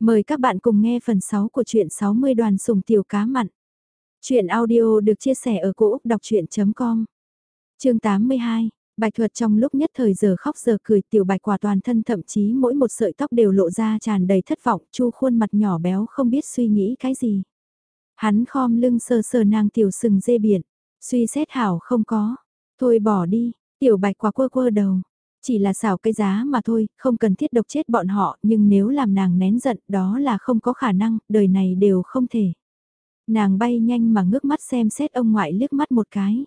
Mời các bạn cùng nghe phần 6 của truyện 60 đoàn sùng tiểu cá mặn. Chuyện audio được chia sẻ ở cỗ đọc chuyện.com Chương 82 Bạch thuật trong lúc nhất thời giờ khóc giờ cười tiểu bạch quả toàn thân thậm chí mỗi một sợi tóc đều lộ ra tràn đầy thất vọng chu khuôn mặt nhỏ béo không biết suy nghĩ cái gì. Hắn khom lưng sờ sờ nàng tiểu sừng dê biển, suy xét hảo không có, thôi bỏ đi, tiểu bạch quả quơ quơ đầu, chỉ là xảo cái giá mà thôi, không cần thiết độc chết bọn họ, nhưng nếu làm nàng nén giận đó là không có khả năng, đời này đều không thể. Nàng bay nhanh mà ngước mắt xem xét ông ngoại liếc mắt một cái.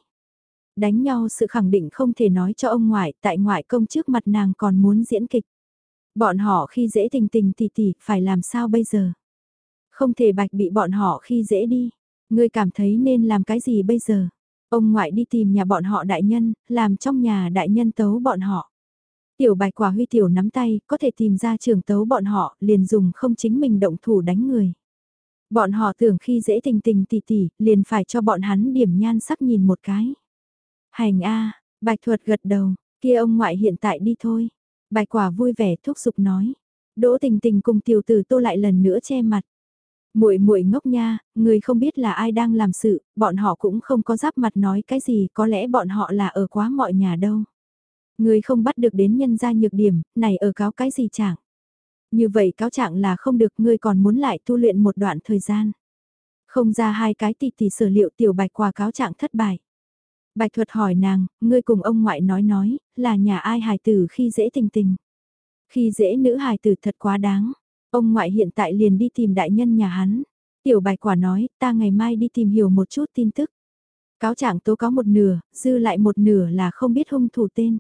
Đánh nhau sự khẳng định không thể nói cho ông ngoại, tại ngoại công trước mặt nàng còn muốn diễn kịch. Bọn họ khi dễ tình tình tỉ tỉ, phải làm sao bây giờ? Không thể bạch bị bọn họ khi dễ đi. Ngươi cảm thấy nên làm cái gì bây giờ? Ông ngoại đi tìm nhà bọn họ đại nhân, làm trong nhà đại nhân tấu bọn họ. Tiểu bạch quả huy tiểu nắm tay, có thể tìm ra trường tấu bọn họ, liền dùng không chính mình động thủ đánh người. Bọn họ tưởng khi dễ tình tình tỉ tỉ, liền phải cho bọn hắn điểm nhan sắc nhìn một cái. Hành a bạch thuật gật đầu, kia ông ngoại hiện tại đi thôi. Bạch quả vui vẻ thúc giục nói. Đỗ tình tình cùng tiểu tử tô lại lần nữa che mặt. muội muội ngốc nha, người không biết là ai đang làm sự, bọn họ cũng không có giáp mặt nói cái gì, có lẽ bọn họ là ở quá mọi nhà đâu. Người không bắt được đến nhân gia nhược điểm, này ở cáo cái gì chẳng. Như vậy cáo trạng là không được, ngươi còn muốn lại tu luyện một đoạn thời gian. Không ra hai cái tỷ tỷ sở liệu tiểu bạch quả cáo trạng thất bại. Bạch thuật hỏi nàng, ngươi cùng ông ngoại nói nói, là nhà ai hài tử khi dễ tình tình. Khi dễ nữ hài tử thật quá đáng. Ông ngoại hiện tại liền đi tìm đại nhân nhà hắn. Tiểu bạch quả nói, ta ngày mai đi tìm hiểu một chút tin tức. Cáo trạng tố có một nửa, dư lại một nửa là không biết hung thủ tên.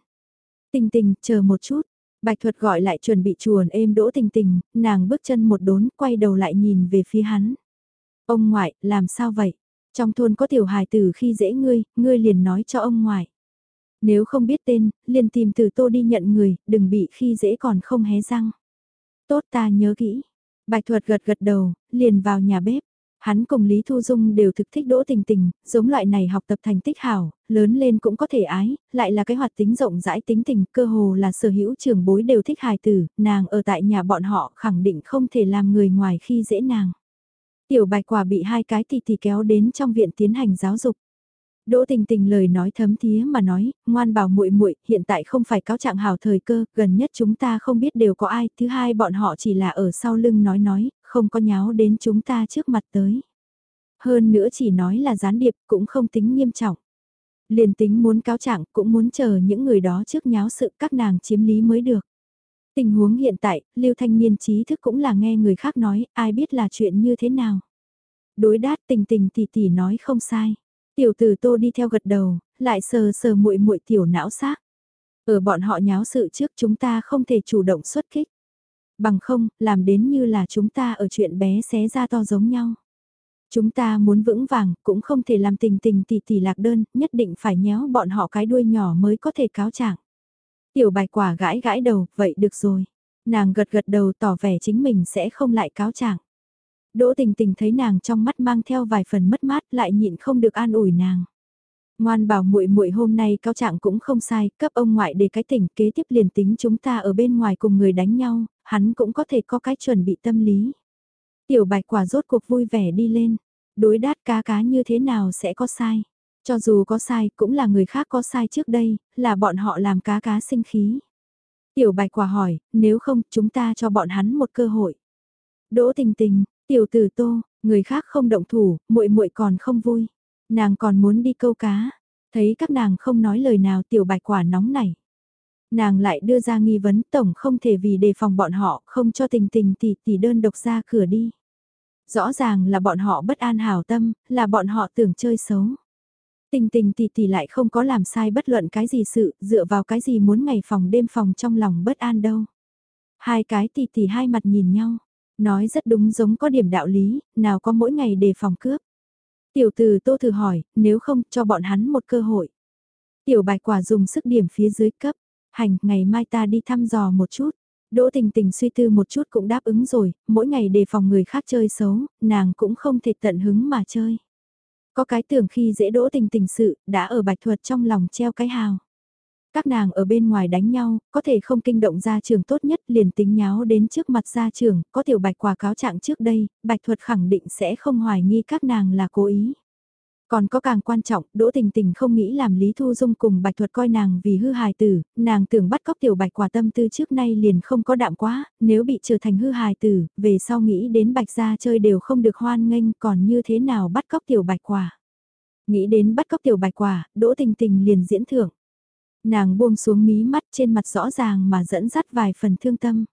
Tình tình, chờ một chút. Bạch thuật gọi lại chuẩn bị chuồn êm đỗ tình tình, nàng bước chân một đốn, quay đầu lại nhìn về phía hắn. Ông ngoại, làm sao vậy? Trong thôn có tiểu hài tử khi dễ ngươi, ngươi liền nói cho ông ngoại. Nếu không biết tên, liền tìm từ tô đi nhận người, đừng bị khi dễ còn không hé răng. Tốt ta nhớ kỹ. Bạch thuật gật gật đầu, liền vào nhà bếp. Hắn cùng Lý Thu Dung đều thực thích đỗ tình tình, giống loại này học tập thành tích hảo, lớn lên cũng có thể ái, lại là cái hoạt tính rộng rãi tính tình, cơ hồ là sở hữu trường bối đều thích hài tử, nàng ở tại nhà bọn họ khẳng định không thể làm người ngoài khi dễ nàng. Tiểu bạch quả bị hai cái tỷ tỷ kéo đến trong viện tiến hành giáo dục. Đỗ Tình Tình lời nói thấm thía mà nói, ngoan bảo muội muội, hiện tại không phải cáo trạng hào thời cơ, gần nhất chúng ta không biết đều có ai, thứ hai bọn họ chỉ là ở sau lưng nói nói, không có nháo đến chúng ta trước mặt tới. Hơn nữa chỉ nói là gián điệp cũng không tính nghiêm trọng. Liền tính muốn cáo trạng cũng muốn chờ những người đó trước nháo sự các nàng chiếm lý mới được. Tình huống hiện tại, Lưu Thanh Niên trí thức cũng là nghe người khác nói, ai biết là chuyện như thế nào. Đối đát tình tình tỷ tỷ nói không sai. Tiểu tử Tô đi theo gật đầu, lại sờ sờ muội muội tiểu não xác. Ở bọn họ nháo sự trước chúng ta không thể chủ động xuất kích. Bằng không, làm đến như là chúng ta ở chuyện bé xé ra to giống nhau. Chúng ta muốn vững vàng, cũng không thể làm tình tình tỷ tỷ lạc đơn, nhất định phải nhéo bọn họ cái đuôi nhỏ mới có thể cáo trạng. Tiểu bạch quả gãi gãi đầu, vậy được rồi. Nàng gật gật đầu tỏ vẻ chính mình sẽ không lại cáo trạng. Đỗ tình tình thấy nàng trong mắt mang theo vài phần mất mát lại nhịn không được an ủi nàng. Ngoan bảo muội muội hôm nay cao trạng cũng không sai, cấp ông ngoại để cái tỉnh kế tiếp liền tính chúng ta ở bên ngoài cùng người đánh nhau, hắn cũng có thể có cái chuẩn bị tâm lý. Tiểu bạch quả rốt cuộc vui vẻ đi lên, đối đát cá cá như thế nào sẽ có sai. Cho dù có sai cũng là người khác có sai trước đây, là bọn họ làm cá cá sinh khí. Tiểu bạch quả hỏi, nếu không chúng ta cho bọn hắn một cơ hội. Đỗ tình tình, tiểu tử tô, người khác không động thủ, muội muội còn không vui. Nàng còn muốn đi câu cá, thấy các nàng không nói lời nào tiểu bạch quả nóng nảy. Nàng lại đưa ra nghi vấn tổng không thể vì đề phòng bọn họ không cho tình tình tỷ tỷ đơn độc ra cửa đi. Rõ ràng là bọn họ bất an hảo tâm, là bọn họ tưởng chơi xấu. Tình tình tỷ tỷ lại không có làm sai bất luận cái gì sự, dựa vào cái gì muốn ngày phòng đêm phòng trong lòng bất an đâu. Hai cái tỷ tỷ hai mặt nhìn nhau, nói rất đúng giống có điểm đạo lý, nào có mỗi ngày đề phòng cướp. Tiểu từ tô thử hỏi, nếu không cho bọn hắn một cơ hội. Tiểu bạch quả dùng sức điểm phía dưới cấp, hành, ngày mai ta đi thăm dò một chút. Đỗ tình tình suy tư một chút cũng đáp ứng rồi, mỗi ngày đề phòng người khác chơi xấu, nàng cũng không thể tận hứng mà chơi. Có cái tưởng khi dễ đỗ tình tình sự, đã ở bạch thuật trong lòng treo cái hào. Các nàng ở bên ngoài đánh nhau, có thể không kinh động gia trường tốt nhất liền tính nháo đến trước mặt gia trường, có tiểu bạch quả cáo trạng trước đây, bạch thuật khẳng định sẽ không hoài nghi các nàng là cố ý. Còn có càng quan trọng, Đỗ Tình Tình không nghĩ làm Lý Thu Dung cùng Bạch Thuật coi nàng vì hư hài tử, nàng tưởng bắt cóc tiểu Bạch quả tâm tư trước nay liền không có đạm quá, nếu bị trở thành hư hài tử, về sau nghĩ đến Bạch gia chơi đều không được hoan nghênh còn như thế nào bắt cóc tiểu Bạch quả. Nghĩ đến bắt cóc tiểu Bạch quả, Đỗ Tình Tình liền diễn thưởng. Nàng buông xuống mí mắt trên mặt rõ ràng mà dẫn dắt vài phần thương tâm.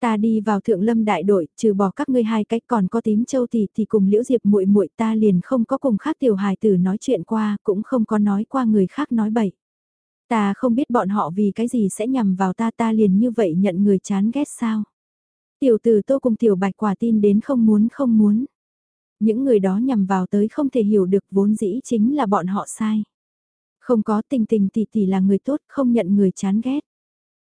Ta đi vào thượng lâm đại đội, trừ bỏ các ngươi hai cách còn có tím châu thì thì cùng liễu diệp muội muội ta liền không có cùng khác tiểu hài tử nói chuyện qua, cũng không có nói qua người khác nói bậy. Ta không biết bọn họ vì cái gì sẽ nhằm vào ta ta liền như vậy nhận người chán ghét sao. Tiểu tử tô cùng tiểu bạch quả tin đến không muốn không muốn. Những người đó nhằm vào tới không thể hiểu được vốn dĩ chính là bọn họ sai. Không có tình tình tỷ tỷ là người tốt không nhận người chán ghét.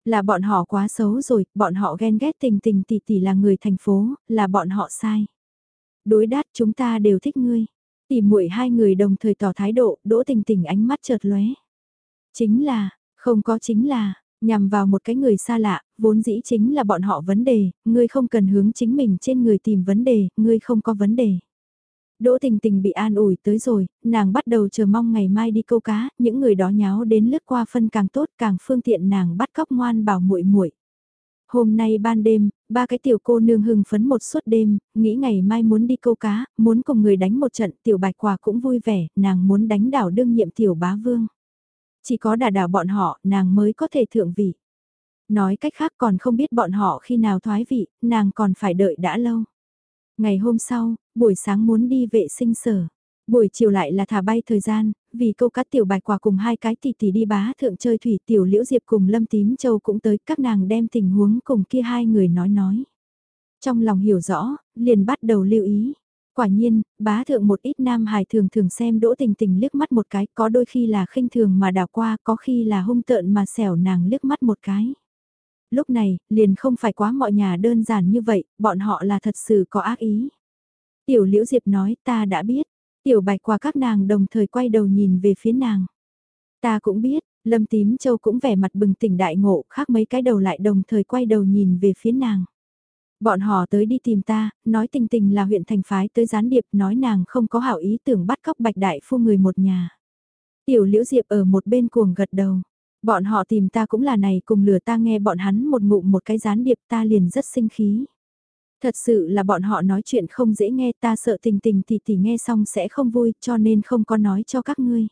Là bọn họ quá xấu rồi, bọn họ ghen ghét tình tình tỷ tỷ là người thành phố, là bọn họ sai. Đối đáp chúng ta đều thích ngươi. Tỷ muội hai người đồng thời tỏ thái độ, đỗ tình tình ánh mắt chợt lóe. Chính là, không có chính là, nhằm vào một cái người xa lạ, vốn dĩ chính là bọn họ vấn đề, ngươi không cần hướng chính mình trên người tìm vấn đề, ngươi không có vấn đề. Đỗ Tình Tình bị an ủi tới rồi, nàng bắt đầu chờ mong ngày mai đi câu cá, những người đó nháo đến lướt qua phân càng tốt càng phương tiện nàng bắt cóc ngoan bảo muội muội. Hôm nay ban đêm, ba cái tiểu cô nương hưng phấn một suốt đêm, nghĩ ngày mai muốn đi câu cá, muốn cùng người đánh một trận, tiểu bạch quả cũng vui vẻ, nàng muốn đánh đảo đương nhiệm tiểu bá vương. Chỉ có đả đảo bọn họ, nàng mới có thể thượng vị. Nói cách khác còn không biết bọn họ khi nào thoái vị, nàng còn phải đợi đã lâu. Ngày hôm sau, buổi sáng muốn đi vệ sinh sở. Buổi chiều lại là thả bay thời gian, vì câu cá tiểu bạch quả cùng hai cái tỷ tỷ đi bá thượng chơi thủy tiểu liễu diệp cùng lâm tím châu cũng tới các nàng đem tình huống cùng kia hai người nói nói. Trong lòng hiểu rõ, liền bắt đầu lưu ý. Quả nhiên, bá thượng một ít nam hài thường thường xem đỗ tình tình liếc mắt một cái, có đôi khi là khinh thường mà đào qua, có khi là hung tợn mà xẻo nàng liếc mắt một cái. Lúc này, liền không phải quá mọi nhà đơn giản như vậy, bọn họ là thật sự có ác ý. Tiểu Liễu Diệp nói ta đã biết, tiểu bạch qua các nàng đồng thời quay đầu nhìn về phía nàng. Ta cũng biết, Lâm Tím Châu cũng vẻ mặt bừng tỉnh đại ngộ, khác mấy cái đầu lại đồng thời quay đầu nhìn về phía nàng. Bọn họ tới đi tìm ta, nói tình tình là huyện thành phái tới gián điệp, nói nàng không có hảo ý tưởng bắt cóc bạch đại phu người một nhà. Tiểu Liễu Diệp ở một bên cuồng gật đầu. Bọn họ tìm ta cũng là này cùng lừa ta nghe bọn hắn một ngụm một cái gián điệp ta liền rất sinh khí. Thật sự là bọn họ nói chuyện không dễ nghe ta sợ tình tình thì tỉ nghe xong sẽ không vui cho nên không có nói cho các ngươi.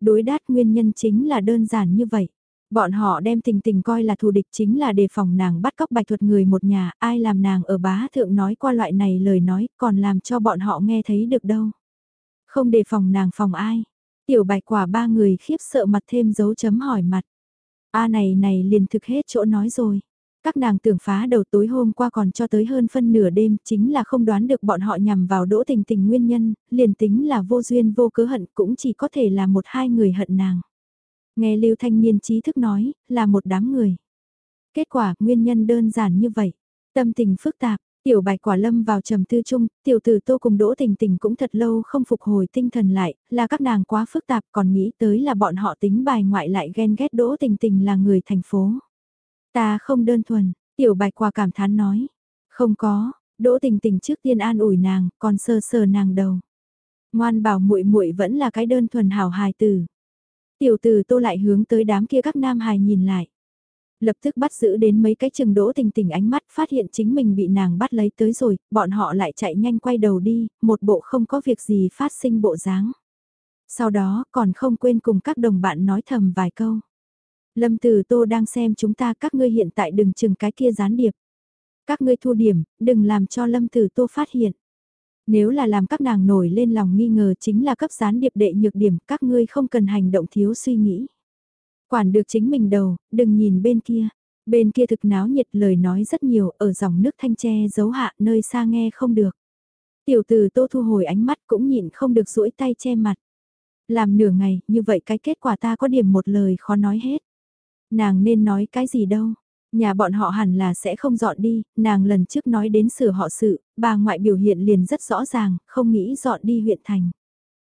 Đối đát nguyên nhân chính là đơn giản như vậy. Bọn họ đem tình tình coi là thù địch chính là đề phòng nàng bắt cóc bạch thuật người một nhà, ai làm nàng ở bá thượng nói qua loại này lời nói còn làm cho bọn họ nghe thấy được đâu. Không đề phòng nàng phòng ai. Tiểu bạch quả ba người khiếp sợ mặt thêm dấu chấm hỏi mặt. A này này liền thực hết chỗ nói rồi. Các nàng tưởng phá đầu tối hôm qua còn cho tới hơn phân nửa đêm chính là không đoán được bọn họ nhằm vào đỗ tình tình nguyên nhân, liền tính là vô duyên vô cớ hận cũng chỉ có thể là một hai người hận nàng. Nghe Lưu Thanh Niên trí thức nói, là một đám người. Kết quả, nguyên nhân đơn giản như vậy. Tâm tình phức tạp, tiểu bạch quả lâm vào trầm tư chung, tiểu tử tô cùng đỗ tình tình cũng thật lâu không phục hồi tinh thần lại, là các nàng quá phức tạp còn nghĩ tới là bọn họ tính bài ngoại lại ghen ghét đỗ tình tình là người thành phố. Ta không đơn thuần, tiểu bạch quả cảm thán nói. Không có, đỗ tình tình trước tiên an ủi nàng, còn sờ sờ nàng đầu. Ngoan bảo muội muội vẫn là cái đơn thuần hảo hài tử. Tiểu tử tô lại hướng tới đám kia các nam hài nhìn lại. Lập tức bắt giữ đến mấy cái chừng đỗ tình tình ánh mắt phát hiện chính mình bị nàng bắt lấy tới rồi, bọn họ lại chạy nhanh quay đầu đi, một bộ không có việc gì phát sinh bộ dáng. Sau đó còn không quên cùng các đồng bạn nói thầm vài câu. Lâm Tử Tô đang xem chúng ta các ngươi hiện tại đừng chừng cái kia gián điệp. Các ngươi thu điểm, đừng làm cho Lâm Tử Tô phát hiện. Nếu là làm các nàng nổi lên lòng nghi ngờ chính là cấp gián điệp đệ nhược điểm, các ngươi không cần hành động thiếu suy nghĩ. Quản được chính mình đầu, đừng nhìn bên kia. Bên kia thực náo nhiệt lời nói rất nhiều, ở dòng nước thanh tre giấu hạ nơi xa nghe không được. Tiểu tử tô thu hồi ánh mắt cũng nhịn không được duỗi tay che mặt. Làm nửa ngày, như vậy cái kết quả ta có điểm một lời khó nói hết. Nàng nên nói cái gì đâu. Nhà bọn họ hẳn là sẽ không dọn đi, nàng lần trước nói đến sửa họ sự, bà ngoại biểu hiện liền rất rõ ràng, không nghĩ dọn đi huyện thành.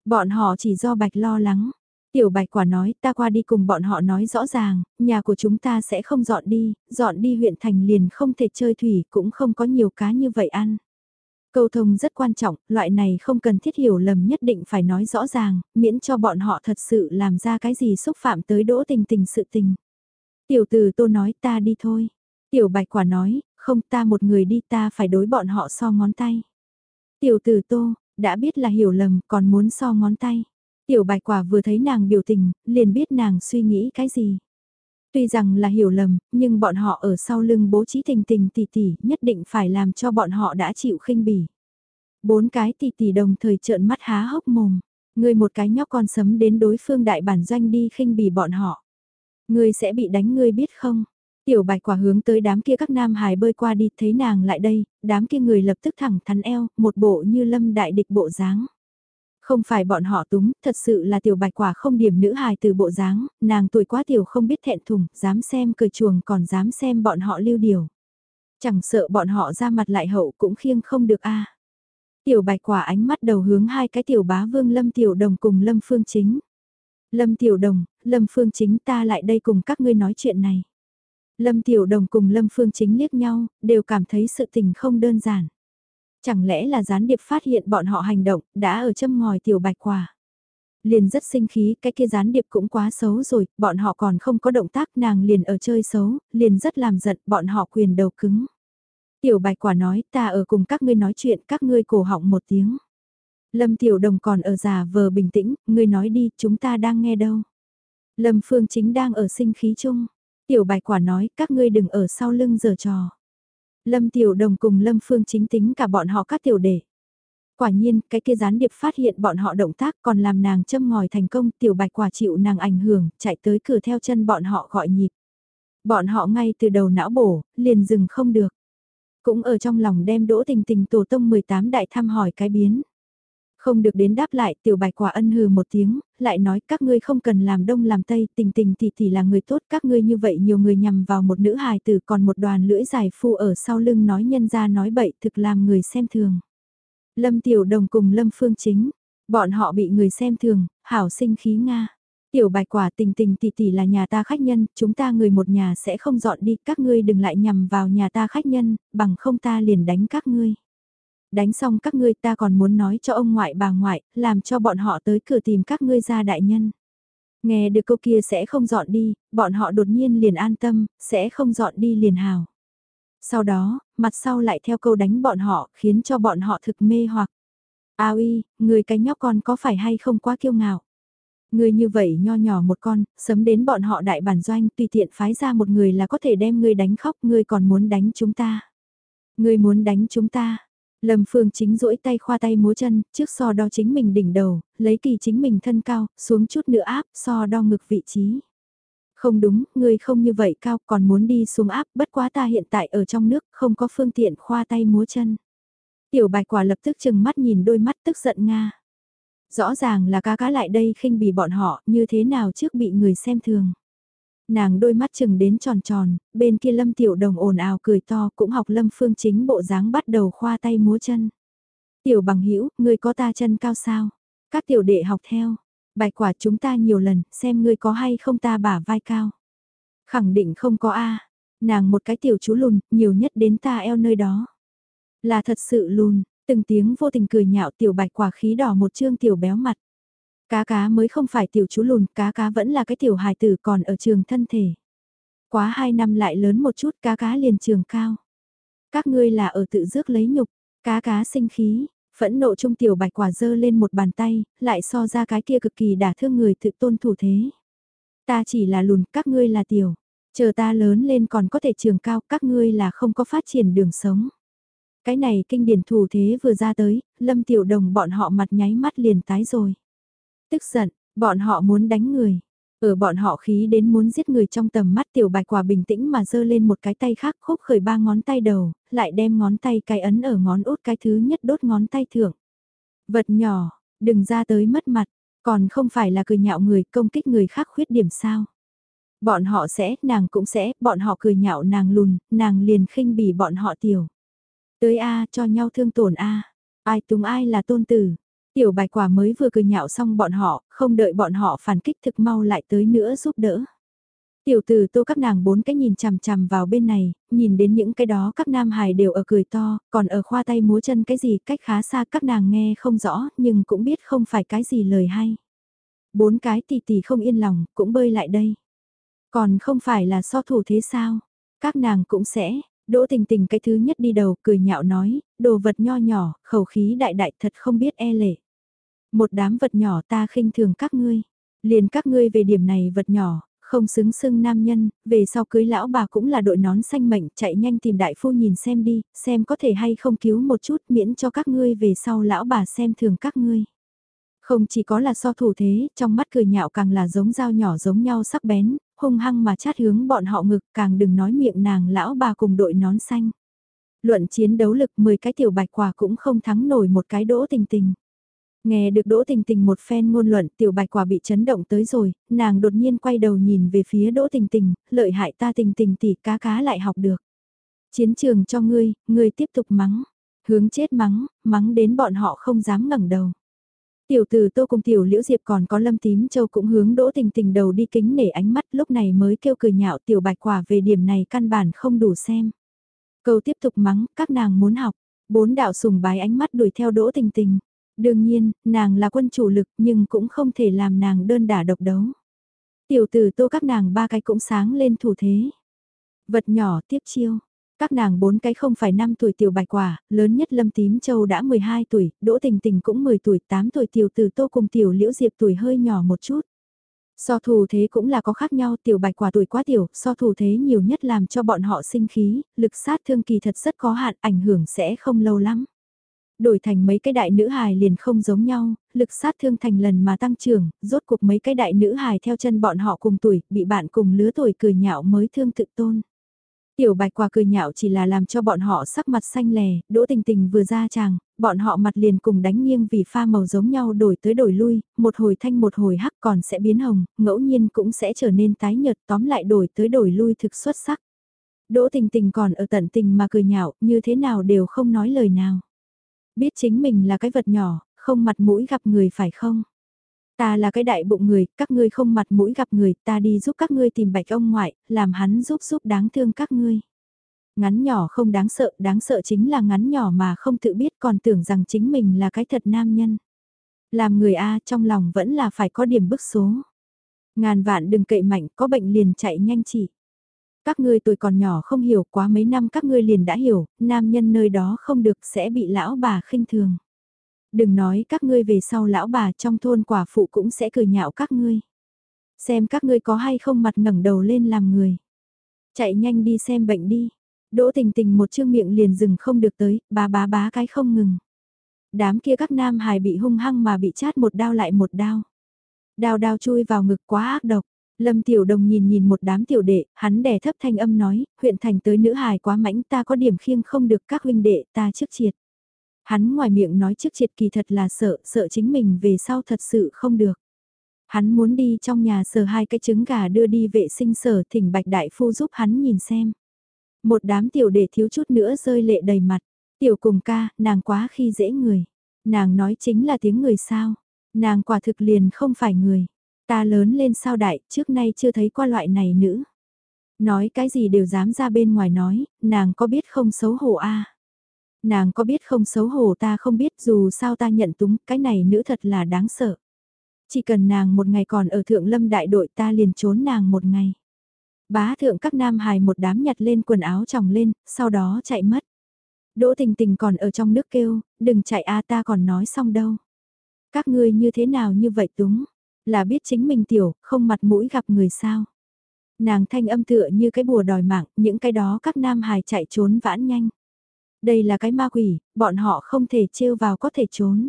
Bọn họ chỉ do bạch lo lắng. Tiểu bạch quả nói ta qua đi cùng bọn họ nói rõ ràng, nhà của chúng ta sẽ không dọn đi, dọn đi huyện thành liền không thể chơi thủy cũng không có nhiều cá như vậy ăn. Câu thông rất quan trọng, loại này không cần thiết hiểu lầm nhất định phải nói rõ ràng, miễn cho bọn họ thật sự làm ra cái gì xúc phạm tới đỗ tình tình sự tình. Tiểu tử tô nói ta đi thôi. Tiểu bạch quả nói, không ta một người đi ta phải đối bọn họ so ngón tay. Tiểu tử tô, đã biết là hiểu lầm còn muốn so ngón tay. Tiểu bạch quả vừa thấy nàng biểu tình, liền biết nàng suy nghĩ cái gì. Tuy rằng là hiểu lầm, nhưng bọn họ ở sau lưng bố trí tình tình tỷ tỷ nhất định phải làm cho bọn họ đã chịu khinh bỉ. Bốn cái tỷ tỷ đồng thời trợn mắt há hốc mồm. Người một cái nhóc con sấm đến đối phương đại bản doanh đi khinh bỉ bọn họ ngươi sẽ bị đánh ngươi biết không? Tiểu bạch quả hướng tới đám kia các nam hài bơi qua đi thấy nàng lại đây, đám kia người lập tức thẳng thắn eo, một bộ như lâm đại địch bộ dáng. Không phải bọn họ túng, thật sự là tiểu bạch quả không điểm nữ hài từ bộ dáng, nàng tuổi quá tiểu không biết thẹn thùng, dám xem cười chuồng còn dám xem bọn họ lưu điều. Chẳng sợ bọn họ ra mặt lại hậu cũng khiêng không được a. Tiểu bạch quả ánh mắt đầu hướng hai cái tiểu bá vương lâm tiểu đồng cùng lâm phương chính. Lâm tiểu đồng, lâm phương chính ta lại đây cùng các ngươi nói chuyện này. Lâm tiểu đồng cùng lâm phương chính liếc nhau, đều cảm thấy sự tình không đơn giản. Chẳng lẽ là gián điệp phát hiện bọn họ hành động, đã ở châm ngòi tiểu bạch quả. Liền rất sinh khí, cái kia gián điệp cũng quá xấu rồi, bọn họ còn không có động tác nàng liền ở chơi xấu, liền rất làm giận, bọn họ quyền đầu cứng. Tiểu bạch quả nói, ta ở cùng các ngươi nói chuyện, các ngươi cổ họng một tiếng. Lâm tiểu đồng còn ở già vờ bình tĩnh, ngươi nói đi, chúng ta đang nghe đâu. Lâm phương chính đang ở sinh khí chung. Tiểu bạch quả nói, các ngươi đừng ở sau lưng giờ trò. Lâm Tiểu Đồng cùng Lâm Phương chính tính cả bọn họ các tiểu đệ. Quả nhiên, cái kia gián điệp phát hiện bọn họ động tác còn làm nàng châm ngòi thành công, tiểu bạch quả chịu nàng ảnh hưởng, chạy tới cửa theo chân bọn họ gọi nhịp. Bọn họ ngay từ đầu não bổ, liền dừng không được. Cũng ở trong lòng đem đỗ tình tình tổ tông 18 đại thăm hỏi cái biến. Không được đến đáp lại, tiểu bạch quả ân hừ một tiếng, lại nói các ngươi không cần làm đông làm tây, tình tình thì thì là người tốt, các ngươi như vậy nhiều người nhằm vào một nữ hài tử còn một đoàn lưỡi dài phu ở sau lưng nói nhân ra nói bậy thực làm người xem thường. Lâm Tiểu Đồng cùng Lâm Phương Chính, bọn họ bị người xem thường, hảo sinh khí Nga. Tiểu bạch quả tình tình tỷ tỷ là nhà ta khách nhân, chúng ta người một nhà sẽ không dọn đi, các ngươi đừng lại nhằm vào nhà ta khách nhân, bằng không ta liền đánh các ngươi đánh xong các ngươi ta còn muốn nói cho ông ngoại bà ngoại, làm cho bọn họ tới cửa tìm các ngươi ra đại nhân. Nghe được câu kia sẽ không dọn đi, bọn họ đột nhiên liền an tâm, sẽ không dọn đi liền hào. Sau đó, mặt sau lại theo câu đánh bọn họ, khiến cho bọn họ thực mê hoặc. A uy, người cái nhóc con có phải hay không quá kiêu ngạo? Người như vậy nho nhỏ một con, sớm đến bọn họ đại bản doanh tùy tiện phái ra một người là có thể đem người đánh khóc, người còn muốn đánh chúng ta. Người muốn đánh chúng ta, Lâm Phương chính duỗi tay khoa tay múa chân, trước so đo chính mình đỉnh đầu, lấy kỳ chính mình thân cao, xuống chút nữa áp, so đo ngực vị trí. Không đúng, người không như vậy cao, còn muốn đi xuống áp, bất quá ta hiện tại ở trong nước, không có phương tiện khoa tay múa chân. Tiểu bạch quả lập tức chừng mắt nhìn đôi mắt tức giận Nga. Rõ ràng là cá cá lại đây khinh bỉ bọn họ, như thế nào trước bị người xem thường. Nàng đôi mắt chừng đến tròn tròn, bên kia Lâm Tiểu Đồng ồn ào cười to cũng học Lâm Phương Chính bộ dáng bắt đầu khoa tay múa chân. Tiểu bằng hữu ngươi có ta chân cao sao? Các tiểu đệ học theo. Bài quả chúng ta nhiều lần, xem ngươi có hay không ta bả vai cao. Khẳng định không có A. Nàng một cái tiểu chú lùn, nhiều nhất đến ta eo nơi đó. Là thật sự lùn, từng tiếng vô tình cười nhạo tiểu bạch quả khí đỏ một trương tiểu béo mặt. Cá cá mới không phải tiểu chú lùn, cá cá vẫn là cái tiểu hài tử còn ở trường thân thể. Quá hai năm lại lớn một chút cá cá liền trường cao. Các ngươi là ở tự dước lấy nhục, cá cá sinh khí, phẫn nộ trung tiểu bạch quả dơ lên một bàn tay, lại so ra cái kia cực kỳ đả thương người tự tôn thủ thế. Ta chỉ là lùn, các ngươi là tiểu. Chờ ta lớn lên còn có thể trường cao, các ngươi là không có phát triển đường sống. Cái này kinh điển thủ thế vừa ra tới, lâm tiểu đồng bọn họ mặt nháy mắt liền tái rồi. Tức giận, bọn họ muốn đánh người. Ở bọn họ khí đến muốn giết người trong tầm mắt tiểu bạch quả bình tĩnh mà giơ lên một cái tay khác khúc khởi ba ngón tay đầu, lại đem ngón tay cái ấn ở ngón út cái thứ nhất đốt ngón tay thưởng. Vật nhỏ, đừng ra tới mất mặt, còn không phải là cười nhạo người công kích người khác khuyết điểm sao. Bọn họ sẽ, nàng cũng sẽ, bọn họ cười nhạo nàng lùn, nàng liền khinh bỉ bọn họ tiểu. Tới A cho nhau thương tổn A, ai túng ai là tôn tử, Tiểu bạch quả mới vừa cười nhạo xong bọn họ, không đợi bọn họ phản kích thực mau lại tới nữa giúp đỡ. Tiểu tử tô các nàng bốn cái nhìn chằm chằm vào bên này, nhìn đến những cái đó các nam hài đều ở cười to, còn ở khoa tay múa chân cái gì cách khá xa các nàng nghe không rõ nhưng cũng biết không phải cái gì lời hay. Bốn cái tỷ tỷ không yên lòng, cũng bơi lại đây. Còn không phải là so thủ thế sao? Các nàng cũng sẽ, Đỗ tình tình cái thứ nhất đi đầu cười nhạo nói, đồ vật nho nhỏ, khẩu khí đại đại thật không biết e lệ. Một đám vật nhỏ ta khinh thường các ngươi. Liền các ngươi về điểm này vật nhỏ, không xứng xưng nam nhân, về sau cưới lão bà cũng là đội nón xanh mệnh, chạy nhanh tìm đại phu nhìn xem đi, xem có thể hay không cứu một chút miễn cho các ngươi về sau lão bà xem thường các ngươi. Không chỉ có là so thủ thế, trong mắt cười nhạo càng là giống dao nhỏ giống nhau sắc bén, hung hăng mà chát hướng bọn họ ngực càng đừng nói miệng nàng lão bà cùng đội nón xanh. Luận chiến đấu lực 10 cái tiểu bạch quả cũng không thắng nổi một cái đỗ tình tình. Nghe được Đỗ Tình Tình một phen ngôn luận tiểu bạch quả bị chấn động tới rồi, nàng đột nhiên quay đầu nhìn về phía Đỗ Tình Tình, lợi hại ta Tình Tình tỷ cá cá lại học được. Chiến trường cho ngươi, ngươi tiếp tục mắng, hướng chết mắng, mắng đến bọn họ không dám ngẩng đầu. Tiểu tử tô cùng tiểu liễu diệp còn có lâm tím châu cũng hướng Đỗ Tình Tình đầu đi kính nể ánh mắt lúc này mới kêu cười nhạo tiểu bạch quả về điểm này căn bản không đủ xem. Câu tiếp tục mắng, các nàng muốn học, bốn đạo sùng bái ánh mắt đuổi theo Đỗ Tình Tình. Đương nhiên, nàng là quân chủ lực nhưng cũng không thể làm nàng đơn đả độc đấu. Tiểu tử tô các nàng ba cái cũng sáng lên thủ thế. Vật nhỏ tiếp chiêu. Các nàng bốn cái không phải 5 tuổi tiểu bạch quả, lớn nhất Lâm Tím Châu đã 12 tuổi, Đỗ Tình Tình cũng 10 tuổi, 8 tuổi tiểu tử tô cùng tiểu liễu diệp tuổi hơi nhỏ một chút. So thủ thế cũng là có khác nhau, tiểu bạch quả tuổi quá tiểu, so thủ thế nhiều nhất làm cho bọn họ sinh khí, lực sát thương kỳ thật rất có hạn, ảnh hưởng sẽ không lâu lắm đổi thành mấy cái đại nữ hài liền không giống nhau, lực sát thương thành lần mà tăng trưởng, rốt cuộc mấy cái đại nữ hài theo chân bọn họ cùng tuổi, bị bạn cùng lứa tuổi cười nhạo mới thương tự tôn. Tiểu bạch quả cười nhạo chỉ là làm cho bọn họ sắc mặt xanh lè, đỗ tình tình vừa ra chàng, bọn họ mặt liền cùng đánh nghiêng vì pha màu giống nhau đổi tới đổi lui, một hồi thanh một hồi hắc còn sẽ biến hồng, ngẫu nhiên cũng sẽ trở nên tái nhợt tóm lại đổi tới đổi lui thực xuất sắc. Đỗ tình tình còn ở tận tình mà cười nhạo, như thế nào đều không nói lời nào. Biết chính mình là cái vật nhỏ, không mặt mũi gặp người phải không? Ta là cái đại bụng người, các ngươi không mặt mũi gặp người, ta đi giúp các ngươi tìm bạch ông ngoại, làm hắn giúp giúp đáng thương các ngươi. Ngắn nhỏ không đáng sợ, đáng sợ chính là ngắn nhỏ mà không tự biết còn tưởng rằng chính mình là cái thật nam nhân. Làm người A trong lòng vẫn là phải có điểm bức số. Ngàn vạn đừng cậy mạnh, có bệnh liền chạy nhanh chỉ. Các ngươi tuổi còn nhỏ không hiểu quá mấy năm các ngươi liền đã hiểu, nam nhân nơi đó không được sẽ bị lão bà khinh thường. Đừng nói các ngươi về sau lão bà trong thôn quả phụ cũng sẽ cười nhạo các ngươi. Xem các ngươi có hay không mặt ngẩng đầu lên làm người. Chạy nhanh đi xem bệnh đi. Đỗ tình tình một chương miệng liền dừng không được tới, bá bá bá cái không ngừng. Đám kia các nam hài bị hung hăng mà bị chát một đao lại một đao. Đao đao chui vào ngực quá ác độc. Lâm Tiểu Đồng nhìn nhìn một đám tiểu đệ, hắn đè thấp thanh âm nói, huyện thành tới nữ hài quá mãnh ta có điểm khiêng không được các huynh đệ ta trước triệt. Hắn ngoài miệng nói trước triệt kỳ thật là sợ, sợ chính mình về sau thật sự không được. Hắn muốn đi trong nhà sờ hai cái trứng gà đưa đi vệ sinh sở thỉnh bạch đại phu giúp hắn nhìn xem. Một đám tiểu đệ thiếu chút nữa rơi lệ đầy mặt. Tiểu cùng ca, nàng quá khi dễ người. Nàng nói chính là tiếng người sao. Nàng quả thực liền không phải người. Ta lớn lên sao đại, trước nay chưa thấy qua loại này nữ. Nói cái gì đều dám ra bên ngoài nói, nàng có biết không xấu hổ a Nàng có biết không xấu hổ ta không biết dù sao ta nhận túng, cái này nữ thật là đáng sợ. Chỉ cần nàng một ngày còn ở thượng lâm đại đội ta liền trốn nàng một ngày. Bá thượng các nam hài một đám nhặt lên quần áo tròng lên, sau đó chạy mất. Đỗ tình tình còn ở trong nước kêu, đừng chạy a ta còn nói xong đâu. Các ngươi như thế nào như vậy túng, là biết chính mình tiểu, không mặt mũi gặp người sao. Nàng thanh âm tựa như cái bùa đòi mạng, những cái đó các nam hài chạy trốn vãn nhanh. Đây là cái ma quỷ, bọn họ không thể trêu vào có thể trốn.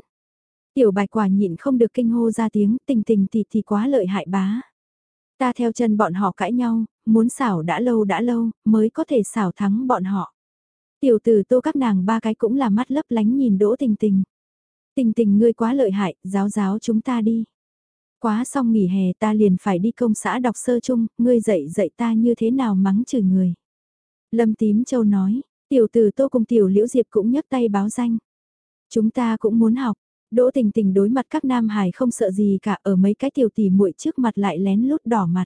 Tiểu bạch quả nhịn không được kinh hô ra tiếng, tình tình thì thì quá lợi hại bá. Ta theo chân bọn họ cãi nhau, muốn xảo đã lâu đã lâu, mới có thể xảo thắng bọn họ. Tiểu tử tô các nàng ba cái cũng là mắt lấp lánh nhìn đỗ tình tình. Tình tình ngươi quá lợi hại, giáo giáo chúng ta đi. Quá xong nghỉ hè ta liền phải đi công xã đọc sơ chung, ngươi dạy dạy ta như thế nào mắng chửi người. Lâm Tím Châu nói, tiểu tử tô cùng tiểu liễu diệp cũng nhấc tay báo danh. Chúng ta cũng muốn học, Đỗ tình tình đối mặt các nam hài không sợ gì cả ở mấy cái tiểu tỷ muội trước mặt lại lén lút đỏ mặt.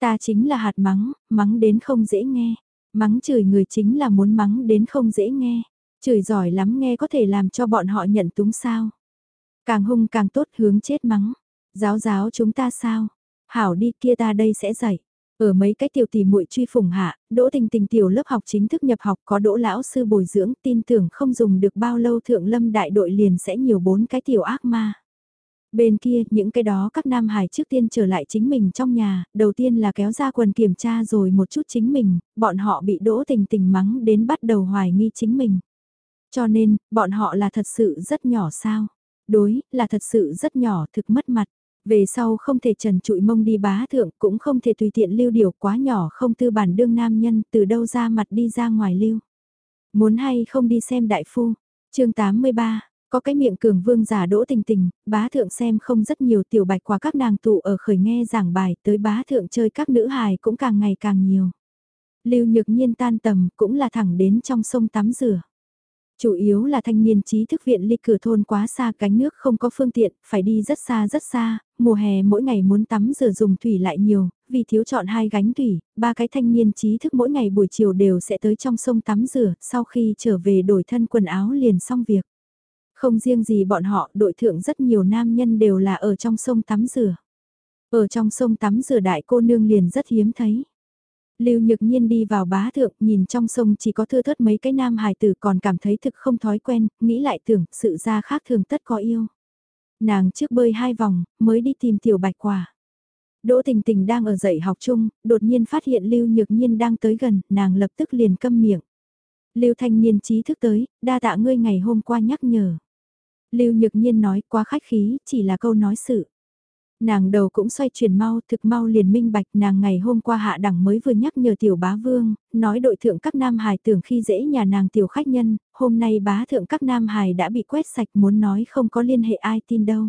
Ta chính là hạt mắng, mắng đến không dễ nghe. Mắng chửi người chính là muốn mắng đến không dễ nghe. Chửi giỏi lắm nghe có thể làm cho bọn họ nhận túng sao. Càng hung càng tốt hướng chết mắng. Giáo giáo chúng ta sao? Hảo đi kia ta đây sẽ dạy. Ở mấy cái tiểu tỷ muội truy phủng hạ, đỗ tình tình tiểu lớp học chính thức nhập học có đỗ lão sư bồi dưỡng tin tưởng không dùng được bao lâu thượng lâm đại đội liền sẽ nhiều bốn cái tiểu ác ma. Bên kia, những cái đó các nam hải trước tiên trở lại chính mình trong nhà, đầu tiên là kéo ra quần kiểm tra rồi một chút chính mình, bọn họ bị đỗ tình tình mắng đến bắt đầu hoài nghi chính mình. Cho nên, bọn họ là thật sự rất nhỏ sao? Đối, là thật sự rất nhỏ thực mất mặt. Về sau không thể trần trụi mông đi bá thượng cũng không thể tùy tiện lưu điều quá nhỏ không tư bản đương nam nhân từ đâu ra mặt đi ra ngoài lưu. Muốn hay không đi xem đại phu. chương 83, có cái miệng cường vương giả đỗ tình tình, bá thượng xem không rất nhiều tiểu bạch qua các nàng tụ ở khởi nghe giảng bài tới bá thượng chơi các nữ hài cũng càng ngày càng nhiều. Lưu nhược nhiên tan tầm cũng là thẳng đến trong sông tắm rửa. Chủ yếu là thanh niên trí thức viện ly cửa thôn quá xa cánh nước không có phương tiện, phải đi rất xa rất xa, mùa hè mỗi ngày muốn tắm rửa dùng thủy lại nhiều, vì thiếu chọn hai gánh thủy, ba cái thanh niên trí thức mỗi ngày buổi chiều đều sẽ tới trong sông tắm rửa, sau khi trở về đổi thân quần áo liền xong việc. Không riêng gì bọn họ, đội thượng rất nhiều nam nhân đều là ở trong sông tắm rửa. Ở trong sông tắm rửa đại cô nương liền rất hiếm thấy. Lưu Nhược Nhiên đi vào bá thượng, nhìn trong sông chỉ có thưa thớt mấy cái nam hài tử còn cảm thấy thực không thói quen, nghĩ lại tưởng, sự ra khác thường tất có yêu. Nàng trước bơi hai vòng, mới đi tìm tiểu bạch quả. Đỗ Tình Tình đang ở dạy học chung, đột nhiên phát hiện Lưu Nhược Nhiên đang tới gần, nàng lập tức liền câm miệng. Lưu Thanh Niên trí thức tới, đa tạ ngươi ngày hôm qua nhắc nhở. Lưu Nhược Nhiên nói quá khách khí, chỉ là câu nói sự. Nàng đầu cũng xoay chuyển mau, thực mau liền minh bạch nàng ngày hôm qua hạ đẳng mới vừa nhắc nhở tiểu bá vương, nói đội thượng các nam hài tưởng khi dễ nhà nàng tiểu khách nhân, hôm nay bá thượng các nam hài đã bị quét sạch muốn nói không có liên hệ ai tin đâu.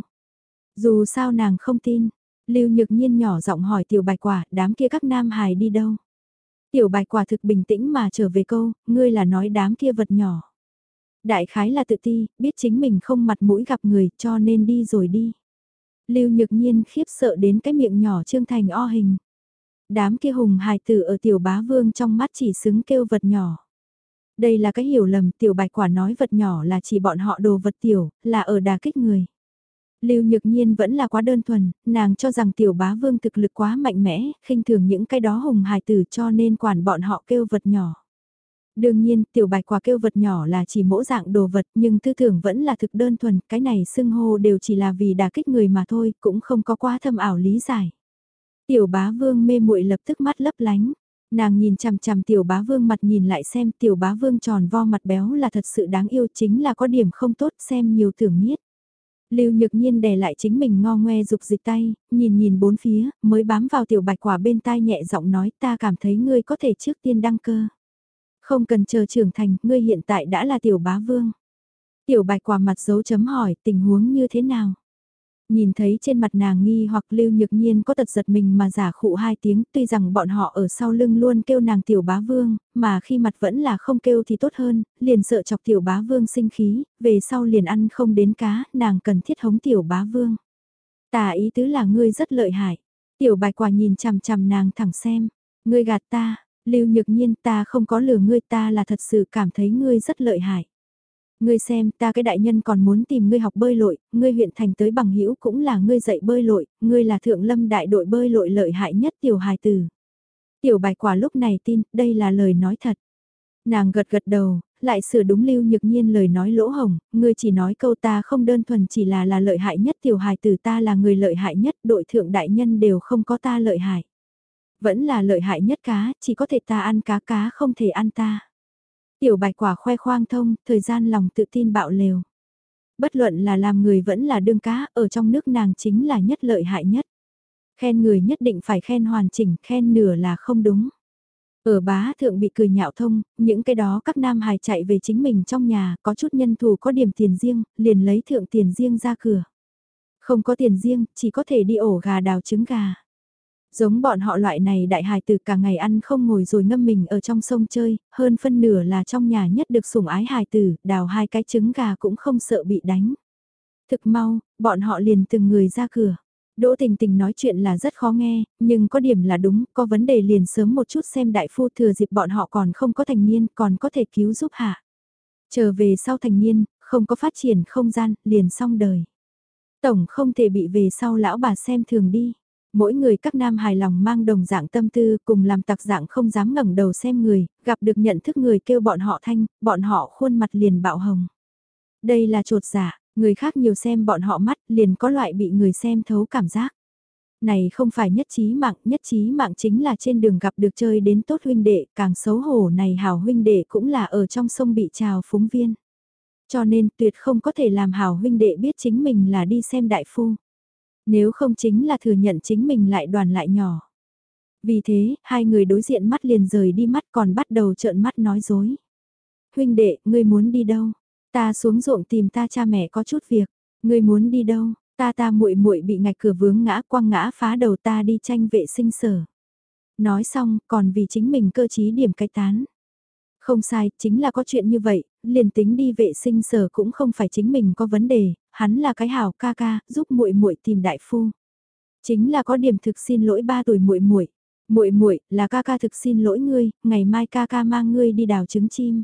Dù sao nàng không tin, lưu nhược nhiên nhỏ giọng hỏi tiểu bạch quả, đám kia các nam hài đi đâu. Tiểu bạch quả thực bình tĩnh mà trở về câu, ngươi là nói đám kia vật nhỏ. Đại khái là tự ti, biết chính mình không mặt mũi gặp người cho nên đi rồi đi. Lưu Nhược Nhiên khiếp sợ đến cái miệng nhỏ trương thành o hình. Đám kia hùng hài tử ở tiểu bá vương trong mắt chỉ xứng kêu vật nhỏ. Đây là cái hiểu lầm tiểu bạch quả nói vật nhỏ là chỉ bọn họ đồ vật tiểu, là ở đà kích người. Lưu Nhược Nhiên vẫn là quá đơn thuần, nàng cho rằng tiểu bá vương thực lực quá mạnh mẽ, khinh thường những cái đó hùng hài tử cho nên quản bọn họ kêu vật nhỏ. Đương nhiên, tiểu bạch quả kêu vật nhỏ là chỉ mỗi dạng đồ vật nhưng tư tưởng vẫn là thực đơn thuần, cái này xưng hô đều chỉ là vì đả kích người mà thôi, cũng không có quá thâm ảo lý giải. Tiểu bá vương mê muội lập tức mắt lấp lánh. Nàng nhìn chằm chằm tiểu bá vương mặt nhìn lại xem tiểu bá vương tròn vo mặt béo là thật sự đáng yêu chính là có điểm không tốt xem nhiều tưởng miết. Lưu nhược nhiên đè lại chính mình ngo ngoe dục dịch tay, nhìn nhìn bốn phía, mới bám vào tiểu bạch quả bên tai nhẹ giọng nói ta cảm thấy ngươi có thể trước tiên đăng cơ. Không cần chờ trưởng thành, ngươi hiện tại đã là tiểu bá vương. Tiểu bạch quả mặt dấu chấm hỏi tình huống như thế nào. Nhìn thấy trên mặt nàng nghi hoặc lưu nhược nhiên có tật giật mình mà giả khụ hai tiếng tuy rằng bọn họ ở sau lưng luôn kêu nàng tiểu bá vương, mà khi mặt vẫn là không kêu thì tốt hơn, liền sợ chọc tiểu bá vương sinh khí, về sau liền ăn không đến cá, nàng cần thiết hống tiểu bá vương. Tà ý tứ là ngươi rất lợi hại. Tiểu bạch quả nhìn chằm chằm nàng thẳng xem, ngươi gạt ta, Lưu Nhược Nhiên ta không có lừa ngươi ta là thật sự cảm thấy ngươi rất lợi hại. Ngươi xem ta cái đại nhân còn muốn tìm ngươi học bơi lội, ngươi huyện thành tới bằng hữu cũng là ngươi dạy bơi lội, ngươi là thượng lâm đại đội bơi lội lợi hại nhất tiểu hài tử. Tiểu bạch quả lúc này tin, đây là lời nói thật. Nàng gật gật đầu, lại sửa đúng lưu nhược nhiên lời nói lỗ hồng, ngươi chỉ nói câu ta không đơn thuần chỉ là là lợi hại nhất tiểu hài tử ta là người lợi hại nhất đội thượng đại nhân đều không có ta lợi hại. Vẫn là lợi hại nhất cá, chỉ có thể ta ăn cá cá không thể ăn ta. Tiểu bạch quả khoe khoang thông, thời gian lòng tự tin bạo lều. Bất luận là làm người vẫn là đương cá, ở trong nước nàng chính là nhất lợi hại nhất. Khen người nhất định phải khen hoàn chỉnh, khen nửa là không đúng. Ở bá thượng bị cười nhạo thông, những cái đó các nam hài chạy về chính mình trong nhà, có chút nhân thù có điểm tiền riêng, liền lấy thượng tiền riêng ra cửa. Không có tiền riêng, chỉ có thể đi ổ gà đào trứng gà. Giống bọn họ loại này đại hài tử cả ngày ăn không ngồi rồi ngâm mình ở trong sông chơi, hơn phân nửa là trong nhà nhất được sủng ái hài tử, đào hai cái trứng gà cũng không sợ bị đánh. Thực mau, bọn họ liền từng người ra cửa. Đỗ Tình Tình nói chuyện là rất khó nghe, nhưng có điểm là đúng, có vấn đề liền sớm một chút xem đại phu thừa dịp bọn họ còn không có thành niên, còn có thể cứu giúp hạ. Trở về sau thành niên, không có phát triển không gian, liền xong đời. Tổng không thể bị về sau lão bà xem thường đi. Mỗi người các nam hài lòng mang đồng dạng tâm tư cùng làm tặc dạng không dám ngẩng đầu xem người, gặp được nhận thức người kêu bọn họ thanh, bọn họ khuôn mặt liền bạo hồng. Đây là trột giả, người khác nhiều xem bọn họ mắt liền có loại bị người xem thấu cảm giác. Này không phải nhất trí mạng, nhất trí mạng chính là trên đường gặp được chơi đến tốt huynh đệ, càng xấu hổ này hảo huynh đệ cũng là ở trong sông bị trào phúng viên. Cho nên tuyệt không có thể làm hảo huynh đệ biết chính mình là đi xem đại phu. Nếu không chính là thừa nhận chính mình lại đoàn lại nhỏ. Vì thế, hai người đối diện mắt liền rời đi mắt còn bắt đầu trợn mắt nói dối. Huynh đệ, ngươi muốn đi đâu? Ta xuống ruộng tìm ta cha mẹ có chút việc. Ngươi muốn đi đâu? Ta ta muội muội bị ngạch cửa vướng ngã quăng ngã phá đầu ta đi tranh vệ sinh sở. Nói xong, còn vì chính mình cơ trí điểm cái tán. Không sai, chính là có chuyện như vậy, liền tính đi vệ sinh sở cũng không phải chính mình có vấn đề, hắn là cái hảo ca ca, giúp muội muội tìm đại phu. Chính là có điểm thực xin lỗi ba tuổi muội muội. Muội muội, là ca ca thực xin lỗi ngươi, ngày mai ca ca mang ngươi đi đào trứng chim.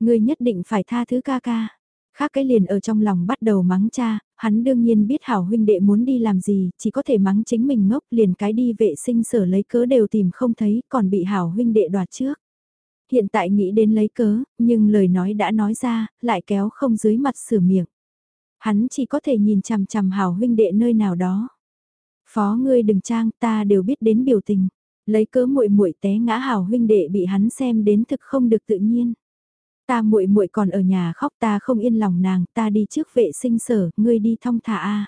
Ngươi nhất định phải tha thứ ca ca. Khác cái liền ở trong lòng bắt đầu mắng cha, hắn đương nhiên biết hảo huynh đệ muốn đi làm gì, chỉ có thể mắng chính mình ngốc liền cái đi vệ sinh sở lấy cớ đều tìm không thấy, còn bị hảo huynh đệ đoạt trước. Hiện tại nghĩ đến lấy cớ, nhưng lời nói đã nói ra, lại kéo không dưới mặt sửa miệng. Hắn chỉ có thể nhìn chằm chằm hảo huynh đệ nơi nào đó. Phó ngươi đừng trang ta đều biết đến biểu tình. Lấy cớ muội muội té ngã hảo huynh đệ bị hắn xem đến thực không được tự nhiên. Ta muội muội còn ở nhà khóc ta không yên lòng nàng, ta đi trước vệ sinh sở, ngươi đi thong thả a.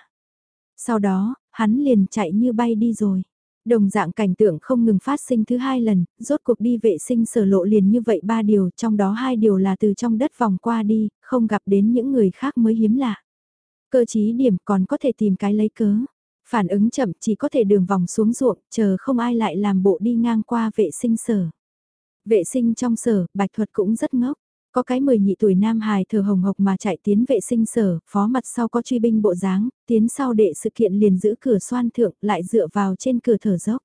Sau đó, hắn liền chạy như bay đi rồi. Đồng dạng cảnh tượng không ngừng phát sinh thứ hai lần, rốt cuộc đi vệ sinh sở lộ liền như vậy ba điều, trong đó hai điều là từ trong đất vòng qua đi, không gặp đến những người khác mới hiếm lạ. Cơ chí điểm còn có thể tìm cái lấy cớ. Phản ứng chậm chỉ có thể đường vòng xuống ruộng, chờ không ai lại làm bộ đi ngang qua vệ sinh sở. Vệ sinh trong sở, bạch thuật cũng rất ngốc. Có cái mười nhị tuổi nam hài thờ hồng hộc mà chạy tiến vệ sinh sở, phó mặt sau có truy binh bộ dáng, tiến sau đệ sự kiện liền giữ cửa xoan thượng lại dựa vào trên cửa thở dốc.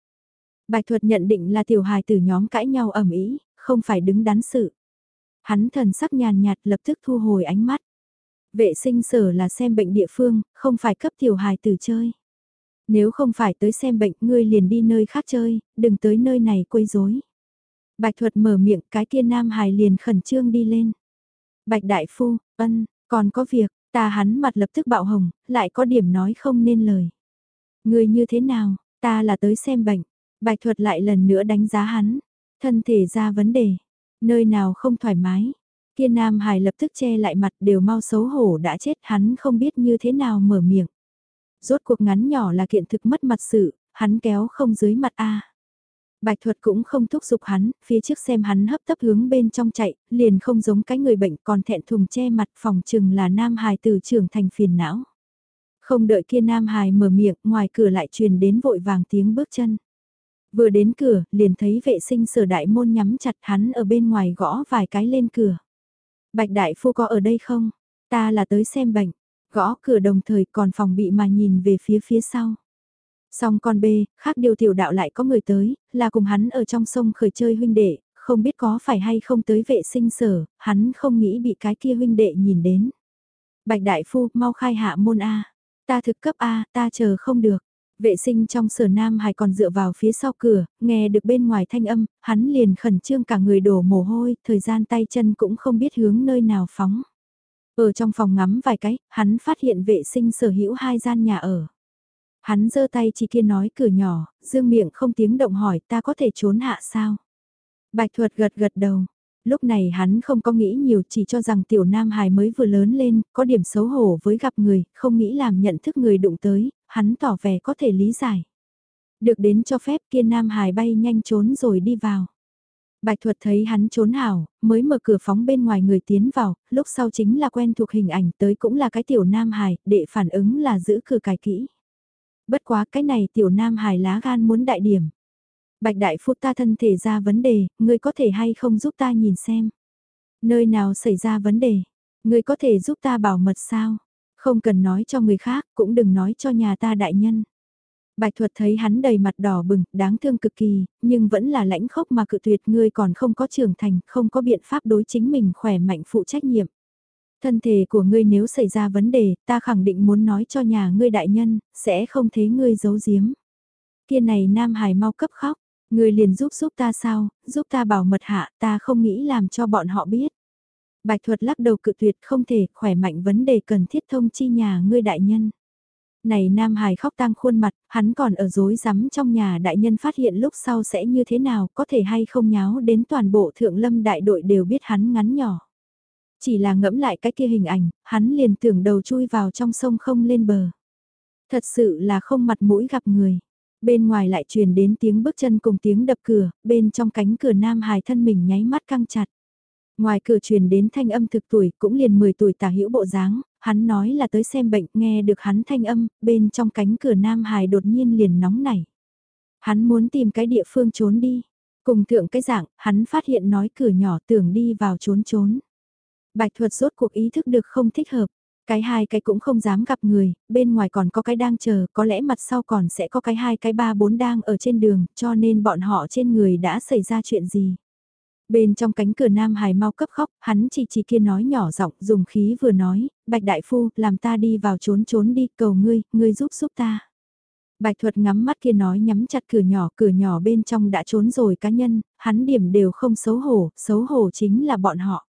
Bạch thuật nhận định là tiểu hài từ nhóm cãi nhau ẩm ý, không phải đứng đắn sự. Hắn thần sắc nhàn nhạt lập tức thu hồi ánh mắt. Vệ sinh sở là xem bệnh địa phương, không phải cấp tiểu hài tử chơi. Nếu không phải tới xem bệnh, ngươi liền đi nơi khác chơi, đừng tới nơi này quấy rối. Bạch thuật mở miệng, cái kia nam hài liền khẩn trương đi lên. Bạch đại phu, ân, còn có việc, ta hắn mặt lập tức bạo hồng, lại có điểm nói không nên lời. Ngươi như thế nào, ta là tới xem bệnh. Bạch thuật lại lần nữa đánh giá hắn, thân thể ra vấn đề, nơi nào không thoải mái. Kia nam Hải lập tức che lại mặt đều mau xấu hổ đã chết hắn không biết như thế nào mở miệng. Rốt cuộc ngắn nhỏ là kiện thực mất mặt sự, hắn kéo không dưới mặt A. Bạch thuật cũng không thúc giục hắn, phía trước xem hắn hấp tấp hướng bên trong chạy, liền không giống cái người bệnh còn thẹn thùng che mặt phòng chừng là nam Hải từ trưởng thành phiền não. Không đợi kia nam Hải mở miệng, ngoài cửa lại truyền đến vội vàng tiếng bước chân. Vừa đến cửa, liền thấy vệ sinh sở đại môn nhắm chặt hắn ở bên ngoài gõ vài cái lên cửa. Bạch đại phu có ở đây không? Ta là tới xem bệnh. Gõ cửa đồng thời còn phòng bị mà nhìn về phía phía sau. Xong con bê, khác điều tiểu đạo lại có người tới, là cùng hắn ở trong sông khởi chơi huynh đệ, không biết có phải hay không tới vệ sinh sở, hắn không nghĩ bị cái kia huynh đệ nhìn đến. Bạch đại phu, mau khai hạ môn A. Ta thực cấp A, ta chờ không được. Vệ sinh trong sở nam hải còn dựa vào phía sau cửa, nghe được bên ngoài thanh âm, hắn liền khẩn trương cả người đổ mồ hôi, thời gian tay chân cũng không biết hướng nơi nào phóng. Ở trong phòng ngắm vài cái, hắn phát hiện vệ sinh sở hữu hai gian nhà ở. Hắn giơ tay chỉ kia nói cửa nhỏ, dương miệng không tiếng động hỏi ta có thể trốn hạ sao. Bạch thuật gật gật đầu. Lúc này hắn không có nghĩ nhiều chỉ cho rằng tiểu nam hài mới vừa lớn lên, có điểm xấu hổ với gặp người, không nghĩ làm nhận thức người đụng tới, hắn tỏ vẻ có thể lý giải. Được đến cho phép kia nam hải bay nhanh trốn rồi đi vào. Bạch thuật thấy hắn trốn hảo, mới mở cửa phóng bên ngoài người tiến vào, lúc sau chính là quen thuộc hình ảnh tới cũng là cái tiểu nam hải để phản ứng là giữ cửa cài kỹ. Bất quá cái này tiểu nam hải lá gan muốn đại điểm. Bạch đại phu ta thân thể ra vấn đề, ngươi có thể hay không giúp ta nhìn xem. Nơi nào xảy ra vấn đề, ngươi có thể giúp ta bảo mật sao? Không cần nói cho người khác, cũng đừng nói cho nhà ta đại nhân. Bạch thuật thấy hắn đầy mặt đỏ bừng, đáng thương cực kỳ, nhưng vẫn là lãnh khốc mà cự tuyệt ngươi còn không có trưởng thành, không có biện pháp đối chính mình khỏe mạnh phụ trách nhiệm. Thân thể của ngươi nếu xảy ra vấn đề, ta khẳng định muốn nói cho nhà ngươi đại nhân, sẽ không thấy ngươi giấu giếm. Kia này Nam Hải mau cấp khóc, ngươi liền giúp giúp ta sao, giúp ta bảo mật hạ, ta không nghĩ làm cho bọn họ biết. Bạch thuật lắc đầu cự tuyệt không thể, khỏe mạnh vấn đề cần thiết thông chi nhà ngươi đại nhân. Này Nam Hải khóc tang khuôn mặt, hắn còn ở dối rắm trong nhà đại nhân phát hiện lúc sau sẽ như thế nào, có thể hay không nháo đến toàn bộ thượng lâm đại đội đều biết hắn ngắn nhỏ. Chỉ là ngẫm lại cái kia hình ảnh, hắn liền tưởng đầu chui vào trong sông không lên bờ. Thật sự là không mặt mũi gặp người. Bên ngoài lại truyền đến tiếng bước chân cùng tiếng đập cửa, bên trong cánh cửa Nam Hải thân mình nháy mắt căng chặt. Ngoài cửa truyền đến thanh âm thực tuổi, cũng liền 10 tuổi tả hữu bộ dáng, hắn nói là tới xem bệnh, nghe được hắn thanh âm, bên trong cánh cửa Nam Hải đột nhiên liền nóng nảy. Hắn muốn tìm cái địa phương trốn đi. Cùng thượng cái dạng, hắn phát hiện nói cửa nhỏ tưởng đi vào trốn trốn. Bạch thuật rốt cuộc ý thức được không thích hợp. Cái hai cái cũng không dám gặp người, bên ngoài còn có cái đang chờ, có lẽ mặt sau còn sẽ có cái hai cái ba bốn đang ở trên đường, cho nên bọn họ trên người đã xảy ra chuyện gì. Bên trong cánh cửa Nam Hải mau cấp khóc, hắn chỉ chỉ kia nói nhỏ giọng dùng khí vừa nói, Bạch Đại Phu, làm ta đi vào trốn trốn đi, cầu ngươi, ngươi giúp giúp ta. Bạch thuật ngắm mắt kia nói nhắm chặt cửa nhỏ, cửa nhỏ bên trong đã trốn rồi cá nhân, hắn điểm đều không xấu hổ, xấu hổ chính là bọn họ.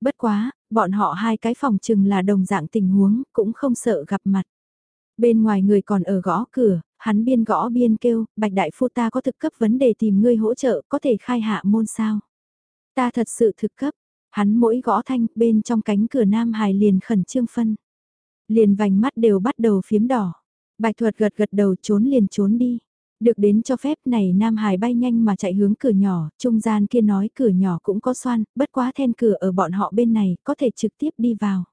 Bất quá, bọn họ hai cái phòng chừng là đồng dạng tình huống, cũng không sợ gặp mặt. Bên ngoài người còn ở gõ cửa, hắn biên gõ biên kêu, Bạch Đại Phu ta có thực cấp vấn đề tìm ngươi hỗ trợ, có thể khai hạ môn sao. Ta thật sự thực cấp, hắn mỗi gõ thanh bên trong cánh cửa Nam Hải liền khẩn trương phân. Liền vành mắt đều bắt đầu phiếm đỏ. Bạch thuật gật gật đầu trốn liền trốn đi. Được đến cho phép này Nam Hải bay nhanh mà chạy hướng cửa nhỏ, trung gian kia nói cửa nhỏ cũng có xoan, bất quá then cửa ở bọn họ bên này, có thể trực tiếp đi vào.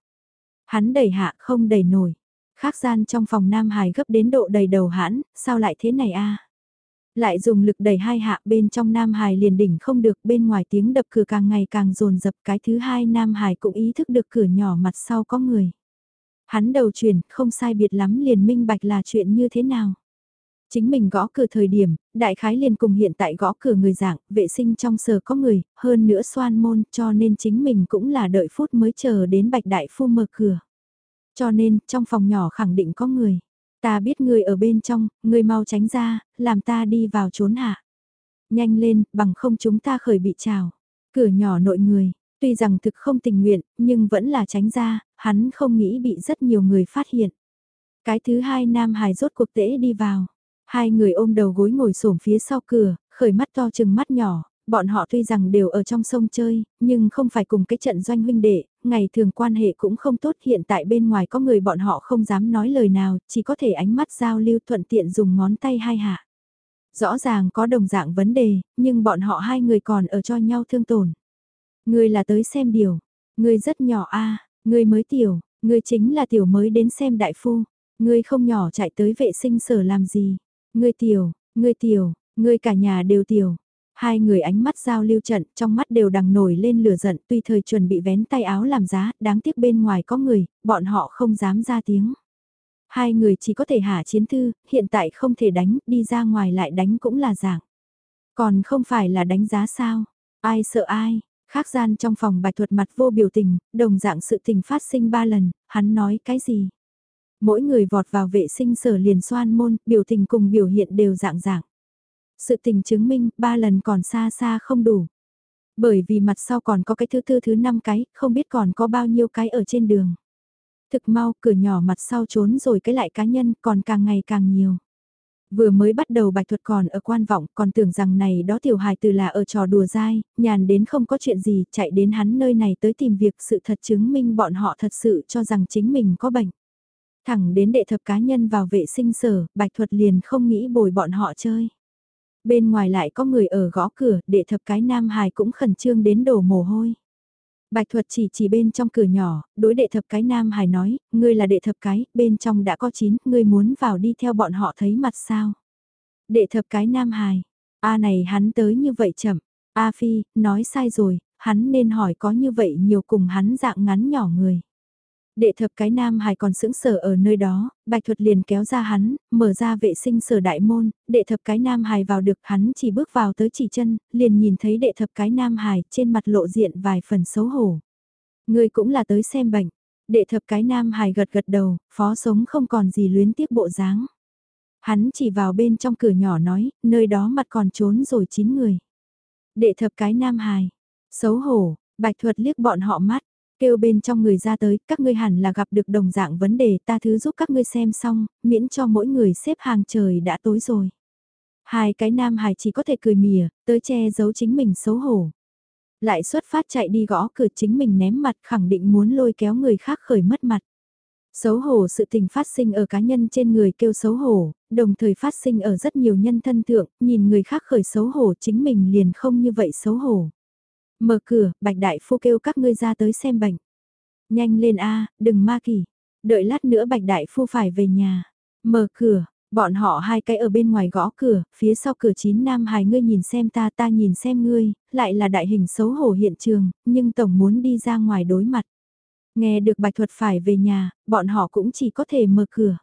Hắn đẩy hạ không đẩy nổi. Khác gian trong phòng Nam Hải gấp đến độ đầy đầu hãn, sao lại thế này a lại dùng lực đẩy hai hạ bên trong Nam Hải liền đỉnh không được bên ngoài tiếng đập cửa càng ngày càng rồn dập cái thứ hai Nam Hải cũng ý thức được cửa nhỏ mặt sau có người. Hắn đầu chuyển không sai biệt lắm liền minh bạch là chuyện như thế nào. Chính mình gõ cửa thời điểm, đại khái liền cùng hiện tại gõ cửa người dạng, vệ sinh trong sở có người, hơn nữa xoan môn cho nên chính mình cũng là đợi phút mới chờ đến bạch đại phu mở cửa. Cho nên, trong phòng nhỏ khẳng định có người. Ta biết người ở bên trong, người mau tránh ra, làm ta đi vào trốn hạ. Nhanh lên, bằng không chúng ta khởi bị trào. Cửa nhỏ nội người, tuy rằng thực không tình nguyện, nhưng vẫn là tránh ra, hắn không nghĩ bị rất nhiều người phát hiện. Cái thứ hai nam hài rốt cuộc tễ đi vào. Hai người ôm đầu gối ngồi xổm phía sau cửa, khởi mắt to chừng mắt nhỏ, bọn họ tuy rằng đều ở trong sông chơi, nhưng không phải cùng cái trận doanh huynh đệ, ngày thường quan hệ cũng không tốt hiện tại bên ngoài có người bọn họ không dám nói lời nào, chỉ có thể ánh mắt giao lưu thuận tiện dùng ngón tay hai hạ. Rõ ràng có đồng dạng vấn đề, nhưng bọn họ hai người còn ở cho nhau thương tổn. Người là tới xem điều, người rất nhỏ a người mới tiểu, người chính là tiểu mới đến xem đại phu, người không nhỏ chạy tới vệ sinh sở làm gì, người tiểu, người tiểu, người cả nhà đều tiểu, Hai người ánh mắt giao lưu trận, trong mắt đều đằng nổi lên lửa giận, tuy thời chuẩn bị vén tay áo làm giá, đáng tiếc bên ngoài có người, bọn họ không dám ra tiếng. Hai người chỉ có thể hạ chiến thư, hiện tại không thể đánh, đi ra ngoài lại đánh cũng là dạng. Còn không phải là đánh giá sao? Ai sợ ai? Khác gian trong phòng bạch thuật mặt vô biểu tình, đồng dạng sự tình phát sinh ba lần, hắn nói cái gì? Mỗi người vọt vào vệ sinh sở liền xoan môn, biểu tình cùng biểu hiện đều dạng dạng. Sự tình chứng minh, ba lần còn xa xa không đủ. Bởi vì mặt sau còn có cái thứ tư thứ năm cái, không biết còn có bao nhiêu cái ở trên đường. Thực mau, cửa nhỏ mặt sau trốn rồi cái lại cá nhân còn càng ngày càng nhiều. Vừa mới bắt đầu bạch thuật còn ở quan vọng, còn tưởng rằng này đó tiểu hài từ là ở trò đùa dai, nhàn đến không có chuyện gì, chạy đến hắn nơi này tới tìm việc sự thật chứng minh bọn họ thật sự cho rằng chính mình có bệnh. Thẳng đến đệ thập cá nhân vào vệ sinh sở, bạch thuật liền không nghĩ bồi bọn họ chơi. Bên ngoài lại có người ở gõ cửa, đệ thập cái nam hài cũng khẩn trương đến đổ mồ hôi. Bạch thuật chỉ chỉ bên trong cửa nhỏ, đối đệ thập cái nam hài nói, ngươi là đệ thập cái, bên trong đã có chín, ngươi muốn vào đi theo bọn họ thấy mặt sao. Đệ thập cái nam hài, A này hắn tới như vậy chậm, A Phi, nói sai rồi, hắn nên hỏi có như vậy nhiều cùng hắn dạng ngắn nhỏ người. Đệ thập cái nam hài còn sững sờ ở nơi đó, bạch thuật liền kéo ra hắn, mở ra vệ sinh sở đại môn, đệ thập cái nam hài vào được hắn chỉ bước vào tới chỉ chân, liền nhìn thấy đệ thập cái nam hài trên mặt lộ diện vài phần xấu hổ. Người cũng là tới xem bệnh, đệ thập cái nam hài gật gật đầu, phó sống không còn gì luyến tiếc bộ dáng. Hắn chỉ vào bên trong cửa nhỏ nói, nơi đó mặt còn trốn rồi chín người. Đệ thập cái nam hài, xấu hổ, bạch thuật liếc bọn họ mắt, kêu bên trong người ra tới, các ngươi hẳn là gặp được đồng dạng vấn đề ta thứ giúp các ngươi xem xong, miễn cho mỗi người xếp hàng trời đã tối rồi. Hai cái nam hài chỉ có thể cười mỉa, tới che giấu chính mình xấu hổ. Lại xuất phát chạy đi gõ cửa chính mình ném mặt khẳng định muốn lôi kéo người khác khởi mất mặt. Xấu hổ sự tình phát sinh ở cá nhân trên người kêu xấu hổ, đồng thời phát sinh ở rất nhiều nhân thân thượng, nhìn người khác khởi xấu hổ chính mình liền không như vậy xấu hổ. Mở cửa, Bạch Đại Phu kêu các ngươi ra tới xem bệnh. Nhanh lên a, đừng ma kỳ. Đợi lát nữa Bạch Đại Phu phải về nhà. Mở cửa, bọn họ hai cái ở bên ngoài gõ cửa, phía sau cửa chín nam hài ngươi nhìn xem ta ta nhìn xem ngươi, lại là đại hình xấu hổ hiện trường, nhưng tổng muốn đi ra ngoài đối mặt. Nghe được bạch thuật phải về nhà, bọn họ cũng chỉ có thể mở cửa.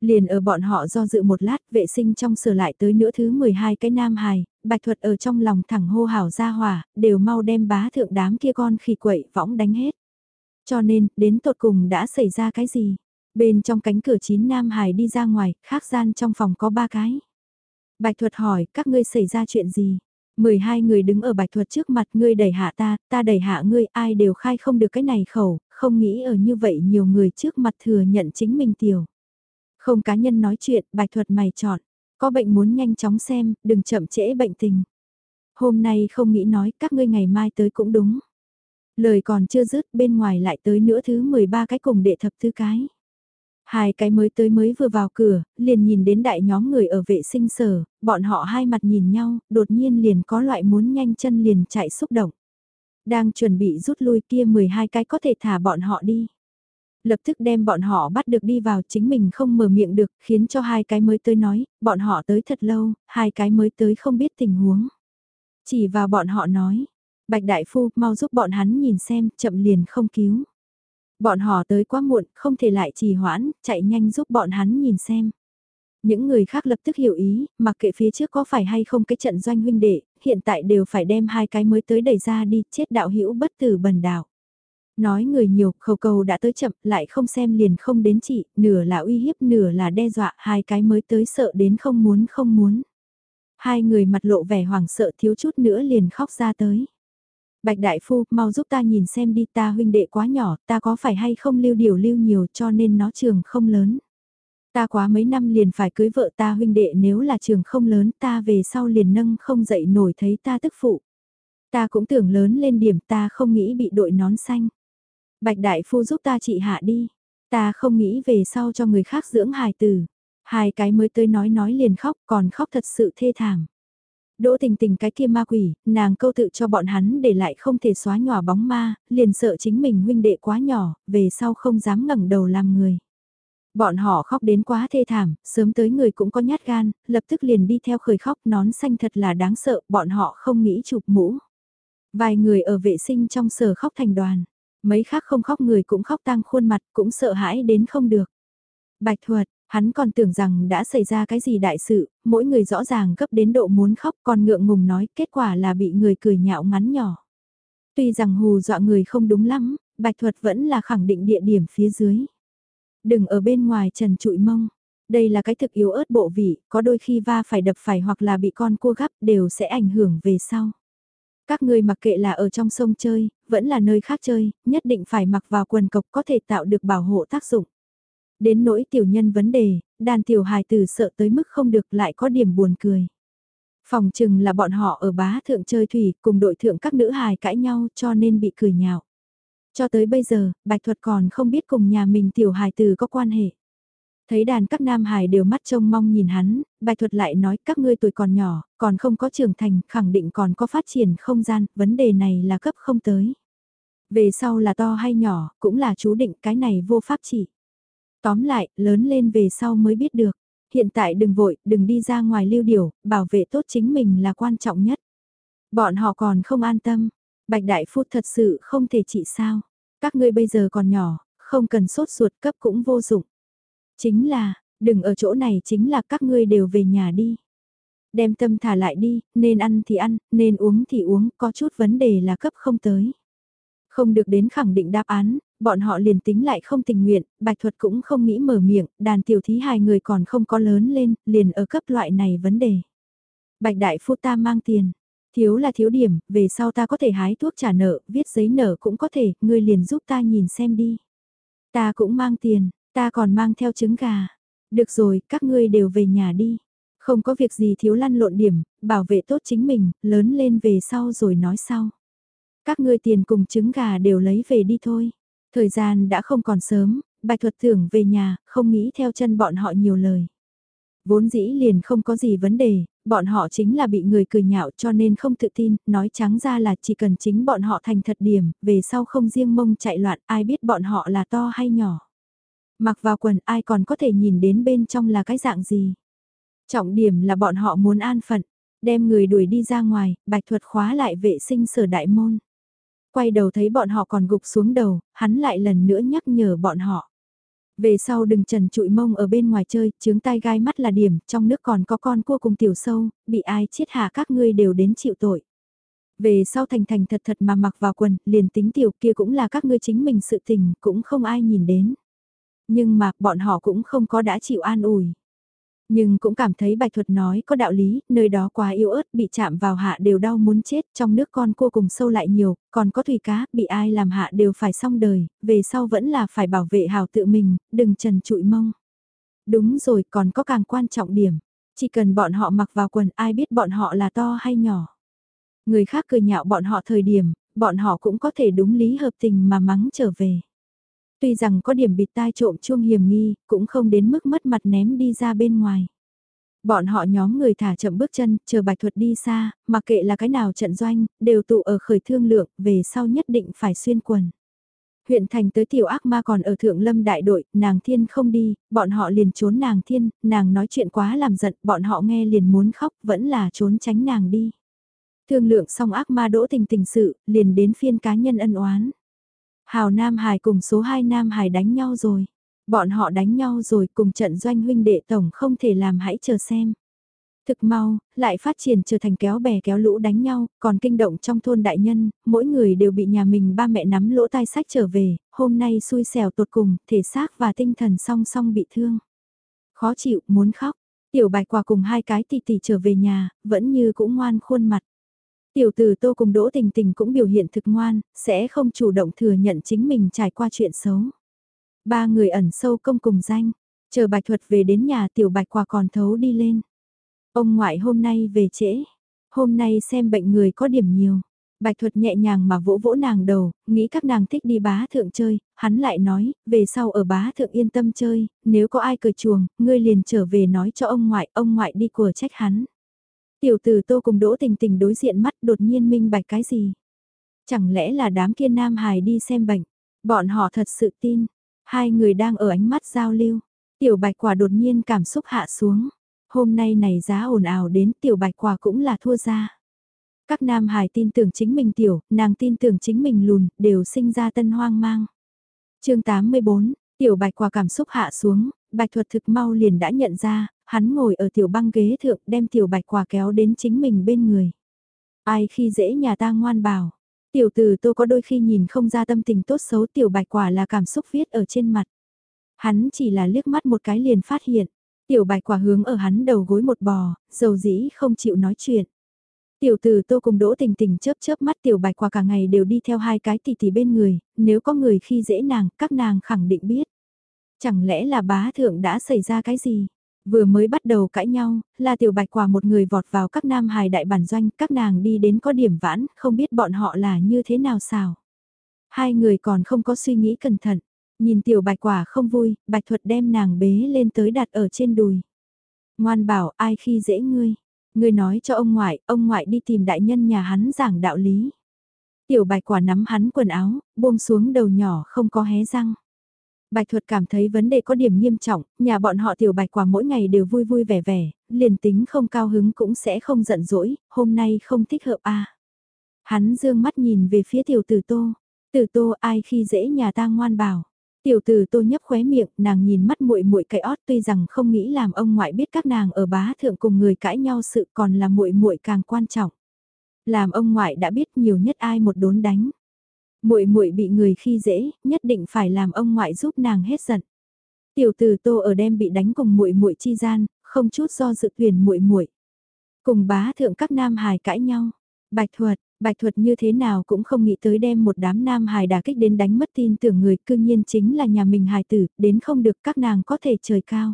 Liền ở bọn họ do dự một lát vệ sinh trong sửa lại tới nửa thứ 12 cái nam hài, bạch thuật ở trong lòng thẳng hô hào ra hỏa, đều mau đem bá thượng đám kia con khỉ quậy võng đánh hết. Cho nên, đến tột cùng đã xảy ra cái gì? Bên trong cánh cửa chín nam Hải đi ra ngoài, khác gian trong phòng có ba cái. Bạch thuật hỏi, các ngươi xảy ra chuyện gì? 12 người đứng ở bạch thuật trước mặt ngươi đẩy hạ ta, ta đẩy hạ ngươi, ai đều khai không được cái này khẩu, không nghĩ ở như vậy nhiều người trước mặt thừa nhận chính mình tiểu. Không cá nhân nói chuyện, bạch thuật mày chọn, có bệnh muốn nhanh chóng xem, đừng chậm trễ bệnh tình. Hôm nay không nghĩ nói, các ngươi ngày mai tới cũng đúng. Lời còn chưa dứt, bên ngoài lại tới nữa thứ 13 cái cùng đệ thập thứ cái. Hai cái mới tới mới vừa vào cửa, liền nhìn đến đại nhóm người ở vệ sinh sở, bọn họ hai mặt nhìn nhau, đột nhiên liền có loại muốn nhanh chân liền chạy xúc động. Đang chuẩn bị rút lui kia 12 cái có thể thả bọn họ đi. Lập tức đem bọn họ bắt được đi vào chính mình không mở miệng được, khiến cho hai cái mới tới nói, bọn họ tới thật lâu, hai cái mới tới không biết tình huống. Chỉ vào bọn họ nói, Bạch Đại Phu mau giúp bọn hắn nhìn xem, chậm liền không cứu. Bọn họ tới quá muộn, không thể lại trì hoãn, chạy nhanh giúp bọn hắn nhìn xem. Những người khác lập tức hiểu ý, mặc kệ phía trước có phải hay không cái trận doanh huynh đệ, hiện tại đều phải đem hai cái mới tới đẩy ra đi, chết đạo hữu bất tử bần đạo. Nói người nhiều, khẩu cầu đã tới chậm, lại không xem liền không đến chị, nửa là uy hiếp, nửa là đe dọa, hai cái mới tới sợ đến không muốn không muốn. Hai người mặt lộ vẻ hoảng sợ thiếu chút nữa liền khóc ra tới. Bạch Đại Phu, mau giúp ta nhìn xem đi ta huynh đệ quá nhỏ, ta có phải hay không lưu điều lưu nhiều cho nên nó trường không lớn. Ta quá mấy năm liền phải cưới vợ ta huynh đệ nếu là trường không lớn ta về sau liền nâng không dậy nổi thấy ta tức phụ. Ta cũng tưởng lớn lên điểm ta không nghĩ bị đội nón xanh. Bạch Đại Phu giúp ta trị hạ đi. Ta không nghĩ về sau cho người khác dưỡng hài tử. Hai cái mới tới nói nói liền khóc còn khóc thật sự thê thảm. Đỗ tình tình cái kia ma quỷ, nàng câu tự cho bọn hắn để lại không thể xóa nhỏ bóng ma, liền sợ chính mình huynh đệ quá nhỏ, về sau không dám ngẩng đầu làm người. Bọn họ khóc đến quá thê thảm, sớm tới người cũng có nhát gan, lập tức liền đi theo khởi khóc nón xanh thật là đáng sợ, bọn họ không nghĩ chụp mũ. Vài người ở vệ sinh trong sở khóc thành đoàn, mấy khác không khóc người cũng khóc tăng khuôn mặt cũng sợ hãi đến không được. Bạch thuật, Hắn còn tưởng rằng đã xảy ra cái gì đại sự, mỗi người rõ ràng gấp đến độ muốn khóc còn ngượng ngùng nói kết quả là bị người cười nhạo ngắn nhỏ. Tuy rằng hù dọa người không đúng lắm, bạch thuật vẫn là khẳng định địa điểm phía dưới. Đừng ở bên ngoài trần trụi mông. Đây là cái thực yếu ớt bộ vị, có đôi khi va phải đập phải hoặc là bị con cua gắp đều sẽ ảnh hưởng về sau. Các người mặc kệ là ở trong sông chơi, vẫn là nơi khác chơi, nhất định phải mặc vào quần cộc có thể tạo được bảo hộ tác dụng. Đến nỗi tiểu nhân vấn đề, đàn tiểu hài tử sợ tới mức không được lại có điểm buồn cười. Phòng chừng là bọn họ ở bá thượng chơi thủy cùng đội thượng các nữ hài cãi nhau cho nên bị cười nhạo. Cho tới bây giờ, Bạch Thuật còn không biết cùng nhà mình tiểu hài tử có quan hệ. Thấy đàn các nam hài đều mắt trông mong nhìn hắn, Bạch Thuật lại nói các ngươi tuổi còn nhỏ, còn không có trưởng thành, khẳng định còn có phát triển không gian, vấn đề này là cấp không tới. Về sau là to hay nhỏ, cũng là chú định cái này vô pháp chỉ. Tóm lại, lớn lên về sau mới biết được. Hiện tại đừng vội, đừng đi ra ngoài lưu điều, bảo vệ tốt chính mình là quan trọng nhất. Bọn họ còn không an tâm. Bạch Đại Phu thật sự không thể trị sao. Các ngươi bây giờ còn nhỏ, Không cần sốt ruột cấp cũng vô dụng. Chính là, đừng ở chỗ này chính là các ngươi đều về nhà đi. Đem tâm thả lại đi, nên ăn thì ăn, nên uống thì uống, có chút vấn đề là cấp không tới. Không được đến khẳng định đáp án, bọn họ liền tính lại không tình nguyện, bạch thuật cũng không nghĩ mở miệng, đàn tiểu thí hai người còn không có lớn lên, liền ở cấp loại này vấn đề. Bạch đại phu ta mang tiền, thiếu là thiếu điểm, về sau ta có thể hái thuốc trả nợ, viết giấy nợ cũng có thể, ngươi liền giúp ta nhìn xem đi. Ta cũng mang tiền, ta còn mang theo trứng gà. Được rồi, các ngươi đều về nhà đi. Không có việc gì thiếu lăn lộn điểm, bảo vệ tốt chính mình, lớn lên về sau rồi nói sau. Các ngươi tiền cùng trứng gà đều lấy về đi thôi. Thời gian đã không còn sớm, bạch thuật tưởng về nhà, không nghĩ theo chân bọn họ nhiều lời. Vốn dĩ liền không có gì vấn đề, bọn họ chính là bị người cười nhạo cho nên không tự tin, nói trắng ra là chỉ cần chính bọn họ thành thật điểm, về sau không riêng mông chạy loạn, ai biết bọn họ là to hay nhỏ. Mặc vào quần ai còn có thể nhìn đến bên trong là cái dạng gì. Trọng điểm là bọn họ muốn an phận, đem người đuổi đi ra ngoài, bạch thuật khóa lại vệ sinh sở đại môn. Quay đầu thấy bọn họ còn gục xuống đầu, hắn lại lần nữa nhắc nhở bọn họ. Về sau đừng trần trụi mông ở bên ngoài chơi, chướng tai gai mắt là điểm, trong nước còn có con cua cùng tiểu sâu, bị ai chết hạ các ngươi đều đến chịu tội. Về sau thành thành thật thật mà mặc vào quần, liền tính tiểu kia cũng là các ngươi chính mình sự tình, cũng không ai nhìn đến. Nhưng mà, bọn họ cũng không có đã chịu an ủi. Nhưng cũng cảm thấy bạch thuật nói có đạo lý, nơi đó quá yếu ớt bị chạm vào hạ đều đau muốn chết, trong nước con cua cùng sâu lại nhiều, còn có thủy cá, bị ai làm hạ đều phải xong đời, về sau vẫn là phải bảo vệ hào tự mình, đừng trần trụi mông. Đúng rồi, còn có càng quan trọng điểm, chỉ cần bọn họ mặc vào quần ai biết bọn họ là to hay nhỏ. Người khác cười nhạo bọn họ thời điểm, bọn họ cũng có thể đúng lý hợp tình mà mắng trở về. Tuy rằng có điểm bịt tai trộm chuông hiểm nghi, cũng không đến mức mất mặt ném đi ra bên ngoài. Bọn họ nhóm người thả chậm bước chân, chờ bạch thuật đi xa, mặc kệ là cái nào trận doanh, đều tụ ở khởi thương lượng, về sau nhất định phải xuyên quần. Huyện thành tới tiểu ác ma còn ở thượng lâm đại đội, nàng thiên không đi, bọn họ liền trốn nàng thiên, nàng nói chuyện quá làm giận, bọn họ nghe liền muốn khóc, vẫn là trốn tránh nàng đi. Thương lượng xong ác ma đỗ tình tình sự, liền đến phiên cá nhân ân oán. Hào Nam Hải cùng số 2 Nam Hải đánh nhau rồi. Bọn họ đánh nhau rồi cùng trận doanh huynh đệ tổng không thể làm hãy chờ xem. Thực mau, lại phát triển trở thành kéo bè kéo lũ đánh nhau, còn kinh động trong thôn đại nhân, mỗi người đều bị nhà mình ba mẹ nắm lỗ tai sách trở về, hôm nay xui xẻo tột cùng, thể xác và tinh thần song song bị thương. Khó chịu, muốn khóc, tiểu bạch quả cùng hai cái tỷ tỷ trở về nhà, vẫn như cũng ngoan khuôn mặt. Tiểu tử tô cùng đỗ tình tình cũng biểu hiện thực ngoan, sẽ không chủ động thừa nhận chính mình trải qua chuyện xấu. Ba người ẩn sâu công cùng danh, chờ bạch thuật về đến nhà tiểu bạch quả còn thấu đi lên. Ông ngoại hôm nay về trễ, hôm nay xem bệnh người có điểm nhiều. Bạch thuật nhẹ nhàng mà vỗ vỗ nàng đầu, nghĩ các nàng thích đi bá thượng chơi, hắn lại nói, về sau ở bá thượng yên tâm chơi, nếu có ai cười chuồng, ngươi liền trở về nói cho ông ngoại, ông ngoại đi của trách hắn. Tiểu tử tô cùng đỗ tình tình đối diện mắt đột nhiên minh bạch cái gì. Chẳng lẽ là đám kia nam hài đi xem bệnh, bọn họ thật sự tin, hai người đang ở ánh mắt giao lưu. Tiểu bạch quả đột nhiên cảm xúc hạ xuống. Hôm nay này giá ồn ào đến tiểu bạch quả cũng là thua ra. Các nam hài tin tưởng chính mình tiểu, nàng tin tưởng chính mình lùn, đều sinh ra tân hoang mang. chương 84, tiểu bạch quả cảm xúc hạ xuống, bạch thuật thực mau liền đã nhận ra, hắn ngồi ở tiểu băng ghế thượng đem tiểu bạch quả kéo đến chính mình bên người. Ai khi dễ nhà ta ngoan bảo, tiểu từ tô có đôi khi nhìn không ra tâm tình tốt xấu tiểu bạch quả là cảm xúc viết ở trên mặt. Hắn chỉ là liếc mắt một cái liền phát hiện, tiểu bạch quả hướng ở hắn đầu gối một bò, dầu dĩ không chịu nói chuyện. Tiểu tử tô cùng đỗ tình tình chớp chớp mắt tiểu bạch quả cả ngày đều đi theo hai cái tỷ tỷ bên người, nếu có người khi dễ nàng, các nàng khẳng định biết. Chẳng lẽ là bá thượng đã xảy ra cái gì? Vừa mới bắt đầu cãi nhau, là tiểu bạch quả một người vọt vào các nam hài đại bản doanh, các nàng đi đến có điểm vãn, không biết bọn họ là như thế nào xào. Hai người còn không có suy nghĩ cẩn thận, nhìn tiểu bạch quả không vui, bạch thuật đem nàng bế lên tới đặt ở trên đùi. Ngoan bảo ai khi dễ ngươi, ngươi nói cho ông ngoại, ông ngoại đi tìm đại nhân nhà hắn giảng đạo lý. Tiểu bạch quả nắm hắn quần áo, buông xuống đầu nhỏ không có hé răng. Bạch thuật cảm thấy vấn đề có điểm nghiêm trọng, nhà bọn họ tiểu bạch quả mỗi ngày đều vui vui vẻ vẻ, liền tính không cao hứng cũng sẽ không giận dỗi, hôm nay không thích hợp a. Hắn dương mắt nhìn về phía tiểu tử tô, tử tô ai khi dễ nhà ta ngoan bảo. Tiểu tử Tô nhấp khóe miệng, nàng nhìn mắt muội muội cái ót tuy rằng không nghĩ làm ông ngoại biết các nàng ở bá thượng cùng người cãi nhau sự còn là muội muội càng quan trọng. Làm ông ngoại đã biết nhiều nhất ai một đốn đánh. Muội muội bị người khi dễ, nhất định phải làm ông ngoại giúp nàng hết giận. Tiểu tử Tô ở đem bị đánh cùng muội muội chi gian, không chút do dự tuyển muội muội. Cùng bá thượng các nam hài cãi nhau. Bạch thuật, bạch thuật như thế nào cũng không nghĩ tới đem một đám nam hài đả kích đến đánh mất tin tưởng người cương nhiên chính là nhà mình hài tử, đến không được các nàng có thể trời cao.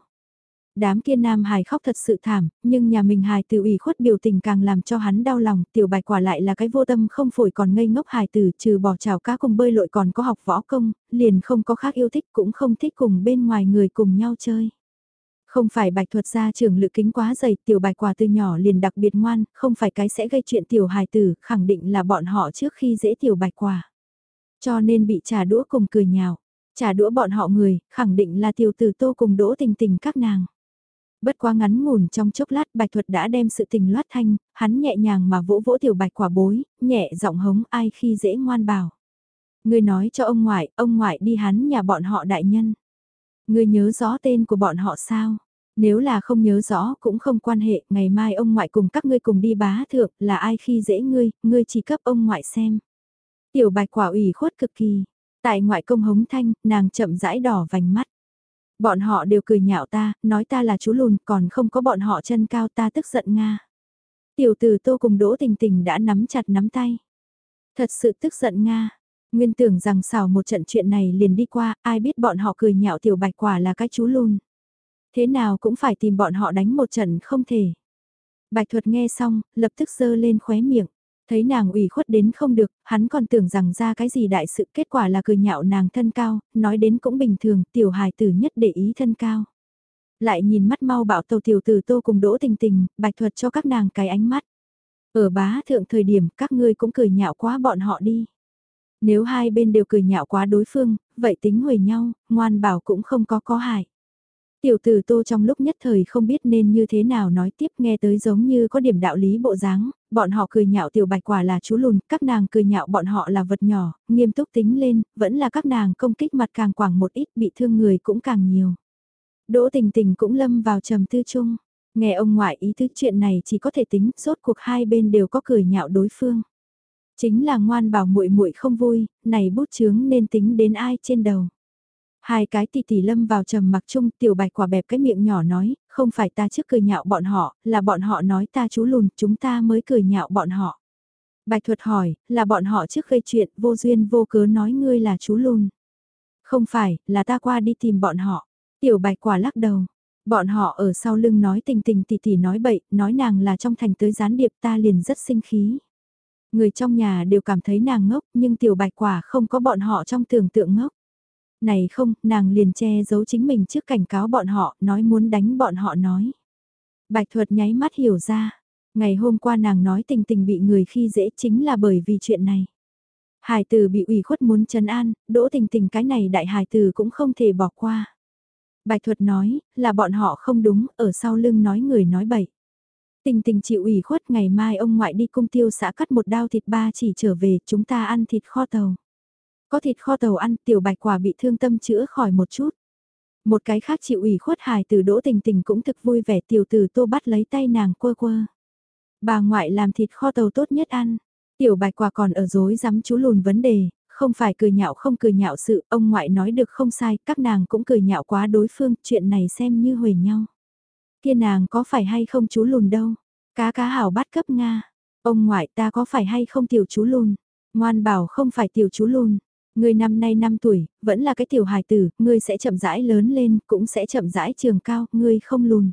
Đám kia nam hài khóc thật sự thảm, nhưng nhà mình hài tử ủy khuất biểu tình càng làm cho hắn đau lòng, tiểu bạch quả lại là cái vô tâm không phổi còn ngây ngốc hài tử trừ bỏ trào cá cùng bơi lội còn có học võ công, liền không có khác yêu thích cũng không thích cùng bên ngoài người cùng nhau chơi. Không phải bạch thuật gia trưởng lự kính quá dày, tiểu bạch quả từ nhỏ liền đặc biệt ngoan, không phải cái sẽ gây chuyện tiểu hài tử, khẳng định là bọn họ trước khi dễ tiểu bạch quả. Cho nên bị trả đũa cùng cười nhào. Trả đũa bọn họ người, khẳng định là tiểu tử tô cùng đỗ tình tình các nàng. Bất quá ngắn ngủn trong chốc lát bạch thuật đã đem sự tình loát thanh, hắn nhẹ nhàng mà vỗ vỗ tiểu bạch quả bối, nhẹ giọng hống ai khi dễ ngoan bảo. Người nói cho ông ngoại, ông ngoại đi hắn nhà bọn họ đại nhân. Ngươi nhớ rõ tên của bọn họ sao? Nếu là không nhớ rõ cũng không quan hệ, ngày mai ông ngoại cùng các ngươi cùng đi bá thượng, là ai khi dễ ngươi, ngươi chỉ cấp ông ngoại xem. Tiểu bạch quả ủy khuất cực kỳ. Tại ngoại công hống thanh, nàng chậm rãi đỏ vành mắt. Bọn họ đều cười nhạo ta, nói ta là chú lùn, còn không có bọn họ chân cao ta tức giận Nga. Tiểu tử tô cùng đỗ tình tình đã nắm chặt nắm tay. Thật sự tức giận Nga. Nguyên tưởng rằng xào một trận chuyện này liền đi qua, ai biết bọn họ cười nhạo tiểu bạch quả là cái chú lùn. Thế nào cũng phải tìm bọn họ đánh một trận không thể. Bạch thuật nghe xong, lập tức giơ lên khóe miệng. Thấy nàng ủy khuất đến không được, hắn còn tưởng rằng ra cái gì đại sự kết quả là cười nhạo nàng thân cao, nói đến cũng bình thường, tiểu hài tử nhất để ý thân cao. Lại nhìn mắt mau bảo tàu tiểu tử tô cùng đỗ tình tình, bạch thuật cho các nàng cái ánh mắt. Ở bá thượng thời điểm các ngươi cũng cười nhạo quá bọn họ đi. Nếu hai bên đều cười nhạo quá đối phương, vậy tính hồi nhau, ngoan bảo cũng không có có hại. Tiểu tử tô trong lúc nhất thời không biết nên như thế nào nói tiếp nghe tới giống như có điểm đạo lý bộ dáng, bọn họ cười nhạo tiểu bạch quả là chú lùn, các nàng cười nhạo bọn họ là vật nhỏ, nghiêm túc tính lên, vẫn là các nàng công kích mặt càng quảng một ít bị thương người cũng càng nhiều. Đỗ tình tình cũng lâm vào trầm tư chung, nghe ông ngoại ý thức chuyện này chỉ có thể tính, rốt cuộc hai bên đều có cười nhạo đối phương. Chính là ngoan bảo muội muội không vui, này bút chướng nên tính đến ai trên đầu. Hai cái tỷ tỷ lâm vào trầm mặc chung tiểu bạch quả bẹp cái miệng nhỏ nói, không phải ta trước cười nhạo bọn họ, là bọn họ nói ta chú lùn, chúng ta mới cười nhạo bọn họ. Bạch thuật hỏi, là bọn họ trước gây chuyện vô duyên vô cớ nói ngươi là chú lùn. Không phải, là ta qua đi tìm bọn họ. Tiểu bạch quả lắc đầu. Bọn họ ở sau lưng nói tình tình tỷ tỷ nói bậy, nói nàng là trong thành tới gián điệp ta liền rất sinh khí. Người trong nhà đều cảm thấy nàng ngốc nhưng tiểu bạch quả không có bọn họ trong tưởng tượng ngốc. Này không, nàng liền che giấu chính mình trước cảnh cáo bọn họ, nói muốn đánh bọn họ nói. Bạch thuật nháy mắt hiểu ra. Ngày hôm qua nàng nói tình tình bị người khi dễ chính là bởi vì chuyện này. Hải tử bị ủy khuất muốn trấn an, đỗ tình tình cái này đại hải tử cũng không thể bỏ qua. Bạch thuật nói, là bọn họ không đúng, ở sau lưng nói người nói bậy. Tình tình chịu ủy khuất ngày mai ông ngoại đi cung tiêu xã cắt một đao thịt ba chỉ trở về chúng ta ăn thịt kho tàu. Có thịt kho tàu ăn tiểu bạch quả bị thương tâm chữa khỏi một chút. Một cái khác chịu ủy khuất hài từ đỗ tình tình cũng thực vui vẻ tiểu từ tô bắt lấy tay nàng quơ quơ. Bà ngoại làm thịt kho tàu tốt nhất ăn. Tiểu bạch quả còn ở dối dám chú lùn vấn đề, không phải cười nhạo không cười nhạo sự, ông ngoại nói được không sai, các nàng cũng cười nhạo quá đối phương, chuyện này xem như huề nhau. Kia nàng có phải hay không chú lùn đâu? Cá cá hảo bắt cấp Nga. Ông ngoại ta có phải hay không tiểu chú lùn? Ngoan bảo không phải tiểu chú lùn. Ngươi năm nay 5 tuổi, vẫn là cái tiểu hài tử, ngươi sẽ chậm rãi lớn lên, cũng sẽ chậm rãi trường cao, ngươi không lùn.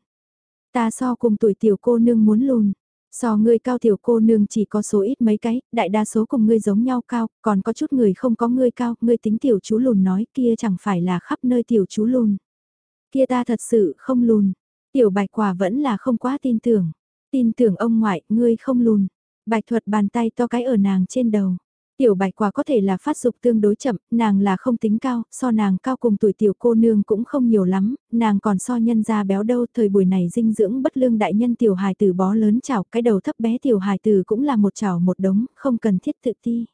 Ta so cùng tuổi tiểu cô nương muốn lùn. So ngươi cao tiểu cô nương chỉ có số ít mấy cái, đại đa số cùng ngươi giống nhau cao, còn có chút người không có ngươi cao, ngươi tính tiểu chú lùn nói kia chẳng phải là khắp nơi tiểu chú lùn. Kia ta thật sự không lùn, Tiểu bạch quả vẫn là không quá tin tưởng. Tin tưởng ông ngoại, ngươi không lùn. Bạch thuật bàn tay to cái ở nàng trên đầu. Tiểu bạch quả có thể là phát dục tương đối chậm, nàng là không tính cao, so nàng cao cùng tuổi tiểu cô nương cũng không nhiều lắm, nàng còn so nhân ra béo đâu, thời buổi này dinh dưỡng bất lương đại nhân tiểu hài tử bó lớn chảo, cái đầu thấp bé tiểu hài tử cũng là một chảo một đống, không cần thiết tự ti.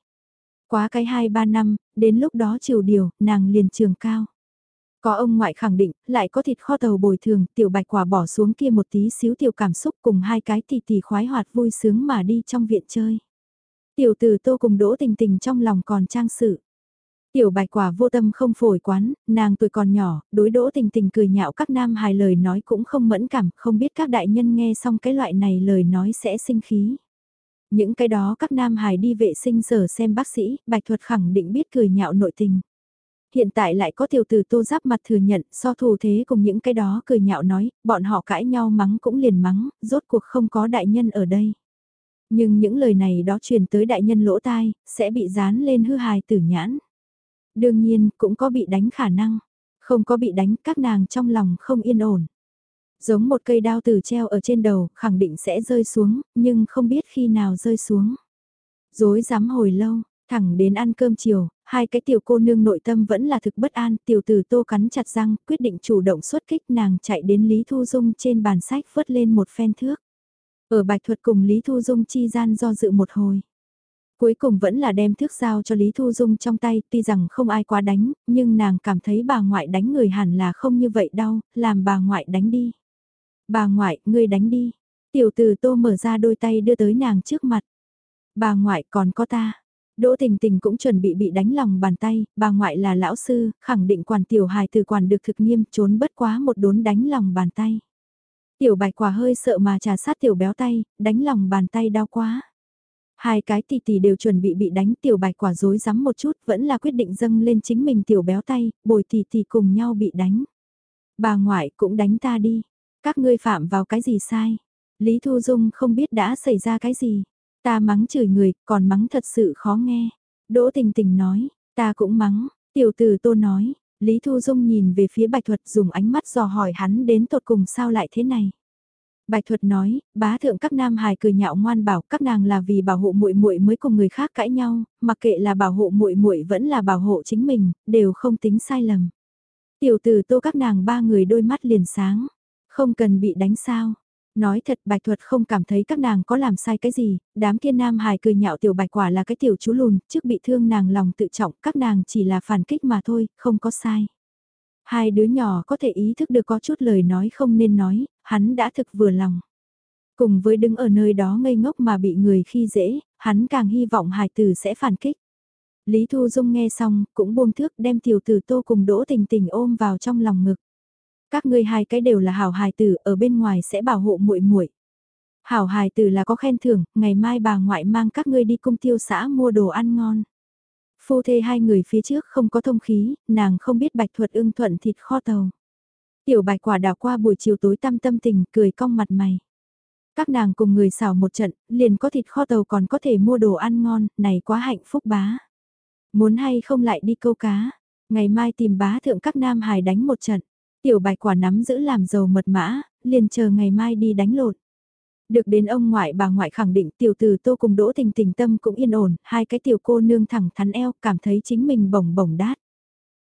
Quá cái 2-3 năm, đến lúc đó chiều điều, nàng liền trường cao. Có ông ngoại khẳng định, lại có thịt kho tàu bồi thường, tiểu bạch quả bỏ xuống kia một tí xíu tiểu cảm xúc cùng hai cái tì tì khoái hoạt vui sướng mà đi trong viện chơi. Tiểu tử tô cùng đỗ tình tình trong lòng còn trang sự. Tiểu bạch quả vô tâm không phổi quán, nàng tuổi còn nhỏ, đối đỗ tình tình cười nhạo các nam hài lời nói cũng không mẫn cảm, không biết các đại nhân nghe xong cái loại này lời nói sẽ sinh khí. Những cái đó các nam hài đi vệ sinh sở xem bác sĩ, bạch thuật khẳng định biết cười nhạo nội tình. Hiện tại lại có tiểu tử tô giáp mặt thừa nhận, so thù thế cùng những cái đó cười nhạo nói, bọn họ cãi nhau mắng cũng liền mắng, rốt cuộc không có đại nhân ở đây. Nhưng những lời này đó truyền tới đại nhân lỗ tai, sẽ bị dán lên hư hài tử nhãn. Đương nhiên, cũng có bị đánh khả năng. Không có bị đánh, các nàng trong lòng không yên ổn. Giống một cây đao từ treo ở trên đầu, khẳng định sẽ rơi xuống, nhưng không biết khi nào rơi xuống. Dối dám hồi lâu, thẳng đến ăn cơm chiều, hai cái tiểu cô nương nội tâm vẫn là thực bất an, tiểu tử tô cắn chặt răng, quyết định chủ động xuất kích nàng chạy đến Lý Thu Dung trên bàn sách vớt lên một phen thước. Ở bạch thuật cùng Lý Thu Dung chi gian do dự một hồi. Cuối cùng vẫn là đem thước dao cho Lý Thu Dung trong tay, tuy rằng không ai quá đánh, nhưng nàng cảm thấy bà ngoại đánh người hẳn là không như vậy đâu, làm bà ngoại đánh đi. Bà ngoại, ngươi đánh đi. Tiểu từ tô mở ra đôi tay đưa tới nàng trước mặt. Bà ngoại còn có ta. Đỗ tình tình cũng chuẩn bị bị đánh lòng bàn tay, bà ngoại là lão sư, khẳng định quản tiểu hài từ quản được thực nghiêm trốn bất quá một đốn đánh lòng bàn tay. Tiểu bạch quả hơi sợ mà trà sát tiểu béo tay, đánh lòng bàn tay đau quá. Hai cái tỷ tỷ đều chuẩn bị bị đánh tiểu bạch quả dối rắm một chút vẫn là quyết định dâng lên chính mình tiểu béo tay, bồi tỷ tỷ cùng nhau bị đánh. Bà ngoại cũng đánh ta đi, các ngươi phạm vào cái gì sai? Lý Thu Dung không biết đã xảy ra cái gì. Ta mắng chửi người, còn mắng thật sự khó nghe. Đỗ tình tình nói, ta cũng mắng, tiểu tử tô nói, Lý Thu Dung nhìn về phía Bạch Thuật dùng ánh mắt dò hỏi hắn đến tột cùng sao lại thế này. Bạch Thuật nói, bá thượng các nam hài cười nhạo ngoan bảo các nàng là vì bảo hộ muội muội mới cùng người khác cãi nhau, mặc kệ là bảo hộ muội muội vẫn là bảo hộ chính mình, đều không tính sai lầm. Tiểu tử tô các nàng ba người đôi mắt liền sáng, không cần bị đánh sao. Nói thật bạch thuật không cảm thấy các nàng có làm sai cái gì, đám kia nam hài cười nhạo tiểu bạch quả là cái tiểu chú lùn, trước bị thương nàng lòng tự trọng, các nàng chỉ là phản kích mà thôi, không có sai. Hai đứa nhỏ có thể ý thức được có chút lời nói không nên nói, hắn đã thực vừa lòng. Cùng với đứng ở nơi đó ngây ngốc mà bị người khi dễ, hắn càng hy vọng hài tử sẽ phản kích. Lý Thu Dung nghe xong, cũng buông thước đem tiểu tử tô cùng đỗ tình tình ôm vào trong lòng ngực. Các ngươi hai cái đều là hảo hài tử, ở bên ngoài sẽ bảo hộ muội muội. Hảo hài tử là có khen thưởng, ngày mai bà ngoại mang các ngươi đi cung tiêu xã mua đồ ăn ngon. Phu thê hai người phía trước không có thông khí, nàng không biết bạch thuật ưng thuận thịt kho tàu. Tiểu bạch quả đào qua buổi chiều tối tâm tâm tình, cười cong mặt mày. Các nàng cùng người xào một trận, liền có thịt kho tàu còn có thể mua đồ ăn ngon, này quá hạnh phúc bá. Muốn hay không lại đi câu cá, ngày mai tìm bá thượng các nam hài đánh một trận. Tiểu bạch quả nắm giữ làm giàu mật mã, liền chờ ngày mai đi đánh lột. Được đến ông ngoại bà ngoại khẳng định tiểu từ tô cùng đỗ tình tình tâm cũng yên ổn, hai cái tiểu cô nương thẳng thắn eo cảm thấy chính mình bổng bổng đát.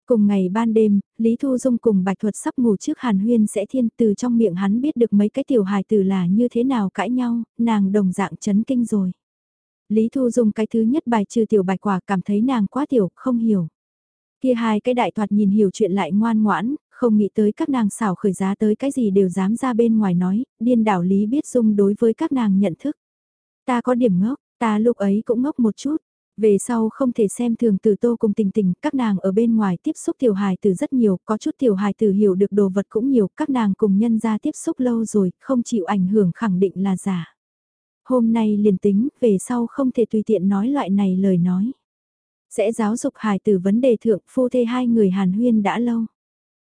Cùng ngày ban đêm, Lý Thu Dung cùng Bạch Thuật sắp ngủ trước Hàn Huyên sẽ thiên từ trong miệng hắn biết được mấy cái tiểu hài từ là như thế nào cãi nhau, nàng đồng dạng chấn kinh rồi. Lý Thu Dung cái thứ nhất bài trừ tiểu bạch quả cảm thấy nàng quá tiểu, không hiểu. Kia hai cái đại thoạt nhìn hiểu chuyện lại ngoan ngoãn, không nghĩ tới các nàng xảo khởi giá tới cái gì đều dám ra bên ngoài nói, điên đảo lý biết dung đối với các nàng nhận thức. Ta có điểm ngốc, ta lúc ấy cũng ngốc một chút. Về sau không thể xem thường từ tô cùng tình tình, các nàng ở bên ngoài tiếp xúc tiểu hài từ rất nhiều, có chút tiểu hài từ hiểu được đồ vật cũng nhiều, các nàng cùng nhân ra tiếp xúc lâu rồi, không chịu ảnh hưởng khẳng định là giả. Hôm nay liền tính, về sau không thể tùy tiện nói loại này lời nói. Sẽ giáo dục hài từ vấn đề thượng phu thê hai người hàn huyên đã lâu.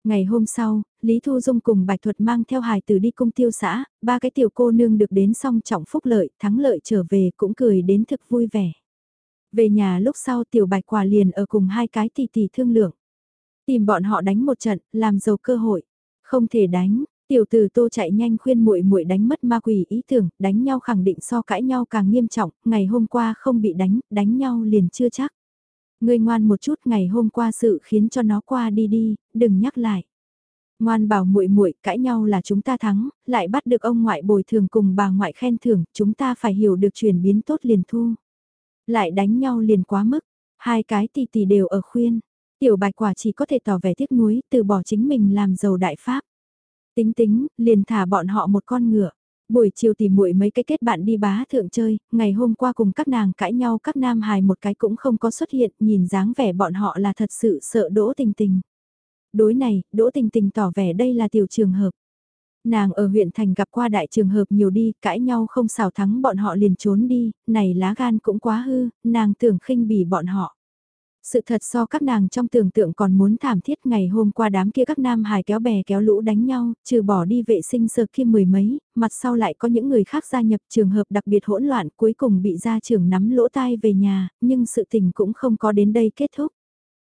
Ngày hôm sau, Lý Thu Dung cùng Bạch Thuật mang theo hài tử đi cung tiêu xã, ba cái tiểu cô nương được đến song trọng phúc lợi, thắng lợi trở về cũng cười đến thực vui vẻ. Về nhà lúc sau tiểu Bạch quả liền ở cùng hai cái tỷ tỷ thương lượng. Tìm bọn họ đánh một trận, làm giàu cơ hội. Không thể đánh, tiểu tử tô chạy nhanh khuyên muội muội đánh mất ma quỷ ý tưởng, đánh nhau khẳng định so cãi nhau càng nghiêm trọng, ngày hôm qua không bị đánh, đánh nhau liền chưa chắc. Ngươi ngoan một chút ngày hôm qua sự khiến cho nó qua đi đi, đừng nhắc lại. Ngoan bảo muội muội cãi nhau là chúng ta thắng, lại bắt được ông ngoại bồi thường cùng bà ngoại khen thưởng, chúng ta phải hiểu được chuyển biến tốt liền thu. Lại đánh nhau liền quá mức, hai cái tỷ tỷ đều ở khuyên. Tiểu bạch quả chỉ có thể tỏ vẻ tiếc nuối, từ bỏ chính mình làm giàu đại pháp. Tính tính, liền thả bọn họ một con ngựa. Buổi chiều tìm muội mấy cái kết bạn đi bá thượng chơi, ngày hôm qua cùng các nàng cãi nhau các nam hài một cái cũng không có xuất hiện, nhìn dáng vẻ bọn họ là thật sự sợ đỗ tình tình. Đối này, đỗ tình tình tỏ vẻ đây là tiểu trường hợp. Nàng ở huyện thành gặp qua đại trường hợp nhiều đi, cãi nhau không xào thắng bọn họ liền trốn đi, này lá gan cũng quá hư, nàng tưởng khinh bỉ bọn họ. Sự thật so các nàng trong tưởng tượng còn muốn thảm thiết ngày hôm qua đám kia các nam hài kéo bè kéo lũ đánh nhau, trừ bỏ đi vệ sinh sơ kia mười mấy, mặt sau lại có những người khác gia nhập trường hợp đặc biệt hỗn loạn cuối cùng bị gia trưởng nắm lỗ tai về nhà, nhưng sự tình cũng không có đến đây kết thúc.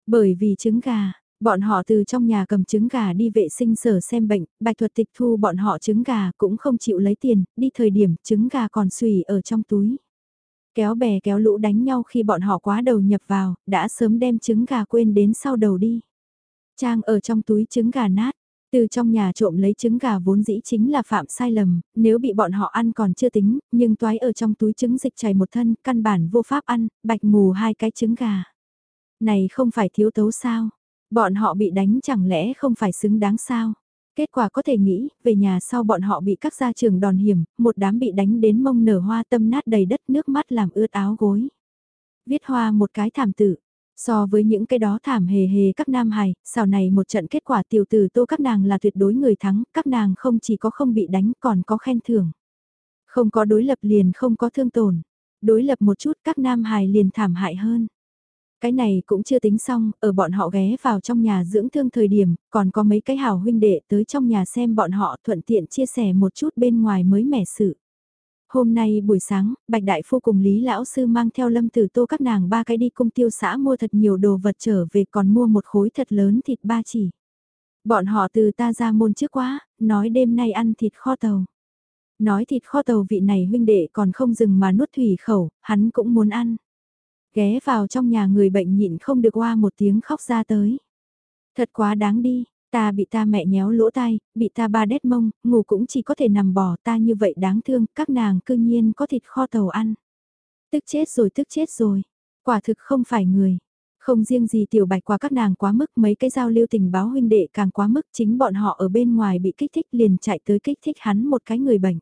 Bởi vì trứng gà, bọn họ từ trong nhà cầm trứng gà đi vệ sinh sở xem bệnh, bạch thuật tịch thu bọn họ trứng gà cũng không chịu lấy tiền, đi thời điểm trứng gà còn xùy ở trong túi. Kéo bè kéo lũ đánh nhau khi bọn họ quá đầu nhập vào, đã sớm đem trứng gà quên đến sau đầu đi. Trang ở trong túi trứng gà nát, từ trong nhà trộm lấy trứng gà vốn dĩ chính là phạm sai lầm, nếu bị bọn họ ăn còn chưa tính, nhưng toái ở trong túi trứng dịch chảy một thân, căn bản vô pháp ăn, bạch mù hai cái trứng gà. Này không phải thiếu tấu sao? Bọn họ bị đánh chẳng lẽ không phải xứng đáng sao? Kết quả có thể nghĩ, về nhà sau bọn họ bị các gia trường đòn hiểm, một đám bị đánh đến mông nở hoa tâm nát đầy đất nước mắt làm ướt áo gối. Viết hoa một cái thảm tử. So với những cái đó thảm hề hề các nam hài, sau này một trận kết quả tiểu tử tô các nàng là tuyệt đối người thắng, các nàng không chỉ có không bị đánh còn có khen thưởng. Không có đối lập liền không có thương tổn. Đối lập một chút các nam hài liền thảm hại hơn. Cái này cũng chưa tính xong, ở bọn họ ghé vào trong nhà dưỡng thương thời điểm, còn có mấy cái hào huynh đệ tới trong nhà xem bọn họ thuận tiện chia sẻ một chút bên ngoài mới mẻ sự. Hôm nay buổi sáng, Bạch Đại Phu cùng Lý Lão Sư mang theo Lâm Tử Tô các nàng ba cái đi cung tiêu xã mua thật nhiều đồ vật trở về còn mua một khối thật lớn thịt ba chỉ. Bọn họ từ ta ra môn trước quá, nói đêm nay ăn thịt kho tàu. Nói thịt kho tàu vị này huynh đệ còn không dừng mà nuốt thủy khẩu, hắn cũng muốn ăn. Ghé vào trong nhà người bệnh nhịn không được qua một tiếng khóc ra tới. Thật quá đáng đi, ta bị ta mẹ nhéo lỗ tai, bị ta ba đét mông, ngủ cũng chỉ có thể nằm bỏ ta như vậy đáng thương, các nàng cư nhiên có thịt kho tàu ăn. Tức chết rồi tức chết rồi, quả thực không phải người. Không riêng gì tiểu bạch qua các nàng quá mức mấy cái giao lưu tình báo huynh đệ càng quá mức chính bọn họ ở bên ngoài bị kích thích liền chạy tới kích thích hắn một cái người bệnh.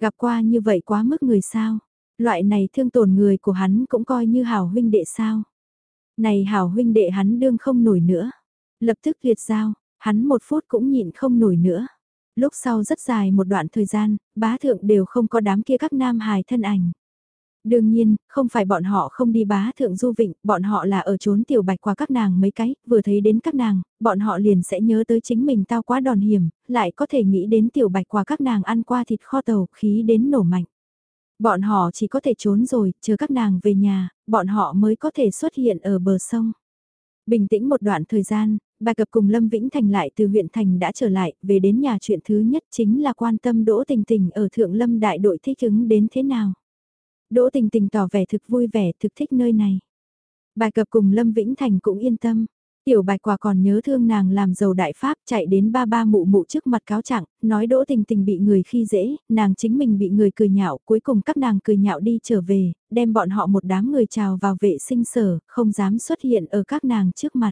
Gặp qua như vậy quá mức người sao, Loại này thương tổn người của hắn cũng coi như hảo huynh đệ sao. Này hảo huynh đệ hắn đương không nổi nữa. Lập tức liệt giao, hắn một phút cũng nhịn không nổi nữa. Lúc sau rất dài một đoạn thời gian, bá thượng đều không có đám kia các nam hài thân ảnh. Đương nhiên, không phải bọn họ không đi bá thượng du vịnh, bọn họ là ở trốn tiểu bạch qua các nàng mấy cái, vừa thấy đến các nàng, bọn họ liền sẽ nhớ tới chính mình tao quá đòn hiểm, lại có thể nghĩ đến tiểu bạch qua các nàng ăn qua thịt kho tàu khí đến nổ mạnh. Bọn họ chỉ có thể trốn rồi, chờ các nàng về nhà, bọn họ mới có thể xuất hiện ở bờ sông. Bình tĩnh một đoạn thời gian, bà cập cùng Lâm Vĩnh Thành lại từ huyện thành đã trở lại, về đến nhà chuyện thứ nhất chính là quan tâm Đỗ Tình Tình ở Thượng Lâm đại đội thích ứng đến thế nào. Đỗ Tình Tình tỏ vẻ thực vui vẻ, thực thích nơi này. Bà cập cùng Lâm Vĩnh Thành cũng yên tâm. Tiểu bạch quả còn nhớ thương nàng làm giàu đại pháp chạy đến ba ba mụ mụ trước mặt cáo trạng, nói đỗ tình tình bị người khi dễ, nàng chính mình bị người cười nhạo, cuối cùng các nàng cười nhạo đi trở về, đem bọn họ một đám người chào vào vệ sinh sở, không dám xuất hiện ở các nàng trước mặt.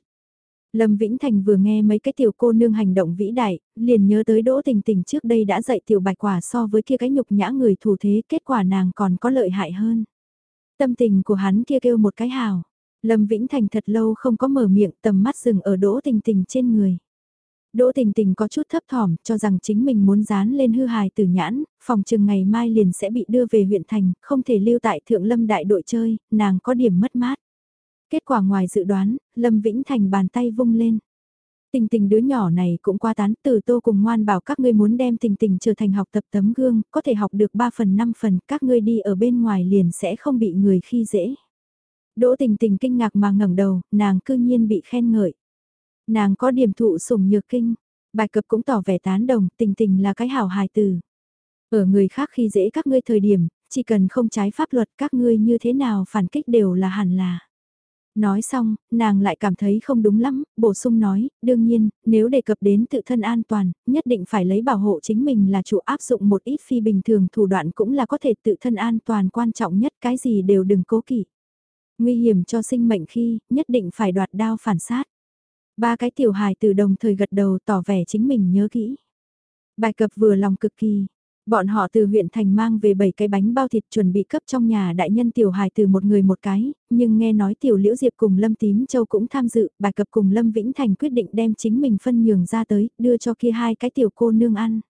Lâm Vĩnh Thành vừa nghe mấy cái tiểu cô nương hành động vĩ đại, liền nhớ tới đỗ tình tình trước đây đã dạy tiểu bạch quả so với kia cái nhục nhã người thủ thế, kết quả nàng còn có lợi hại hơn. Tâm tình của hắn kia kêu một cái hào. Lâm Vĩnh Thành thật lâu không có mở miệng tầm mắt dừng ở Đỗ Tình Tình trên người. Đỗ Tình Tình có chút thấp thỏm cho rằng chính mình muốn dán lên hư hài từ nhãn, phòng chừng ngày mai liền sẽ bị đưa về huyện thành, không thể lưu tại Thượng Lâm đại đội chơi, nàng có điểm mất mát. Kết quả ngoài dự đoán, Lâm Vĩnh Thành bàn tay vung lên. Tình tình đứa nhỏ này cũng qua tán từ tô cùng ngoan bảo các ngươi muốn đem tình tình trở thành học tập tấm gương, có thể học được 3 phần 5 phần, các ngươi đi ở bên ngoài liền sẽ không bị người khi dễ. Đỗ tình tình kinh ngạc mà ngẩng đầu, nàng cư nhiên bị khen ngợi. Nàng có điểm thụ sủng nhược kinh, bài cập cũng tỏ vẻ tán đồng, tình tình là cái hảo hài từ. Ở người khác khi dễ các ngươi thời điểm, chỉ cần không trái pháp luật các ngươi như thế nào phản kích đều là hẳn là. Nói xong, nàng lại cảm thấy không đúng lắm, bổ sung nói, đương nhiên, nếu đề cập đến tự thân an toàn, nhất định phải lấy bảo hộ chính mình là chủ áp dụng một ít phi bình thường thủ đoạn cũng là có thể tự thân an toàn quan trọng nhất cái gì đều đừng cố kỵ. Nguy hiểm cho sinh mệnh khi, nhất định phải đoạt đao phản sát. Ba cái tiểu hài từ đồng thời gật đầu tỏ vẻ chính mình nhớ kỹ. Bài cập vừa lòng cực kỳ. Bọn họ từ huyện thành mang về 7 cái bánh bao thịt chuẩn bị cấp trong nhà đại nhân tiểu hài từ một người một cái, nhưng nghe nói tiểu liễu diệp cùng Lâm Tím Châu cũng tham dự, bài cập cùng Lâm Vĩnh Thành quyết định đem chính mình phân nhường ra tới, đưa cho kia hai cái tiểu cô nương ăn.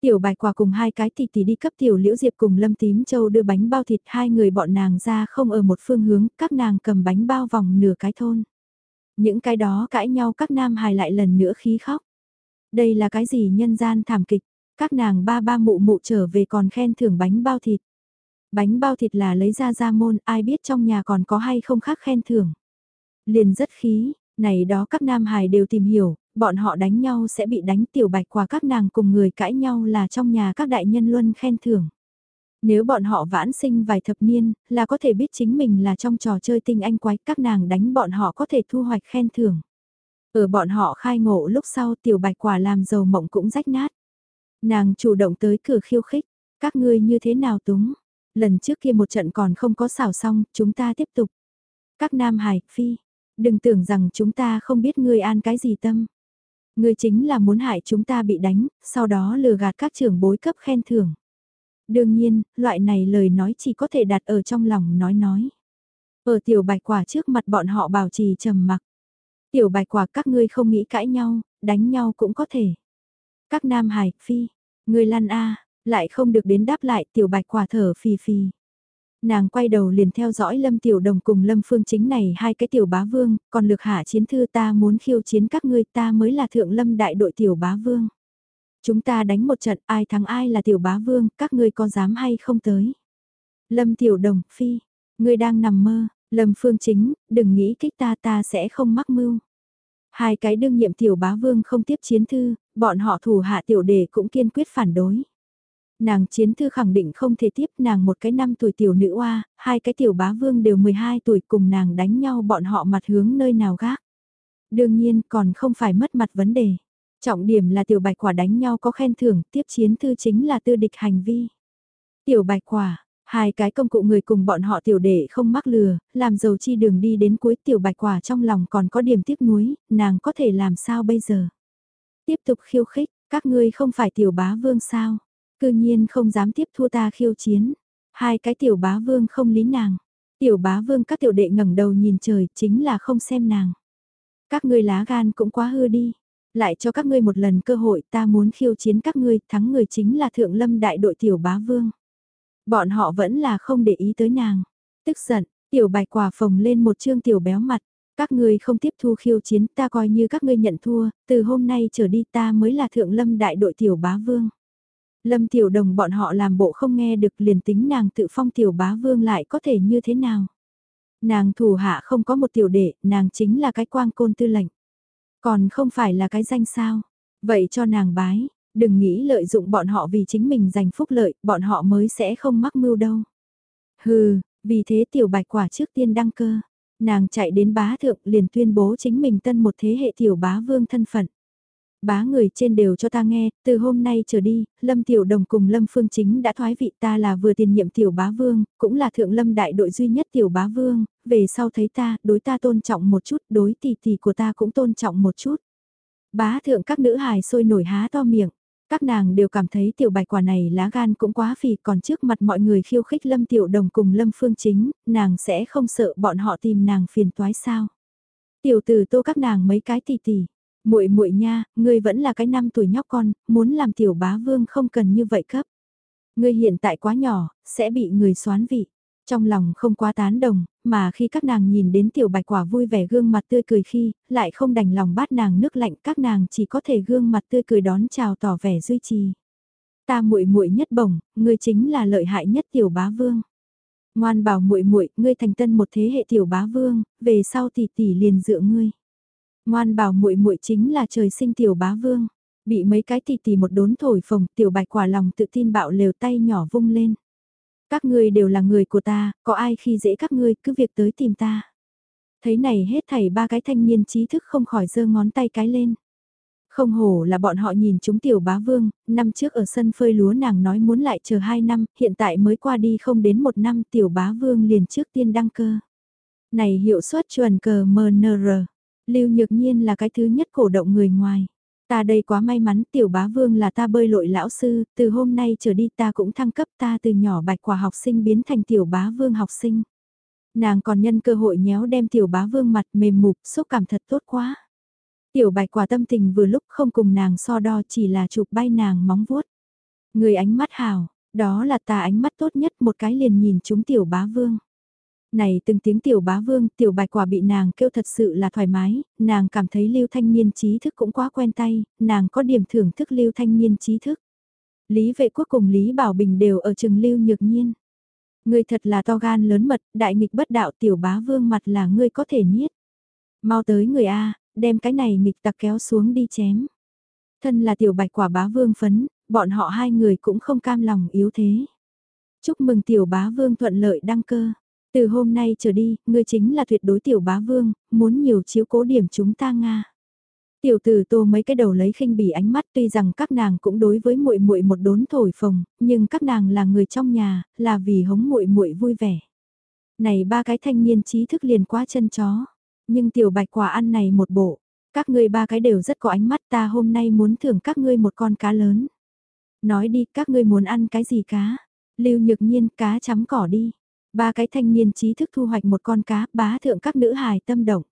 Tiểu bài quả cùng hai cái tỷ tỷ đi cấp tiểu liễu diệp cùng Lâm Tím Châu đưa bánh bao thịt hai người bọn nàng ra không ở một phương hướng, các nàng cầm bánh bao vòng nửa cái thôn. Những cái đó cãi nhau các nam hài lại lần nữa khí khóc. Đây là cái gì nhân gian thảm kịch, các nàng ba ba mụ mụ trở về còn khen thưởng bánh bao thịt. Bánh bao thịt là lấy ra ra môn, ai biết trong nhà còn có hay không khác khen thưởng. Liền rất khí, này đó các nam hài đều tìm hiểu, bọn họ đánh nhau sẽ bị đánh tiểu bạch qua các nàng cùng người cãi nhau là trong nhà các đại nhân luân khen thưởng. Nếu bọn họ vãn sinh vài thập niên, là có thể biết chính mình là trong trò chơi tinh anh quái, các nàng đánh bọn họ có thể thu hoạch khen thưởng. Ở bọn họ khai ngộ lúc sau tiểu bạch quả làm dầu mộng cũng rách nát. Nàng chủ động tới cửa khiêu khích, các ngươi như thế nào túng. Lần trước kia một trận còn không có xảo xong, chúng ta tiếp tục. Các nam hải, phi, đừng tưởng rằng chúng ta không biết ngươi an cái gì tâm. Ngươi chính là muốn hại chúng ta bị đánh, sau đó lừa gạt các trưởng bối cấp khen thưởng. Đương nhiên, loại này lời nói chỉ có thể đặt ở trong lòng nói nói. Ở tiểu bạch quả trước mặt bọn họ bảo trì trầm mặc. Tiểu bạch quả các ngươi không nghĩ cãi nhau, đánh nhau cũng có thể. Các nam hải, phi, người lăn a lại không được đến đáp lại tiểu bạch quả thở phì phì. Nàng quay đầu liền theo dõi Lâm Tiểu Đồng cùng Lâm Phương Chính này hai cái tiểu bá vương, còn lực hạ chiến thư ta muốn khiêu chiến các ngươi ta mới là thượng lâm đại đội tiểu bá vương. Chúng ta đánh một trận ai thắng ai là tiểu bá vương, các ngươi có dám hay không tới. Lâm Tiểu Đồng, Phi, ngươi đang nằm mơ, Lâm Phương Chính, đừng nghĩ kích ta ta sẽ không mắc mưu. Hai cái đương nhiệm tiểu bá vương không tiếp chiến thư, bọn họ thủ hạ tiểu đề cũng kiên quyết phản đối. Nàng chiến thư khẳng định không thể tiếp nàng một cái năm tuổi tiểu nữ oa, hai cái tiểu bá vương đều 12 tuổi cùng nàng đánh nhau bọn họ mặt hướng nơi nào gác. Đương nhiên còn không phải mất mặt vấn đề. Trọng điểm là tiểu bạch quả đánh nhau có khen thưởng, tiếp chiến thư chính là tư địch hành vi. Tiểu bạch quả, hai cái công cụ người cùng bọn họ tiểu đệ không mắc lừa, làm dầu chi đường đi đến cuối tiểu bạch quả trong lòng còn có điểm tiếc nuối, nàng có thể làm sao bây giờ. Tiếp tục khiêu khích, các ngươi không phải tiểu bá vương sao, cư nhiên không dám tiếp thua ta khiêu chiến. Hai cái tiểu bá vương không lý nàng, tiểu bá vương các tiểu đệ ngẩng đầu nhìn trời chính là không xem nàng. Các ngươi lá gan cũng quá hư đi lại cho các ngươi một lần cơ hội ta muốn khiêu chiến các ngươi, thắng người chính là thượng lâm đại đội tiểu bá vương. Bọn họ vẫn là không để ý tới nàng. Tức giận, tiểu bạch quả phồng lên một chương tiểu béo mặt. Các ngươi không tiếp thu khiêu chiến ta coi như các ngươi nhận thua, từ hôm nay trở đi ta mới là thượng lâm đại đội tiểu bá vương. Lâm tiểu đồng bọn họ làm bộ không nghe được liền tính nàng tự phong tiểu bá vương lại có thể như thế nào. Nàng thủ hạ không có một tiểu đệ, nàng chính là cái quang côn tư lệnh. Còn không phải là cái danh sao. Vậy cho nàng bái, đừng nghĩ lợi dụng bọn họ vì chính mình giành phúc lợi, bọn họ mới sẽ không mắc mưu đâu. Hừ, vì thế tiểu bạch quả trước tiên đăng cơ. Nàng chạy đến bá thượng liền tuyên bố chính mình tân một thế hệ tiểu bá vương thân phận. Bá người trên đều cho ta nghe, từ hôm nay trở đi, Lâm Tiểu Đồng cùng Lâm Phương Chính đã thoái vị ta là vừa tiền nhiệm Tiểu Bá Vương, cũng là thượng lâm đại đội duy nhất Tiểu Bá Vương, về sau thấy ta, đối ta tôn trọng một chút, đối tỷ tỷ của ta cũng tôn trọng một chút. Bá thượng các nữ hài sôi nổi há to miệng, các nàng đều cảm thấy tiểu bạch quả này lá gan cũng quá phì còn trước mặt mọi người khiêu khích Lâm Tiểu Đồng cùng Lâm Phương Chính, nàng sẽ không sợ bọn họ tìm nàng phiền toái sao. Tiểu tử tô các nàng mấy cái tỷ tỷ, muội muội nha, ngươi vẫn là cái năm tuổi nhóc con, muốn làm tiểu bá vương không cần như vậy cấp. Ngươi hiện tại quá nhỏ, sẽ bị người xoán vị. Trong lòng không quá tán đồng, mà khi các nàng nhìn đến tiểu bạch quả vui vẻ gương mặt tươi cười khi, lại không đành lòng bát nàng nước lạnh các nàng chỉ có thể gương mặt tươi cười đón chào tỏ vẻ duy trì. Ta muội muội nhất bổng, ngươi chính là lợi hại nhất tiểu bá vương. Ngoan bảo muội muội, ngươi thành tân một thế hệ tiểu bá vương, về sau tỷ tỷ liền dựa ngươi. Ngoan bảo muội muội chính là trời sinh tiểu bá vương. Bị mấy cái tì tì một đốn thổi phồng, tiểu bạch quả lòng tự tin bạo lều tay nhỏ vung lên. Các ngươi đều là người của ta, có ai khi dễ các ngươi cứ việc tới tìm ta. Thấy này hết thảy ba cái thanh niên trí thức không khỏi giơ ngón tay cái lên. Không hổ là bọn họ nhìn chúng tiểu bá vương, năm trước ở sân phơi lúa nàng nói muốn lại chờ hai năm, hiện tại mới qua đi không đến một năm tiểu bá vương liền trước tiên đăng cơ. Này hiệu suất chuẩn cờ MNR. Lưu Nhược Nhiên là cái thứ nhất cổ động người ngoài. Ta đây quá may mắn tiểu bá vương là ta bơi lội lão sư, từ hôm nay trở đi ta cũng thăng cấp ta từ nhỏ bạch quả học sinh biến thành tiểu bá vương học sinh. Nàng còn nhân cơ hội nhéo đem tiểu bá vương mặt mềm mục, xúc cảm thật tốt quá. Tiểu bạch quả tâm tình vừa lúc không cùng nàng so đo chỉ là chụp bay nàng móng vuốt. Người ánh mắt hào, đó là ta ánh mắt tốt nhất một cái liền nhìn chúng tiểu bá vương. Này từng tiếng tiểu bá vương, tiểu bạch quả bị nàng kêu thật sự là thoải mái, nàng cảm thấy lưu thanh niên trí thức cũng quá quen tay, nàng có điểm thưởng thức lưu thanh niên trí thức. Lý vệ quốc cùng Lý Bảo Bình đều ở trường lưu nhược nhiên. người thật là to gan lớn mật, đại nghịch bất đạo tiểu bá vương mặt là ngươi có thể niết. Mau tới người A, đem cái này nghịch tặc kéo xuống đi chém. Thân là tiểu bạch quả bá vương phấn, bọn họ hai người cũng không cam lòng yếu thế. Chúc mừng tiểu bá vương thuận lợi đăng cơ. Từ hôm nay trở đi, ngươi chính là tuyệt đối tiểu bá vương, muốn nhiều chiếu cố điểm chúng ta Nga. Tiểu tử tô mấy cái đầu lấy khinh bỉ ánh mắt tuy rằng các nàng cũng đối với muội muội một đốn thổi phồng, nhưng các nàng là người trong nhà, là vì hống muội muội vui vẻ. Này ba cái thanh niên trí thức liền quá chân chó, nhưng tiểu bạch quả ăn này một bộ, các ngươi ba cái đều rất có ánh mắt ta hôm nay muốn thưởng các ngươi một con cá lớn. Nói đi các ngươi muốn ăn cái gì cá, lưu nhược nhiên cá chấm cỏ đi. Ba cái thanh niên trí thức thu hoạch một con cá bá thượng các nữ hài tâm động.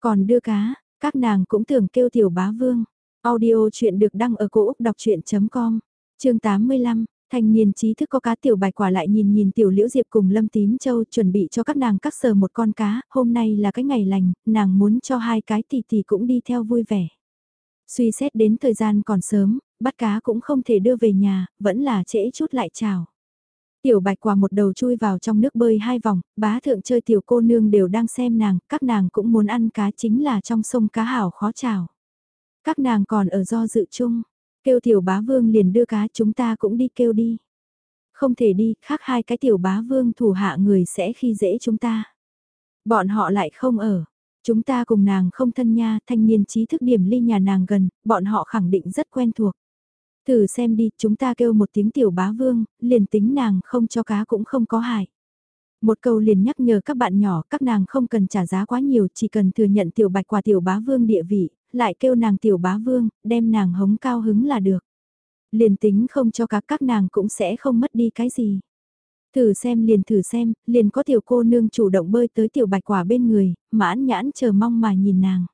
Còn đưa cá, các nàng cũng tưởng kêu tiểu bá vương. Audio chuyện được đăng ở cổ Úc đọc chuyện.com, chương 85. Thanh niên trí thức có cá tiểu bạch quả lại nhìn nhìn tiểu liễu diệp cùng lâm tím châu chuẩn bị cho các nàng cắt sờ một con cá, hôm nay là cái ngày lành, nàng muốn cho hai cái tỷ tỷ cũng đi theo vui vẻ. Suy xét đến thời gian còn sớm, bắt cá cũng không thể đưa về nhà, vẫn là trễ chút lại chào. Tiểu bạch quả một đầu chui vào trong nước bơi hai vòng, bá thượng chơi tiểu cô nương đều đang xem nàng, các nàng cũng muốn ăn cá chính là trong sông cá hảo khó chào. Các nàng còn ở do dự chung, kêu tiểu bá vương liền đưa cá chúng ta cũng đi kêu đi. Không thể đi, khác hai cái tiểu bá vương thủ hạ người sẽ khi dễ chúng ta. Bọn họ lại không ở. Chúng ta cùng nàng không thân nha, thanh niên trí thức điểm ly nhà nàng gần, bọn họ khẳng định rất quen thuộc. Thử xem đi, chúng ta kêu một tiếng tiểu bá vương, liền tính nàng không cho cá cũng không có hại. Một câu liền nhắc nhở các bạn nhỏ, các nàng không cần trả giá quá nhiều, chỉ cần thừa nhận tiểu bạch quả tiểu bá vương địa vị, lại kêu nàng tiểu bá vương, đem nàng hống cao hứng là được. Liền tính không cho cá các nàng cũng sẽ không mất đi cái gì. Thử xem liền thử xem, liền có tiểu cô nương chủ động bơi tới tiểu bạch quả bên người, mãn nhãn chờ mong mà nhìn nàng.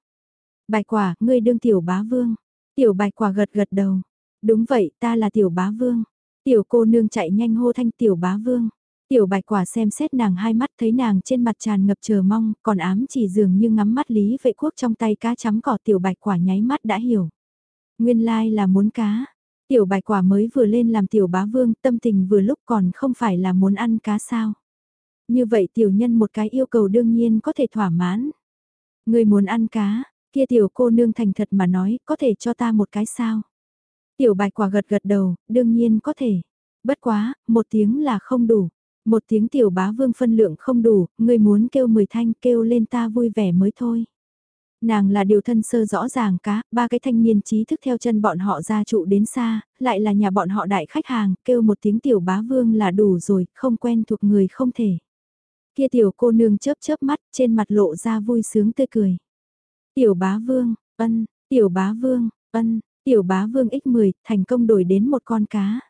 Bạch quả, ngươi đương tiểu bá vương. Tiểu bạch quả gật gật đầu. Đúng vậy, ta là tiểu bá vương. Tiểu cô nương chạy nhanh hô thanh tiểu bá vương. Tiểu bạch quả xem xét nàng hai mắt thấy nàng trên mặt tràn ngập chờ mong, còn ám chỉ dường như ngắm mắt lý vệ quốc trong tay cá chấm cỏ tiểu bạch quả nháy mắt đã hiểu. Nguyên lai là muốn cá. Tiểu bạch quả mới vừa lên làm tiểu bá vương, tâm tình vừa lúc còn không phải là muốn ăn cá sao. Như vậy tiểu nhân một cái yêu cầu đương nhiên có thể thỏa mãn. Người muốn ăn cá, kia tiểu cô nương thành thật mà nói, có thể cho ta một cái sao. Tiểu bạch quả gật gật đầu, đương nhiên có thể. Bất quá, một tiếng là không đủ. Một tiếng tiểu bá vương phân lượng không đủ, người muốn kêu mười thanh kêu lên ta vui vẻ mới thôi. Nàng là điều thân sơ rõ ràng cá, ba cái thanh niên trí thức theo chân bọn họ ra trụ đến xa, lại là nhà bọn họ đại khách hàng, kêu một tiếng tiểu bá vương là đủ rồi, không quen thuộc người không thể. Kia tiểu cô nương chớp chớp mắt, trên mặt lộ ra vui sướng tươi cười. Tiểu bá vương, ân, tiểu bá vương, ân, Tiểu bá vương x10 thành công đổi đến một con cá.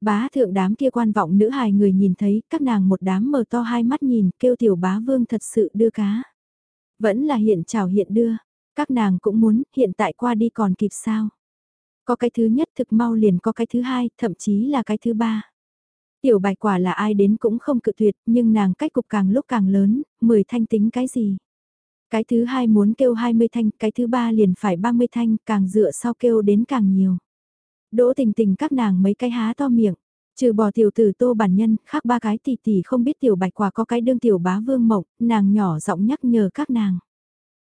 Bá thượng đám kia quan vọng nữ hài người nhìn thấy các nàng một đám mở to hai mắt nhìn kêu tiểu bá vương thật sự đưa cá. Vẫn là hiện chào hiện đưa, các nàng cũng muốn hiện tại qua đi còn kịp sao. Có cái thứ nhất thực mau liền có cái thứ hai, thậm chí là cái thứ ba. Tiểu bạch quả là ai đến cũng không cự tuyệt, nhưng nàng cách cục càng lúc càng lớn, mười thanh tính cái gì. Cái thứ hai muốn kêu 20 thanh, cái thứ ba liền phải 30 thanh, càng dựa sau kêu đến càng nhiều. Đỗ tình tình các nàng mấy cái há to miệng, trừ bỏ tiểu tử tô bản nhân, khác ba cái tỷ tỷ không biết tiểu bạch quả có cái đương tiểu bá vương mộng, nàng nhỏ giọng nhắc nhở các nàng.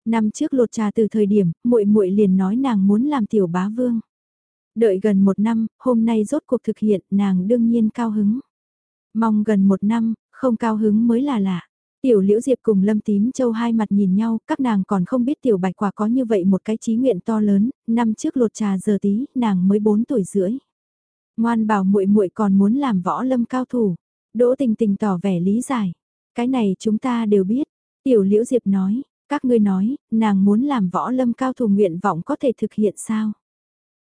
Năm trước lột trà từ thời điểm, muội muội liền nói nàng muốn làm tiểu bá vương. Đợi gần một năm, hôm nay rốt cuộc thực hiện, nàng đương nhiên cao hứng. Mong gần một năm, không cao hứng mới là lạ. Tiểu Liễu Diệp cùng Lâm Tím Châu hai mặt nhìn nhau, các nàng còn không biết Tiểu Bạch Quả có như vậy một cái chí nguyện to lớn, năm trước lột trà giờ tí, nàng mới 4 tuổi rưỡi. Ngoan bảo muội muội còn muốn làm võ lâm cao thủ. Đỗ Tình Tình tỏ vẻ lý giải. Cái này chúng ta đều biết. Tiểu Liễu Diệp nói, các ngươi nói, nàng muốn làm võ lâm cao thủ nguyện vọng có thể thực hiện sao?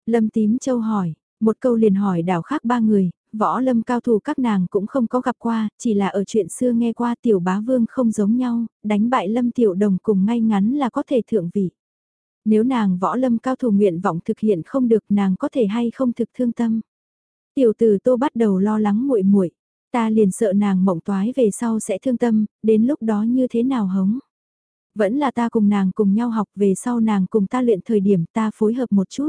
Lâm Tím Châu hỏi, một câu liền hỏi đảo khác ba người, võ lâm cao thủ các nàng cũng không có gặp qua, chỉ là ở chuyện xưa nghe qua tiểu bá vương không giống nhau, đánh bại lâm tiểu đồng cùng ngay ngắn là có thể thượng vị. Nếu nàng võ lâm cao thủ nguyện vọng thực hiện không được nàng có thể hay không thực thương tâm. Tiểu tử tô bắt đầu lo lắng muội muội ta liền sợ nàng mộng toái về sau sẽ thương tâm, đến lúc đó như thế nào hống. Vẫn là ta cùng nàng cùng nhau học về sau nàng cùng ta luyện thời điểm ta phối hợp một chút.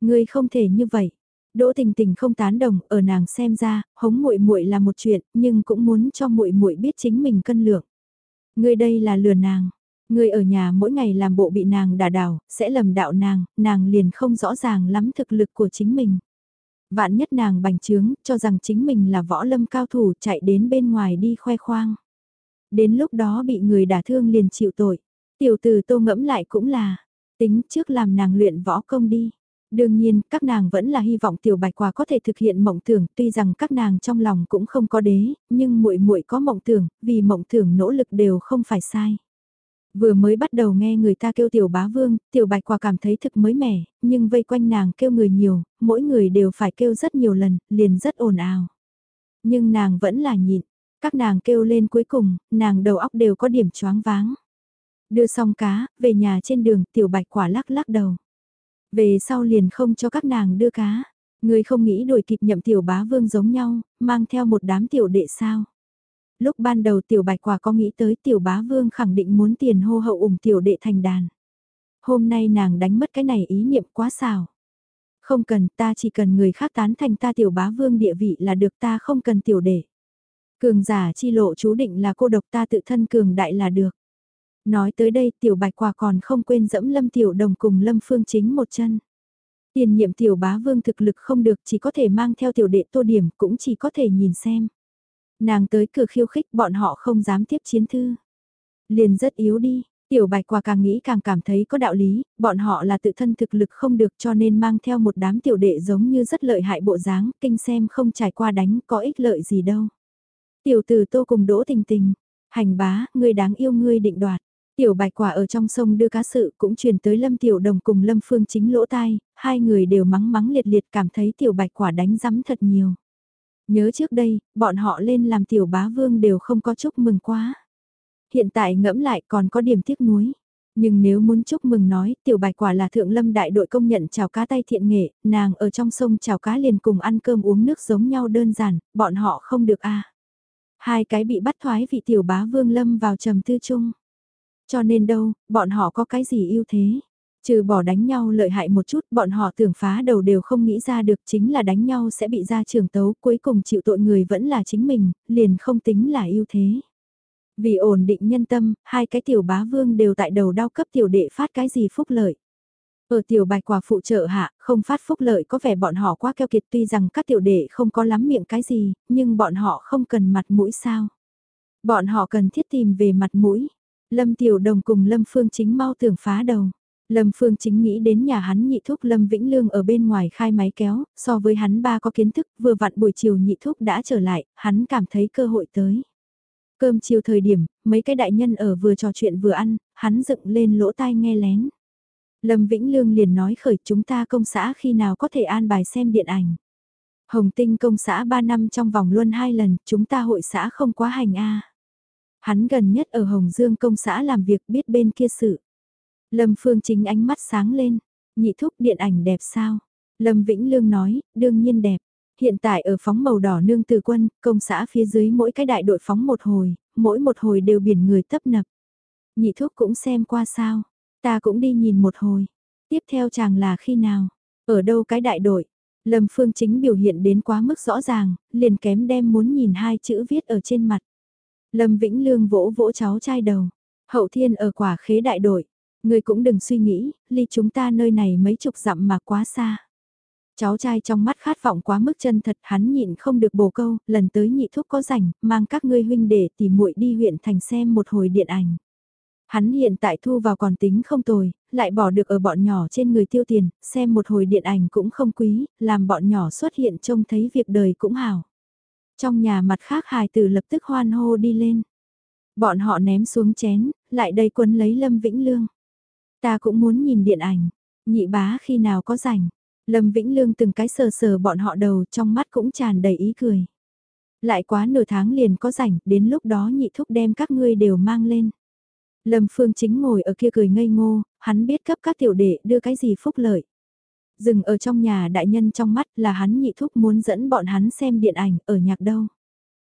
Ngươi không thể như vậy. Đỗ Tình Tình không tán đồng, ở nàng xem ra, hống muội muội là một chuyện, nhưng cũng muốn cho muội muội biết chính mình cân lượng. Ngươi đây là lừa nàng. Ngươi ở nhà mỗi ngày làm bộ bị nàng đả đảo, sẽ lầm đạo nàng, nàng liền không rõ ràng lắm thực lực của chính mình. Vạn nhất nàng bành trướng, cho rằng chính mình là võ lâm cao thủ chạy đến bên ngoài đi khoe khoang. Đến lúc đó bị người đả thương liền chịu tội. Tiểu từ tô ngẫm lại cũng là, tính trước làm nàng luyện võ công đi. Đương nhiên, các nàng vẫn là hy vọng tiểu bạch quả có thể thực hiện mộng tưởng, tuy rằng các nàng trong lòng cũng không có đế, nhưng muội muội có mộng tưởng, vì mộng tưởng nỗ lực đều không phải sai. Vừa mới bắt đầu nghe người ta kêu tiểu bá vương, tiểu bạch quả cảm thấy thực mới mẻ, nhưng vây quanh nàng kêu người nhiều, mỗi người đều phải kêu rất nhiều lần, liền rất ồn ào. Nhưng nàng vẫn là nhịn, các nàng kêu lên cuối cùng, nàng đầu óc đều có điểm choáng váng. Đưa xong cá, về nhà trên đường, tiểu bạch quả lắc lắc đầu. Về sau liền không cho các nàng đưa cá. Người không nghĩ đuổi kịp nhậm tiểu bá vương giống nhau, mang theo một đám tiểu đệ sao. Lúc ban đầu tiểu bạch quả có nghĩ tới tiểu bá vương khẳng định muốn tiền hô hậu ủng tiểu đệ thành đàn. Hôm nay nàng đánh mất cái này ý niệm quá xào. Không cần ta chỉ cần người khác tán thành ta tiểu bá vương địa vị là được ta không cần tiểu đệ. Cường giả chi lộ chú định là cô độc ta tự thân cường đại là được. Nói tới đây tiểu bạch quả còn không quên dẫm lâm tiểu đồng cùng lâm phương chính một chân. Tiền nhiệm tiểu bá vương thực lực không được chỉ có thể mang theo tiểu đệ tô điểm cũng chỉ có thể nhìn xem. Nàng tới cửa khiêu khích bọn họ không dám tiếp chiến thư. Liền rất yếu đi, tiểu bạch quả càng nghĩ càng cảm thấy có đạo lý, bọn họ là tự thân thực lực không được cho nên mang theo một đám tiểu đệ giống như rất lợi hại bộ dáng, kinh xem không trải qua đánh có ích lợi gì đâu. Tiểu tử tô cùng đỗ tình tình, hành bá, người đáng yêu ngươi định đoạt. Tiểu bạch quả ở trong sông đưa cá sự cũng truyền tới Lâm Tiểu Đồng cùng Lâm Phương chính lỗ tai, hai người đều mắng mắng liệt liệt cảm thấy tiểu bạch quả đánh rắm thật nhiều. Nhớ trước đây, bọn họ lên làm tiểu bá vương đều không có chúc mừng quá. Hiện tại ngẫm lại còn có điểm tiếc nuối. Nhưng nếu muốn chúc mừng nói, tiểu bạch quả là thượng lâm đại đội công nhận chào cá tay thiện nghệ, nàng ở trong sông chào cá liền cùng ăn cơm uống nước giống nhau đơn giản, bọn họ không được a Hai cái bị bắt thoái vị tiểu bá vương lâm vào trầm tư chung. Cho nên đâu, bọn họ có cái gì ưu thế? Trừ bỏ đánh nhau lợi hại một chút, bọn họ tưởng phá đầu đều không nghĩ ra được chính là đánh nhau sẽ bị ra trường tấu, cuối cùng chịu tội người vẫn là chính mình, liền không tính là ưu thế. Vì ổn định nhân tâm, hai cái tiểu bá vương đều tại đầu đau cấp tiểu đệ phát cái gì phúc lợi. Ở tiểu bạch quả phụ trợ hạ, không phát phúc lợi có vẻ bọn họ quá keo kiệt tuy rằng các tiểu đệ không có lắm miệng cái gì, nhưng bọn họ không cần mặt mũi sao. Bọn họ cần thiết tìm về mặt mũi. Lâm Tiểu Đồng cùng Lâm Phương Chính mau tưởng phá đầu. Lâm Phương Chính nghĩ đến nhà hắn nhị thúc Lâm Vĩnh Lương ở bên ngoài khai máy kéo, so với hắn ba có kiến thức, vừa vặn buổi chiều nhị thúc đã trở lại, hắn cảm thấy cơ hội tới. Cơm chiều thời điểm, mấy cái đại nhân ở vừa trò chuyện vừa ăn, hắn dựng lên lỗ tai nghe lén. Lâm Vĩnh Lương liền nói khởi chúng ta công xã khi nào có thể an bài xem điện ảnh. Hồng Tinh công xã 3 năm trong vòng luôn hai lần, chúng ta hội xã không quá hành a. Hắn gần nhất ở Hồng Dương công xã làm việc biết bên kia sự. Lâm Phương chính ánh mắt sáng lên, nhị thúc điện ảnh đẹp sao? Lâm Vĩnh Lương nói, đương nhiên đẹp. Hiện tại ở phóng màu đỏ nương từ quân, công xã phía dưới mỗi cái đại đội phóng một hồi, mỗi một hồi đều biển người tấp nập. Nhị thúc cũng xem qua sao, ta cũng đi nhìn một hồi. Tiếp theo chàng là khi nào? Ở đâu cái đại đội? Lâm Phương chính biểu hiện đến quá mức rõ ràng, liền kém đem muốn nhìn hai chữ viết ở trên mặt. Lâm Vĩnh Lương vỗ vỗ cháu trai đầu. Hậu thiên ở quả khế đại đội. Người cũng đừng suy nghĩ, ly chúng ta nơi này mấy chục dặm mà quá xa. Cháu trai trong mắt khát vọng quá mức chân thật hắn nhịn không được bổ câu, lần tới nhị thúc có rảnh, mang các ngươi huynh để tỉ muội đi huyện thành xem một hồi điện ảnh. Hắn hiện tại thu vào còn tính không tồi, lại bỏ được ở bọn nhỏ trên người tiêu tiền, xem một hồi điện ảnh cũng không quý, làm bọn nhỏ xuất hiện trông thấy việc đời cũng hào. Trong nhà mặt khác hài tử lập tức hoan hô đi lên. Bọn họ ném xuống chén, lại đây quấn lấy Lâm Vĩnh Lương. Ta cũng muốn nhìn điện ảnh, nhị bá khi nào có rảnh. Lâm Vĩnh Lương từng cái sờ sờ bọn họ đầu trong mắt cũng tràn đầy ý cười. Lại quá nửa tháng liền có rảnh, đến lúc đó nhị thúc đem các ngươi đều mang lên. Lâm Phương chính ngồi ở kia cười ngây ngô, hắn biết cấp các tiểu đệ đưa cái gì phúc lợi. Dừng ở trong nhà đại nhân trong mắt là hắn nhị thúc muốn dẫn bọn hắn xem điện ảnh ở nhạc đâu.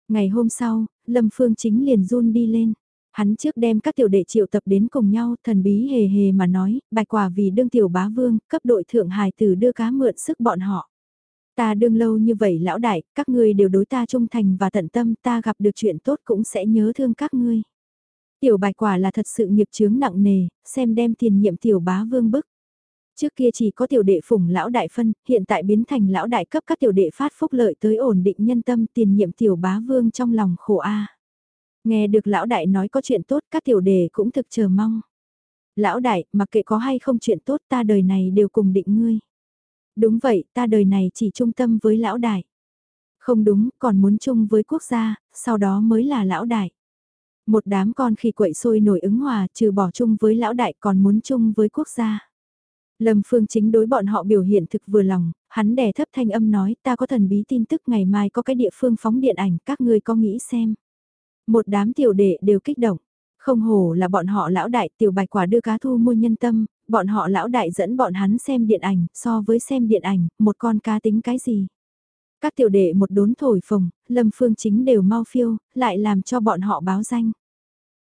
Ngày hôm sau, Lâm Phương chính liền run đi lên. Hắn trước đem các tiểu đệ triệu tập đến cùng nhau, thần bí hề hề mà nói, bạch quả vì đương tiểu bá vương, cấp đội thượng hài tử đưa cá mượn sức bọn họ. Ta đương lâu như vậy lão đại, các ngươi đều đối ta trung thành và tận tâm, ta gặp được chuyện tốt cũng sẽ nhớ thương các ngươi. Tiểu bạch quả là thật sự nghiệp chướng nặng nề, xem đem tiền nhiệm tiểu bá vương bức. Trước kia chỉ có tiểu đệ phủng lão đại phân, hiện tại biến thành lão đại cấp các tiểu đệ phát phúc lợi tới ổn định nhân tâm tiền nhiệm tiểu bá vương trong lòng khổ a. Nghe được lão đại nói có chuyện tốt các tiểu đệ cũng thực chờ mong. Lão đại, mặc kệ có hay không chuyện tốt ta đời này đều cùng định ngươi. Đúng vậy, ta đời này chỉ trung tâm với lão đại. Không đúng, còn muốn chung với quốc gia, sau đó mới là lão đại. Một đám con khi quậy sôi nổi ứng hòa trừ bỏ chung với lão đại còn muốn chung với quốc gia. Lâm Phương chính đối bọn họ biểu hiện thực vừa lòng, hắn đè thấp thanh âm nói ta có thần bí tin tức ngày mai có cái địa phương phóng điện ảnh các ngươi có nghĩ xem. Một đám tiểu đệ đều kích động. Không hổ là bọn họ lão đại tiểu bạch quả đưa cá thu mua nhân tâm, bọn họ lão đại dẫn bọn hắn xem điện ảnh, so với xem điện ảnh, một con cá tính cái gì. Các tiểu đệ một đốn thổi phồng, lâm phương chính đều mau phiêu, lại làm cho bọn họ báo danh.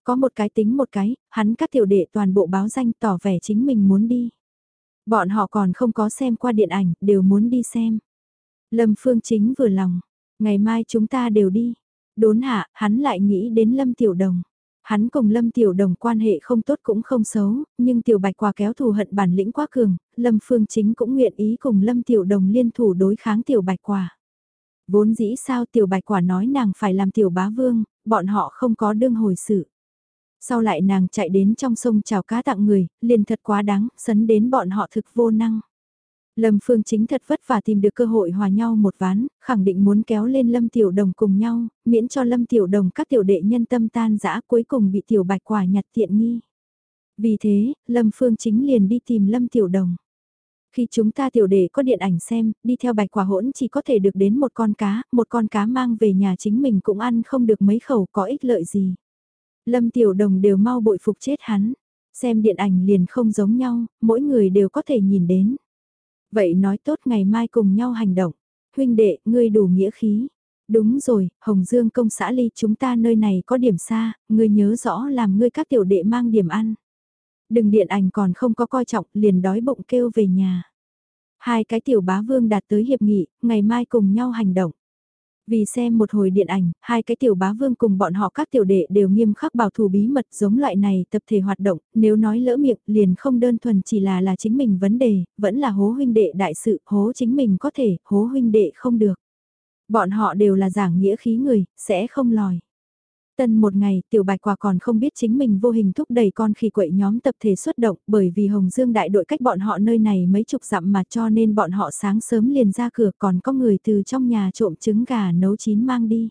Có một cái tính một cái, hắn các tiểu đệ toàn bộ báo danh tỏ vẻ chính mình muốn đi. Bọn họ còn không có xem qua điện ảnh, đều muốn đi xem. Lâm Phương Chính vừa lòng, ngày mai chúng ta đều đi. Đốn hạ, hắn lại nghĩ đến Lâm Tiểu Đồng. Hắn cùng Lâm Tiểu Đồng quan hệ không tốt cũng không xấu, nhưng Tiểu Bạch Quả kéo thù hận bản lĩnh quá cường, Lâm Phương Chính cũng nguyện ý cùng Lâm Tiểu Đồng liên thủ đối kháng Tiểu Bạch Quả. Vốn dĩ sao Tiểu Bạch Quả nói nàng phải làm Tiểu Bá Vương, bọn họ không có đương hồi sự. Sau lại nàng chạy đến trong sông chào cá tặng người, liền thật quá đáng, sấn đến bọn họ thực vô năng. Lâm Phương chính thật vất vả tìm được cơ hội hòa nhau một ván, khẳng định muốn kéo lên Lâm Tiểu Đồng cùng nhau, miễn cho Lâm Tiểu Đồng các tiểu đệ nhân tâm tan dã cuối cùng bị Tiểu Bạch Quả nhặt tiện nghi. Vì thế, Lâm Phương chính liền đi tìm Lâm Tiểu Đồng. Khi chúng ta tiểu đệ có điện ảnh xem, đi theo bạch quả hỗn chỉ có thể được đến một con cá, một con cá mang về nhà chính mình cũng ăn không được mấy khẩu có ích lợi gì. Lâm Tiểu Đồng đều mau bội phục chết hắn. Xem điện ảnh liền không giống nhau, mỗi người đều có thể nhìn đến. Vậy nói tốt ngày mai cùng nhau hành động. Huynh đệ, ngươi đủ nghĩa khí. Đúng rồi, Hồng Dương công xã ly chúng ta nơi này có điểm xa, ngươi nhớ rõ làm ngươi các tiểu đệ mang điểm ăn. Đừng điện ảnh còn không có coi trọng, liền đói bụng kêu về nhà. Hai cái tiểu bá vương đạt tới hiệp nghị, ngày mai cùng nhau hành động. Vì xem một hồi điện ảnh, hai cái tiểu bá vương cùng bọn họ các tiểu đệ đều nghiêm khắc bảo thủ bí mật giống loại này tập thể hoạt động, nếu nói lỡ miệng liền không đơn thuần chỉ là là chính mình vấn đề, vẫn là hố huynh đệ đại sự, hố chính mình có thể, hố huynh đệ không được. Bọn họ đều là giảng nghĩa khí người, sẽ không lòi. Tân một ngày, tiểu bạch quả còn không biết chính mình vô hình thúc đẩy con khi quậy nhóm tập thể xuất động bởi vì Hồng Dương đại đội cách bọn họ nơi này mấy chục dặm mà cho nên bọn họ sáng sớm liền ra cửa còn có người từ trong nhà trộm trứng gà nấu chín mang đi.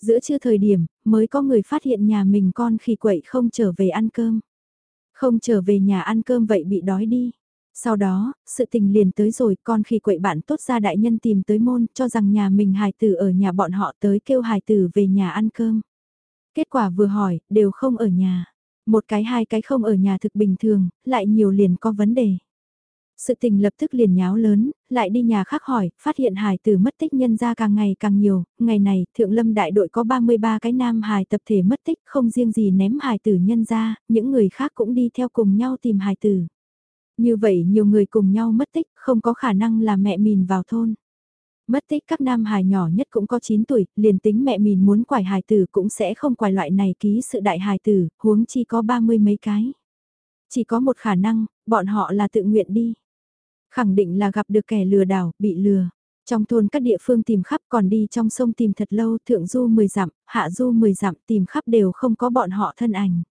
Giữa trưa thời điểm, mới có người phát hiện nhà mình con khi quậy không trở về ăn cơm. Không trở về nhà ăn cơm vậy bị đói đi. Sau đó, sự tình liền tới rồi con khi quậy bạn tốt ra đại nhân tìm tới môn cho rằng nhà mình hài tử ở nhà bọn họ tới kêu hài tử về nhà ăn cơm. Kết quả vừa hỏi, đều không ở nhà. Một cái hai cái không ở nhà thực bình thường, lại nhiều liền có vấn đề. Sự tình lập tức liền nháo lớn, lại đi nhà khác hỏi, phát hiện hài tử mất tích nhân ra càng ngày càng nhiều, ngày này thượng lâm đại đội có 33 cái nam hài tập thể mất tích không riêng gì ném hài tử nhân ra, những người khác cũng đi theo cùng nhau tìm hài tử. Như vậy nhiều người cùng nhau mất tích không có khả năng là mẹ mìn vào thôn. Mất tích các nam hài nhỏ nhất cũng có 9 tuổi, liền tính mẹ mình muốn quải hài tử cũng sẽ không quải loại này ký sự đại hài tử, huống chi có ba mươi mấy cái. Chỉ có một khả năng, bọn họ là tự nguyện đi. Khẳng định là gặp được kẻ lừa đảo, bị lừa. Trong thôn các địa phương tìm khắp còn đi trong sông tìm thật lâu thượng du 10 dặm, hạ du 10 dặm tìm khắp đều không có bọn họ thân ảnh.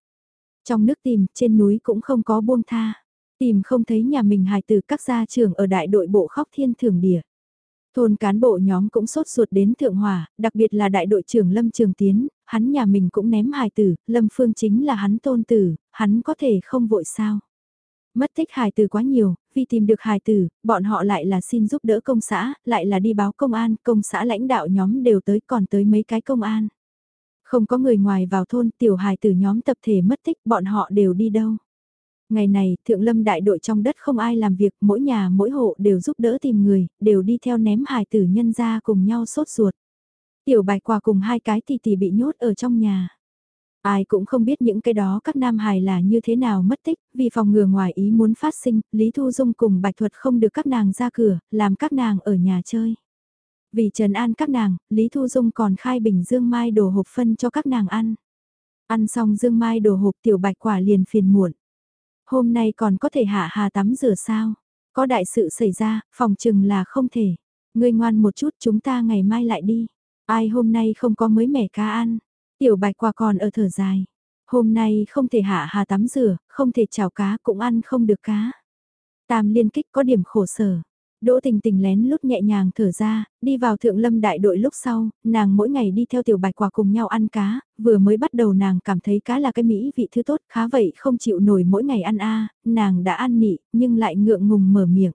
Trong nước tìm, trên núi cũng không có buông tha. Tìm không thấy nhà mình hài tử các gia trưởng ở đại đội bộ khóc thiên thường địa. Thôn cán bộ nhóm cũng sốt ruột đến Thượng Hòa, đặc biệt là đại đội trưởng Lâm Trường Tiến, hắn nhà mình cũng ném hài tử, Lâm Phương chính là hắn tôn tử, hắn có thể không vội sao. Mất tích hài tử quá nhiều, vì tìm được hài tử, bọn họ lại là xin giúp đỡ công xã, lại là đi báo công an, công xã lãnh đạo nhóm đều tới còn tới mấy cái công an. Không có người ngoài vào thôn tiểu hài tử nhóm tập thể mất tích bọn họ đều đi đâu. Ngày này, thượng lâm đại đội trong đất không ai làm việc, mỗi nhà mỗi hộ đều giúp đỡ tìm người, đều đi theo ném hài tử nhân ra cùng nhau sốt ruột. Tiểu bạch quả cùng hai cái tì tỷ bị nhốt ở trong nhà. Ai cũng không biết những cái đó các nam hài là như thế nào mất tích, vì phòng ngừa ngoài ý muốn phát sinh, Lý Thu Dung cùng Bạch Thuật không được các nàng ra cửa, làm các nàng ở nhà chơi. Vì trần an các nàng, Lý Thu Dung còn khai bình dương mai đồ hộp phân cho các nàng ăn. Ăn xong dương mai đồ hộp tiểu bạch quả liền phiền muộn. Hôm nay còn có thể hạ hà tắm rửa sao? Có đại sự xảy ra, phòng chừng là không thể. Ngươi ngoan một chút chúng ta ngày mai lại đi. Ai hôm nay không có mới mẻ cá ăn. Tiểu bạch quả còn ở thở dài. Hôm nay không thể hạ hà tắm rửa, không thể chảo cá cũng ăn không được cá. Tam liên kích có điểm khổ sở. Đỗ tình tình lén lút nhẹ nhàng thở ra, đi vào thượng lâm đại đội lúc sau, nàng mỗi ngày đi theo tiểu bạch quả cùng nhau ăn cá, vừa mới bắt đầu nàng cảm thấy cá là cái mỹ vị thứ tốt khá vậy không chịu nổi mỗi ngày ăn a nàng đã ăn nị, nhưng lại ngượng ngùng mở miệng.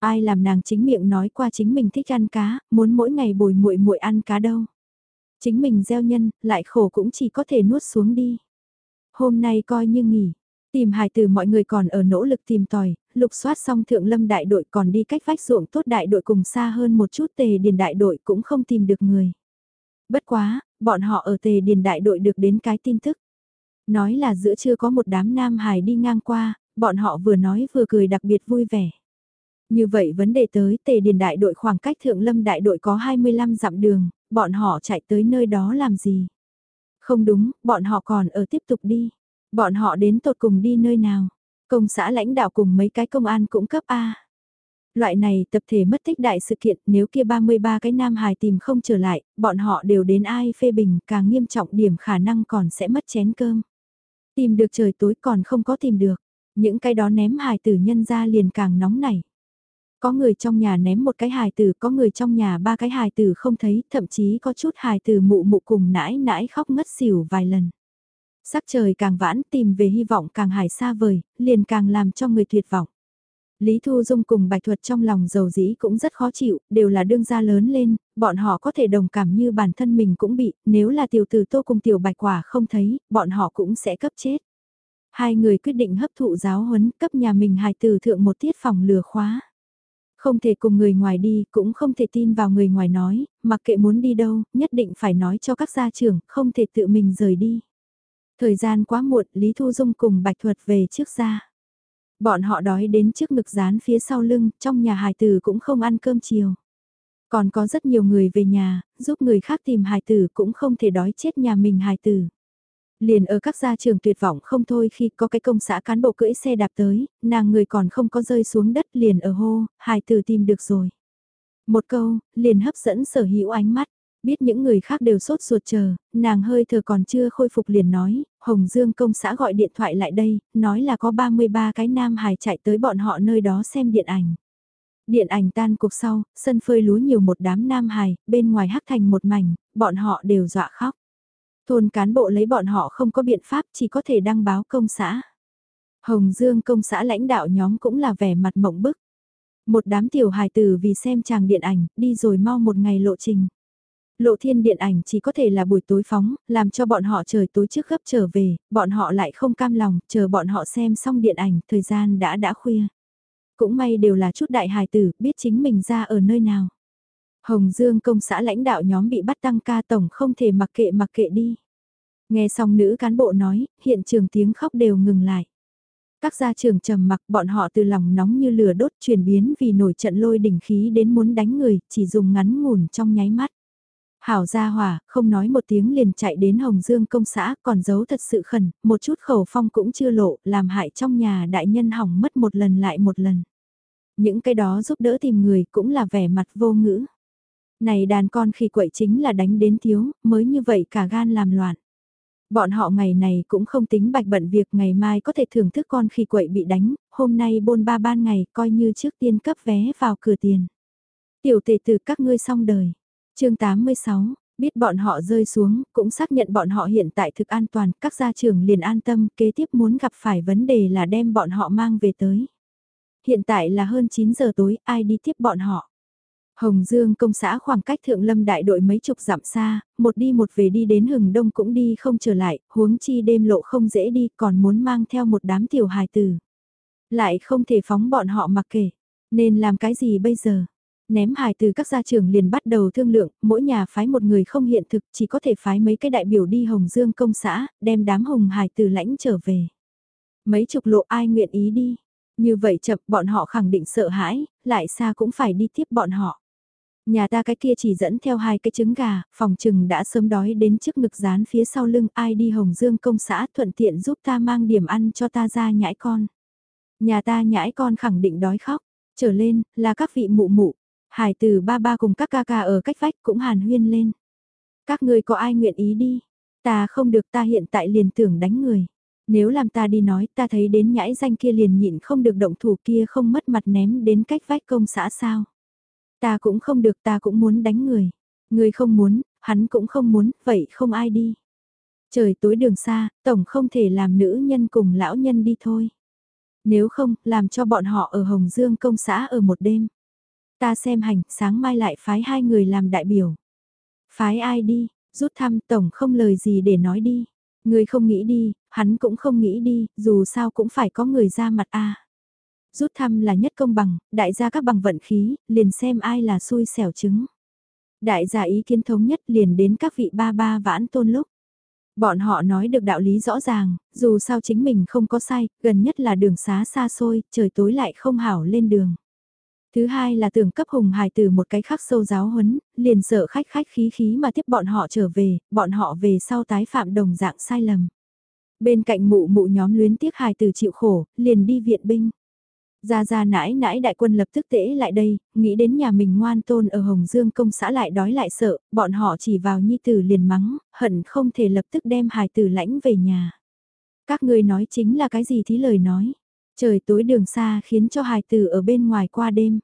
Ai làm nàng chính miệng nói qua chính mình thích ăn cá, muốn mỗi ngày bồi muội muội ăn cá đâu. Chính mình gieo nhân, lại khổ cũng chỉ có thể nuốt xuống đi. Hôm nay coi như nghỉ, Tìm hài từ mọi người còn ở nỗ lực tìm tòi, lục soát xong thượng lâm đại đội còn đi cách vách ruộng tốt đại đội cùng xa hơn một chút tề điền đại đội cũng không tìm được người. Bất quá, bọn họ ở tề điền đại đội được đến cái tin tức. Nói là giữa trưa có một đám nam hài đi ngang qua, bọn họ vừa nói vừa cười đặc biệt vui vẻ. Như vậy vấn đề tới tề điền đại đội khoảng cách thượng lâm đại đội có 25 dặm đường, bọn họ chạy tới nơi đó làm gì? Không đúng, bọn họ còn ở tiếp tục đi. Bọn họ đến tột cùng đi nơi nào? Công xã lãnh đạo cùng mấy cái công an cũng cấp A. Loại này tập thể mất tích đại sự kiện nếu kia 33 cái nam hài tìm không trở lại, bọn họ đều đến ai phê bình càng nghiêm trọng điểm khả năng còn sẽ mất chén cơm. Tìm được trời tối còn không có tìm được, những cái đó ném hài tử nhân ra liền càng nóng nảy. Có người trong nhà ném một cái hài tử, có người trong nhà ba cái hài tử không thấy, thậm chí có chút hài tử mụ mụ cùng nãi nãi khóc ngất xỉu vài lần. Sắc trời càng vãn tìm về hy vọng càng hải xa vời, liền càng làm cho người tuyệt vọng. Lý Thu Dung cùng Bạch Thuật trong lòng dầu dĩ cũng rất khó chịu, đều là đương gia lớn lên, bọn họ có thể đồng cảm như bản thân mình cũng bị, nếu là tiểu tử tô cùng tiểu bạch quả không thấy, bọn họ cũng sẽ cấp chết. Hai người quyết định hấp thụ giáo huấn cấp nhà mình hài tử thượng một tiết phòng lừa khóa. Không thể cùng người ngoài đi, cũng không thể tin vào người ngoài nói, mặc kệ muốn đi đâu, nhất định phải nói cho các gia trưởng, không thể tự mình rời đi. Thời gian quá muộn, Lý Thu Dung cùng Bạch Thuật về trước ra. Bọn họ đói đến trước ngực rán phía sau lưng, trong nhà hài tử cũng không ăn cơm chiều. Còn có rất nhiều người về nhà, giúp người khác tìm hài tử cũng không thể đói chết nhà mình hài tử. Liền ở các gia trường tuyệt vọng không thôi khi có cái công xã cán bộ cưỡi xe đạp tới, nàng người còn không có rơi xuống đất liền ở hô, hài tử tìm được rồi. Một câu, liền hấp dẫn sở hữu ánh mắt. Biết những người khác đều sốt ruột chờ, nàng hơi thở còn chưa khôi phục liền nói, Hồng Dương công xã gọi điện thoại lại đây, nói là có 33 cái nam hài chạy tới bọn họ nơi đó xem điện ảnh. Điện ảnh tan cuộc sau, sân phơi lúa nhiều một đám nam hài, bên ngoài hắc thành một mảnh, bọn họ đều dọa khóc. Thôn cán bộ lấy bọn họ không có biện pháp chỉ có thể đăng báo công xã. Hồng Dương công xã lãnh đạo nhóm cũng là vẻ mặt mộng bức. Một đám tiểu hài tử vì xem chàng điện ảnh, đi rồi mau một ngày lộ trình. Lộ thiên điện ảnh chỉ có thể là buổi tối phóng, làm cho bọn họ trời tối trước gấp trở về, bọn họ lại không cam lòng, chờ bọn họ xem xong điện ảnh, thời gian đã đã khuya. Cũng may đều là chút đại hài tử, biết chính mình ra ở nơi nào. Hồng Dương công xã lãnh đạo nhóm bị bắt tăng ca tổng không thể mặc kệ mặc kệ đi. Nghe xong nữ cán bộ nói, hiện trường tiếng khóc đều ngừng lại. Các gia trưởng trầm mặc bọn họ từ lòng nóng như lửa đốt chuyển biến vì nổi trận lôi đỉnh khí đến muốn đánh người, chỉ dùng ngắn ngủn trong nháy mắt. Hảo gia hỏa, không nói một tiếng liền chạy đến Hồng Dương công xã, còn giấu thật sự khẩn, một chút khẩu phong cũng chưa lộ, làm hại trong nhà đại nhân hỏng mất một lần lại một lần. Những cái đó giúp đỡ tìm người cũng là vẻ mặt vô ngữ. Này đàn con khi quậy chính là đánh đến thiếu, mới như vậy cả gan làm loạn. Bọn họ ngày này cũng không tính bạch bận việc ngày mai có thể thưởng thức con khi quậy bị đánh, hôm nay bôn ba ban ngày coi như trước tiên cấp vé vào cửa tiền. Tiểu tề từ các ngươi xong đời chương 86, biết bọn họ rơi xuống, cũng xác nhận bọn họ hiện tại thực an toàn, các gia trưởng liền an tâm, kế tiếp muốn gặp phải vấn đề là đem bọn họ mang về tới. Hiện tại là hơn 9 giờ tối, ai đi tiếp bọn họ? Hồng Dương công xã khoảng cách thượng lâm đại đội mấy chục dặm xa, một đi một về đi đến hừng đông cũng đi không trở lại, huống chi đêm lộ không dễ đi còn muốn mang theo một đám tiểu hài tử. Lại không thể phóng bọn họ mặc kể, nên làm cái gì bây giờ? Ném hài từ các gia trưởng liền bắt đầu thương lượng, mỗi nhà phái một người không hiện thực chỉ có thể phái mấy cái đại biểu đi Hồng Dương công xã, đem đám hồng hài từ lãnh trở về. Mấy chục lộ ai nguyện ý đi, như vậy chậm bọn họ khẳng định sợ hãi, lại xa cũng phải đi tiếp bọn họ. Nhà ta cái kia chỉ dẫn theo hai cái trứng gà, phòng trừng đã sớm đói đến trước ngực dán phía sau lưng ai đi Hồng Dương công xã thuận tiện giúp ta mang điểm ăn cho ta ra nhãi con. Nhà ta nhãi con khẳng định đói khóc, trở lên là các vị mụ mụ, hải từ ba ba cùng các ca ca ở cách vách cũng hàn huyên lên. Các người có ai nguyện ý đi, ta không được ta hiện tại liền tưởng đánh người. Nếu làm ta đi nói ta thấy đến nhãi danh kia liền nhịn không được động thủ kia không mất mặt ném đến cách vách công xã sao. Ta cũng không được ta cũng muốn đánh người. Người không muốn, hắn cũng không muốn, vậy không ai đi. Trời tối đường xa, tổng không thể làm nữ nhân cùng lão nhân đi thôi. Nếu không, làm cho bọn họ ở Hồng Dương công xã ở một đêm. Ta xem hành, sáng mai lại phái hai người làm đại biểu. Phái ai đi, rút thăm tổng không lời gì để nói đi. Người không nghĩ đi, hắn cũng không nghĩ đi, dù sao cũng phải có người ra mặt a. Rút thăm là nhất công bằng, đại gia các bằng vận khí, liền xem ai là xui xẻo chứng. Đại gia ý kiến thống nhất liền đến các vị ba ba vãn tôn lúc. Bọn họ nói được đạo lý rõ ràng, dù sao chính mình không có sai, gần nhất là đường xá xa xôi, trời tối lại không hảo lên đường. Thứ hai là tưởng cấp hùng hài từ một cái khắc sâu giáo huấn, liền sợ khách khách khí khí mà tiếp bọn họ trở về, bọn họ về sau tái phạm đồng dạng sai lầm. Bên cạnh mụ mụ nhóm luyến tiếc hài từ chịu khổ, liền đi viện binh. Gia Gia nãi nãi đại quân lập tức tễ lại đây, nghĩ đến nhà mình ngoan tôn ở Hồng Dương công xã lại đói lại sợ, bọn họ chỉ vào nhi tử liền mắng, hận không thể lập tức đem hài tử lãnh về nhà. Các ngươi nói chính là cái gì thí lời nói. Trời tối đường xa khiến cho hài tử ở bên ngoài qua đêm.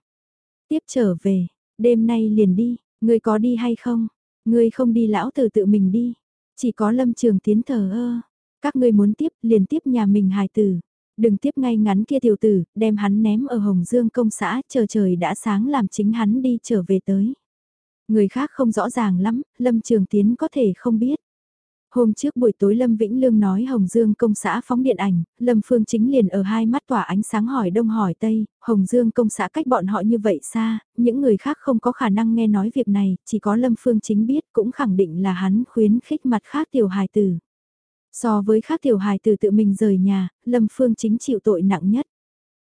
Tiếp trở về, đêm nay liền đi, ngươi có đi hay không? Ngươi không đi lão tử tự mình đi. Chỉ có lâm trường tiến thờ ơ. Các ngươi muốn tiếp liền tiếp nhà mình hài tử. Đừng tiếp ngay ngắn kia tiểu tử, đem hắn ném ở Hồng Dương công xã, chờ trời đã sáng làm chính hắn đi trở về tới. Người khác không rõ ràng lắm, Lâm Trường Tiến có thể không biết. Hôm trước buổi tối Lâm Vĩnh Lương nói Hồng Dương công xã phóng điện ảnh, Lâm Phương chính liền ở hai mắt tỏa ánh sáng hỏi đông hỏi tây, Hồng Dương công xã cách bọn họ như vậy xa, những người khác không có khả năng nghe nói việc này, chỉ có Lâm Phương chính biết cũng khẳng định là hắn khuyến khích mặt khác tiểu hài tử. So với khác tiểu hài tử tự mình rời nhà, Lâm Phương chính chịu tội nặng nhất.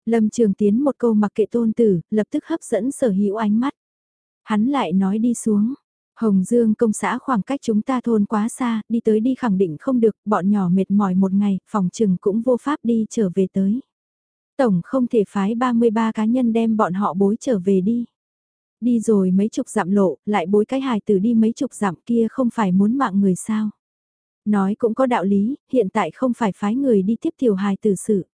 Lâm Trường Tiến một câu mặc kệ tôn tử, lập tức hấp dẫn sở hữu ánh mắt. Hắn lại nói đi xuống. Hồng Dương công xã khoảng cách chúng ta thôn quá xa, đi tới đi khẳng định không được, bọn nhỏ mệt mỏi một ngày, phòng trừng cũng vô pháp đi trở về tới. Tổng không thể phái 33 cá nhân đem bọn họ bối trở về đi. Đi rồi mấy chục dặm lộ, lại bối cái hài tử đi mấy chục dặm kia không phải muốn mạng người sao. Nói cũng có đạo lý, hiện tại không phải phái người đi tiếp tiểu hài tử sự.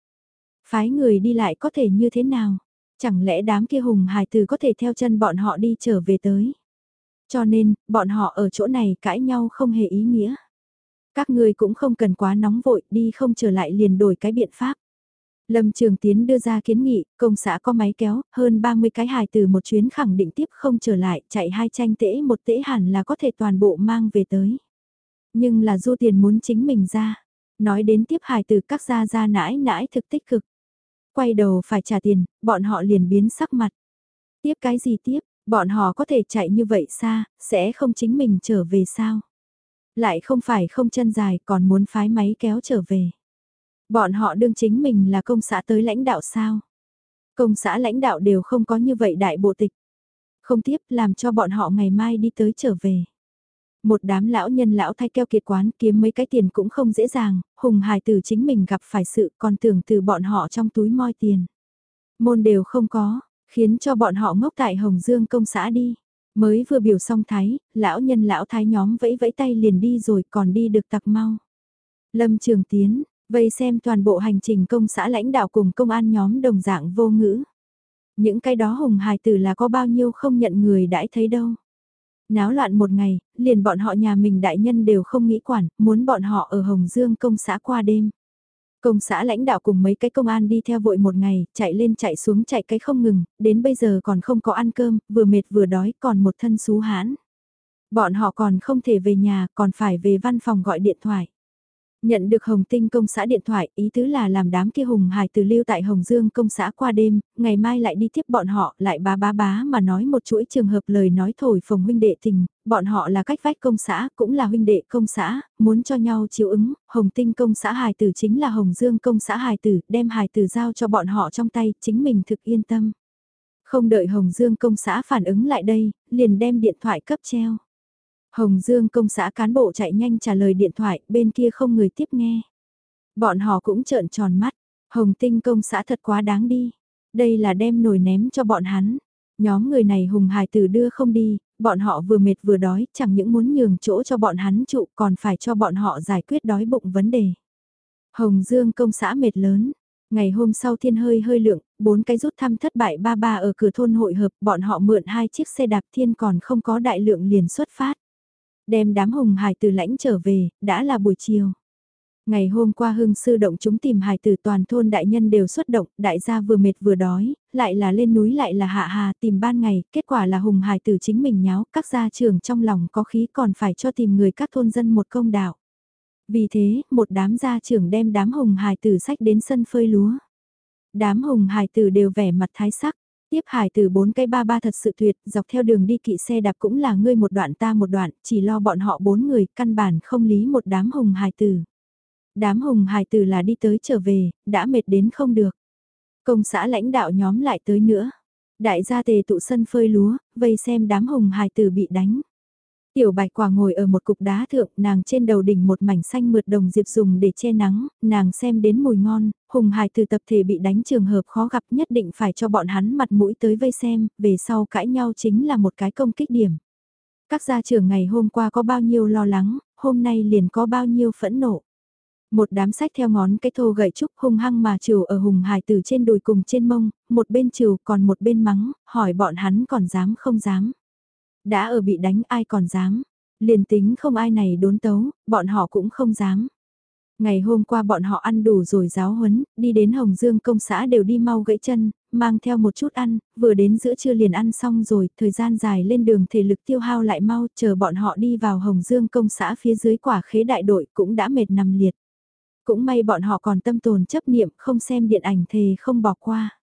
Phái người đi lại có thể như thế nào? Chẳng lẽ đám kia hùng hài tử có thể theo chân bọn họ đi trở về tới? Cho nên, bọn họ ở chỗ này cãi nhau không hề ý nghĩa. Các người cũng không cần quá nóng vội, đi không trở lại liền đổi cái biện pháp. Lâm Trường Tiến đưa ra kiến nghị, công xã có máy kéo, hơn 30 cái hài từ một chuyến khẳng định tiếp không trở lại, chạy hai tranh tễ một tễ hẳn là có thể toàn bộ mang về tới. Nhưng là du tiền muốn chính mình ra. Nói đến tiếp hài từ các gia gia nãi nãi thực tích cực. Quay đầu phải trả tiền, bọn họ liền biến sắc mặt. Tiếp cái gì tiếp, bọn họ có thể chạy như vậy xa, sẽ không chính mình trở về sao? Lại không phải không chân dài còn muốn phái máy kéo trở về. Bọn họ đương chính mình là công xã tới lãnh đạo sao? Công xã lãnh đạo đều không có như vậy đại bộ tịch. Không tiếp làm cho bọn họ ngày mai đi tới trở về. Một đám lão nhân lão thay keo kiệt quán kiếm mấy cái tiền cũng không dễ dàng, hùng hài từ chính mình gặp phải sự còn tưởng từ bọn họ trong túi moi tiền. Môn đều không có, khiến cho bọn họ ngốc tại Hồng Dương công xã đi. Mới vừa biểu xong thái, lão nhân lão thái nhóm vẫy vẫy tay liền đi rồi còn đi được tặc mau. Lâm Trường Tiến, vây xem toàn bộ hành trình công xã lãnh đạo cùng công an nhóm đồng dạng vô ngữ. Những cái đó hùng hài tử là có bao nhiêu không nhận người đãi thấy đâu. Náo loạn một ngày, liền bọn họ nhà mình đại nhân đều không nghĩ quản, muốn bọn họ ở Hồng Dương công xã qua đêm. Công xã lãnh đạo cùng mấy cái công an đi theo vội một ngày, chạy lên chạy xuống chạy cái không ngừng, đến bây giờ còn không có ăn cơm, vừa mệt vừa đói còn một thân xú hãn. Bọn họ còn không thể về nhà, còn phải về văn phòng gọi điện thoại. Nhận được Hồng Tinh công xã điện thoại, ý tứ là làm đám kia hùng hài từ lưu tại Hồng Dương công xã qua đêm, ngày mai lại đi tiếp bọn họ, lại bá bá bá mà nói một chuỗi trường hợp lời nói thổi phồng huynh đệ tình, bọn họ là cách vách công xã, cũng là huynh đệ công xã, muốn cho nhau chiếu ứng, Hồng Tinh công xã hài tử chính là Hồng Dương công xã hài tử, đem hài tử giao cho bọn họ trong tay, chính mình thực yên tâm. Không đợi Hồng Dương công xã phản ứng lại đây, liền đem điện thoại cấp treo. Hồng Dương công xã cán bộ chạy nhanh trả lời điện thoại, bên kia không người tiếp nghe. Bọn họ cũng trợn tròn mắt, Hồng Tinh công xã thật quá đáng đi. Đây là đem nồi ném cho bọn hắn. Nhóm người này hùng hài tử đưa không đi, bọn họ vừa mệt vừa đói, chẳng những muốn nhường chỗ cho bọn hắn trụ còn phải cho bọn họ giải quyết đói bụng vấn đề. Hồng Dương công xã mệt lớn, Ngày hôm sau thiên hơi hơi lượng, bốn cái rút thăm thất bại ba ba ở cửa thôn hội hợp, bọn họ mượn hai chiếc xe đạp thiên còn không có đại lượng liền xuất phát. Đem đám hùng hải từ lãnh trở về, đã là buổi chiều. Ngày hôm qua hưng sư động chúng tìm hải tử toàn thôn đại nhân đều xuất động, đại gia vừa mệt vừa đói, lại là lên núi lại là hạ hà tìm ban ngày, kết quả là hùng hải tử chính mình nháo, các gia trưởng trong lòng có khí còn phải cho tìm người các thôn dân một công đạo. Vì thế, một đám gia trưởng đem đám hùng hải tử sách đến sân phơi lúa. Đám hùng hải tử đều vẻ mặt thái sắc, Tiếp hải từ bốn cây ba ba thật sự tuyệt, dọc theo đường đi kỵ xe đạp cũng là ngươi một đoạn ta một đoạn, chỉ lo bọn họ bốn người, căn bản không lý một đám hùng hải tử. Đám hùng hải tử là đi tới trở về, đã mệt đến không được. Công xã lãnh đạo nhóm lại tới nữa. Đại gia tề tụ sân phơi lúa, vây xem đám hùng hải tử bị đánh. Tiểu bạch quả ngồi ở một cục đá thượng, nàng trên đầu đỉnh một mảnh xanh mượt đồng diệp dùng để che nắng, nàng xem đến mùi ngon, hùng hài từ tập thể bị đánh trường hợp khó gặp nhất định phải cho bọn hắn mặt mũi tới vây xem, về sau cãi nhau chính là một cái công kích điểm. Các gia trưởng ngày hôm qua có bao nhiêu lo lắng, hôm nay liền có bao nhiêu phẫn nộ. Một đám sách theo ngón cái thô gậy trúc hung hăng mà trừ ở hùng hài từ trên đùi cùng trên mông, một bên trừ còn một bên mắng, hỏi bọn hắn còn dám không dám. Đã ở bị đánh ai còn dám. Liền tính không ai này đốn tấu, bọn họ cũng không dám. Ngày hôm qua bọn họ ăn đủ rồi giáo huấn, đi đến Hồng Dương công xã đều đi mau gãy chân, mang theo một chút ăn, vừa đến giữa trưa liền ăn xong rồi, thời gian dài lên đường thể lực tiêu hao lại mau, chờ bọn họ đi vào Hồng Dương công xã phía dưới quả khế đại đội cũng đã mệt nằm liệt. Cũng may bọn họ còn tâm tồn chấp niệm không xem điện ảnh thề không bỏ qua.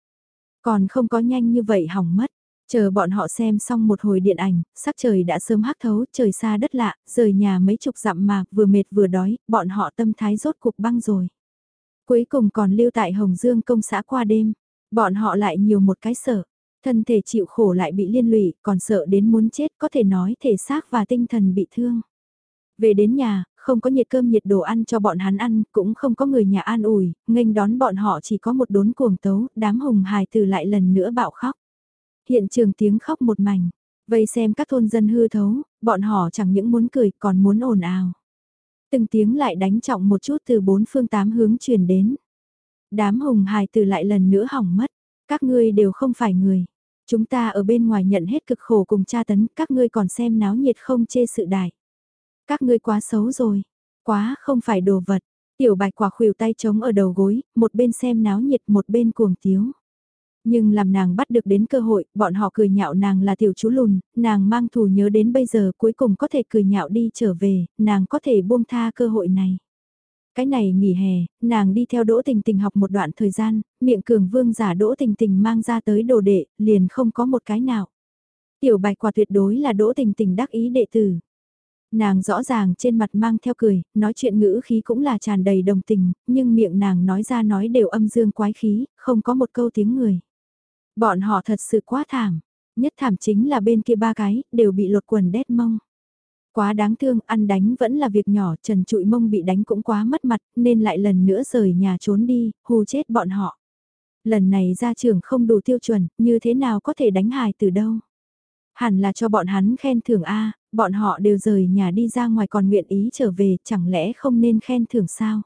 Còn không có nhanh như vậy hỏng mất. Chờ bọn họ xem xong một hồi điện ảnh, sắc trời đã sớm hắc thấu, trời xa đất lạ, rời nhà mấy chục dặm mà, vừa mệt vừa đói, bọn họ tâm thái rốt cuộc băng rồi. Cuối cùng còn lưu tại Hồng Dương công xã qua đêm, bọn họ lại nhiều một cái sợ, thân thể chịu khổ lại bị liên lụy, còn sợ đến muốn chết, có thể nói thể xác và tinh thần bị thương. Về đến nhà, không có nhiệt cơm nhiệt đồ ăn cho bọn hắn ăn, cũng không có người nhà an ủi, nghênh đón bọn họ chỉ có một đốn cuồng tấu, đám hùng hài từ lại lần nữa bạo khóc. Hiện trường tiếng khóc một mảnh, vây xem các thôn dân hư thấu, bọn họ chẳng những muốn cười còn muốn ồn ào. Từng tiếng lại đánh trọng một chút từ bốn phương tám hướng truyền đến. Đám hùng hài từ lại lần nữa hỏng mất, các ngươi đều không phải người. Chúng ta ở bên ngoài nhận hết cực khổ cùng tra tấn, các ngươi còn xem náo nhiệt không chê sự đại. Các ngươi quá xấu rồi, quá không phải đồ vật. Tiểu bạch quả khuỷu tay trống ở đầu gối, một bên xem náo nhiệt một bên cuồng tiếu. Nhưng làm nàng bắt được đến cơ hội, bọn họ cười nhạo nàng là tiểu chú lùn, nàng mang thù nhớ đến bây giờ cuối cùng có thể cười nhạo đi trở về, nàng có thể buông tha cơ hội này. Cái này nghỉ hè, nàng đi theo Đỗ Tình Tình học một đoạn thời gian, miệng cường vương giả Đỗ Tình Tình mang ra tới đồ đệ, liền không có một cái nào. Tiểu bạch quả tuyệt đối là Đỗ Tình Tình đắc ý đệ tử. Nàng rõ ràng trên mặt mang theo cười, nói chuyện ngữ khí cũng là tràn đầy đồng tình, nhưng miệng nàng nói ra nói đều âm dương quái khí, không có một câu tiếng người. Bọn họ thật sự quá thảm, nhất thảm chính là bên kia ba cái, đều bị lột quần đét mông. Quá đáng thương, ăn đánh vẫn là việc nhỏ, trần trụi mông bị đánh cũng quá mất mặt, nên lại lần nữa rời nhà trốn đi, hù chết bọn họ. Lần này ra trường không đủ tiêu chuẩn, như thế nào có thể đánh hài từ đâu. Hẳn là cho bọn hắn khen thưởng A, bọn họ đều rời nhà đi ra ngoài còn nguyện ý trở về, chẳng lẽ không nên khen thưởng sao?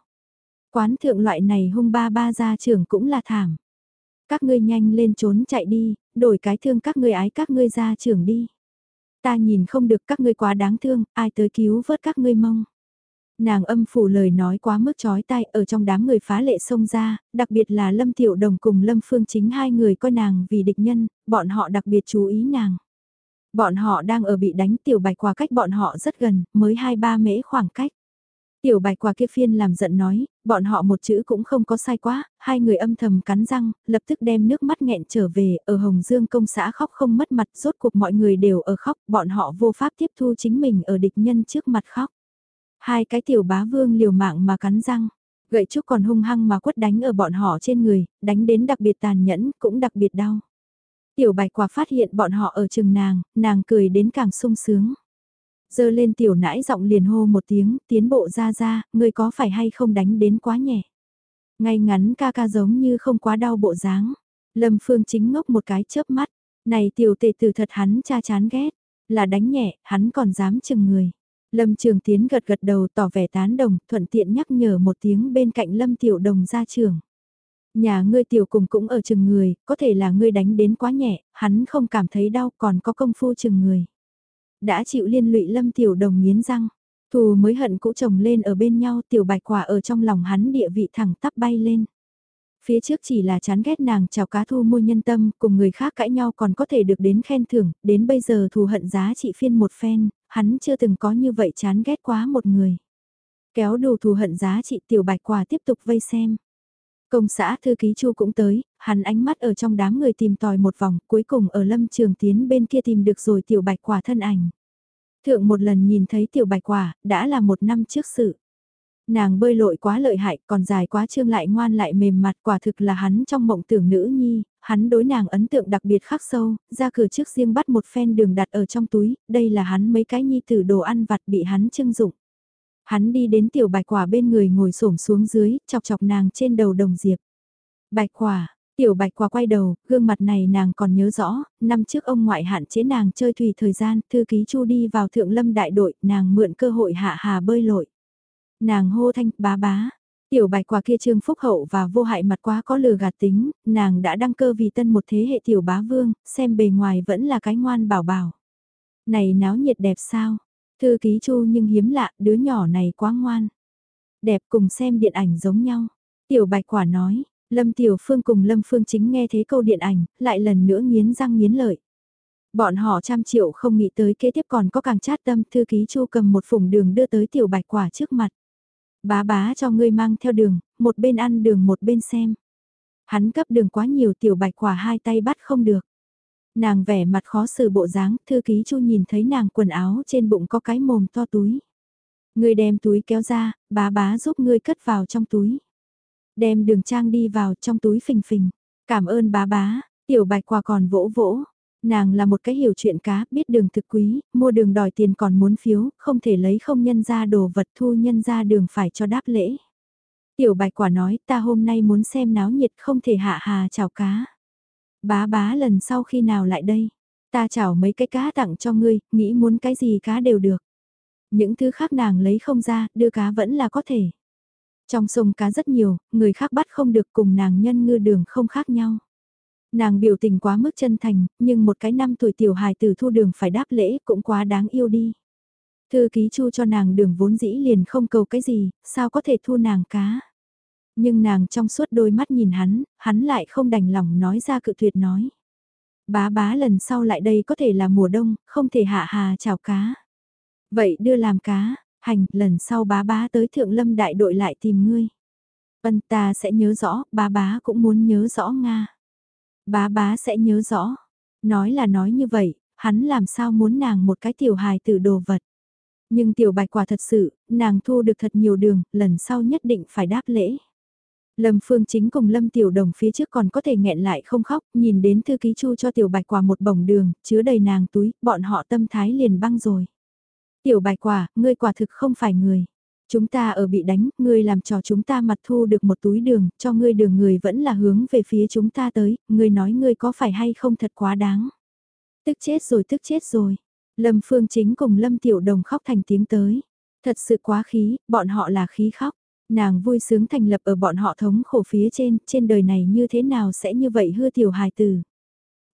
Quán thượng loại này hung ba ba ra trường cũng là thảm. Các ngươi nhanh lên trốn chạy đi, đổi cái thương các ngươi ái các ngươi ra trưởng đi. Ta nhìn không được các ngươi quá đáng thương, ai tới cứu vớt các ngươi mong. Nàng âm phủ lời nói quá mức chói tai ở trong đám người phá lệ xông ra, đặc biệt là Lâm Tiểu Đồng cùng Lâm Phương chính hai người coi nàng vì địch nhân, bọn họ đặc biệt chú ý nàng. Bọn họ đang ở bị đánh tiểu bạch qua cách bọn họ rất gần, mới hai ba mễ khoảng cách. Tiểu bạch quả kia phiên làm giận nói, bọn họ một chữ cũng không có sai quá, hai người âm thầm cắn răng, lập tức đem nước mắt nghẹn trở về, ở Hồng Dương công xã khóc không mất mặt, rốt cuộc mọi người đều ở khóc, bọn họ vô pháp tiếp thu chính mình ở địch nhân trước mặt khóc. Hai cái tiểu bá vương liều mạng mà cắn răng, gậy trúc còn hung hăng mà quất đánh ở bọn họ trên người, đánh đến đặc biệt tàn nhẫn, cũng đặc biệt đau. Tiểu bạch quả phát hiện bọn họ ở chừng nàng, nàng cười đến càng sung sướng. Dơ lên tiểu nãi giọng liền hô một tiếng, tiến bộ ra ra, người có phải hay không đánh đến quá nhẹ. Ngay ngắn ca ca giống như không quá đau bộ dáng. Lâm Phương chính ngốc một cái chớp mắt, này tiểu tệ tử thật hắn cha chán ghét, là đánh nhẹ, hắn còn dám chừng người. Lâm Trường Tiến gật gật đầu tỏ vẻ tán đồng, thuận tiện nhắc nhở một tiếng bên cạnh Lâm Tiểu Đồng ra trường. Nhà ngươi tiểu cùng cũng ở chừng người, có thể là ngươi đánh đến quá nhẹ, hắn không cảm thấy đau còn có công phu chừng người. Đã chịu liên lụy Lâm Tiểu Đồng nghiến răng, thù mới hận cũ chồng lên ở bên nhau tiểu bạch quả ở trong lòng hắn địa vị thẳng tắp bay lên. Phía trước chỉ là chán ghét nàng chào cá thu mua nhân tâm, cùng người khác cãi nhau còn có thể được đến khen thưởng, đến bây giờ thù hận giá trị phiên một phen, hắn chưa từng có như vậy chán ghét quá một người. Kéo đủ thù hận giá trị tiểu bạch quả tiếp tục vây xem. Công xã thư ký chu cũng tới, hắn ánh mắt ở trong đám người tìm tòi một vòng, cuối cùng ở lâm trường tiến bên kia tìm được rồi tiểu bạch quả thân ảnh. Thượng một lần nhìn thấy tiểu bạch quả, đã là một năm trước sự. Nàng bơi lội quá lợi hại, còn dài quá trương lại ngoan lại mềm mặt quả thực là hắn trong mộng tưởng nữ nhi, hắn đối nàng ấn tượng đặc biệt khắc sâu, ra cửa trước riêng bắt một phen đường đặt ở trong túi, đây là hắn mấy cái nhi tử đồ ăn vặt bị hắn trưng dụng. Hắn đi đến tiểu bạch quả bên người ngồi xổm xuống dưới, chọc chọc nàng trên đầu đồng diệp. Bạch quả, tiểu bạch quả quay đầu, gương mặt này nàng còn nhớ rõ, năm trước ông ngoại hạn chế nàng chơi thủy thời gian, thư ký chu đi vào thượng lâm đại đội, nàng mượn cơ hội hạ hà bơi lội. Nàng hô thanh bá bá. Tiểu bạch quả kia trương phúc hậu và vô hại mặt quá có lừa gạt tính, nàng đã đăng cơ vì tân một thế hệ tiểu bá vương, xem bề ngoài vẫn là cái ngoan bảo bảo. Này náo nhiệt đẹp sao? Thư ký chu nhưng hiếm lạ, đứa nhỏ này quá ngoan. Đẹp cùng xem điện ảnh giống nhau. Tiểu bạch quả nói, Lâm Tiểu Phương cùng Lâm Phương chính nghe thế câu điện ảnh, lại lần nữa nghiến răng nghiến lợi. Bọn họ trăm triệu không nghĩ tới kế tiếp còn có càng chát tâm thư ký chu cầm một phùng đường đưa tới tiểu bạch quả trước mặt. Bá bá cho ngươi mang theo đường, một bên ăn đường một bên xem. Hắn cấp đường quá nhiều tiểu bạch quả hai tay bắt không được. Nàng vẻ mặt khó xử bộ dáng, thư ký chu nhìn thấy nàng quần áo trên bụng có cái mồm to túi. Ngươi đem túi kéo ra, bá bá giúp ngươi cất vào trong túi. Đem đường trang đi vào trong túi phình phình. Cảm ơn bá bá, tiểu bạch quả còn vỗ vỗ. Nàng là một cái hiểu chuyện cá, biết đường thực quý, mua đường đòi tiền còn muốn phiếu, không thể lấy không nhân ra đồ vật thu nhân ra đường phải cho đáp lễ. Tiểu bạch quả nói ta hôm nay muốn xem náo nhiệt không thể hạ hà chào cá. Bá bá lần sau khi nào lại đây, ta chào mấy cái cá tặng cho ngươi, nghĩ muốn cái gì cá đều được. Những thứ khác nàng lấy không ra, đưa cá vẫn là có thể. Trong sông cá rất nhiều, người khác bắt không được cùng nàng nhân ngư đường không khác nhau. Nàng biểu tình quá mức chân thành, nhưng một cái năm tuổi tiểu hài tử thu đường phải đáp lễ cũng quá đáng yêu đi. Thư ký chu cho nàng đường vốn dĩ liền không cầu cái gì, sao có thể thu nàng cá. Nhưng nàng trong suốt đôi mắt nhìn hắn, hắn lại không đành lòng nói ra cự tuyệt nói. Bá bá lần sau lại đây có thể là mùa đông, không thể hạ hà chào cá. Vậy đưa làm cá, hành, lần sau bá bá tới thượng lâm đại đội lại tìm ngươi. Vân ta sẽ nhớ rõ, bá bá cũng muốn nhớ rõ Nga. Bá bá sẽ nhớ rõ. Nói là nói như vậy, hắn làm sao muốn nàng một cái tiểu hài tử đồ vật. Nhưng tiểu bạch quả thật sự, nàng thu được thật nhiều đường, lần sau nhất định phải đáp lễ. Lâm Phương Chính cùng Lâm Tiểu Đồng phía trước còn có thể nghẹn lại không khóc, nhìn đến thư ký chu cho Tiểu Bạch Quả một bồng đường, chứa đầy nàng túi, bọn họ tâm thái liền băng rồi. Tiểu Bạch Quả, ngươi quả thực không phải người. Chúng ta ở bị đánh, ngươi làm cho chúng ta mặt thu được một túi đường, cho ngươi đường người vẫn là hướng về phía chúng ta tới, ngươi nói ngươi có phải hay không thật quá đáng. Tức chết rồi tức chết rồi. Lâm Phương Chính cùng Lâm Tiểu Đồng khóc thành tiếng tới. Thật sự quá khí, bọn họ là khí khóc. Nàng vui sướng thành lập ở bọn họ thống khổ phía trên, trên đời này như thế nào sẽ như vậy hư tiểu hài tử.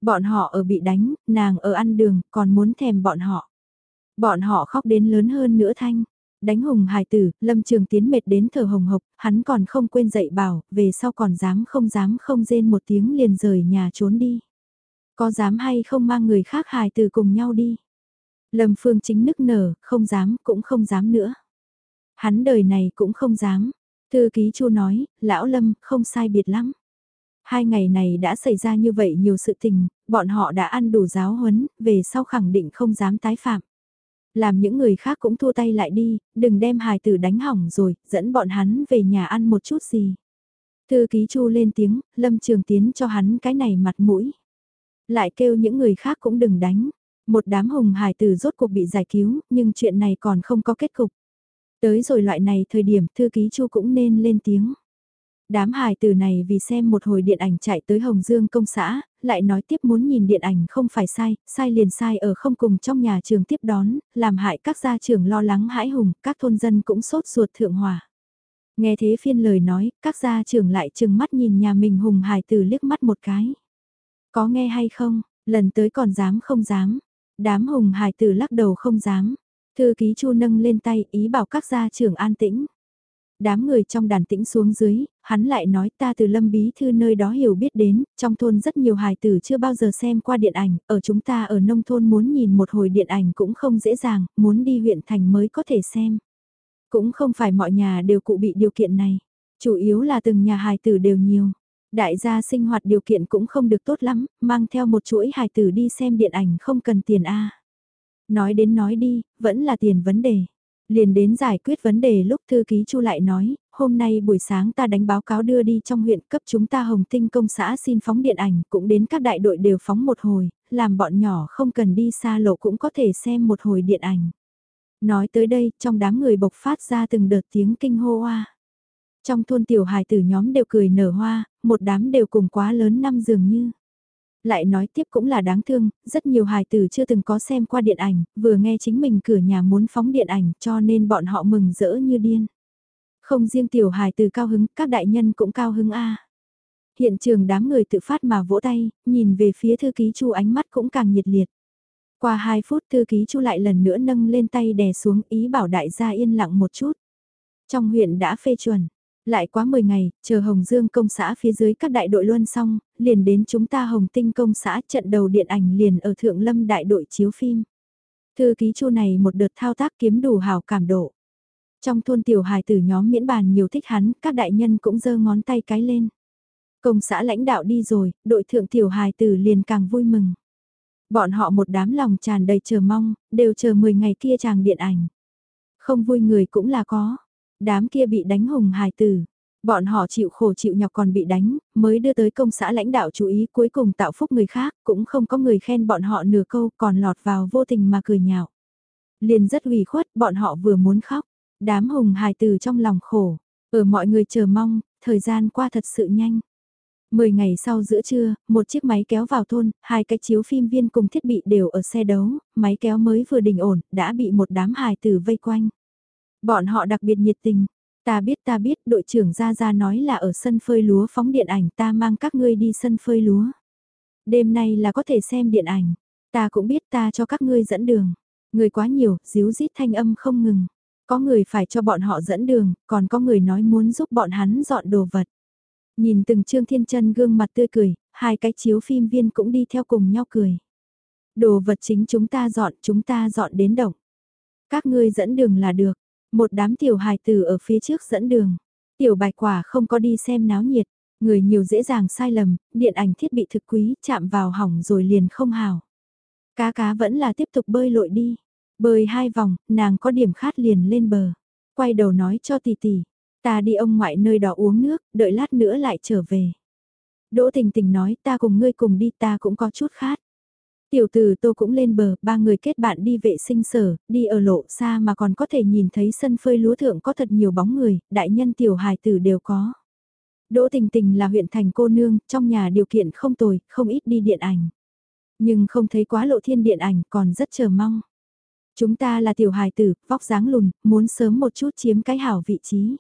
Bọn họ ở bị đánh, nàng ở ăn đường, còn muốn thèm bọn họ. Bọn họ khóc đến lớn hơn nữa thanh. Đánh hùng hài tử, lâm trường tiến mệt đến thở hồng hộc, hắn còn không quên dạy bảo, về sau còn dám không dám không rên một tiếng liền rời nhà trốn đi. Có dám hay không mang người khác hài tử cùng nhau đi. Lâm phương chính nức nở, không dám, cũng không dám nữa. Hắn đời này cũng không dám. Thư ký chu nói, lão Lâm, không sai biệt lắm. Hai ngày này đã xảy ra như vậy nhiều sự tình, bọn họ đã ăn đủ giáo huấn, về sau khẳng định không dám tái phạm. Làm những người khác cũng thua tay lại đi, đừng đem hài tử đánh hỏng rồi, dẫn bọn hắn về nhà ăn một chút gì. Thư ký chu lên tiếng, Lâm Trường Tiến cho hắn cái này mặt mũi. Lại kêu những người khác cũng đừng đánh. Một đám hùng hài tử rốt cuộc bị giải cứu, nhưng chuyện này còn không có kết cục. Tới rồi loại này thời điểm thư ký chu cũng nên lên tiếng. Đám hài từ này vì xem một hồi điện ảnh chạy tới Hồng Dương công xã, lại nói tiếp muốn nhìn điện ảnh không phải sai, sai liền sai ở không cùng trong nhà trường tiếp đón, làm hại các gia trưởng lo lắng hãi hùng, các thôn dân cũng sốt ruột thượng hòa. Nghe thế phiên lời nói, các gia trưởng lại chừng mắt nhìn nhà mình hùng hài từ liếc mắt một cái. Có nghe hay không, lần tới còn dám không dám. Đám hùng hài tử lắc đầu không dám. Thư ký chu nâng lên tay ý bảo các gia trưởng an tĩnh. Đám người trong đàn tĩnh xuống dưới, hắn lại nói ta từ lâm bí thư nơi đó hiểu biết đến, trong thôn rất nhiều hài tử chưa bao giờ xem qua điện ảnh, ở chúng ta ở nông thôn muốn nhìn một hồi điện ảnh cũng không dễ dàng, muốn đi huyện thành mới có thể xem. Cũng không phải mọi nhà đều cụ bị điều kiện này, chủ yếu là từng nhà hài tử đều nhiều. Đại gia sinh hoạt điều kiện cũng không được tốt lắm, mang theo một chuỗi hài tử đi xem điện ảnh không cần tiền A. Nói đến nói đi, vẫn là tiền vấn đề. Liền đến giải quyết vấn đề lúc thư ký Chu lại nói, hôm nay buổi sáng ta đánh báo cáo đưa đi trong huyện cấp chúng ta Hồng Tinh công xã xin phóng điện ảnh, cũng đến các đại đội đều phóng một hồi, làm bọn nhỏ không cần đi xa lộ cũng có thể xem một hồi điện ảnh. Nói tới đây, trong đám người bộc phát ra từng đợt tiếng kinh hô hoa. Trong thôn tiểu hài tử nhóm đều cười nở hoa, một đám đều cùng quá lớn năm dường như. Lại nói tiếp cũng là đáng thương, rất nhiều hài tử chưa từng có xem qua điện ảnh, vừa nghe chính mình cửa nhà muốn phóng điện ảnh cho nên bọn họ mừng rỡ như điên. Không riêng tiểu hài tử cao hứng, các đại nhân cũng cao hứng a. Hiện trường đám người tự phát mà vỗ tay, nhìn về phía thư ký chu ánh mắt cũng càng nhiệt liệt. Qua 2 phút thư ký chu lại lần nữa nâng lên tay đè xuống ý bảo đại gia yên lặng một chút. Trong huyện đã phê chuẩn, lại quá 10 ngày, chờ Hồng Dương công xã phía dưới các đại đội luân xong, liền đến chúng ta Hồng Tinh công xã trận đầu điện ảnh liền ở Thượng Lâm đại đội chiếu phim. Thư ký chu này một đợt thao tác kiếm đủ hào cảm độ. Trong thôn tiểu hài tử nhóm miễn bàn nhiều thích hắn, các đại nhân cũng giơ ngón tay cái lên. Công xã lãnh đạo đi rồi, đội thượng tiểu hài tử liền càng vui mừng. Bọn họ một đám lòng tràn đầy chờ mong, đều chờ 10 ngày kia chàng điện ảnh. Không vui người cũng là có. Đám kia bị đánh hùng hài tử. Bọn họ chịu khổ chịu nhọc còn bị đánh, mới đưa tới công xã lãnh đạo chú ý cuối cùng tạo phúc người khác, cũng không có người khen bọn họ nửa câu còn lọt vào vô tình mà cười nhạo. Liền rất ủy khuất, bọn họ vừa muốn khóc, đám hùng hài tử trong lòng khổ, ở mọi người chờ mong, thời gian qua thật sự nhanh. Mười ngày sau giữa trưa, một chiếc máy kéo vào thôn, hai cái chiếu phim viên cùng thiết bị đều ở xe đấu, máy kéo mới vừa đình ổn, đã bị một đám hài tử vây quanh. Bọn họ đặc biệt nhiệt tình. Ta biết ta biết đội trưởng Gia Gia nói là ở sân phơi lúa phóng điện ảnh ta mang các ngươi đi sân phơi lúa. Đêm nay là có thể xem điện ảnh. Ta cũng biết ta cho các ngươi dẫn đường. Người quá nhiều, díu dít thanh âm không ngừng. Có người phải cho bọn họ dẫn đường, còn có người nói muốn giúp bọn hắn dọn đồ vật. Nhìn từng Trương Thiên Chân gương mặt tươi cười, hai cái chiếu phim viên cũng đi theo cùng nhau cười. Đồ vật chính chúng ta dọn, chúng ta dọn đến động. Các ngươi dẫn đường là được, một đám tiểu hài tử ở phía trước dẫn đường. Tiểu bạch quả không có đi xem náo nhiệt, người nhiều dễ dàng sai lầm, điện ảnh thiết bị thực quý, chạm vào hỏng rồi liền không hào. Cá cá vẫn là tiếp tục bơi lội đi. Bơi hai vòng, nàng có điểm khát liền lên bờ. Quay đầu nói cho tỷ tỷ, ta đi ông ngoại nơi đó uống nước, đợi lát nữa lại trở về. Đỗ tình tình nói ta cùng ngươi cùng đi ta cũng có chút khát. Tiểu tử tô cũng lên bờ, ba người kết bạn đi vệ sinh sở, đi ở lộ xa mà còn có thể nhìn thấy sân phơi lúa thượng có thật nhiều bóng người, đại nhân tiểu hài tử đều có. Đỗ Tình Tình là huyện thành cô nương, trong nhà điều kiện không tồi, không ít đi điện ảnh. Nhưng không thấy quá lộ thiên điện ảnh, còn rất chờ mong. Chúng ta là tiểu hài tử, vóc dáng lùn, muốn sớm một chút chiếm cái hảo vị trí.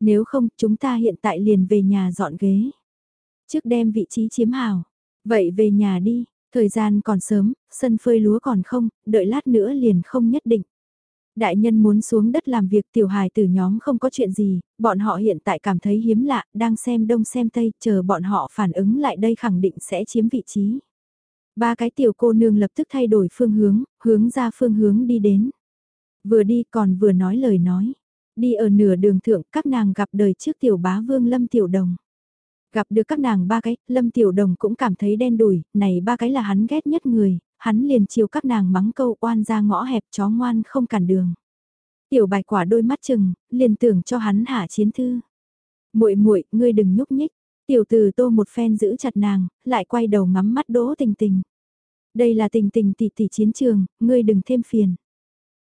Nếu không, chúng ta hiện tại liền về nhà dọn ghế. Trước đem vị trí chiếm hào. Vậy về nhà đi, thời gian còn sớm, sân phơi lúa còn không, đợi lát nữa liền không nhất định. Đại nhân muốn xuống đất làm việc tiểu hài từ nhóm không có chuyện gì, bọn họ hiện tại cảm thấy hiếm lạ, đang xem đông xem tây, chờ bọn họ phản ứng lại đây khẳng định sẽ chiếm vị trí. Ba cái tiểu cô nương lập tức thay đổi phương hướng, hướng ra phương hướng đi đến. Vừa đi còn vừa nói lời nói. Đi ở nửa đường thượng các nàng gặp đời trước tiểu bá vương Lâm Tiểu Đồng. Gặp được các nàng ba cái, Lâm Tiểu Đồng cũng cảm thấy đen đủi, này ba cái là hắn ghét nhất người, hắn liền chiều các nàng mắng câu oan ra ngõ hẹp chó ngoan không cản đường. Tiểu bạch quả đôi mắt chừng, liền tưởng cho hắn hạ chiến thư. muội muội ngươi đừng nhúc nhích. Tiểu từ tô một phen giữ chặt nàng, lại quay đầu ngắm mắt đỗ tình tình. Đây là tình tình tỷ tỷ chiến trường, ngươi đừng thêm phiền.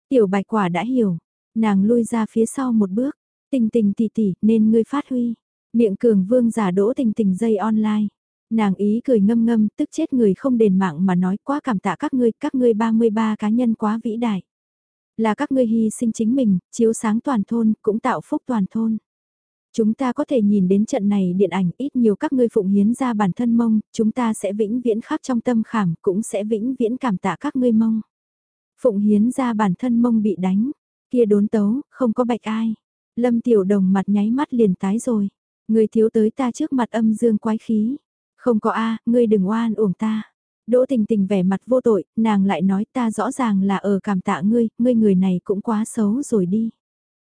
Tiểu bạch quả đã hiểu, nàng lui ra phía sau một bước, tình tình tỷ tỷ nên ngươi phát huy. Miệng cường vương giả đỗ tình tình dây online. Nàng ý cười ngâm ngâm, tức chết người không đền mạng mà nói quá cảm tạ các ngươi, các ngươi 33 cá nhân quá vĩ đại. Là các ngươi hy sinh chính mình, chiếu sáng toàn thôn, cũng tạo phúc toàn thôn. Chúng ta có thể nhìn đến trận này điện ảnh ít nhiều các ngươi phụng hiến ra bản thân mông, chúng ta sẽ vĩnh viễn khắc trong tâm khảm, cũng sẽ vĩnh viễn cảm tạ các ngươi mông. Phụng hiến ra bản thân mông bị đánh, kia đốn tấu, không có bạch ai. Lâm tiểu đồng mặt nháy mắt liền tái rồi. Người thiếu tới ta trước mặt âm dương quái khí. Không có a ngươi đừng oan uổng ta. Đỗ tình tình vẻ mặt vô tội, nàng lại nói ta rõ ràng là ở cảm tạ ngươi, ngươi người này cũng quá xấu rồi đi.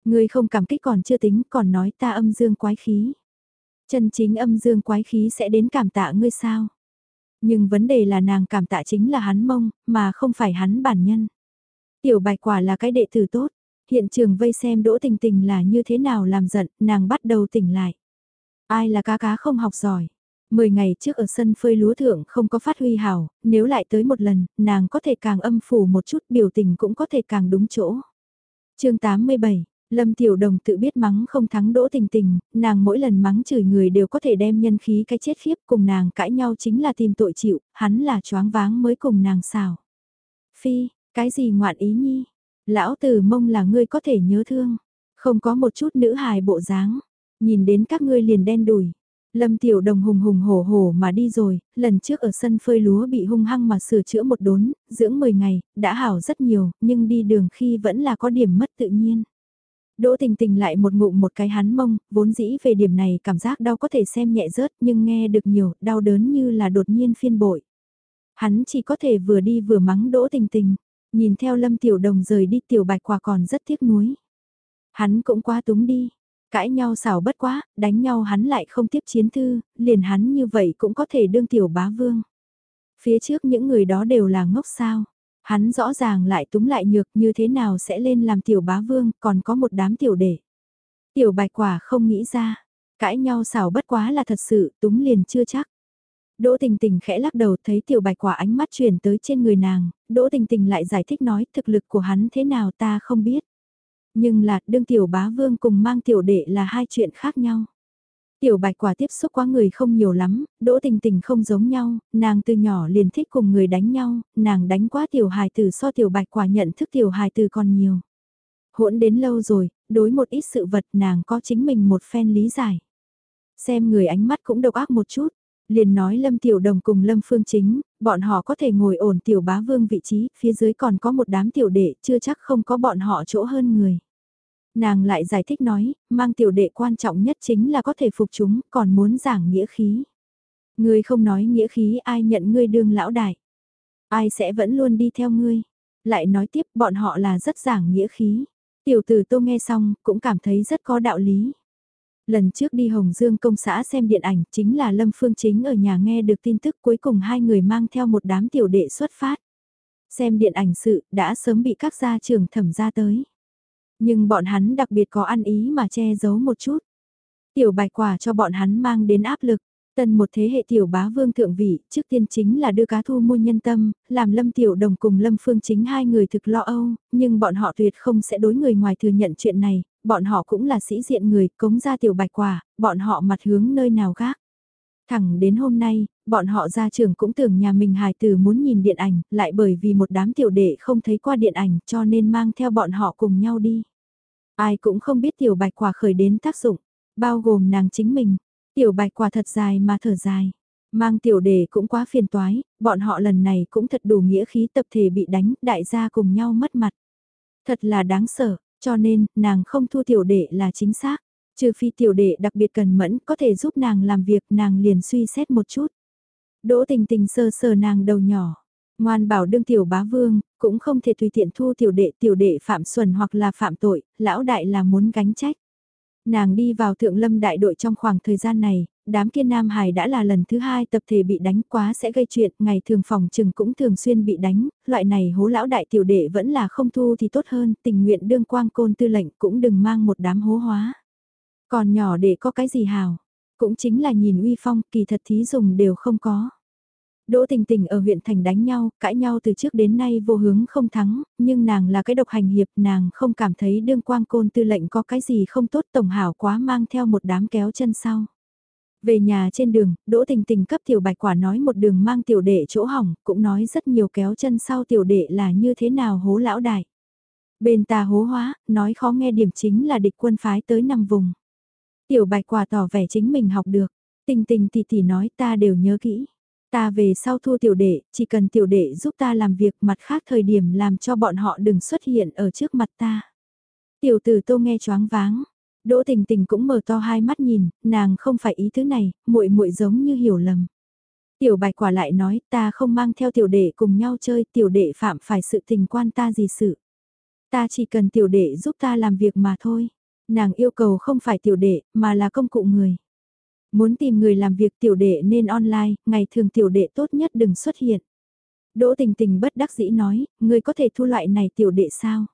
Ngươi không cảm kích còn chưa tính, còn nói ta âm dương quái khí. Chân chính âm dương quái khí sẽ đến cảm tạ ngươi sao? Nhưng vấn đề là nàng cảm tạ chính là hắn mông, mà không phải hắn bản nhân. Tiểu bạch quả là cái đệ tử tốt, hiện trường vây xem đỗ tình tình là như thế nào làm giận, nàng bắt đầu tỉnh lại. Ai là cá cá không học giỏi? Mười ngày trước ở sân phơi lúa thượng không có phát huy hảo, nếu lại tới một lần, nàng có thể càng âm phủ một chút biểu tình cũng có thể càng đúng chỗ. chương 87 Lâm Tiểu Đồng tự biết mắng không thắng đỗ tình tình, nàng mỗi lần mắng chửi người đều có thể đem nhân khí cái chết khiếp cùng nàng cãi nhau chính là tìm tội chịu, hắn là choáng váng mới cùng nàng xào. Phi, cái gì ngoạn ý nhi? Lão tử mông là ngươi có thể nhớ thương, không có một chút nữ hài bộ dáng, nhìn đến các ngươi liền đen đùi. Lâm Tiểu Đồng hùng hùng hổ hổ mà đi rồi, lần trước ở sân phơi lúa bị hung hăng mà sửa chữa một đốn, dưỡng 10 ngày, đã hảo rất nhiều, nhưng đi đường khi vẫn là có điểm mất tự nhiên. Đỗ tình tình lại một ngụm một cái hắn mông, vốn dĩ về điểm này cảm giác đau có thể xem nhẹ rớt nhưng nghe được nhiều, đau đớn như là đột nhiên phiên bội. Hắn chỉ có thể vừa đi vừa mắng đỗ tình tình, nhìn theo lâm tiểu đồng rời đi tiểu bạch quả còn rất tiếc nuối. Hắn cũng quá túng đi, cãi nhau xào bất quá, đánh nhau hắn lại không tiếp chiến thư, liền hắn như vậy cũng có thể đương tiểu bá vương. Phía trước những người đó đều là ngốc sao. Hắn rõ ràng lại túng lại nhược như thế nào sẽ lên làm tiểu bá vương, còn có một đám tiểu đệ. Tiểu bạch quả không nghĩ ra, cãi nhau xào bất quá là thật sự, túng liền chưa chắc. Đỗ tình tình khẽ lắc đầu thấy tiểu bạch quả ánh mắt chuyển tới trên người nàng, đỗ tình tình lại giải thích nói thực lực của hắn thế nào ta không biết. Nhưng là đương tiểu bá vương cùng mang tiểu đệ là hai chuyện khác nhau. Tiểu bạch quả tiếp xúc quá người không nhiều lắm, đỗ tình tình không giống nhau, nàng từ nhỏ liền thích cùng người đánh nhau, nàng đánh quá tiểu hài tử so tiểu bạch quả nhận thức tiểu hài tử còn nhiều. Hỗn đến lâu rồi, đối một ít sự vật nàng có chính mình một phen lý giải. Xem người ánh mắt cũng độc ác một chút, liền nói Lâm Tiểu Đồng cùng Lâm Phương Chính, bọn họ có thể ngồi ổn tiểu bá vương vị trí, phía dưới còn có một đám tiểu đệ, chưa chắc không có bọn họ chỗ hơn người. Nàng lại giải thích nói, mang tiểu đệ quan trọng nhất chính là có thể phục chúng, còn muốn giảng nghĩa khí. Ngươi không nói nghĩa khí ai nhận ngươi đương lão đại. Ai sẽ vẫn luôn đi theo ngươi. Lại nói tiếp bọn họ là rất giảng nghĩa khí. Tiểu tử tô nghe xong cũng cảm thấy rất có đạo lý. Lần trước đi Hồng Dương công xã xem điện ảnh chính là Lâm Phương Chính ở nhà nghe được tin tức cuối cùng hai người mang theo một đám tiểu đệ xuất phát. Xem điện ảnh sự đã sớm bị các gia trưởng thẩm ra tới. Nhưng bọn hắn đặc biệt có ăn ý mà che giấu một chút. Tiểu bạch quả cho bọn hắn mang đến áp lực. Tần một thế hệ tiểu bá vương thượng vị, trước tiên chính là đưa cá thu mua nhân tâm, làm lâm tiểu đồng cùng lâm phương chính hai người thực lo âu, nhưng bọn họ tuyệt không sẽ đối người ngoài thừa nhận chuyện này, bọn họ cũng là sĩ diện người, cống ra tiểu bạch quả, bọn họ mặt hướng nơi nào khác Thẳng đến hôm nay, bọn họ ra trường cũng tưởng nhà mình hài tử muốn nhìn điện ảnh, lại bởi vì một đám tiểu đệ không thấy qua điện ảnh cho nên mang theo bọn họ cùng nhau đi. Ai cũng không biết tiểu bạch quả khởi đến tác dụng. bao gồm nàng chính mình. Tiểu bạch quả thật dài mà thở dài. Mang tiểu đề cũng quá phiền toái, bọn họ lần này cũng thật đủ nghĩa khí tập thể bị đánh, đại gia cùng nhau mất mặt. Thật là đáng sợ, cho nên, nàng không thu tiểu đệ là chính xác. Trừ phi tiểu đệ đặc biệt cần mẫn có thể giúp nàng làm việc nàng liền suy xét một chút. Đỗ tình tình sơ sờ nàng đầu nhỏ. Ngoan bảo đương tiểu bá vương, cũng không thể tùy tiện thu tiểu đệ tiểu đệ phạm xuẩn hoặc là phạm tội, lão đại là muốn gánh trách. Nàng đi vào thượng lâm đại đội trong khoảng thời gian này, đám kia Nam Hải đã là lần thứ hai tập thể bị đánh quá sẽ gây chuyện, ngày thường phòng trừng cũng thường xuyên bị đánh, loại này hố lão đại tiểu đệ vẫn là không thu thì tốt hơn, tình nguyện đương quang côn tư lệnh cũng đừng mang một đám hố hóa. Còn nhỏ để có cái gì hào, cũng chính là nhìn uy phong, kỳ thật thí dùng đều không có. Đỗ Tình Tình ở huyện thành đánh nhau, cãi nhau từ trước đến nay vô hướng không thắng, nhưng nàng là cái độc hành hiệp, nàng không cảm thấy đương quang côn tư lệnh có cái gì không tốt tổng hảo quá mang theo một đám kéo chân sau. Về nhà trên đường, Đỗ Tình Tình cấp tiểu bạch quả nói một đường mang tiểu đệ chỗ hỏng, cũng nói rất nhiều kéo chân sau tiểu đệ là như thế nào hố lão đại. Bên ta hố hóa, nói khó nghe điểm chính là địch quân phái tới nằm vùng. Tiểu bạch quả tỏ vẻ chính mình học được, tình tình tỷ tỷ nói ta đều nhớ kỹ. Ta về sau thu tiểu đệ, chỉ cần tiểu đệ giúp ta làm việc mặt khác thời điểm làm cho bọn họ đừng xuất hiện ở trước mặt ta. Tiểu tử tô nghe choáng váng. Đỗ tình tình cũng mở to hai mắt nhìn, nàng không phải ý thứ này, muội muội giống như hiểu lầm. Tiểu bạch quả lại nói ta không mang theo tiểu đệ cùng nhau chơi, tiểu đệ phạm phải sự tình quan ta gì sự. Ta chỉ cần tiểu đệ giúp ta làm việc mà thôi. Nàng yêu cầu không phải tiểu đệ, mà là công cụ người. Muốn tìm người làm việc tiểu đệ nên online, ngày thường tiểu đệ tốt nhất đừng xuất hiện. Đỗ tình tình bất đắc dĩ nói, người có thể thu loại này tiểu đệ sao?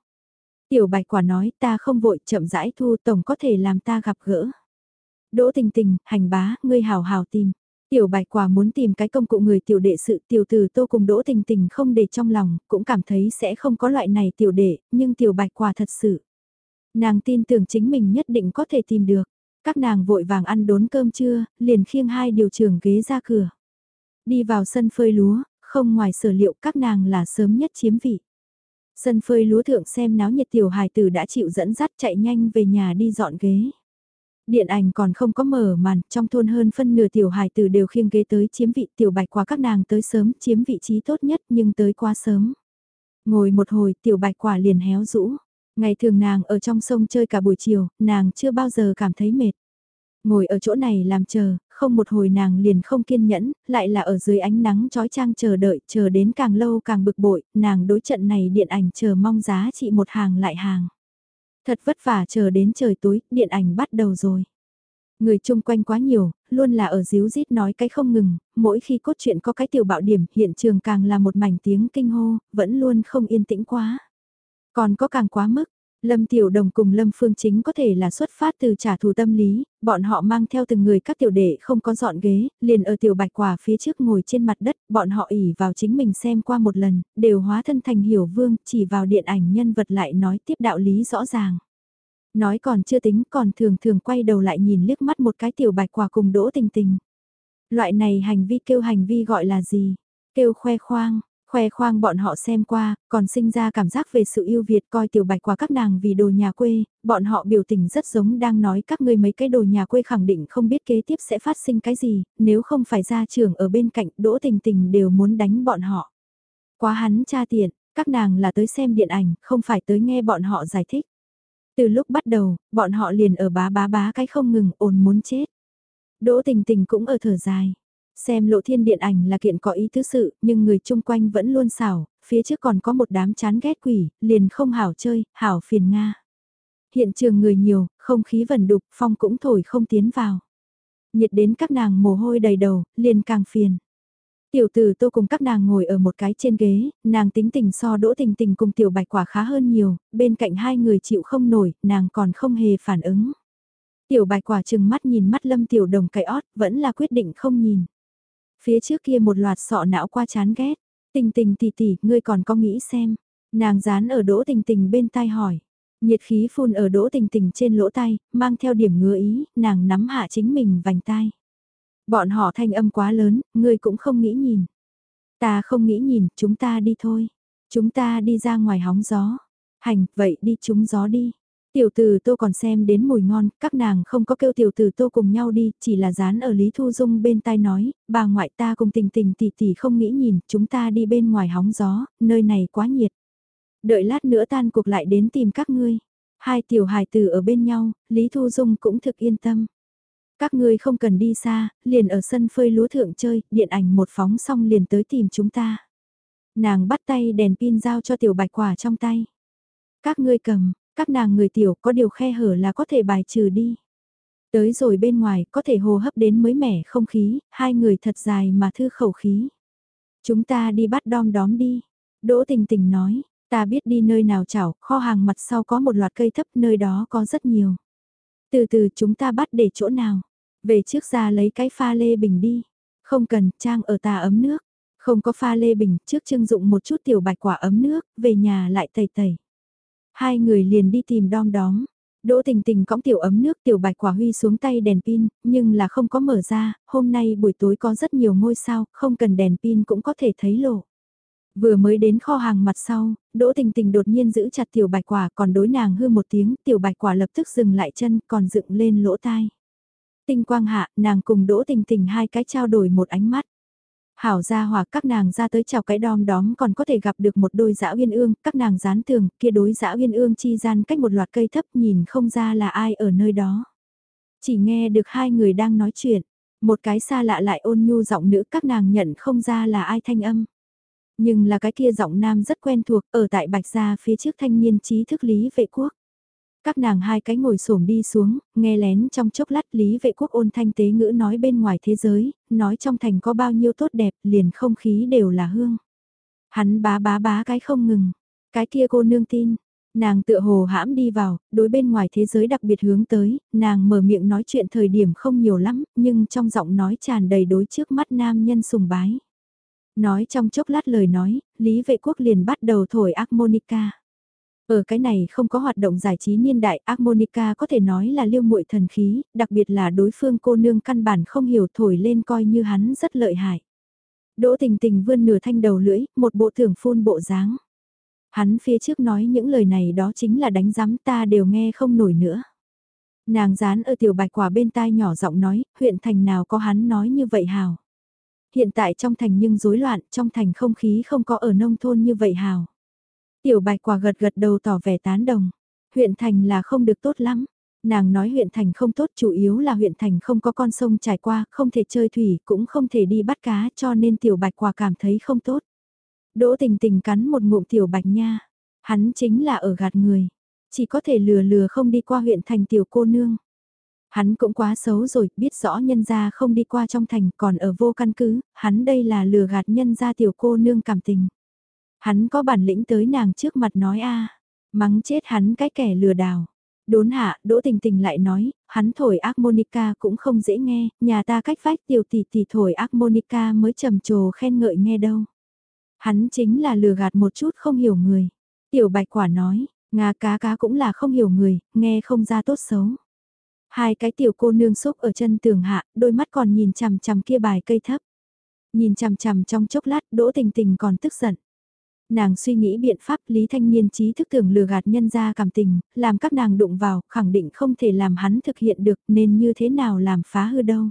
Tiểu bạch quả nói ta không vội chậm rãi thu tổng có thể làm ta gặp gỡ. Đỗ tình tình, hành bá, ngươi hào hào tìm. Tiểu bạch quả muốn tìm cái công cụ người tiểu đệ sự tiểu từ tô cùng đỗ tình tình không để trong lòng, cũng cảm thấy sẽ không có loại này tiểu đệ, nhưng tiểu bạch quả thật sự. Nàng tin tưởng chính mình nhất định có thể tìm được. Các nàng vội vàng ăn đốn cơm trưa, liền khiêng hai điều trưởng ghế ra cửa. Đi vào sân phơi lúa, không ngoài sở liệu các nàng là sớm nhất chiếm vị. Sân phơi lúa thượng xem náo nhiệt tiểu hài tử đã chịu dẫn dắt chạy nhanh về nhà đi dọn ghế. Điện ảnh còn không có mở màn, trong thôn hơn phân nửa tiểu hài tử đều khiêng ghế tới chiếm vị tiểu bạch quả các nàng tới sớm chiếm vị trí tốt nhất nhưng tới quá sớm. Ngồi một hồi tiểu bạch quả liền héo rũ. Ngày thường nàng ở trong sông chơi cả buổi chiều, nàng chưa bao giờ cảm thấy mệt. Ngồi ở chỗ này làm chờ, không một hồi nàng liền không kiên nhẫn, lại là ở dưới ánh nắng trói trang chờ đợi, chờ đến càng lâu càng bực bội, nàng đối trận này điện ảnh chờ mong giá trị một hàng lại hàng. Thật vất vả chờ đến trời tối, điện ảnh bắt đầu rồi. Người chung quanh quá nhiều, luôn là ở díu rít nói cái không ngừng, mỗi khi cốt truyện có cái tiểu bạo điểm, hiện trường càng là một mảnh tiếng kinh hô, vẫn luôn không yên tĩnh quá. Còn có càng quá mức, Lâm Tiểu Đồng cùng Lâm Phương Chính có thể là xuất phát từ trả thù tâm lý, bọn họ mang theo từng người các tiểu đệ không có dọn ghế, liền ở tiểu bạch quả phía trước ngồi trên mặt đất, bọn họ ỉ vào chính mình xem qua một lần, đều hóa thân thành hiểu vương, chỉ vào điện ảnh nhân vật lại nói tiếp đạo lý rõ ràng. Nói còn chưa tính còn thường thường quay đầu lại nhìn liếc mắt một cái tiểu bạch quả cùng đỗ tình tình. Loại này hành vi kêu hành vi gọi là gì? Kêu khoe khoang, Khoe khoang bọn họ xem qua, còn sinh ra cảm giác về sự yêu Việt coi tiểu bạch qua các nàng vì đồ nhà quê, bọn họ biểu tình rất giống đang nói các ngươi mấy cái đồ nhà quê khẳng định không biết kế tiếp sẽ phát sinh cái gì, nếu không phải ra trường ở bên cạnh đỗ tình tình đều muốn đánh bọn họ. Quá hắn cha tiện, các nàng là tới xem điện ảnh, không phải tới nghe bọn họ giải thích. Từ lúc bắt đầu, bọn họ liền ở bá bá bá cái không ngừng ồn muốn chết. Đỗ tình tình cũng ở thở dài. Xem lộ thiên điện ảnh là kiện có ý tứ sự, nhưng người chung quanh vẫn luôn xảo, phía trước còn có một đám chán ghét quỷ, liền không hảo chơi, hảo phiền Nga. Hiện trường người nhiều, không khí vần đục, phong cũng thổi không tiến vào. Nhiệt đến các nàng mồ hôi đầy đầu, liền càng phiền. Tiểu tử tô cùng các nàng ngồi ở một cái trên ghế, nàng tính tình so đỗ tình tình cùng tiểu bạch quả khá hơn nhiều, bên cạnh hai người chịu không nổi, nàng còn không hề phản ứng. Tiểu bạch quả chừng mắt nhìn mắt lâm tiểu đồng cái ót, vẫn là quyết định không nhìn. Phía trước kia một loạt sọ não qua chán ghét. Tình tình tỷ tỷ, ngươi còn có nghĩ xem. Nàng dán ở đỗ tình tình bên tai hỏi. Nhiệt khí phun ở đỗ tình tình trên lỗ tai, mang theo điểm ngứa ý, nàng nắm hạ chính mình vành tai. Bọn họ thanh âm quá lớn, ngươi cũng không nghĩ nhìn. Ta không nghĩ nhìn, chúng ta đi thôi. Chúng ta đi ra ngoài hóng gió. Hành, vậy đi chúng gió đi. Tiểu tử tô còn xem đến mùi ngon, các nàng không có kêu tiểu tử tô cùng nhau đi, chỉ là dán ở Lý Thu Dung bên tai nói, bà ngoại ta cùng tình tình tỷ tỷ không nghĩ nhìn, chúng ta đi bên ngoài hóng gió, nơi này quá nhiệt. Đợi lát nữa tan cuộc lại đến tìm các ngươi. Hai tiểu hài tử ở bên nhau, Lý Thu Dung cũng thực yên tâm. Các ngươi không cần đi xa, liền ở sân phơi lúa thượng chơi, điện ảnh một phóng xong liền tới tìm chúng ta. Nàng bắt tay đèn pin giao cho tiểu bạch quả trong tay. Các ngươi cầm, các nàng người tiểu có điều khe hở là có thể bài trừ đi. Tới rồi bên ngoài có thể hô hấp đến mới mẻ không khí, hai người thật dài mà thư khẩu khí. Chúng ta đi bắt đom đóm đi. Đỗ tình tình nói, ta biết đi nơi nào chảo, kho hàng mặt sau có một loạt cây thấp nơi đó có rất nhiều. Từ từ chúng ta bắt để chỗ nào. Về trước ra lấy cái pha lê bình đi. Không cần, trang ở tà ấm nước. Không có pha lê bình, trước trưng dụng một chút tiểu bạch quả ấm nước, về nhà lại tẩy tẩy. Hai người liền đi tìm đom đóm. Đỗ tình tình cõng tiểu ấm nước tiểu bạch quả huy xuống tay đèn pin, nhưng là không có mở ra, hôm nay buổi tối có rất nhiều ngôi sao, không cần đèn pin cũng có thể thấy lộ. Vừa mới đến kho hàng mặt sau, Đỗ Tình Tình đột nhiên giữ chặt tiểu bạch quả còn đối nàng hư một tiếng, tiểu bạch quả lập tức dừng lại chân còn dựng lên lỗ tai. Tinh quang hạ, nàng cùng Đỗ Tình Tình hai cái trao đổi một ánh mắt. Hảo ra hòa các nàng ra tới chào cái đom đóm còn có thể gặp được một đôi dã uyên ương, các nàng dán tường, kia đối dã uyên ương chi gian cách một loạt cây thấp nhìn không ra là ai ở nơi đó. Chỉ nghe được hai người đang nói chuyện, một cái xa lạ lại ôn nhu giọng nữ các nàng nhận không ra là ai thanh âm. Nhưng là cái kia giọng nam rất quen thuộc ở tại Bạch Gia phía trước thanh niên trí thức lý vệ quốc. Các nàng hai cái ngồi xổm đi xuống, nghe lén trong chốc lát lý vệ quốc ôn thanh tế ngữ nói bên ngoài thế giới, nói trong thành có bao nhiêu tốt đẹp, liền không khí đều là hương. Hắn bá bá bá cái không ngừng, cái kia cô nương tin, nàng tựa hồ hãm đi vào, đối bên ngoài thế giới đặc biệt hướng tới, nàng mở miệng nói chuyện thời điểm không nhiều lắm, nhưng trong giọng nói tràn đầy đối trước mắt nam nhân sùng bái. Nói trong chốc lát lời nói, Lý Vệ Quốc liền bắt đầu thổi harmonica. Ở cái này không có hoạt động giải trí niên đại, Armonica có thể nói là liêu muội thần khí, đặc biệt là đối phương cô nương căn bản không hiểu thổi lên coi như hắn rất lợi hại. Đỗ tình tình vươn nửa thanh đầu lưỡi, một bộ thưởng phun bộ dáng. Hắn phía trước nói những lời này đó chính là đánh giám ta đều nghe không nổi nữa. Nàng dán ở tiểu bạch quả bên tai nhỏ giọng nói, huyện thành nào có hắn nói như vậy hào. Hiện tại trong thành nhưng rối loạn, trong thành không khí không có ở nông thôn như vậy hào. Tiểu bạch quả gật gật đầu tỏ vẻ tán đồng. Huyện thành là không được tốt lắm. Nàng nói huyện thành không tốt chủ yếu là huyện thành không có con sông trải qua, không thể chơi thủy, cũng không thể đi bắt cá cho nên tiểu bạch quả cảm thấy không tốt. Đỗ tình tình cắn một ngụm tiểu bạch nha. Hắn chính là ở gạt người. Chỉ có thể lừa lừa không đi qua huyện thành tiểu cô nương. Hắn cũng quá xấu rồi, biết rõ nhân gia không đi qua trong thành còn ở vô căn cứ, hắn đây là lừa gạt nhân gia tiểu cô nương cảm tình. Hắn có bản lĩnh tới nàng trước mặt nói a mắng chết hắn cái kẻ lừa đảo. Đốn hạ, Đỗ Tình Tình lại nói, hắn thổi harmonica cũng không dễ nghe, nhà ta cách vách tiểu tỷ tỷ thổi harmonica mới trầm trồ khen ngợi nghe đâu. Hắn chính là lừa gạt một chút không hiểu người. Tiểu bạch quả nói, Nga cá cá cũng là không hiểu người, nghe không ra tốt xấu. Hai cái tiểu cô nương xúc ở chân tường hạ, đôi mắt còn nhìn chằm chằm kia bài cây thấp. Nhìn chằm chằm trong chốc lát, Đỗ Tình Tình còn tức giận. Nàng suy nghĩ biện pháp Lý Thanh Niên trí thức tưởng lừa gạt nhân ra cảm tình, làm các nàng đụng vào, khẳng định không thể làm hắn thực hiện được nên như thế nào làm phá hư đâu.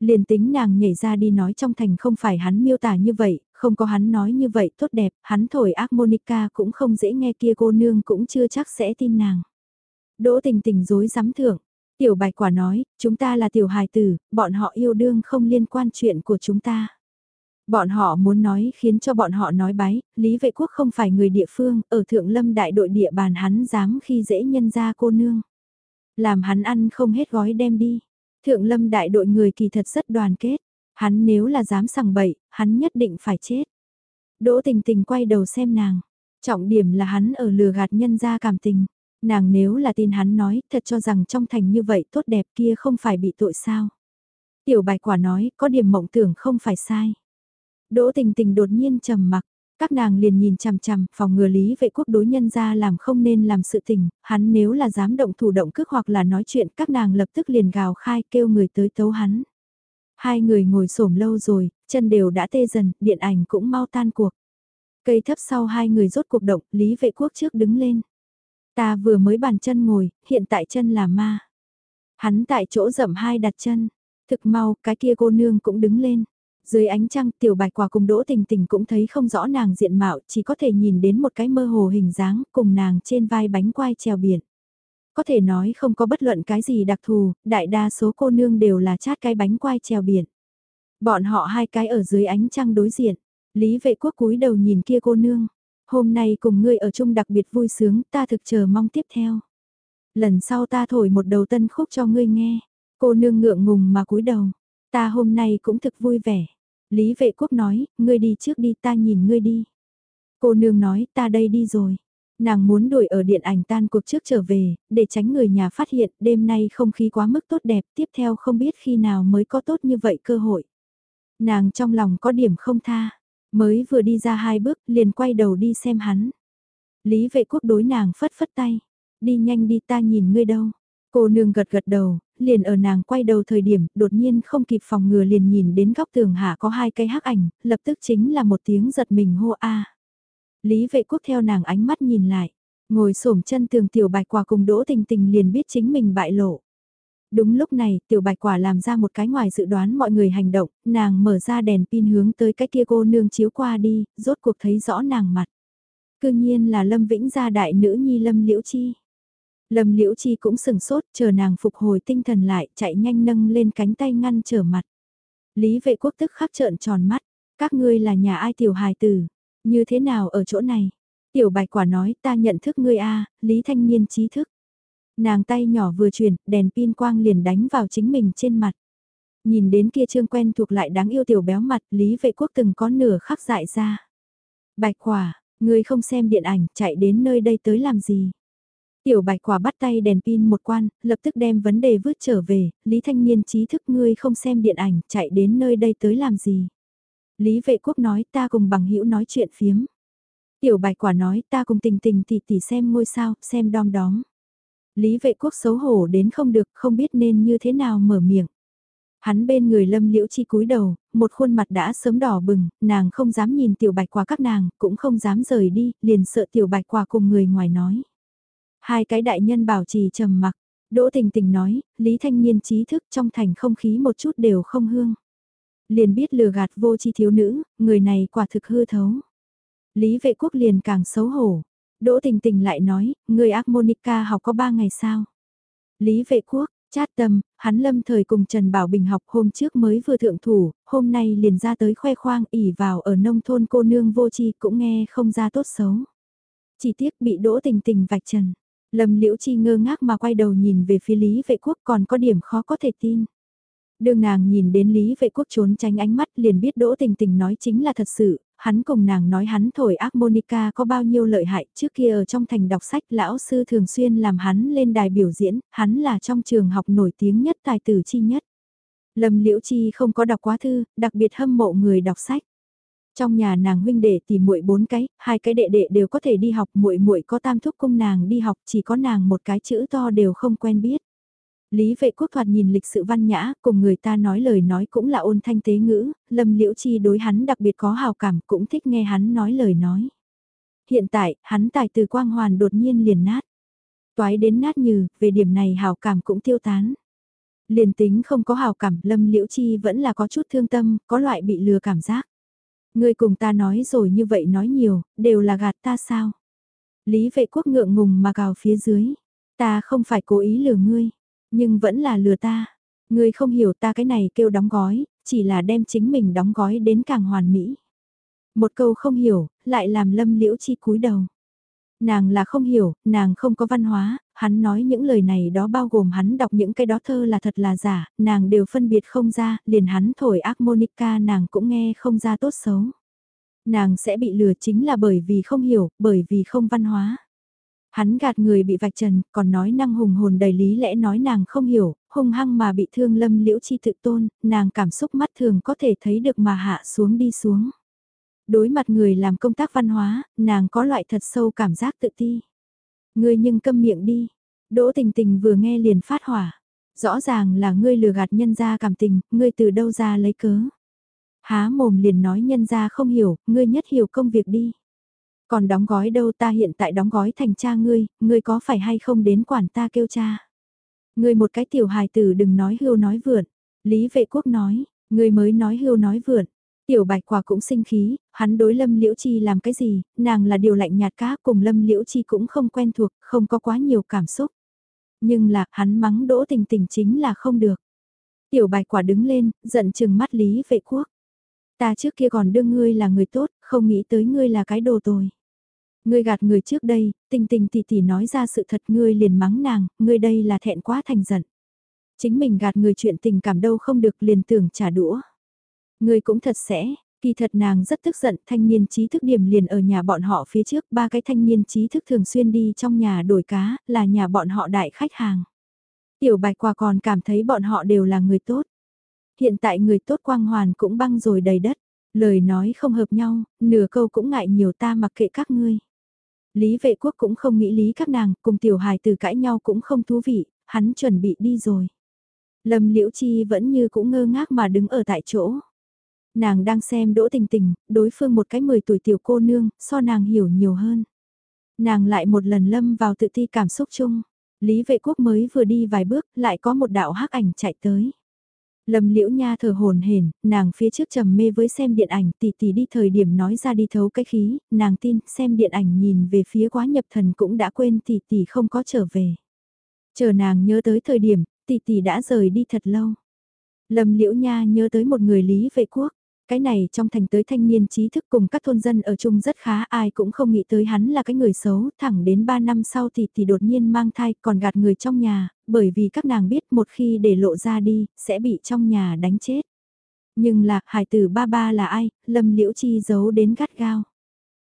Liền tính nàng nhảy ra đi nói trong thành không phải hắn miêu tả như vậy, không có hắn nói như vậy tốt đẹp, hắn thổi harmonica cũng không dễ nghe kia cô nương cũng chưa chắc sẽ tin nàng. Đỗ tình tình dối dám thưởng, tiểu bạch quả nói, chúng ta là tiểu hài tử, bọn họ yêu đương không liên quan chuyện của chúng ta. Bọn họ muốn nói khiến cho bọn họ nói bái, Lý Vệ Quốc không phải người địa phương, ở Thượng Lâm đại đội địa bàn hắn dám khi dễ nhân ra cô nương. Làm hắn ăn không hết gói đem đi. Thượng Lâm đại đội người kỳ thật rất đoàn kết. Hắn nếu là dám sằng bậy, hắn nhất định phải chết. Đỗ tình tình quay đầu xem nàng. Trọng điểm là hắn ở lừa gạt nhân ra cảm tình. Nàng nếu là tin hắn nói, thật cho rằng trong thành như vậy tốt đẹp kia không phải bị tội sao. Tiểu bài quả nói, có điểm mộng tưởng không phải sai. Đỗ tình tình đột nhiên trầm mặc, các nàng liền nhìn chằm chằm, phòng ngừa lý vệ quốc đối nhân ra làm không nên làm sự tình, hắn nếu là dám động thủ động cước hoặc là nói chuyện các nàng lập tức liền gào khai kêu người tới tấu hắn. Hai người ngồi xổm lâu rồi, chân đều đã tê dần, điện ảnh cũng mau tan cuộc. Cây thấp sau hai người rốt cuộc động, lý vệ quốc trước đứng lên. Ta vừa mới bàn chân ngồi, hiện tại chân là ma. Hắn tại chỗ rậm hai đặt chân. Thực mau, cái kia cô nương cũng đứng lên. Dưới ánh trăng, tiểu bạch quả cùng đỗ tình tình cũng thấy không rõ nàng diện mạo, chỉ có thể nhìn đến một cái mơ hồ hình dáng, cùng nàng trên vai bánh quai treo biển. Có thể nói không có bất luận cái gì đặc thù, đại đa số cô nương đều là chát cái bánh quai treo biển. Bọn họ hai cái ở dưới ánh trăng đối diện, Lý vệ quốc cúi đầu nhìn kia cô nương. Hôm nay cùng ngươi ở chung đặc biệt vui sướng, ta thực chờ mong tiếp theo. Lần sau ta thổi một đầu tân khúc cho ngươi nghe. Cô nương ngượng ngùng mà cúi đầu. Ta hôm nay cũng thực vui vẻ. Lý vệ quốc nói, ngươi đi trước đi ta nhìn ngươi đi. Cô nương nói, ta đây đi rồi. Nàng muốn đuổi ở điện ảnh tan cuộc trước trở về, để tránh người nhà phát hiện đêm nay không khí quá mức tốt đẹp, tiếp theo không biết khi nào mới có tốt như vậy cơ hội. Nàng trong lòng có điểm không tha, mới vừa đi ra hai bước liền quay đầu đi xem hắn. Lý vệ quốc đối nàng phất phất tay, đi nhanh đi ta nhìn ngươi đâu. Cô nương gật gật đầu, liền ở nàng quay đầu thời điểm, đột nhiên không kịp phòng ngừa liền nhìn đến góc tường hạ có hai cây hắc ảnh, lập tức chính là một tiếng giật mình hô a. Lý vệ quốc theo nàng ánh mắt nhìn lại, ngồi xổm chân tường tiểu bạch quả cùng đỗ tình tình liền biết chính mình bại lộ. Đúng lúc này, tiểu bạch quả làm ra một cái ngoài dự đoán mọi người hành động, nàng mở ra đèn pin hướng tới cái kia cô nương chiếu qua đi, rốt cuộc thấy rõ nàng mặt. Cương nhiên là Lâm Vĩnh gia đại nữ nhi Lâm Liễu Chi. Lâm Liễu Chi cũng sừng sốt, chờ nàng phục hồi tinh thần lại, chạy nhanh nâng lên cánh tay ngăn trở mặt. Lý vệ quốc tức khắc trợn tròn mắt, các ngươi là nhà ai tiểu hài tử, như thế nào ở chỗ này? Tiểu bạch quả nói ta nhận thức ngươi a Lý Thanh Niên trí thức. Nàng tay nhỏ vừa chuyển, đèn pin quang liền đánh vào chính mình trên mặt. Nhìn đến kia trương quen thuộc lại đáng yêu tiểu béo mặt, Lý Vệ Quốc từng có nửa khắc dại ra. Bạch quả, ngươi không xem điện ảnh, chạy đến nơi đây tới làm gì? Tiểu bạch quả bắt tay đèn pin một quan, lập tức đem vấn đề vứt trở về, Lý Thanh Niên trí thức ngươi không xem điện ảnh, chạy đến nơi đây tới làm gì? Lý vệ quốc nói ta cùng bằng hữu nói chuyện phiếm. Tiểu bạch quả nói ta cùng tình tình tỷ tỷ xem ngôi sao, xem đom đóm. Lý vệ quốc xấu hổ đến không được, không biết nên như thế nào mở miệng. Hắn bên người lâm liễu chi cúi đầu, một khuôn mặt đã sớm đỏ bừng, nàng không dám nhìn tiểu bạch quả các nàng, cũng không dám rời đi, liền sợ tiểu bạch quả cùng người ngoài nói. Hai cái đại nhân bảo trì trầm mặc, Đỗ Tình Tình nói, Lý Thanh Niên trí thức trong thành không khí một chút đều không hương. Liền biết lừa gạt vô chi thiếu nữ, người này quả thực hư thấu. Lý vệ quốc liền càng xấu hổ. Đỗ tình tình lại nói, người ác Monica học có ba ngày sao? Lý vệ quốc, chát tâm, hắn lâm thời cùng Trần Bảo Bình học hôm trước mới vừa thượng thủ, hôm nay liền ra tới khoe khoang ỉ vào ở nông thôn cô nương vô chi cũng nghe không ra tốt xấu. Chỉ tiếc bị đỗ tình tình vạch trần. Lâm liễu chi ngơ ngác mà quay đầu nhìn về phía Lý vệ quốc còn có điểm khó có thể tin. Đường nàng nhìn đến Lý vệ quốc trốn tránh ánh mắt liền biết đỗ tình tình nói chính là thật sự, hắn cùng nàng nói hắn thổi ác Monica có bao nhiêu lợi hại trước kia ở trong thành đọc sách lão sư thường xuyên làm hắn lên đài biểu diễn, hắn là trong trường học nổi tiếng nhất tài tử chi nhất. Lâm Liễu Chi không có đọc quá thư, đặc biệt hâm mộ người đọc sách. Trong nhà nàng huynh đệ tìm muội bốn cái, hai cái đệ đệ đều có thể đi học, muội muội có tam thúc cung nàng đi học, chỉ có nàng một cái chữ to đều không quen biết. Lý vệ quốc thoạt nhìn lịch sự văn nhã, cùng người ta nói lời nói cũng là ôn thanh tế ngữ, lâm liễu chi đối hắn đặc biệt có hào cảm cũng thích nghe hắn nói lời nói. Hiện tại, hắn tài từ quang hoàn đột nhiên liền nát. Toái đến nát như, về điểm này hào cảm cũng tiêu tán. Liền tính không có hào cảm, lâm liễu chi vẫn là có chút thương tâm, có loại bị lừa cảm giác. Ngươi cùng ta nói rồi như vậy nói nhiều, đều là gạt ta sao? Lý vệ quốc ngượng ngùng mà cào phía dưới. Ta không phải cố ý lừa ngươi. Nhưng vẫn là lừa ta. Ngươi không hiểu ta cái này kêu đóng gói, chỉ là đem chính mình đóng gói đến càng hoàn mỹ. Một câu không hiểu, lại làm lâm liễu chi cúi đầu. Nàng là không hiểu, nàng không có văn hóa, hắn nói những lời này đó bao gồm hắn đọc những cái đó thơ là thật là giả, nàng đều phân biệt không ra, liền hắn thổi ác Monica nàng cũng nghe không ra tốt xấu. Nàng sẽ bị lừa chính là bởi vì không hiểu, bởi vì không văn hóa. Hắn gạt người bị vạch trần, còn nói năng hùng hồn đầy lý lẽ nói nàng không hiểu, hung hăng mà bị thương lâm liễu chi tự tôn, nàng cảm xúc mắt thường có thể thấy được mà hạ xuống đi xuống. Đối mặt người làm công tác văn hóa, nàng có loại thật sâu cảm giác tự ti. Ngươi nhưng câm miệng đi. Đỗ tình tình vừa nghe liền phát hỏa. Rõ ràng là ngươi lừa gạt nhân gia cảm tình, ngươi từ đâu ra lấy cớ. Há mồm liền nói nhân gia không hiểu, ngươi nhất hiểu công việc đi. Còn đóng gói đâu ta hiện tại đóng gói thành cha ngươi, ngươi có phải hay không đến quản ta kêu cha. Ngươi một cái tiểu hài tử đừng nói hưu nói vượn. Lý vệ quốc nói, ngươi mới nói hưu nói vượn. Tiểu bạch quả cũng sinh khí, hắn đối lâm liễu chi làm cái gì, nàng là điều lạnh nhạt cá cùng lâm liễu chi cũng không quen thuộc, không có quá nhiều cảm xúc. Nhưng là, hắn mắng đỗ tình tình chính là không được. Tiểu bạch quả đứng lên, giận chừng mắt lý vệ quốc. Ta trước kia còn đương ngươi là người tốt, không nghĩ tới ngươi là cái đồ tồi. Ngươi gạt người trước đây, tình tình tỷ tỷ nói ra sự thật ngươi liền mắng nàng, ngươi đây là thẹn quá thành giận. Chính mình gạt người chuyện tình cảm đâu không được liền tưởng trả đũa. Ngươi cũng thật sẽ, kỳ thật nàng rất tức giận, thanh niên trí thức điểm liền ở nhà bọn họ phía trước, ba cái thanh niên trí thức thường xuyên đi trong nhà đổi cá, là nhà bọn họ đại khách hàng. Tiểu bạch quả còn cảm thấy bọn họ đều là người tốt. Hiện tại người tốt quang hoàn cũng băng rồi đầy đất, lời nói không hợp nhau, nửa câu cũng ngại nhiều ta mặc kệ các ngươi. Lý vệ quốc cũng không nghĩ lý các nàng, cùng tiểu hài từ cãi nhau cũng không thú vị, hắn chuẩn bị đi rồi. Lâm Liễu Chi vẫn như cũng ngơ ngác mà đứng ở tại chỗ. Nàng đang xem đỗ tình tình, đối phương một cái 10 tuổi tiểu cô nương, so nàng hiểu nhiều hơn. Nàng lại một lần lâm vào tự ti cảm xúc chung. Lý vệ quốc mới vừa đi vài bước, lại có một đạo hắc ảnh chạy tới. Lâm Liễu Nha thở hồn hển, nàng phía trước trầm mê với xem điện ảnh, tỷ tỷ đi thời điểm nói ra đi thấu cái khí, nàng tin, xem điện ảnh nhìn về phía quá nhập thần cũng đã quên tỷ tỷ không có trở về. Chờ nàng nhớ tới thời điểm, tỷ tỷ đã rời đi thật lâu. Lâm Liễu Nha nhớ tới một người Lý vệ quốc, cái này trong thành tới thanh niên trí thức cùng các thôn dân ở chung rất khá ai cũng không nghĩ tới hắn là cái người xấu, thẳng đến 3 năm sau thì thì đột nhiên mang thai còn gạt người trong nhà, bởi vì các nàng biết một khi để lộ ra đi, sẽ bị trong nhà đánh chết. Nhưng là, hải tử ba ba là ai, lâm liễu chi giấu đến gắt gao.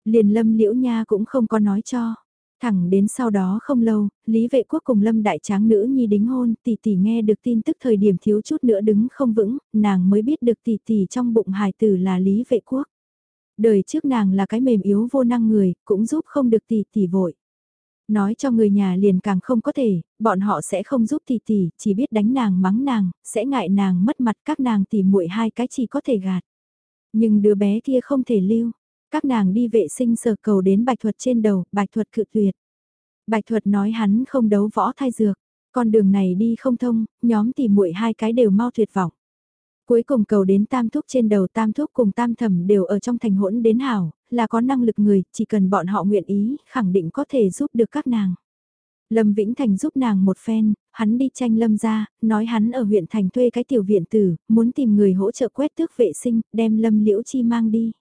Liền lâm liễu nha cũng không có nói cho. Thẳng đến sau đó không lâu, Lý Vệ Quốc cùng Lâm Đại Tráng nữ nhi đính hôn, tỷ tỷ nghe được tin tức thời điểm thiếu chút nữa đứng không vững, nàng mới biết được tỷ tỷ trong bụng hài tử là Lý Vệ Quốc. Đời trước nàng là cái mềm yếu vô năng người, cũng giúp không được tỷ tỷ vội. Nói cho người nhà liền càng không có thể, bọn họ sẽ không giúp tỷ tỷ, chỉ biết đánh nàng mắng nàng, sẽ ngại nàng mất mặt các nàng tỷ muội hai cái chỉ có thể gạt. Nhưng đứa bé kia không thể lưu, các nàng đi vệ sinh sờ cầu đến bạch thuật trên đầu, bạch thuật cự tuyệt. Bạch thuật nói hắn không đấu võ thai dược, con đường này đi không thông, nhóm thì muội hai cái đều mau tuyệt vọng. Cuối cùng cầu đến tam thúc trên đầu tam thúc cùng tam thẩm đều ở trong thành hỗn đến hảo, là có năng lực người, chỉ cần bọn họ nguyện ý, khẳng định có thể giúp được các nàng. Lâm Vĩnh Thành giúp nàng một phen, hắn đi tranh Lâm ra, nói hắn ở huyện thành thuê cái tiểu viện tử, muốn tìm người hỗ trợ quét tước vệ sinh, đem Lâm Liễu Chi mang đi.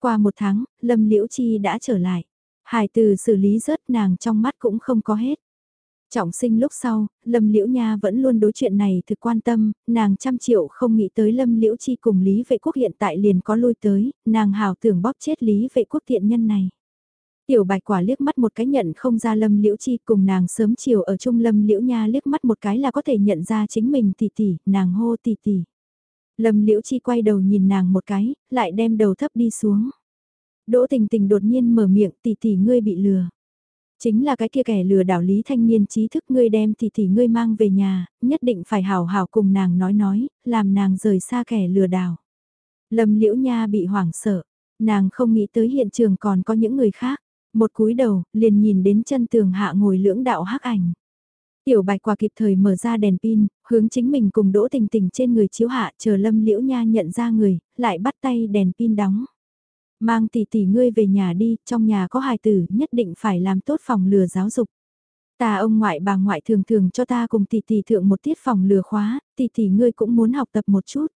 Qua một tháng, Lâm Liễu Chi đã trở lại. Hải từ xử lý rớt nàng trong mắt cũng không có hết. Trọng sinh lúc sau, Lâm Liễu Nha vẫn luôn đối chuyện này thực quan tâm, nàng trăm triệu không nghĩ tới Lâm Liễu Chi cùng Lý Vệ Quốc hiện tại liền có lui tới, nàng hào tưởng bóp chết Lý Vệ Quốc thiện nhân này. Tiểu bạch quả liếc mắt một cái nhận không ra Lâm Liễu Chi cùng nàng sớm chiều ở chung Lâm Liễu Nha liếc mắt một cái là có thể nhận ra chính mình tỷ tỷ, nàng hô tỷ tỷ. Lâm Liễu Chi quay đầu nhìn nàng một cái, lại đem đầu thấp đi xuống. Đỗ tình tình đột nhiên mở miệng tỷ tỷ ngươi bị lừa. Chính là cái kia kẻ lừa đảo lý thanh niên trí thức ngươi đem tỷ tỷ ngươi mang về nhà, nhất định phải hào hào cùng nàng nói nói, làm nàng rời xa kẻ lừa đảo. Lâm Liễu Nha bị hoảng sợ, nàng không nghĩ tới hiện trường còn có những người khác. Một cúi đầu, liền nhìn đến chân tường hạ ngồi lưỡng đạo hắc ảnh. Tiểu bạch quả kịp thời mở ra đèn pin, hướng chính mình cùng đỗ tình tình trên người chiếu hạ chờ lâm liễu nha nhận ra người, lại bắt tay đèn pin đóng. Mang tỷ tỷ ngươi về nhà đi, trong nhà có hài tử, nhất định phải làm tốt phòng lừa giáo dục. Ta ông ngoại bà ngoại thường thường cho ta cùng tỷ tỷ thượng một tiết phòng lừa khóa, tỷ tỷ ngươi cũng muốn học tập một chút.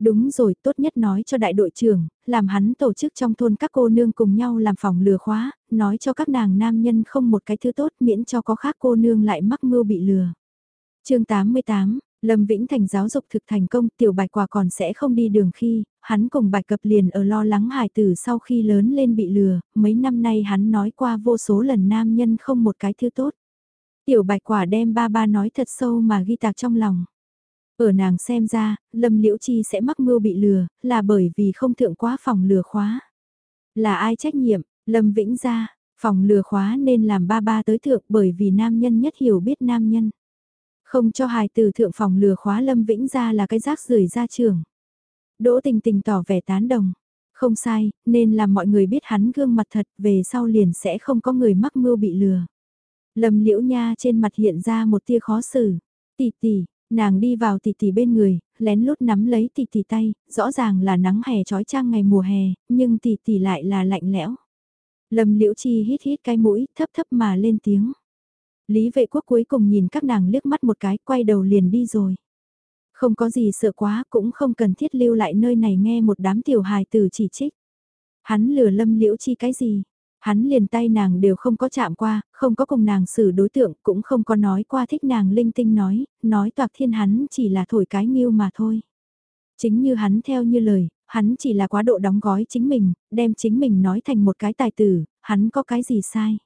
Đúng rồi, tốt nhất nói cho đại đội trưởng, làm hắn tổ chức trong thôn các cô nương cùng nhau làm phòng lừa khóa, nói cho các nàng nam nhân không một cái thứ tốt miễn cho có khác cô nương lại mắc mưu bị lừa. chương 88, Lâm Vĩnh Thành giáo dục thực thành công tiểu bạch quả còn sẽ không đi đường khi, hắn cùng bạch cập liền ở lo lắng hài tử sau khi lớn lên bị lừa, mấy năm nay hắn nói qua vô số lần nam nhân không một cái thứ tốt. Tiểu bạch quả đem ba ba nói thật sâu mà ghi tạc trong lòng. Ở nàng xem ra, Lâm Liễu Chi sẽ mắc mưu bị lừa, là bởi vì không thượng quá phòng lừa khóa. Là ai trách nhiệm, Lâm Vĩnh ra, phòng lừa khóa nên làm ba ba tới thượng bởi vì nam nhân nhất hiểu biết nam nhân. Không cho hài từ thượng phòng lừa khóa Lâm Vĩnh ra là cái rác rưởi ra trường. Đỗ tình tình tỏ vẻ tán đồng. Không sai, nên làm mọi người biết hắn gương mặt thật về sau liền sẽ không có người mắc mưu bị lừa. Lâm liễu nha trên mặt hiện ra một tia khó xử. Tỷ tỷ, nàng đi vào tỷ tỷ bên người, lén lút nắm lấy tỷ tỷ tay, rõ ràng là nắng hè trói trang ngày mùa hè, nhưng tỷ tỷ lại là lạnh lẽo. Lâm liễu chi hít hít cái mũi, thấp thấp mà lên tiếng. Lý vệ quốc cuối cùng nhìn các nàng liếc mắt một cái, quay đầu liền đi rồi. Không có gì sợ quá, cũng không cần thiết lưu lại nơi này nghe một đám tiểu hài tử chỉ trích. Hắn lừa lâm liễu chi cái gì? Hắn liền tay nàng đều không có chạm qua, không có cùng nàng xử đối tượng, cũng không có nói qua thích nàng linh tinh nói, nói toạc thiên hắn chỉ là thổi cái nghiêu mà thôi. Chính như hắn theo như lời, hắn chỉ là quá độ đóng gói chính mình, đem chính mình nói thành một cái tài tử, hắn có cái gì sai.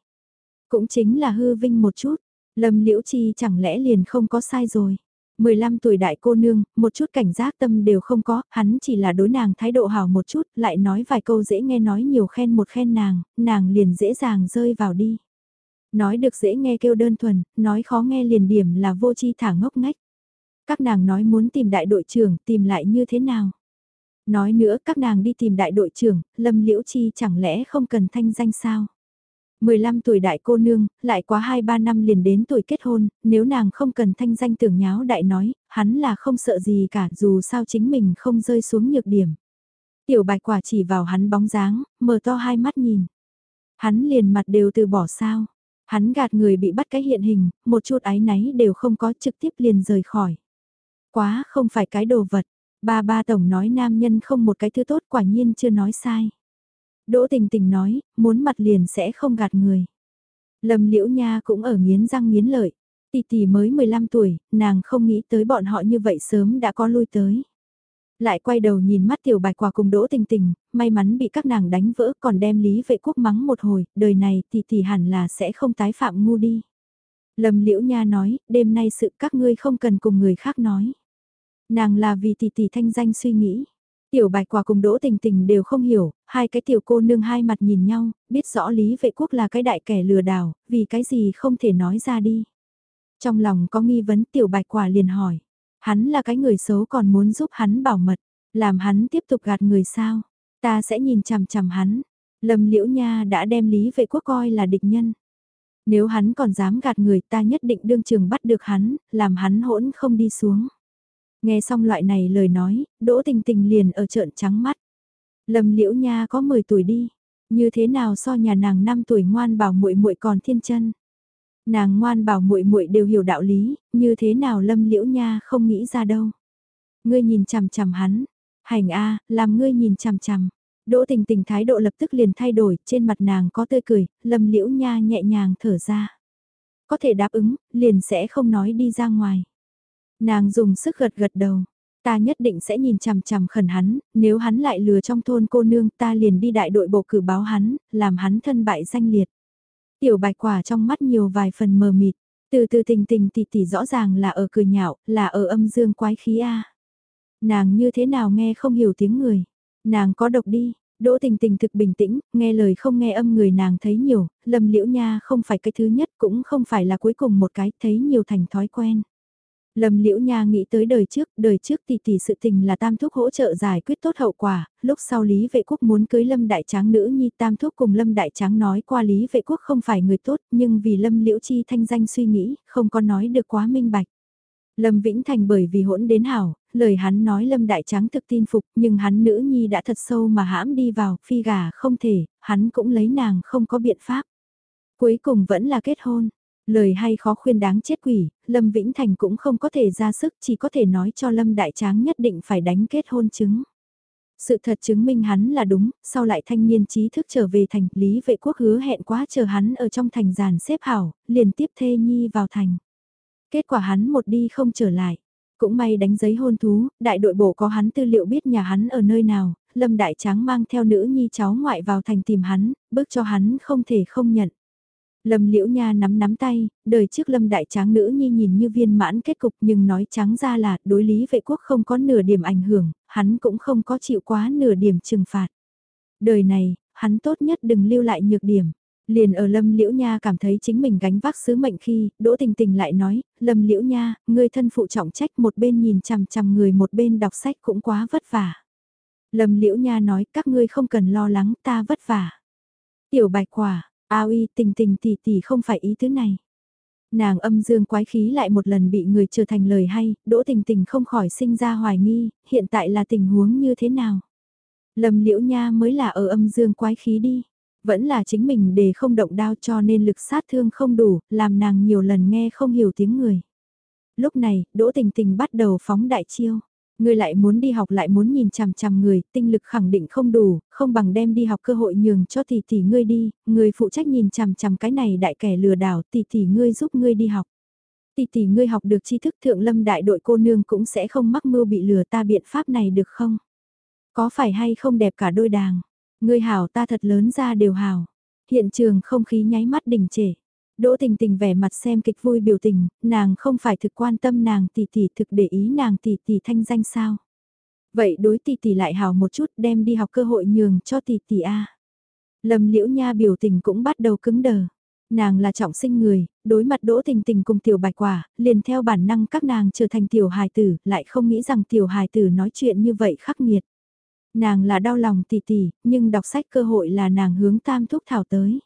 Cũng chính là hư vinh một chút, Lâm Liễu Chi chẳng lẽ liền không có sai rồi. 15 tuổi đại cô nương, một chút cảnh giác tâm đều không có, hắn chỉ là đối nàng thái độ hào một chút, lại nói vài câu dễ nghe nói nhiều khen một khen nàng, nàng liền dễ dàng rơi vào đi. Nói được dễ nghe kêu đơn thuần, nói khó nghe liền điểm là vô chi thả ngốc ngách. Các nàng nói muốn tìm đại đội trưởng, tìm lại như thế nào? Nói nữa các nàng đi tìm đại đội trưởng, Lâm Liễu Chi chẳng lẽ không cần thanh danh sao? 15 tuổi đại cô nương, lại quá 2-3 năm liền đến tuổi kết hôn, nếu nàng không cần thanh danh tưởng nháo đại nói, hắn là không sợ gì cả dù sao chính mình không rơi xuống nhược điểm. Tiểu bạch quả chỉ vào hắn bóng dáng, mở to hai mắt nhìn. Hắn liền mặt đều từ bỏ sao. Hắn gạt người bị bắt cái hiện hình, một chút ái náy đều không có trực tiếp liền rời khỏi. Quá không phải cái đồ vật, ba ba tổng nói nam nhân không một cái thứ tốt quả nhiên chưa nói sai. Đỗ tình tình nói, muốn mặt liền sẽ không gạt người. Lâm liễu nha cũng ở nghiến răng nghiến lợi. Tỷ tỷ mới 15 tuổi, nàng không nghĩ tới bọn họ như vậy sớm đã có lui tới. Lại quay đầu nhìn mắt tiểu bạch quả cùng đỗ tình tình, may mắn bị các nàng đánh vỡ còn đem lý vệ quốc mắng một hồi, đời này tỷ tỷ hẳn là sẽ không tái phạm ngu đi. Lâm liễu nha nói, đêm nay sự các ngươi không cần cùng người khác nói. Nàng là vì tỷ tỷ thanh danh suy nghĩ. Tiểu bạch quả cùng đỗ tình tình đều không hiểu, hai cái tiểu cô nương hai mặt nhìn nhau, biết rõ Lý Vệ Quốc là cái đại kẻ lừa đảo, vì cái gì không thể nói ra đi. Trong lòng có nghi vấn tiểu bạch quả liền hỏi, hắn là cái người xấu còn muốn giúp hắn bảo mật, làm hắn tiếp tục gạt người sao, ta sẽ nhìn chằm chằm hắn. Lâm Liễu Nha đã đem Lý Vệ Quốc coi là địch nhân. Nếu hắn còn dám gạt người ta nhất định đương trường bắt được hắn, làm hắn hỗn không đi xuống. Nghe xong loại này lời nói, Đỗ Tình Tình liền ở trợn trắng mắt. Lâm Liễu Nha có 10 tuổi đi, như thế nào so nhà nàng 5 tuổi ngoan bảo muội muội còn thiên chân. Nàng ngoan bảo muội muội đều hiểu đạo lý, như thế nào Lâm Liễu Nha không nghĩ ra đâu. Ngươi nhìn chằm chằm hắn, hành a, làm ngươi nhìn chằm chằm. Đỗ Tình Tình thái độ lập tức liền thay đổi, trên mặt nàng có tươi cười, Lâm Liễu Nha nhẹ nhàng thở ra. Có thể đáp ứng, liền sẽ không nói đi ra ngoài. Nàng dùng sức gật gật đầu. Ta nhất định sẽ nhìn chằm chằm khẩn hắn, nếu hắn lại lừa trong thôn cô nương ta liền đi đại đội bầu cử báo hắn, làm hắn thân bại danh liệt. Tiểu bạch quả trong mắt nhiều vài phần mờ mịt, từ từ tình tình tỷ tỷ rõ ràng là ở cười nhạo, là ở âm dương quái khí A. Nàng như thế nào nghe không hiểu tiếng người, nàng có độc đi, Đỗ tình tình thực bình tĩnh, nghe lời không nghe âm người nàng thấy nhiều, lâm liễu nha không phải cái thứ nhất cũng không phải là cuối cùng một cái, thấy nhiều thành thói quen. Lâm Liễu Nha nghĩ tới đời trước, đời trước tỷ tỷ sự tình là Tam Thúc hỗ trợ giải quyết tốt hậu quả, lúc sau Lý Vệ Quốc muốn cưới Lâm Đại Tráng nữ nhi Tam Thúc cùng Lâm Đại Tráng nói qua Lý Vệ Quốc không phải người tốt nhưng vì Lâm Liễu Chi thanh danh suy nghĩ, không có nói được quá minh bạch. Lâm Vĩnh Thành bởi vì hỗn đến hảo, lời hắn nói Lâm Đại Tráng thực tin phục nhưng hắn nữ nhi đã thật sâu mà hãm đi vào, phi gà không thể, hắn cũng lấy nàng không có biện pháp. Cuối cùng vẫn là kết hôn. Lời hay khó khuyên đáng chết quỷ, Lâm Vĩnh Thành cũng không có thể ra sức chỉ có thể nói cho Lâm Đại Tráng nhất định phải đánh kết hôn chứng. Sự thật chứng minh hắn là đúng, sau lại thanh niên trí thức trở về thành, Lý Vệ Quốc hứa hẹn quá chờ hắn ở trong thành giàn xếp hảo, liền tiếp thê nhi vào thành. Kết quả hắn một đi không trở lại. Cũng may đánh giấy hôn thú, đại đội bộ có hắn tư liệu biết nhà hắn ở nơi nào, Lâm Đại Tráng mang theo nữ nhi cháu ngoại vào thành tìm hắn, bước cho hắn không thể không nhận. Lâm Liễu Nha nắm nắm tay, đời trước Lâm Đại Tráng nữ nhi nhìn như viên mãn kết cục nhưng nói trắng ra là đối lý vệ quốc không có nửa điểm ảnh hưởng, hắn cũng không có chịu quá nửa điểm trừng phạt. Đời này, hắn tốt nhất đừng lưu lại nhược điểm. Liền ở Lâm Liễu Nha cảm thấy chính mình gánh vác sứ mệnh khi, Đỗ Tình Tình lại nói, Lâm Liễu Nha, ngươi thân phụ trọng trách một bên nhìn chằm chằm người một bên đọc sách cũng quá vất vả. Lâm Liễu Nha nói các ngươi không cần lo lắng ta vất vả. Tiểu bạch quả, A y tình tình tỷ tỷ không phải ý thứ này. Nàng âm dương quái khí lại một lần bị người trở thành lời hay, đỗ tình tình không khỏi sinh ra hoài nghi, hiện tại là tình huống như thế nào. Lâm Liễu Nha mới là ở âm dương quái khí đi. Vẫn là chính mình để không động đao cho nên lực sát thương không đủ, làm nàng nhiều lần nghe không hiểu tiếng người. Lúc này, Đỗ Tình Tình bắt đầu phóng đại chiêu. Ngươi lại muốn đi học lại muốn nhìn chằm chằm người, tinh lực khẳng định không đủ, không bằng đem đi học cơ hội nhường cho tỷ tỷ ngươi đi, người phụ trách nhìn chằm chằm cái này đại kẻ lừa đảo, tỷ tỷ ngươi giúp ngươi đi học. Tỷ tỷ ngươi học được tri thức thượng lâm đại đội cô nương cũng sẽ không mắc mưu bị lừa ta biện pháp này được không? Có phải hay không đẹp cả đôi đàng? Ngươi hảo ta thật lớn ra đều hảo. Hiện trường không khí nháy mắt đình trệ. Đỗ tình tình vẻ mặt xem kịch vui biểu tình, nàng không phải thực quan tâm nàng tỷ tỷ thực để ý nàng tỷ tỷ thanh danh sao. Vậy đối tỷ tỷ lại hào một chút đem đi học cơ hội nhường cho tỷ tỷ A. Lâm liễu nha biểu tình cũng bắt đầu cứng đờ. Nàng là trọng sinh người, đối mặt đỗ tình tình cùng tiểu bạch quả, liền theo bản năng các nàng trở thành tiểu hài tử, lại không nghĩ rằng tiểu hài tử nói chuyện như vậy khắc nghiệt. Nàng là đau lòng tỷ tỷ, nhưng đọc sách cơ hội là nàng hướng tam thúc thảo tới.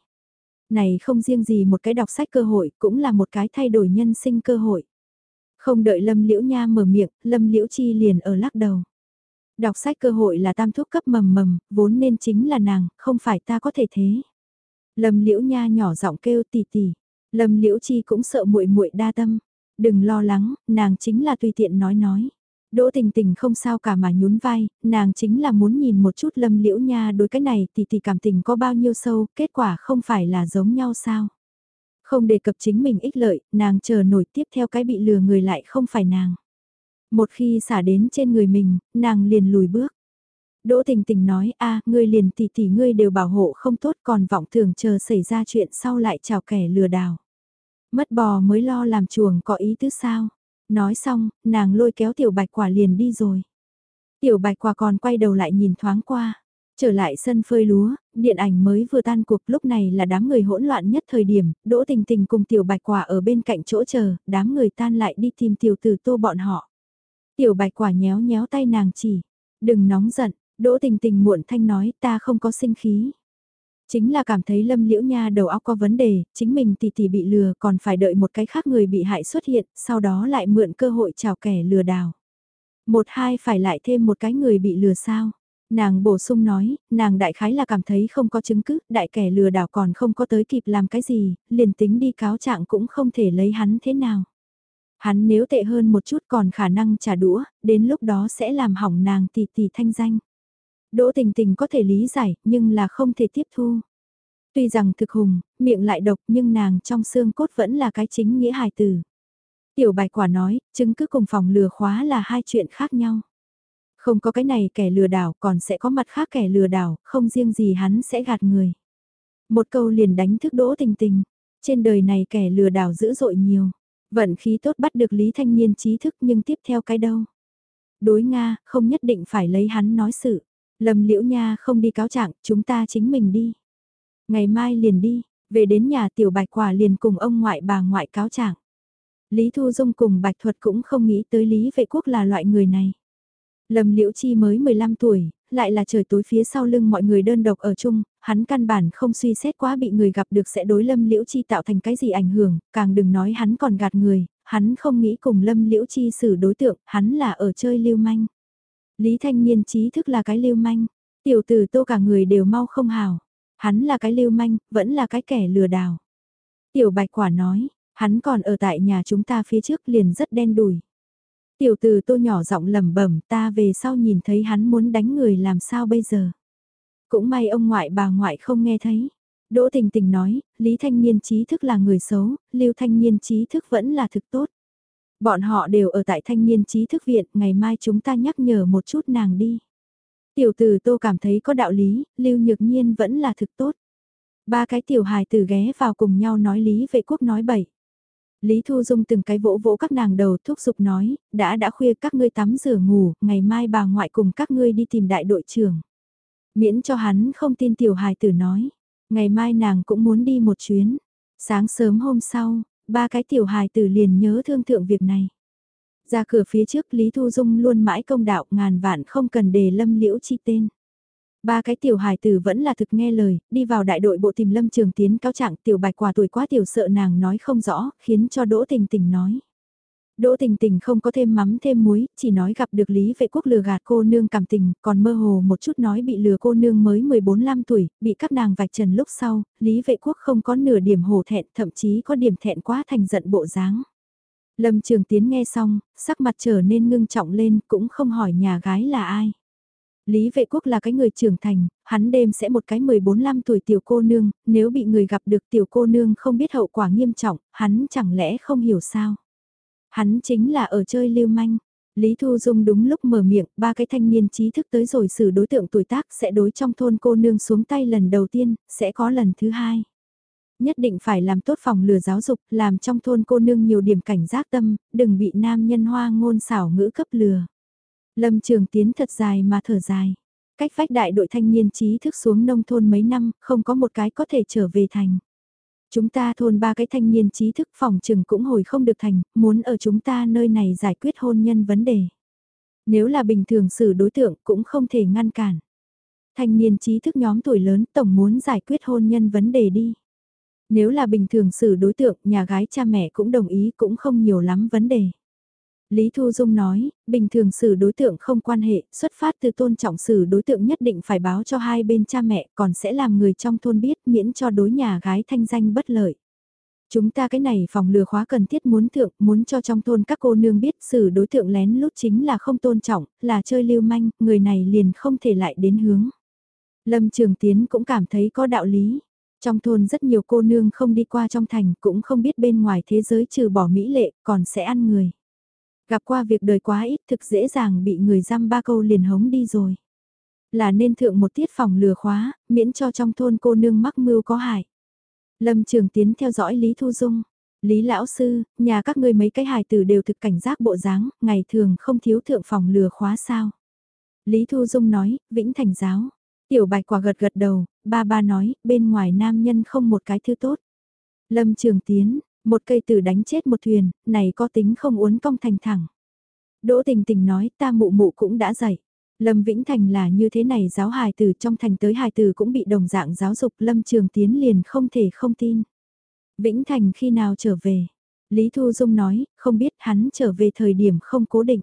Này không riêng gì một cái đọc sách cơ hội, cũng là một cái thay đổi nhân sinh cơ hội. Không đợi Lâm Liễu Nha mở miệng, Lâm Liễu Chi liền ở lắc đầu. Đọc sách cơ hội là tam Thuốc cấp mầm mầm, vốn nên chính là nàng, không phải ta có thể thế. Lâm Liễu Nha nhỏ giọng kêu tì tì. Lâm Liễu Chi cũng sợ muội muội đa tâm. Đừng lo lắng, nàng chính là tùy tiện nói nói. Đỗ tình tình không sao cả mà nhún vai, nàng chính là muốn nhìn một chút lâm liễu nha đối cái này thì thì cảm tình có bao nhiêu sâu, kết quả không phải là giống nhau sao. Không đề cập chính mình ích lợi, nàng chờ nổi tiếp theo cái bị lừa người lại không phải nàng. Một khi xả đến trên người mình, nàng liền lùi bước. Đỗ tình tình nói a ngươi liền tỷ tỷ ngươi đều bảo hộ không tốt còn vọng tưởng chờ xảy ra chuyện sau lại chào kẻ lừa đảo. Mất bò mới lo làm chuồng có ý tứ sao. Nói xong, nàng lôi kéo tiểu bạch quả liền đi rồi. Tiểu bạch quả còn quay đầu lại nhìn thoáng qua. Trở lại sân phơi lúa, điện ảnh mới vừa tan cuộc lúc này là đám người hỗn loạn nhất thời điểm, Đỗ Tình Tình cùng Tiểu Bạch Quả ở bên cạnh chỗ chờ, đám người tan lại đi tìm Tiểu Tử Tô bọn họ. Tiểu Bạch Quả nhéo nhéo tay nàng chỉ, đừng nóng giận, Đỗ Tình Tình muộn thanh nói ta không có sinh khí. Chính là cảm thấy Lâm Liễu Nha đầu óc có vấn đề, chính mình tỷ tỷ bị lừa còn phải đợi một cái khác người bị hại xuất hiện, sau đó lại mượn cơ hội chào kẻ lừa đảo. Một hai phải lại thêm một cái người bị lừa sao? Nàng bổ sung nói, nàng đại khái là cảm thấy không có chứng cứ, đại kẻ lừa đảo còn không có tới kịp làm cái gì, liền tính đi cáo trạng cũng không thể lấy hắn thế nào. Hắn nếu tệ hơn một chút còn khả năng trả đũa, đến lúc đó sẽ làm hỏng nàng tỷ tỷ thanh danh. Đỗ tình tình có thể lý giải, nhưng là không thể tiếp thu. Tuy rằng thực hùng, miệng lại độc nhưng nàng trong xương cốt vẫn là cái chính nghĩa hài tử. Tiểu bạch quả nói, chứng cứ cùng phòng lừa khóa là hai chuyện khác nhau. Không có cái này kẻ lừa đảo còn sẽ có mặt khác kẻ lừa đảo, không riêng gì hắn sẽ gạt người. Một câu liền đánh thức đỗ tình tình, trên đời này kẻ lừa đảo dữ dội nhiều. Vận khí tốt bắt được Lý Thanh Niên trí thức nhưng tiếp theo cái đâu. Đối Nga, không nhất định phải lấy hắn nói sự. Lâm Liễu Nha không đi cáo trạng, chúng ta chính mình đi. Ngày mai liền đi, về đến nhà tiểu bạch quả liền cùng ông ngoại bà ngoại cáo trạng. Lý Thu Dung cùng Bạch Thuật cũng không nghĩ tới Lý Vệ Quốc là loại người này. Lâm Liễu Chi mới 15 tuổi, lại là trời tối phía sau lưng mọi người đơn độc ở chung, hắn căn bản không suy xét quá bị người gặp được sẽ đối Lâm Liễu Chi tạo thành cái gì ảnh hưởng, càng đừng nói hắn còn gạt người, hắn không nghĩ cùng Lâm Liễu Chi xử đối tượng, hắn là ở chơi lưu manh. Lý Thanh Niên trí thức là cái lưu manh, tiểu tử tô cả người đều mau không hào. Hắn là cái lưu manh, vẫn là cái kẻ lừa đảo. Tiểu bạch quả nói, hắn còn ở tại nhà chúng ta phía trước liền rất đen đủi. Tiểu tử tô nhỏ giọng lẩm bẩm ta về sau nhìn thấy hắn muốn đánh người làm sao bây giờ. Cũng may ông ngoại bà ngoại không nghe thấy. Đỗ tình tình nói, Lý Thanh Niên trí thức là người xấu, Lưu Thanh Niên trí thức vẫn là thực tốt. Bọn họ đều ở tại thanh niên trí thức viện, ngày mai chúng ta nhắc nhở một chút nàng đi. Tiểu tử tô cảm thấy có đạo lý, lưu nhược nhiên vẫn là thực tốt. Ba cái tiểu hài tử ghé vào cùng nhau nói lý vệ quốc nói bậy. Lý Thu Dung từng cái vỗ vỗ các nàng đầu thúc giục nói, đã đã khuya các ngươi tắm rửa ngủ, ngày mai bà ngoại cùng các ngươi đi tìm đại đội trưởng. Miễn cho hắn không tin tiểu hài tử nói, ngày mai nàng cũng muốn đi một chuyến. Sáng sớm hôm sau, ba cái tiểu hài tử liền nhớ thương thượng việc này. Ra cửa phía trước Lý Thu Dung luôn mãi công đạo ngàn vạn không cần đề lâm liễu chi tên. Ba cái tiểu hài tử vẫn là thực nghe lời, đi vào đại đội bộ tìm lâm trường tiến cáo trạng tiểu bạch quả tuổi quá tiểu sợ nàng nói không rõ, khiến cho Đỗ Tình Tình nói. Đỗ Tình Tình không có thêm mắm thêm muối, chỉ nói gặp được Lý Vệ Quốc lừa gạt cô nương cảm tình, còn mơ hồ một chút nói bị lừa cô nương mới 14-15 tuổi, bị các nàng vạch trần lúc sau, Lý Vệ Quốc không có nửa điểm hổ thẹn, thậm chí có điểm thẹn quá thành giận bộ dáng. Lâm Trường Tiến nghe xong, sắc mặt trở nên ngưng trọng lên, cũng không hỏi nhà gái là ai. Lý vệ quốc là cái người trưởng thành, hắn đêm sẽ một cái 14-15 tuổi tiểu cô nương, nếu bị người gặp được tiểu cô nương không biết hậu quả nghiêm trọng, hắn chẳng lẽ không hiểu sao. Hắn chính là ở chơi lưu manh. Lý Thu Dung đúng lúc mở miệng, ba cái thanh niên trí thức tới rồi xử đối tượng tuổi tác sẽ đối trong thôn cô nương xuống tay lần đầu tiên, sẽ có lần thứ hai. Nhất định phải làm tốt phòng lừa giáo dục, làm trong thôn cô nương nhiều điểm cảnh giác tâm, đừng bị nam nhân hoa ngôn xảo ngữ cấp lừa. Lâm Trường Tiến thật dài mà thở dài. Cách vách đại đội thanh niên trí thức xuống nông thôn mấy năm, không có một cái có thể trở về thành. Chúng ta thôn ba cái thanh niên trí thức phòng trừng cũng hồi không được thành, muốn ở chúng ta nơi này giải quyết hôn nhân vấn đề. Nếu là bình thường xử đối tượng cũng không thể ngăn cản. Thanh niên trí thức nhóm tuổi lớn tổng muốn giải quyết hôn nhân vấn đề đi. Nếu là bình thường xử đối tượng, nhà gái cha mẹ cũng đồng ý cũng không nhiều lắm vấn đề. Lý Thu Dung nói, bình thường xử đối tượng không quan hệ, xuất phát từ tôn trọng xử đối tượng nhất định phải báo cho hai bên cha mẹ còn sẽ làm người trong thôn biết miễn cho đối nhà gái thanh danh bất lợi. Chúng ta cái này phòng lừa khóa cần thiết muốn thượng, muốn cho trong thôn các cô nương biết xử đối tượng lén lút chính là không tôn trọng, là chơi lưu manh, người này liền không thể lại đến hướng. Lâm Trường Tiến cũng cảm thấy có đạo lý. Trong thôn rất nhiều cô nương không đi qua trong thành cũng không biết bên ngoài thế giới trừ bỏ mỹ lệ còn sẽ ăn người. Gặp qua việc đời quá ít thực dễ dàng bị người dăm ba câu liền hống đi rồi. Là nên thượng một tiết phòng lừa khóa, miễn cho trong thôn cô nương mắc mưu có hại. Lâm Trường Tiến theo dõi Lý Thu Dung. Lý Lão Sư, nhà các ngươi mấy cái hài tử đều thực cảnh giác bộ dáng, ngày thường không thiếu thượng phòng lừa khóa sao. Lý Thu Dung nói, Vĩnh Thành giáo. Tiểu bạch quả gật gật đầu, ba ba nói, bên ngoài nam nhân không một cái thứ tốt. Lâm Trường Tiến, một cây tử đánh chết một thuyền, này có tính không uốn cong thành thẳng. Đỗ tình tình nói ta mụ mụ cũng đã dạy. Lâm Vĩnh Thành là như thế này giáo hài từ trong thành tới hài từ cũng bị đồng dạng giáo dục Lâm Trường Tiến liền không thể không tin. Vĩnh Thành khi nào trở về? Lý Thu Dung nói, không biết hắn trở về thời điểm không cố định.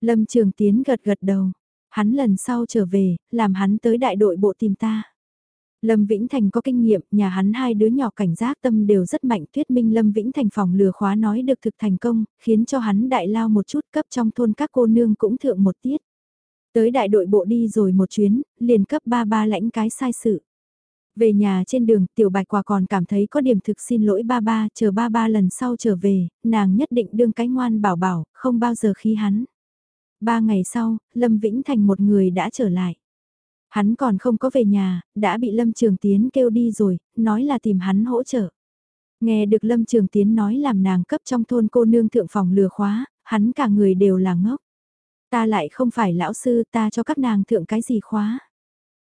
Lâm Trường Tiến gật gật đầu. Hắn lần sau trở về, làm hắn tới đại đội bộ tìm ta. Lâm Vĩnh Thành có kinh nghiệm, nhà hắn hai đứa nhỏ cảnh giác tâm đều rất mạnh thuyết minh Lâm Vĩnh Thành phòng lừa khóa nói được thực thành công, khiến cho hắn đại lao một chút cấp trong thôn các cô nương cũng thượng một tiết. Tới đại đội bộ đi rồi một chuyến, liền cấp ba ba lãnh cái sai sự. Về nhà trên đường, tiểu bạch quả còn cảm thấy có điểm thực xin lỗi ba ba, chờ ba ba lần sau trở về, nàng nhất định đương cái ngoan bảo bảo, không bao giờ khi hắn. Ba ngày sau, Lâm Vĩnh Thành một người đã trở lại. Hắn còn không có về nhà, đã bị Lâm Trường Tiến kêu đi rồi, nói là tìm hắn hỗ trợ. Nghe được Lâm Trường Tiến nói làm nàng cấp trong thôn cô nương thượng phòng lừa khóa, hắn cả người đều là ngốc. Ta lại không phải lão sư ta cho các nàng thượng cái gì khóa.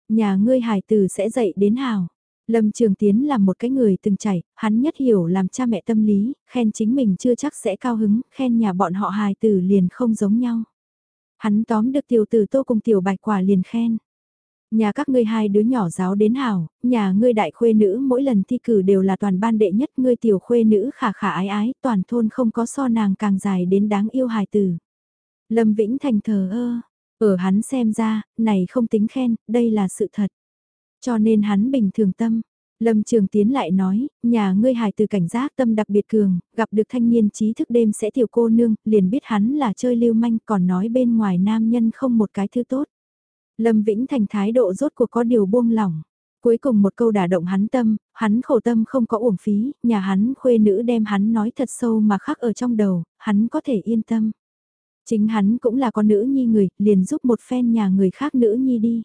Nhà ngươi hài tử sẽ dạy đến hào. Lâm Trường Tiến là một cái người từng chảy, hắn nhất hiểu làm cha mẹ tâm lý, khen chính mình chưa chắc sẽ cao hứng, khen nhà bọn họ hài tử liền không giống nhau. Hắn tóm được tiểu tử tô cùng tiểu bạch quả liền khen. Nhà các ngươi hai đứa nhỏ giáo đến hảo, nhà ngươi đại khuê nữ mỗi lần thi cử đều là toàn ban đệ nhất ngươi tiểu khuê nữ khả khả ái ái, toàn thôn không có so nàng càng dài đến đáng yêu hài tử. Lâm Vĩnh Thành thờ ơ, ở hắn xem ra, này không tính khen, đây là sự thật. Cho nên hắn bình thường tâm. Lâm Trường Tiến lại nói, nhà ngươi hài từ cảnh giác tâm đặc biệt cường, gặp được thanh niên trí thức đêm sẽ tiểu cô nương, liền biết hắn là chơi lưu manh còn nói bên ngoài nam nhân không một cái thứ tốt. Lâm Vĩnh Thành thái độ rốt cuộc có điều buông lỏng. Cuối cùng một câu đả động hắn tâm, hắn khổ tâm không có uổng phí, nhà hắn khuê nữ đem hắn nói thật sâu mà khắc ở trong đầu, hắn có thể yên tâm. Chính hắn cũng là con nữ nhi người, liền giúp một phen nhà người khác nữ nhi đi.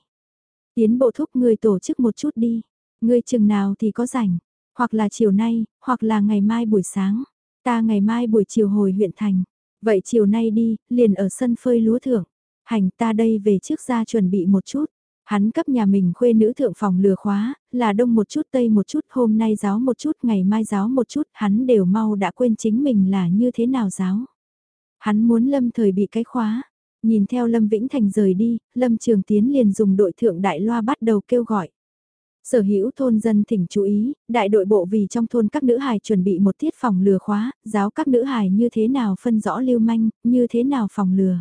Tiến bộ thúc người tổ chức một chút đi, người chừng nào thì có rảnh, hoặc là chiều nay, hoặc là ngày mai buổi sáng, ta ngày mai buổi chiều hồi huyện thành. Vậy chiều nay đi, liền ở sân phơi lúa thưởng. Hành ta đây về trước ra chuẩn bị một chút. Hắn cấp nhà mình khuê nữ thượng phòng lừa khóa, là đông một chút tây một chút, hôm nay giáo một chút, ngày mai giáo một chút, hắn đều mau đã quên chính mình là như thế nào giáo. Hắn muốn Lâm Thời bị cái khóa. Nhìn theo Lâm Vĩnh Thành rời đi, Lâm Trường Tiến liền dùng đội thượng đại loa bắt đầu kêu gọi. Sở hữu thôn dân thỉnh chú ý, đại đội bộ vì trong thôn các nữ hài chuẩn bị một tiết phòng lừa khóa, giáo các nữ hài như thế nào phân rõ lưu manh, như thế nào phòng lừa.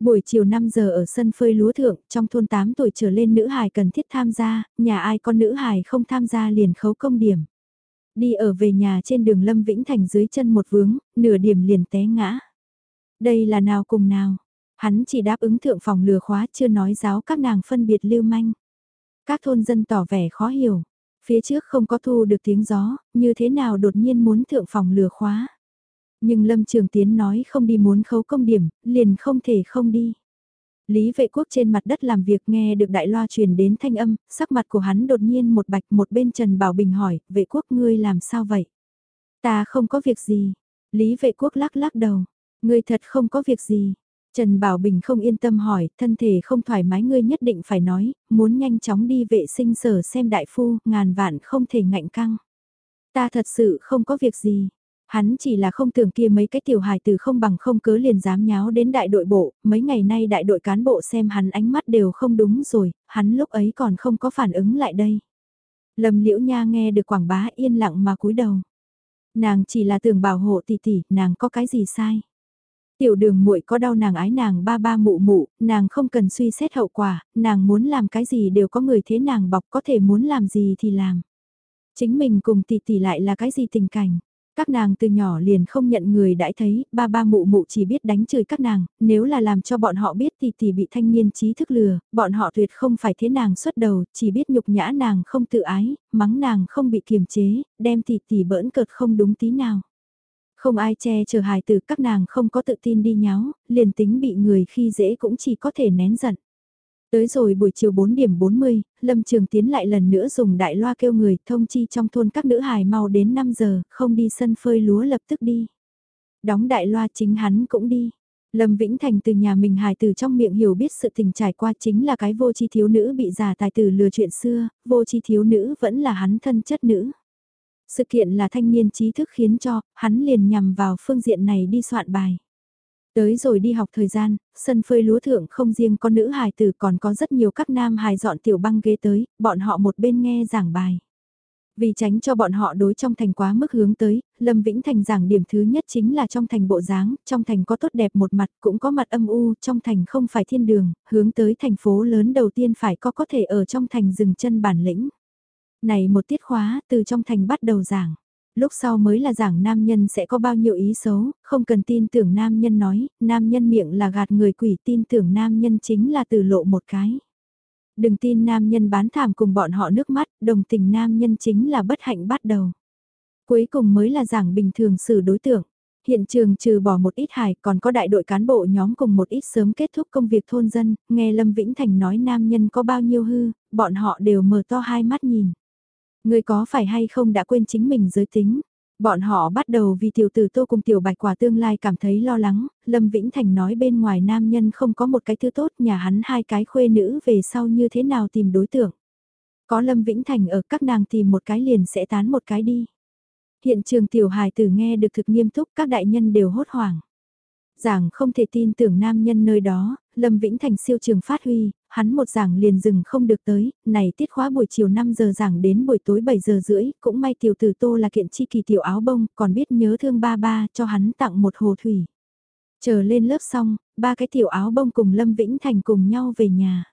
Buổi chiều 5 giờ ở sân phơi lúa thượng, trong thôn 8 tuổi trở lên nữ hài cần thiết tham gia, nhà ai con nữ hài không tham gia liền khấu công điểm. Đi ở về nhà trên đường Lâm Vĩnh Thành dưới chân một vướng, nửa điểm liền té ngã. Đây là nào cùng nào? Hắn chỉ đáp ứng thượng phòng lừa khóa chưa nói giáo các nàng phân biệt lưu manh. Các thôn dân tỏ vẻ khó hiểu. Phía trước không có thu được tiếng gió, như thế nào đột nhiên muốn thượng phòng lừa khóa. Nhưng Lâm Trường Tiến nói không đi muốn khấu công điểm, liền không thể không đi. Lý vệ quốc trên mặt đất làm việc nghe được đại loa truyền đến thanh âm, sắc mặt của hắn đột nhiên một bạch một bên Trần Bảo Bình hỏi, vệ quốc ngươi làm sao vậy? Ta không có việc gì. Lý vệ quốc lắc lắc đầu, ngươi thật không có việc gì. Trần Bảo Bình không yên tâm hỏi, thân thể không thoải mái ngươi nhất định phải nói, muốn nhanh chóng đi vệ sinh sở xem đại phu, ngàn vạn không thể ngạnh căng. Ta thật sự không có việc gì. Hắn chỉ là không tưởng kia mấy cái tiểu hài từ không bằng không cớ liền dám nháo đến đại đội bộ, mấy ngày nay đại đội cán bộ xem hắn ánh mắt đều không đúng rồi, hắn lúc ấy còn không có phản ứng lại đây. Lâm liễu nha nghe được quảng bá yên lặng mà cúi đầu. Nàng chỉ là tưởng bảo hộ tỷ tỷ, nàng có cái gì sai. Tiểu đường muội có đau nàng ái nàng ba ba mụ mụ, nàng không cần suy xét hậu quả, nàng muốn làm cái gì đều có người thế nàng bọc có thể muốn làm gì thì làm. Chính mình cùng tỷ tỷ lại là cái gì tình cảnh. Các nàng từ nhỏ liền không nhận người đãi thấy, ba ba mụ mụ chỉ biết đánh chửi các nàng, nếu là làm cho bọn họ biết thì thì bị thanh niên trí thức lừa, bọn họ tuyệt không phải thế nàng xuất đầu, chỉ biết nhục nhã nàng không tự ái, mắng nàng không bị kiềm chế, đem thì tỷ bỡn cợt không đúng tí nào. Không ai che chở hài từ các nàng không có tự tin đi nháo, liền tính bị người khi dễ cũng chỉ có thể nén giận. Tới rồi buổi chiều 4 điểm 40, Lâm Trường Tiến lại lần nữa dùng đại loa kêu người thông chi trong thôn các nữ hài mau đến 5 giờ, không đi sân phơi lúa lập tức đi. Đóng đại loa chính hắn cũng đi. Lâm Vĩnh Thành từ nhà mình hài từ trong miệng hiểu biết sự tình trải qua chính là cái vô chi thiếu nữ bị giả tài tử lừa chuyện xưa, vô chi thiếu nữ vẫn là hắn thân chất nữ. Sự kiện là thanh niên trí thức khiến cho, hắn liền nhằm vào phương diện này đi soạn bài. Tới rồi đi học thời gian, sân phơi lúa thượng không riêng có nữ hài tử còn có rất nhiều các nam hài dọn tiểu băng ghế tới, bọn họ một bên nghe giảng bài. Vì tránh cho bọn họ đối trong thành quá mức hướng tới, Lâm Vĩnh Thành giảng điểm thứ nhất chính là trong thành bộ dáng, trong thành có tốt đẹp một mặt cũng có mặt âm u, trong thành không phải thiên đường, hướng tới thành phố lớn đầu tiên phải có có thể ở trong thành dừng chân bản lĩnh. Này một tiết khóa từ trong thành bắt đầu giảng. Lúc sau mới là giảng nam nhân sẽ có bao nhiêu ý xấu, không cần tin tưởng nam nhân nói, nam nhân miệng là gạt người quỷ tin tưởng nam nhân chính là từ lộ một cái. Đừng tin nam nhân bán thảm cùng bọn họ nước mắt, đồng tình nam nhân chính là bất hạnh bắt đầu. Cuối cùng mới là giảng bình thường xử đối tượng. Hiện trường trừ bỏ một ít hài còn có đại đội cán bộ nhóm cùng một ít sớm kết thúc công việc thôn dân, nghe Lâm Vĩnh Thành nói nam nhân có bao nhiêu hư, bọn họ đều mở to hai mắt nhìn. Người có phải hay không đã quên chính mình giới tính? Bọn họ bắt đầu vì tiểu tử tô cùng tiểu bạch quả tương lai cảm thấy lo lắng, Lâm Vĩnh Thành nói bên ngoài nam nhân không có một cái thứ tốt nhà hắn hai cái khuê nữ về sau như thế nào tìm đối tượng. Có Lâm Vĩnh Thành ở các nàng tìm một cái liền sẽ tán một cái đi. Hiện trường tiểu hài tử nghe được thực nghiêm túc các đại nhân đều hốt hoảng. Giảng không thể tin tưởng nam nhân nơi đó, Lâm Vĩnh Thành siêu trường phát huy, hắn một giảng liền dừng không được tới, này tiết khóa buổi chiều 5 giờ giảng đến buổi tối 7 giờ rưỡi, cũng may tiểu tử tô là kiện chi kỳ tiểu áo bông, còn biết nhớ thương ba ba cho hắn tặng một hồ thủy. Chờ lên lớp xong, ba cái tiểu áo bông cùng Lâm Vĩnh Thành cùng nhau về nhà.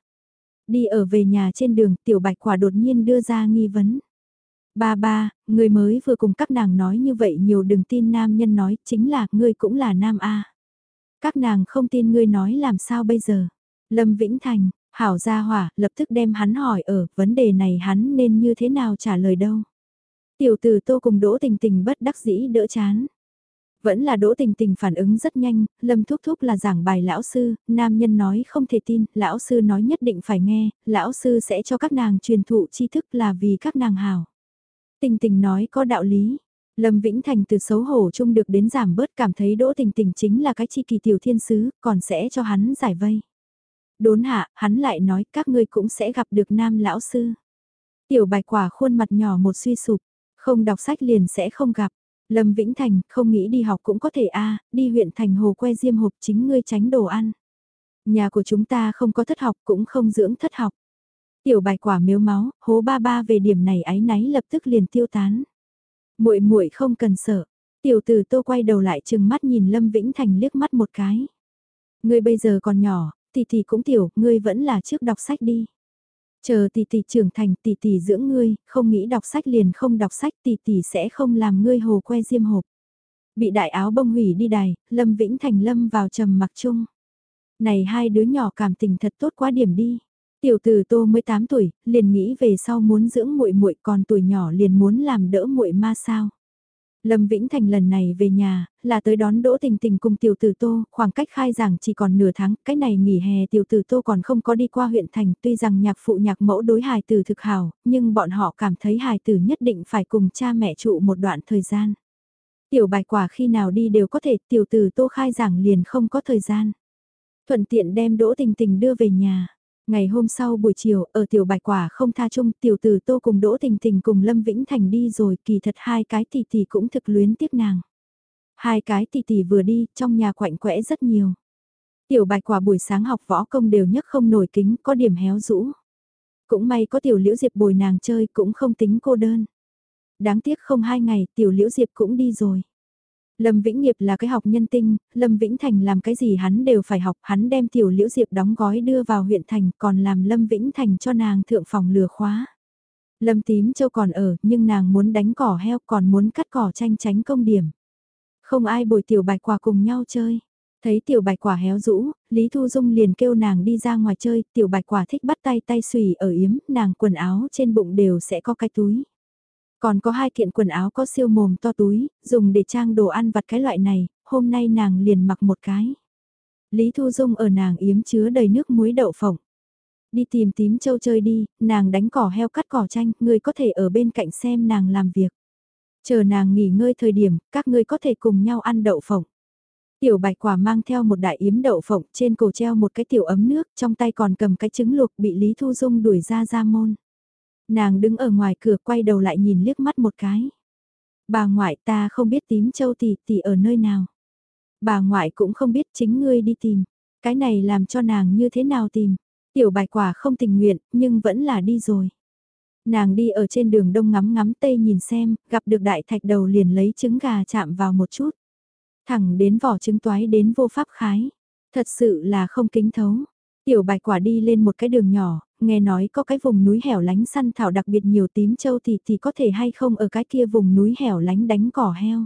Đi ở về nhà trên đường, tiểu bạch quả đột nhiên đưa ra nghi vấn. Ba ba, người mới vừa cùng các nàng nói như vậy nhiều đừng tin nam nhân nói, chính là, ngươi cũng là nam A. Các nàng không tin ngươi nói làm sao bây giờ. Lâm Vĩnh Thành, Hảo gia hỏa, lập tức đem hắn hỏi ở, vấn đề này hắn nên như thế nào trả lời đâu. Tiểu tử tô cùng đỗ tình tình bất đắc dĩ đỡ chán. Vẫn là đỗ tình tình phản ứng rất nhanh, lâm thúc thúc là giảng bài lão sư, nam nhân nói không thể tin, lão sư nói nhất định phải nghe, lão sư sẽ cho các nàng truyền thụ tri thức là vì các nàng hảo. Tình tình nói có đạo lý, Lâm Vĩnh Thành từ xấu hổ chung được đến giảm bớt cảm thấy Đỗ Tình Tình chính là cái chi kỳ tiểu thiên sứ, còn sẽ cho hắn giải vây. Đốn hạ, hắn lại nói các ngươi cũng sẽ gặp được nam lão sư. Tiểu bạch quả khuôn mặt nhỏ một suy sụp, không đọc sách liền sẽ không gặp. Lâm Vĩnh Thành, không nghĩ đi học cũng có thể a đi huyện thành hồ que diêm hộp chính ngươi tránh đồ ăn. Nhà của chúng ta không có thất học cũng không dưỡng thất học. Tiểu bài quả miếu máu, hố ba ba về điểm này ái náy lập tức liền tiêu tán muội muội không cần sợ. Tiểu tử tô quay đầu lại chừng mắt nhìn Lâm Vĩnh Thành liếc mắt một cái. Ngươi bây giờ còn nhỏ, tỷ tỷ cũng tiểu, ngươi vẫn là trước đọc sách đi. Chờ tỷ tỷ trưởng thành tỷ tỷ dưỡng ngươi, không nghĩ đọc sách liền không đọc sách tỷ tỷ sẽ không làm ngươi hồ que diêm hộp. Bị đại áo bông hủy đi đài, Lâm Vĩnh Thành lâm vào trầm mặc chung. Này hai đứa nhỏ cảm tình thật tốt quá điểm đi. Tiểu tử Tô mới 8 tuổi, liền nghĩ về sau muốn dưỡng muội muội còn tuổi nhỏ liền muốn làm đỡ muội ma sao. Lâm Vĩnh Thành lần này về nhà, là tới đón Đỗ Tình Tình cùng tiểu tử Tô, khoảng cách khai giảng chỉ còn nửa tháng, cái này nghỉ hè tiểu tử Tô còn không có đi qua huyện thành, tuy rằng nhạc phụ nhạc mẫu đối hài tử thực hào, nhưng bọn họ cảm thấy hài tử nhất định phải cùng cha mẹ trụ một đoạn thời gian. Tiểu bài quả khi nào đi đều có thể, tiểu tử Tô khai giảng liền không có thời gian. Thuận tiện đem Đỗ Tình Tình đưa về nhà. Ngày hôm sau buổi chiều, ở tiểu bạch quả không tha chung, tiểu tử tô cùng Đỗ Tình Tình cùng Lâm Vĩnh Thành đi rồi, kỳ thật hai cái tỷ tỷ cũng thực luyến tiếc nàng. Hai cái tỷ tỷ vừa đi, trong nhà quạnh quẽ rất nhiều. Tiểu bạch quả buổi sáng học võ công đều nhất không nổi kính, có điểm héo rũ. Cũng may có tiểu liễu diệp bồi nàng chơi cũng không tính cô đơn. Đáng tiếc không hai ngày, tiểu liễu diệp cũng đi rồi. Lâm Vĩnh Nghiệp là cái học nhân tinh, Lâm Vĩnh Thành làm cái gì hắn đều phải học, hắn đem tiểu liễu diệp đóng gói đưa vào huyện thành còn làm Lâm Vĩnh Thành cho nàng thượng phòng lừa khóa. Lâm tím châu còn ở, nhưng nàng muốn đánh cỏ heo còn muốn cắt cỏ tranh tránh công điểm. Không ai bồi tiểu bạch quả cùng nhau chơi. Thấy tiểu bạch quả héo rũ, Lý Thu Dung liền kêu nàng đi ra ngoài chơi, tiểu bạch quả thích bắt tay tay xùy ở yếm, nàng quần áo trên bụng đều sẽ có cái túi. Còn có hai kiện quần áo có siêu mồm to túi, dùng để trang đồ ăn vặt cái loại này, hôm nay nàng liền mặc một cái. Lý Thu Dung ở nàng yếm chứa đầy nước muối đậu phộng. Đi tìm tím châu chơi đi, nàng đánh cỏ heo cắt cỏ chanh, người có thể ở bên cạnh xem nàng làm việc. Chờ nàng nghỉ ngơi thời điểm, các ngươi có thể cùng nhau ăn đậu phộng. Tiểu bạch quả mang theo một đại yếm đậu phộng trên cổ treo một cái tiểu ấm nước, trong tay còn cầm cái trứng luộc bị Lý Thu Dung đuổi ra ra môn. Nàng đứng ở ngoài cửa quay đầu lại nhìn liếc mắt một cái. Bà ngoại ta không biết tím châu tỷ tỷ ở nơi nào. Bà ngoại cũng không biết chính ngươi đi tìm. Cái này làm cho nàng như thế nào tìm. Tiểu bài quả không tình nguyện nhưng vẫn là đi rồi. Nàng đi ở trên đường đông ngắm ngắm tây nhìn xem, gặp được đại thạch đầu liền lấy trứng gà chạm vào một chút. Thẳng đến vỏ trứng toái đến vô pháp khái. Thật sự là không kính thấu. Tiểu bạch quả đi lên một cái đường nhỏ, nghe nói có cái vùng núi hẻo lánh săn thảo đặc biệt nhiều tím châu thì thì có thể hay không ở cái kia vùng núi hẻo lánh đánh cỏ heo.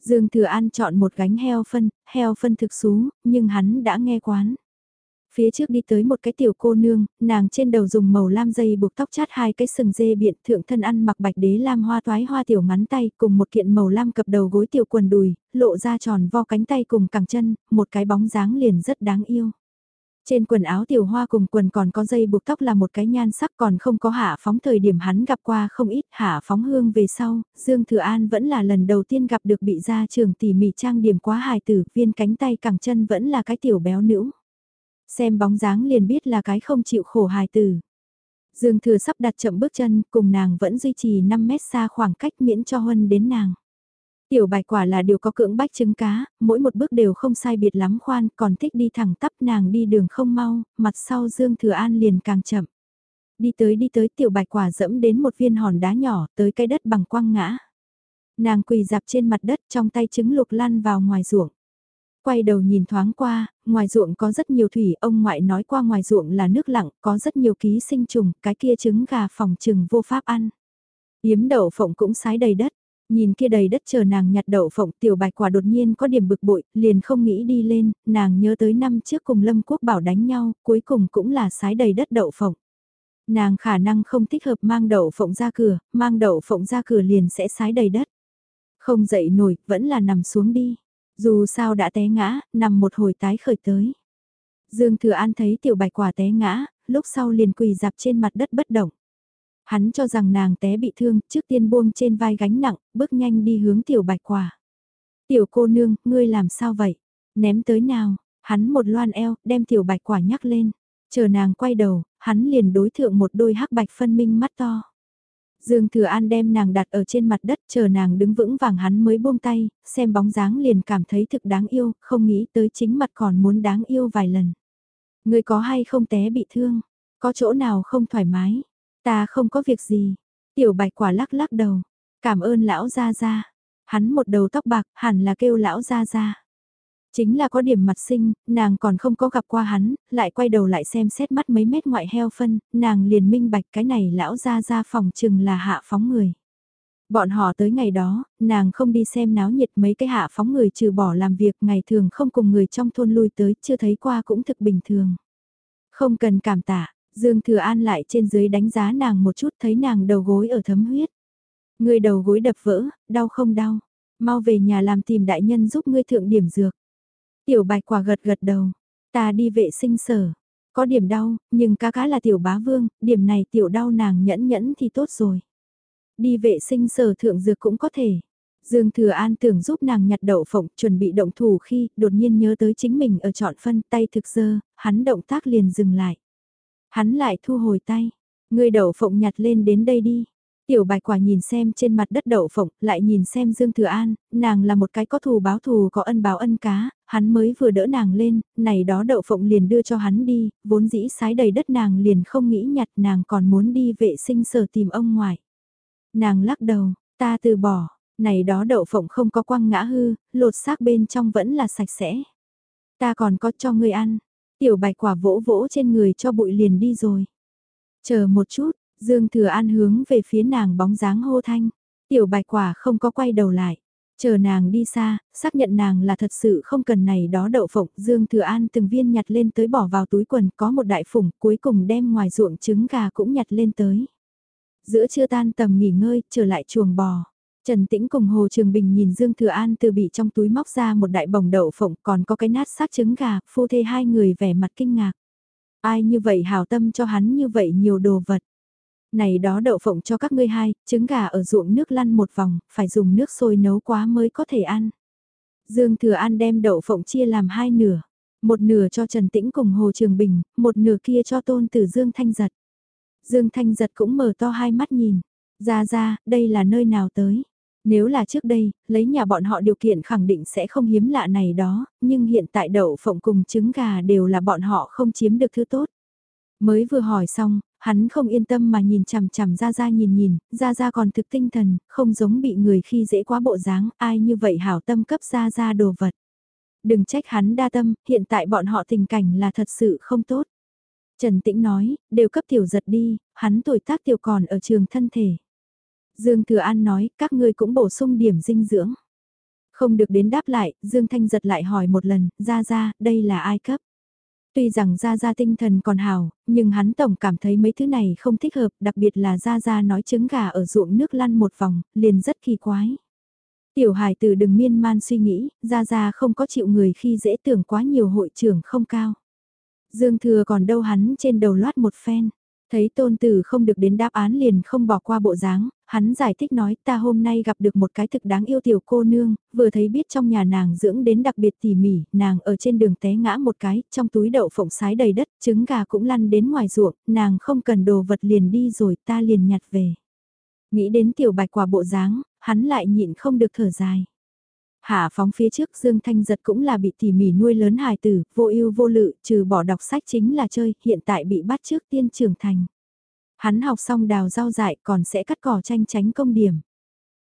Dương Thừa An chọn một gánh heo phân, heo phân thực xú, nhưng hắn đã nghe quán. Phía trước đi tới một cái tiểu cô nương, nàng trên đầu dùng màu lam dây buộc tóc chát hai cái sừng dê biện thượng thân ăn mặc bạch đế lam hoa toái hoa tiểu ngắn tay cùng một kiện màu lam cập đầu gối tiểu quần đùi, lộ ra tròn vo cánh tay cùng cẳng chân, một cái bóng dáng liền rất đáng yêu. Trên quần áo tiểu hoa cùng quần còn có dây buộc tóc là một cái nhan sắc còn không có hạ phóng thời điểm hắn gặp qua không ít hạ phóng hương về sau, Dương Thừa An vẫn là lần đầu tiên gặp được bị gia trường tỉ mỉ trang điểm quá hài tử, viên cánh tay cẳng chân vẫn là cái tiểu béo nữ. Xem bóng dáng liền biết là cái không chịu khổ hài tử. Dương Thừa sắp đặt chậm bước chân, cùng nàng vẫn duy trì 5 mét xa khoảng cách miễn cho Huân đến nàng. Tiểu bài quả là điều có cưỡng bách trứng cá, mỗi một bước đều không sai biệt lắm khoan, còn thích đi thẳng tắp nàng đi đường không mau, mặt sau Dương Thừa An liền càng chậm. Đi tới đi tới tiểu bạch quả dẫm đến một viên hòn đá nhỏ, tới cái đất bằng quăng ngã. Nàng quỳ dạp trên mặt đất trong tay trứng lục lăn vào ngoài ruộng. Quay đầu nhìn thoáng qua, ngoài ruộng có rất nhiều thủy, ông ngoại nói qua ngoài ruộng là nước lặng, có rất nhiều ký sinh trùng, cái kia trứng gà phòng trừng vô pháp ăn. Yếm đậu phộng cũng sái đầy đất, Nhìn kia đầy đất chờ nàng nhặt đậu phộng tiểu bạch quả đột nhiên có điểm bực bội, liền không nghĩ đi lên, nàng nhớ tới năm trước cùng Lâm Quốc Bảo đánh nhau, cuối cùng cũng là sái đầy đất đậu phộng. Nàng khả năng không thích hợp mang đậu phộng ra cửa, mang đậu phộng ra cửa liền sẽ sái đầy đất. Không dậy nổi, vẫn là nằm xuống đi. Dù sao đã té ngã, nằm một hồi tái khởi tới. Dương Thừa An thấy tiểu bạch quả té ngã, lúc sau liền quỳ dạp trên mặt đất bất động. Hắn cho rằng nàng té bị thương, trước tiên buông trên vai gánh nặng, bước nhanh đi hướng tiểu bạch quả. Tiểu cô nương, ngươi làm sao vậy? Ném tới nào? Hắn một loan eo, đem tiểu bạch quả nhắc lên. Chờ nàng quay đầu, hắn liền đối thượng một đôi hắc bạch phân minh mắt to. Dương Thừa An đem nàng đặt ở trên mặt đất chờ nàng đứng vững vàng hắn mới buông tay, xem bóng dáng liền cảm thấy thực đáng yêu, không nghĩ tới chính mặt còn muốn đáng yêu vài lần. Người có hay không té bị thương, có chỗ nào không thoải mái, ta không có việc gì. Tiểu bạch quả lắc lắc đầu, cảm ơn lão gia gia. Hắn một đầu tóc bạc hẳn là kêu lão gia gia. Chính là có điểm mặt sinh, nàng còn không có gặp qua hắn, lại quay đầu lại xem xét mắt mấy mét ngoại heo phân, nàng liền minh bạch cái này lão ra ra phòng chừng là hạ phóng người. Bọn họ tới ngày đó, nàng không đi xem náo nhiệt mấy cái hạ phóng người trừ bỏ làm việc ngày thường không cùng người trong thôn lui tới, chưa thấy qua cũng thực bình thường. Không cần cảm tạ, Dương Thừa An lại trên dưới đánh giá nàng một chút thấy nàng đầu gối ở thấm huyết. Người đầu gối đập vỡ, đau không đau, mau về nhà làm tìm đại nhân giúp ngươi thượng điểm dược. Tiểu bạch quả gật gật đầu, ta đi vệ sinh sở, có điểm đau, nhưng cá cá là tiểu bá vương, điểm này tiểu đau nàng nhẫn nhẫn thì tốt rồi. Đi vệ sinh sở thượng dược cũng có thể. Dương Thừa An tưởng giúp nàng nhặt đậu phộng chuẩn bị động thủ khi đột nhiên nhớ tới chính mình ở trọn phân tay thực dơ, hắn động tác liền dừng lại. Hắn lại thu hồi tay, người đậu phộng nhặt lên đến đây đi. Tiểu bạch quả nhìn xem trên mặt đất đậu phộng, lại nhìn xem Dương Thừa An, nàng là một cái có thù báo thù có ân báo ân cá, hắn mới vừa đỡ nàng lên, này đó đậu phộng liền đưa cho hắn đi, vốn dĩ sái đầy đất nàng liền không nghĩ nhặt nàng còn muốn đi vệ sinh sở tìm ông ngoại. Nàng lắc đầu, ta từ bỏ, này đó đậu phộng không có quăng ngã hư, lột xác bên trong vẫn là sạch sẽ. Ta còn có cho người ăn, tiểu bạch quả vỗ vỗ trên người cho bụi liền đi rồi. Chờ một chút, Dương Thừa An hướng về phía nàng bóng dáng hô thanh. Tiểu bạch quả không có quay đầu lại. Chờ nàng đi xa, xác nhận nàng là thật sự không cần này đó đậu phộng. Dương Thừa An từng viên nhặt lên tới bỏ vào túi quần có một đại phủng cuối cùng đem ngoài ruộng trứng gà cũng nhặt lên tới. Giữa trưa tan tầm nghỉ ngơi, trở lại chuồng bò. Trần Tĩnh cùng Hồ Trường Bình nhìn Dương Thừa An từ bị trong túi móc ra một đại bồng đậu phộng còn có cái nát sát trứng gà, phu thê hai người vẻ mặt kinh ngạc. Ai như vậy hào tâm cho hắn như vậy nhiều đồ vật này đó đậu phộng cho các ngươi hai, trứng gà ở ruộng nước lăn một vòng, phải dùng nước sôi nấu quá mới có thể ăn. Dương Thừa An đem đậu phộng chia làm hai nửa, một nửa cho Trần Tĩnh cùng Hồ Trường Bình, một nửa kia cho tôn tử Dương Thanh Giật. Dương Thanh Giật cũng mở to hai mắt nhìn, ra ra, đây là nơi nào tới. Nếu là trước đây, lấy nhà bọn họ điều kiện khẳng định sẽ không hiếm lạ này đó, nhưng hiện tại đậu phộng cùng trứng gà đều là bọn họ không chiếm được thứ tốt. Mới vừa hỏi xong, hắn không yên tâm mà nhìn chằm chằm ra ra nhìn nhìn, ra ra còn thực tinh thần, không giống bị người khi dễ quá bộ dáng, ai như vậy hảo tâm cấp ra ra đồ vật. Đừng trách hắn đa tâm, hiện tại bọn họ tình cảnh là thật sự không tốt. Trần Tĩnh nói, đều cấp tiểu giật đi, hắn tuổi tác tiểu còn ở trường thân thể. Dương Thừa An nói, các ngươi cũng bổ sung điểm dinh dưỡng. Không được đến đáp lại, Dương Thanh giật lại hỏi một lần, ra ra, đây là ai cấp? Tuy rằng Gia Gia tinh thần còn hào, nhưng hắn tổng cảm thấy mấy thứ này không thích hợp, đặc biệt là Gia Gia nói trứng gà ở ruộng nước lăn một vòng, liền rất kỳ quái. Tiểu hải tử đừng miên man suy nghĩ, Gia Gia không có chịu người khi dễ tưởng quá nhiều hội trưởng không cao. Dương Thừa còn đâu hắn trên đầu loát một phen. Thấy tôn tử không được đến đáp án liền không bỏ qua bộ dáng, hắn giải thích nói ta hôm nay gặp được một cái thực đáng yêu tiểu cô nương, vừa thấy biết trong nhà nàng dưỡng đến đặc biệt tỉ mỉ, nàng ở trên đường té ngã một cái, trong túi đậu phộng sái đầy đất, trứng gà cũng lăn đến ngoài ruộng, nàng không cần đồ vật liền đi rồi ta liền nhặt về. Nghĩ đến tiểu bạch quả bộ dáng, hắn lại nhịn không được thở dài. Hạ phóng phía trước Dương Thanh Giật cũng là bị tỉ mỉ nuôi lớn hài tử, vô ưu vô lự, trừ bỏ đọc sách chính là chơi, hiện tại bị bắt trước tiên trưởng thành. Hắn học xong đào rau dại còn sẽ cắt cỏ tranh tránh công điểm.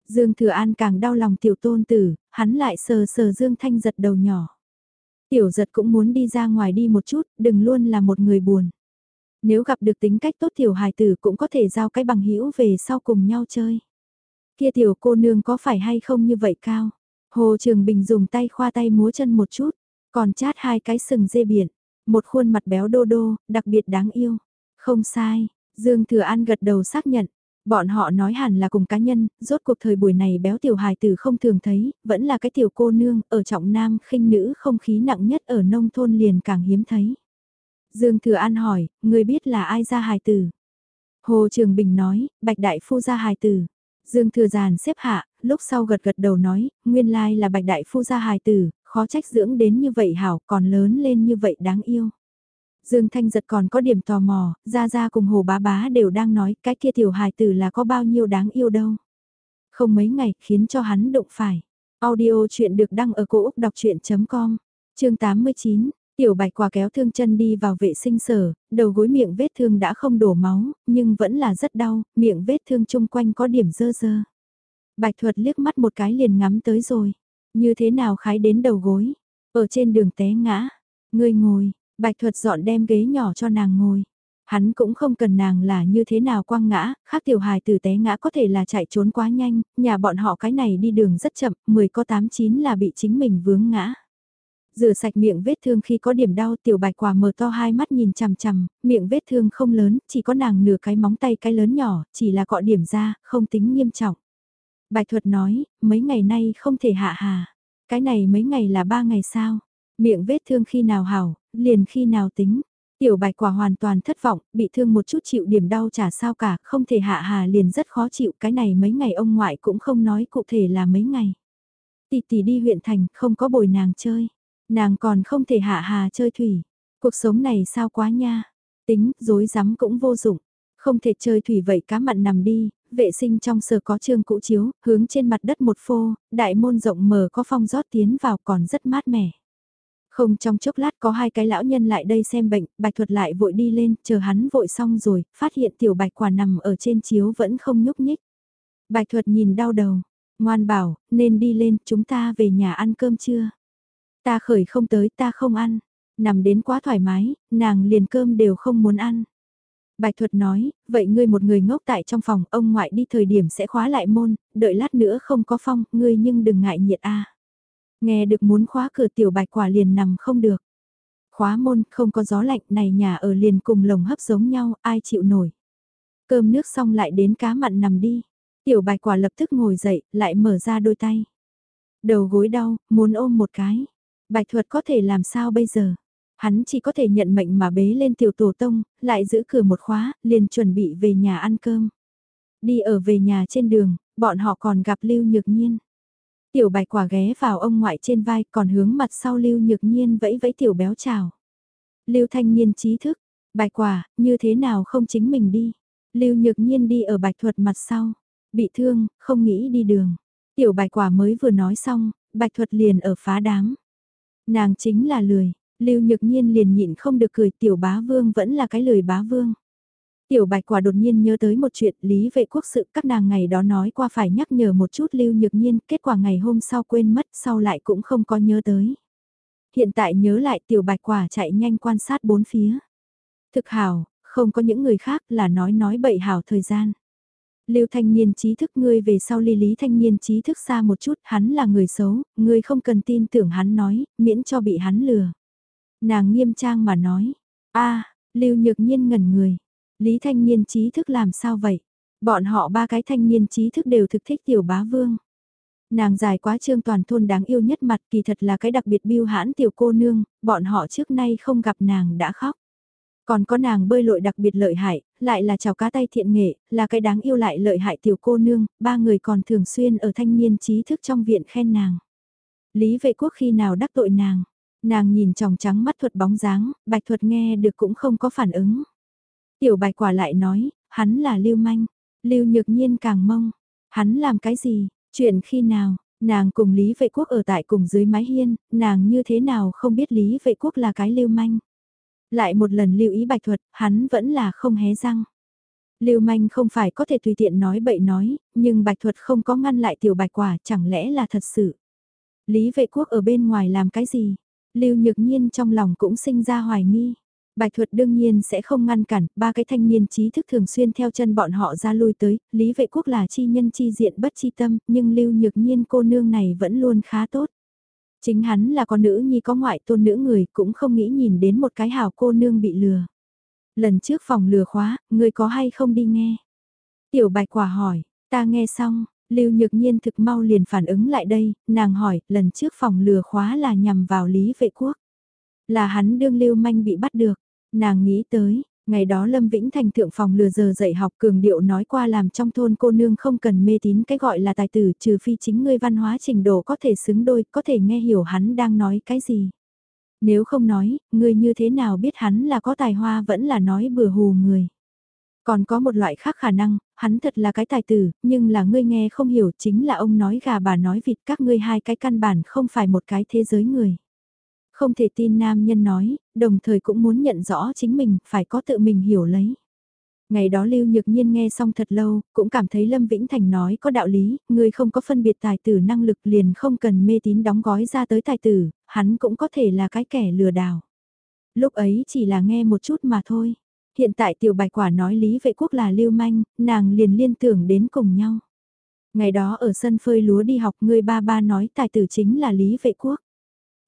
Dương Thừa An càng đau lòng tiểu tôn tử, hắn lại sờ sờ Dương Thanh Giật đầu nhỏ. Tiểu giật cũng muốn đi ra ngoài đi một chút, đừng luôn là một người buồn. Nếu gặp được tính cách tốt tiểu hài tử cũng có thể giao cái bằng hữu về sau cùng nhau chơi. Kia tiểu cô nương có phải hay không như vậy cao? Hồ Trường Bình dùng tay khoa tay múa chân một chút, còn chát hai cái sừng dê biển, một khuôn mặt béo đô đô, đặc biệt đáng yêu. Không sai, Dương Thừa An gật đầu xác nhận. Bọn họ nói hẳn là cùng cá nhân, rốt cuộc thời buổi này béo tiểu hài tử không thường thấy, vẫn là cái tiểu cô nương, ở trọng nam khinh nữ không khí nặng nhất ở nông thôn liền càng hiếm thấy. Dương Thừa An hỏi, người biết là ai ra hài tử? Hồ Trường Bình nói, Bạch Đại Phu ra hài tử. Dương Thừa Giàn xếp hạ, lúc sau gật gật đầu nói, nguyên lai là bạch đại phu gia hài tử, khó trách dưỡng đến như vậy hảo còn lớn lên như vậy đáng yêu. Dương Thanh giật còn có điểm tò mò, Gia Gia cùng Hồ Bá Bá đều đang nói cái kia tiểu hài tử là có bao nhiêu đáng yêu đâu. Không mấy ngày khiến cho hắn đụng phải. Audio chuyện được đăng ở cổ Úc đọc chuyện.com, chương 89. Tiểu bạch quả kéo thương chân đi vào vệ sinh sở, đầu gối miệng vết thương đã không đổ máu, nhưng vẫn là rất đau, miệng vết thương chung quanh có điểm dơ dơ. Bạch thuật liếc mắt một cái liền ngắm tới rồi. Như thế nào khái đến đầu gối? Ở trên đường té ngã. Ngươi ngồi, bạch thuật dọn đem ghế nhỏ cho nàng ngồi. Hắn cũng không cần nàng là như thế nào quăng ngã, khác tiểu hài từ té ngã có thể là chạy trốn quá nhanh, nhà bọn họ cái này đi đường rất chậm, 10 có 8 9 là bị chính mình vướng ngã. Rửa sạch miệng vết thương khi có điểm đau tiểu bạch quả mở to hai mắt nhìn chằm chằm, miệng vết thương không lớn, chỉ có nàng nửa cái móng tay cái lớn nhỏ, chỉ là cọ điểm ra, không tính nghiêm trọng. Bạch thuật nói, mấy ngày nay không thể hạ hà. Cái này mấy ngày là ba ngày sao? Miệng vết thương khi nào hảo, liền khi nào tính. Tiểu bạch quả hoàn toàn thất vọng, bị thương một chút chịu điểm đau chả sao cả, không thể hạ hà liền rất khó chịu. Cái này mấy ngày ông ngoại cũng không nói cụ thể là mấy ngày. Tỷ tỷ đi huyện thành, không có bồi nàng chơi. Nàng còn không thể hạ hà chơi thủy. Cuộc sống này sao quá nha. Tính, dối rắm cũng vô dụng. Không thể chơi thủy vậy cá mặn nằm đi, vệ sinh trong sở có trương cũ chiếu, hướng trên mặt đất một phô, đại môn rộng mở có phong rót tiến vào còn rất mát mẻ. Không trong chốc lát có hai cái lão nhân lại đây xem bệnh, bạch thuật lại vội đi lên, chờ hắn vội xong rồi, phát hiện tiểu bạch quả nằm ở trên chiếu vẫn không nhúc nhích. Bạch thuật nhìn đau đầu, ngoan bảo, nên đi lên, chúng ta về nhà ăn cơm chưa? Ta khởi không tới, ta không ăn. Nằm đến quá thoải mái, nàng liền cơm đều không muốn ăn. Bạch thuật nói, vậy ngươi một người ngốc tại trong phòng, ông ngoại đi thời điểm sẽ khóa lại môn, đợi lát nữa không có phong, ngươi nhưng đừng ngại nhiệt a. Nghe được muốn khóa cửa tiểu bạch quả liền nằm không được. Khóa môn, không có gió lạnh này nhà ở liền cùng lồng hấp giống nhau, ai chịu nổi. Cơm nước xong lại đến cá mặn nằm đi. Tiểu bạch quả lập tức ngồi dậy, lại mở ra đôi tay. Đầu gối đau, muốn ôm một cái. Bạch thuật có thể làm sao bây giờ? Hắn chỉ có thể nhận mệnh mà bế lên tiểu tổ tông, lại giữ cửa một khóa, liền chuẩn bị về nhà ăn cơm. Đi ở về nhà trên đường, bọn họ còn gặp Lưu Nhược Nhiên. Tiểu bạch quả ghé vào ông ngoại trên vai còn hướng mặt sau Lưu Nhược Nhiên vẫy vẫy tiểu béo chào. Lưu Thanh Nhiên trí thức, bạch quả, như thế nào không chính mình đi. Lưu Nhược Nhiên đi ở bạch thuật mặt sau, bị thương, không nghĩ đi đường. Tiểu bạch quả mới vừa nói xong, bạch thuật liền ở phá đám. Nàng chính là lười, Lưu Nhược Nhiên liền nhịn không được cười tiểu bá vương vẫn là cái lười bá vương. Tiểu bạch quả đột nhiên nhớ tới một chuyện lý vệ quốc sự các nàng ngày đó nói qua phải nhắc nhở một chút lưu nhược nhiên, kết quả ngày hôm sau quên mất sau lại cũng không có nhớ tới. Hiện tại nhớ lại tiểu bạch quả chạy nhanh quan sát bốn phía. Thực hảo, không có những người khác là nói nói bậy hảo thời gian. Lưu thanh niên trí thức ngươi về sau ly lý thanh niên trí thức xa một chút, hắn là người xấu, ngươi không cần tin tưởng hắn nói, miễn cho bị hắn lừa. Nàng nghiêm trang mà nói, a Lưu nhược nhiên ngẩn người, lý thanh niên trí thức làm sao vậy? Bọn họ ba cái thanh niên trí thức đều thực thích tiểu bá vương. Nàng dài quá trương toàn thôn đáng yêu nhất mặt kỳ thật là cái đặc biệt biêu hãn tiểu cô nương, bọn họ trước nay không gặp nàng đã khóc. Còn có nàng bơi lội đặc biệt lợi hại, lại là chào cá tay thiện nghệ, là cái đáng yêu lại lợi hại tiểu cô nương, ba người còn thường xuyên ở thanh niên trí thức trong viện khen nàng. Lý vệ quốc khi nào đắc tội nàng, nàng nhìn tròng trắng mắt thuật bóng dáng, bạch thuật nghe được cũng không có phản ứng. Tiểu bạch quả lại nói, hắn là lưu manh, lưu nhược nhiên càng mong, hắn làm cái gì, chuyện khi nào, nàng cùng Lý Vệ Quốc ở tại cùng dưới mái hiên, nàng như thế nào không biết Lý Vệ Quốc là cái lưu manh. Lại một lần lưu ý bạch thuật, hắn vẫn là không hé răng. Lưu manh không phải có thể tùy tiện nói bậy nói, nhưng bạch thuật không có ngăn lại tiểu bạch quả chẳng lẽ là thật sự. Lý vệ quốc ở bên ngoài làm cái gì? Lưu nhược nhiên trong lòng cũng sinh ra hoài nghi. Bạch thuật đương nhiên sẽ không ngăn cản, ba cái thanh niên trí thức thường xuyên theo chân bọn họ ra lui tới, Lý vệ quốc là chi nhân chi diện bất chi tâm, nhưng lưu nhược nhiên cô nương này vẫn luôn khá tốt. Chính hắn là con nữ nhi có ngoại tôn nữ người cũng không nghĩ nhìn đến một cái hào cô nương bị lừa. Lần trước phòng lừa khóa, người có hay không đi nghe? Tiểu bạch quả hỏi, ta nghe xong, Lưu Nhược Nhiên thực mau liền phản ứng lại đây, nàng hỏi, lần trước phòng lừa khóa là nhằm vào Lý Vệ Quốc. Là hắn đương Lưu Manh bị bắt được, nàng nghĩ tới, Ngày đó Lâm Vĩnh Thành thượng phòng lừa giờ dạy học cường điệu nói qua làm trong thôn cô nương không cần mê tín cái gọi là tài tử trừ phi chính ngươi văn hóa trình độ có thể xứng đôi, có thể nghe hiểu hắn đang nói cái gì. Nếu không nói, ngươi như thế nào biết hắn là có tài hoa vẫn là nói bừa hù người. Còn có một loại khác khả năng, hắn thật là cái tài tử, nhưng là ngươi nghe không hiểu chính là ông nói gà bà nói vịt các ngươi hai cái căn bản không phải một cái thế giới người. Không thể tin nam nhân nói, đồng thời cũng muốn nhận rõ chính mình, phải có tự mình hiểu lấy. Ngày đó Lưu Nhược Nhiên nghe xong thật lâu, cũng cảm thấy Lâm Vĩnh Thành nói có đạo lý, người không có phân biệt tài tử năng lực liền không cần mê tín đóng gói ra tới tài tử, hắn cũng có thể là cái kẻ lừa đảo. Lúc ấy chỉ là nghe một chút mà thôi. Hiện tại tiểu bạch quả nói Lý Vệ Quốc là lưu manh, nàng liền liên tưởng đến cùng nhau. Ngày đó ở sân phơi lúa đi học người ba ba nói tài tử chính là Lý Vệ Quốc.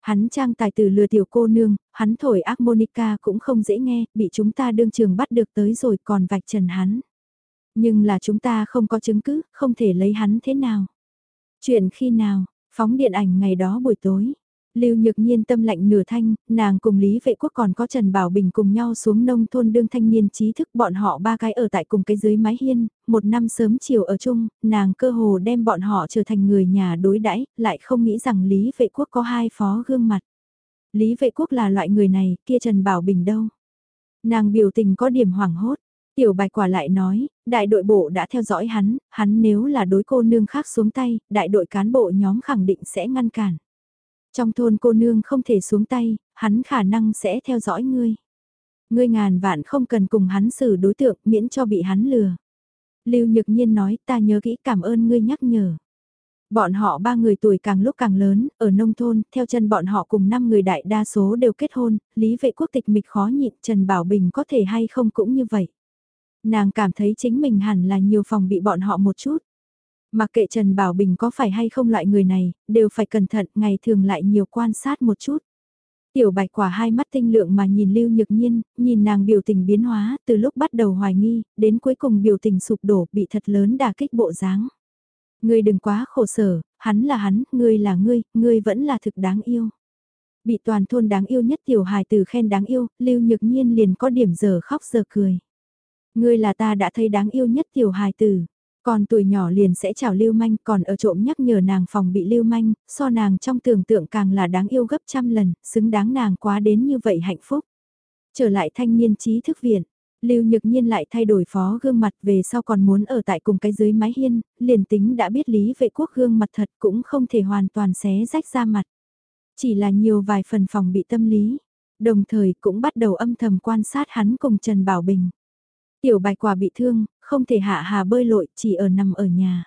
Hắn trang tài tử lừa tiểu cô nương, hắn thổi harmonica cũng không dễ nghe, bị chúng ta đương trường bắt được tới rồi còn vạch trần hắn. Nhưng là chúng ta không có chứng cứ, không thể lấy hắn thế nào. Chuyện khi nào, phóng điện ảnh ngày đó buổi tối. Lưu Nhược Nhiên tâm lạnh nửa thanh, nàng cùng Lý Vệ Quốc còn có Trần Bảo Bình cùng nhau xuống nông thôn đương thanh niên trí thức bọn họ ba cái ở tại cùng cái dưới mái hiên, một năm sớm chiều ở chung, nàng cơ hồ đem bọn họ trở thành người nhà đối đãi, lại không nghĩ rằng Lý Vệ Quốc có hai phó gương mặt. Lý Vệ Quốc là loại người này, kia Trần Bảo Bình đâu? Nàng biểu tình có điểm hoảng hốt, Tiểu bạch quả lại nói, đại đội bộ đã theo dõi hắn, hắn nếu là đối cô nương khác xuống tay, đại đội cán bộ nhóm khẳng định sẽ ngăn cản. Trong thôn cô nương không thể xuống tay, hắn khả năng sẽ theo dõi ngươi. Ngươi ngàn vạn không cần cùng hắn xử đối tượng miễn cho bị hắn lừa. Lưu Nhược Nhiên nói ta nhớ kỹ cảm ơn ngươi nhắc nhở. Bọn họ ba người tuổi càng lúc càng lớn, ở nông thôn, theo chân bọn họ cùng năm người đại đa số đều kết hôn, lý vệ quốc tịch mịch khó nhịn Trần Bảo Bình có thể hay không cũng như vậy. Nàng cảm thấy chính mình hẳn là nhiều phòng bị bọn họ một chút. Mặc kệ Trần Bảo Bình có phải hay không loại người này, đều phải cẩn thận, ngày thường lại nhiều quan sát một chút. Tiểu bạch quả hai mắt tinh lượng mà nhìn Lưu Nhược Nhiên, nhìn nàng biểu tình biến hóa, từ lúc bắt đầu hoài nghi, đến cuối cùng biểu tình sụp đổ, bị thật lớn đả kích bộ dáng. Ngươi đừng quá khổ sở, hắn là hắn, ngươi là ngươi, ngươi vẫn là thực đáng yêu. Bị toàn thôn đáng yêu nhất tiểu hài từ khen đáng yêu, Lưu Nhược Nhiên liền có điểm giờ khóc giờ cười. Ngươi là ta đã thấy đáng yêu nhất tiểu hài tử. Còn tuổi nhỏ liền sẽ chào lưu manh còn ở trộm nhắc nhở nàng phòng bị lưu manh, so nàng trong tưởng tượng càng là đáng yêu gấp trăm lần, xứng đáng nàng quá đến như vậy hạnh phúc. Trở lại thanh niên trí thức viện, Lưu Nhược Nhiên lại thay đổi phó gương mặt về sau còn muốn ở tại cùng cái dưới mái hiên, liền tính đã biết lý vệ quốc gương mặt thật cũng không thể hoàn toàn xé rách ra mặt. Chỉ là nhiều vài phần phòng bị tâm lý, đồng thời cũng bắt đầu âm thầm quan sát hắn cùng Trần Bảo Bình. Tiểu bạch quả bị thương, không thể hạ hà bơi lội, chỉ ở nằm ở nhà.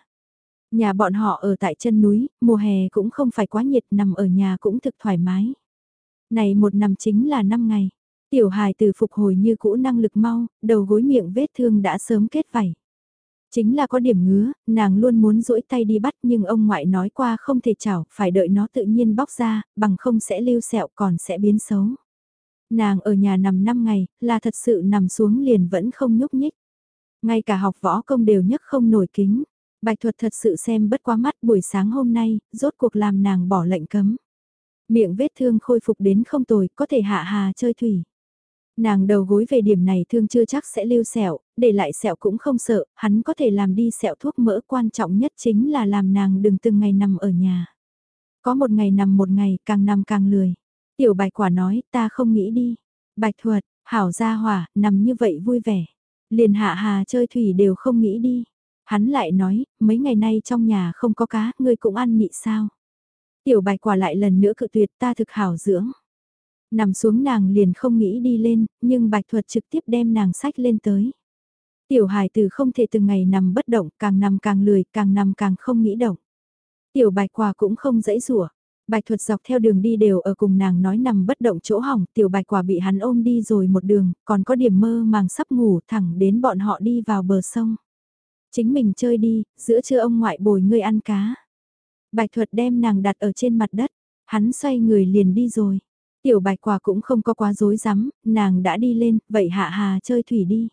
Nhà bọn họ ở tại chân núi, mùa hè cũng không phải quá nhiệt, nằm ở nhà cũng thực thoải mái. Này một năm chính là năm ngày. Tiểu hài từ phục hồi như cũ năng lực mau, đầu gối miệng vết thương đã sớm kết vảy. Chính là có điểm ngứa, nàng luôn muốn duỗi tay đi bắt nhưng ông ngoại nói qua không thể chảo, phải đợi nó tự nhiên bóc ra, bằng không sẽ lưu sẹo còn sẽ biến xấu. Nàng ở nhà nằm 5 ngày, là thật sự nằm xuống liền vẫn không nhúc nhích. Ngay cả học võ công đều nhất không nổi kính. Bạch thuật thật sự xem bất quá mắt buổi sáng hôm nay, rốt cuộc làm nàng bỏ lệnh cấm. Miệng vết thương khôi phục đến không tồi, có thể hạ hà chơi thủy. Nàng đầu gối về điểm này thương chưa chắc sẽ lưu sẹo, để lại sẹo cũng không sợ, hắn có thể làm đi sẹo thuốc mỡ quan trọng nhất chính là làm nàng đừng từng ngày nằm ở nhà. Có một ngày nằm một ngày, càng nằm càng lười. Tiểu bạch quả nói, ta không nghĩ đi. Bạch thuật, hảo gia hỏa, nằm như vậy vui vẻ. Liền hạ hà chơi thủy đều không nghĩ đi. Hắn lại nói, mấy ngày nay trong nhà không có cá, ngươi cũng ăn nhị sao. Tiểu bạch quả lại lần nữa cự tuyệt ta thực hảo dưỡng. Nằm xuống nàng liền không nghĩ đi lên, nhưng bạch thuật trực tiếp đem nàng sách lên tới. Tiểu hài từ không thể từng ngày nằm bất động, càng nằm càng lười, càng nằm càng không nghĩ động. Tiểu bạch quả cũng không dãy rủa Bạch thuật dọc theo đường đi đều ở cùng nàng nói nằm bất động chỗ hỏng, tiểu bạch quả bị hắn ôm đi rồi một đường, còn có điểm mơ màng sắp ngủ thẳng đến bọn họ đi vào bờ sông. Chính mình chơi đi, giữa trưa ông ngoại bồi ngươi ăn cá. Bạch thuật đem nàng đặt ở trên mặt đất, hắn xoay người liền đi rồi. Tiểu bạch quả cũng không có quá dối rắm nàng đã đi lên, vậy hạ hà chơi thủy đi.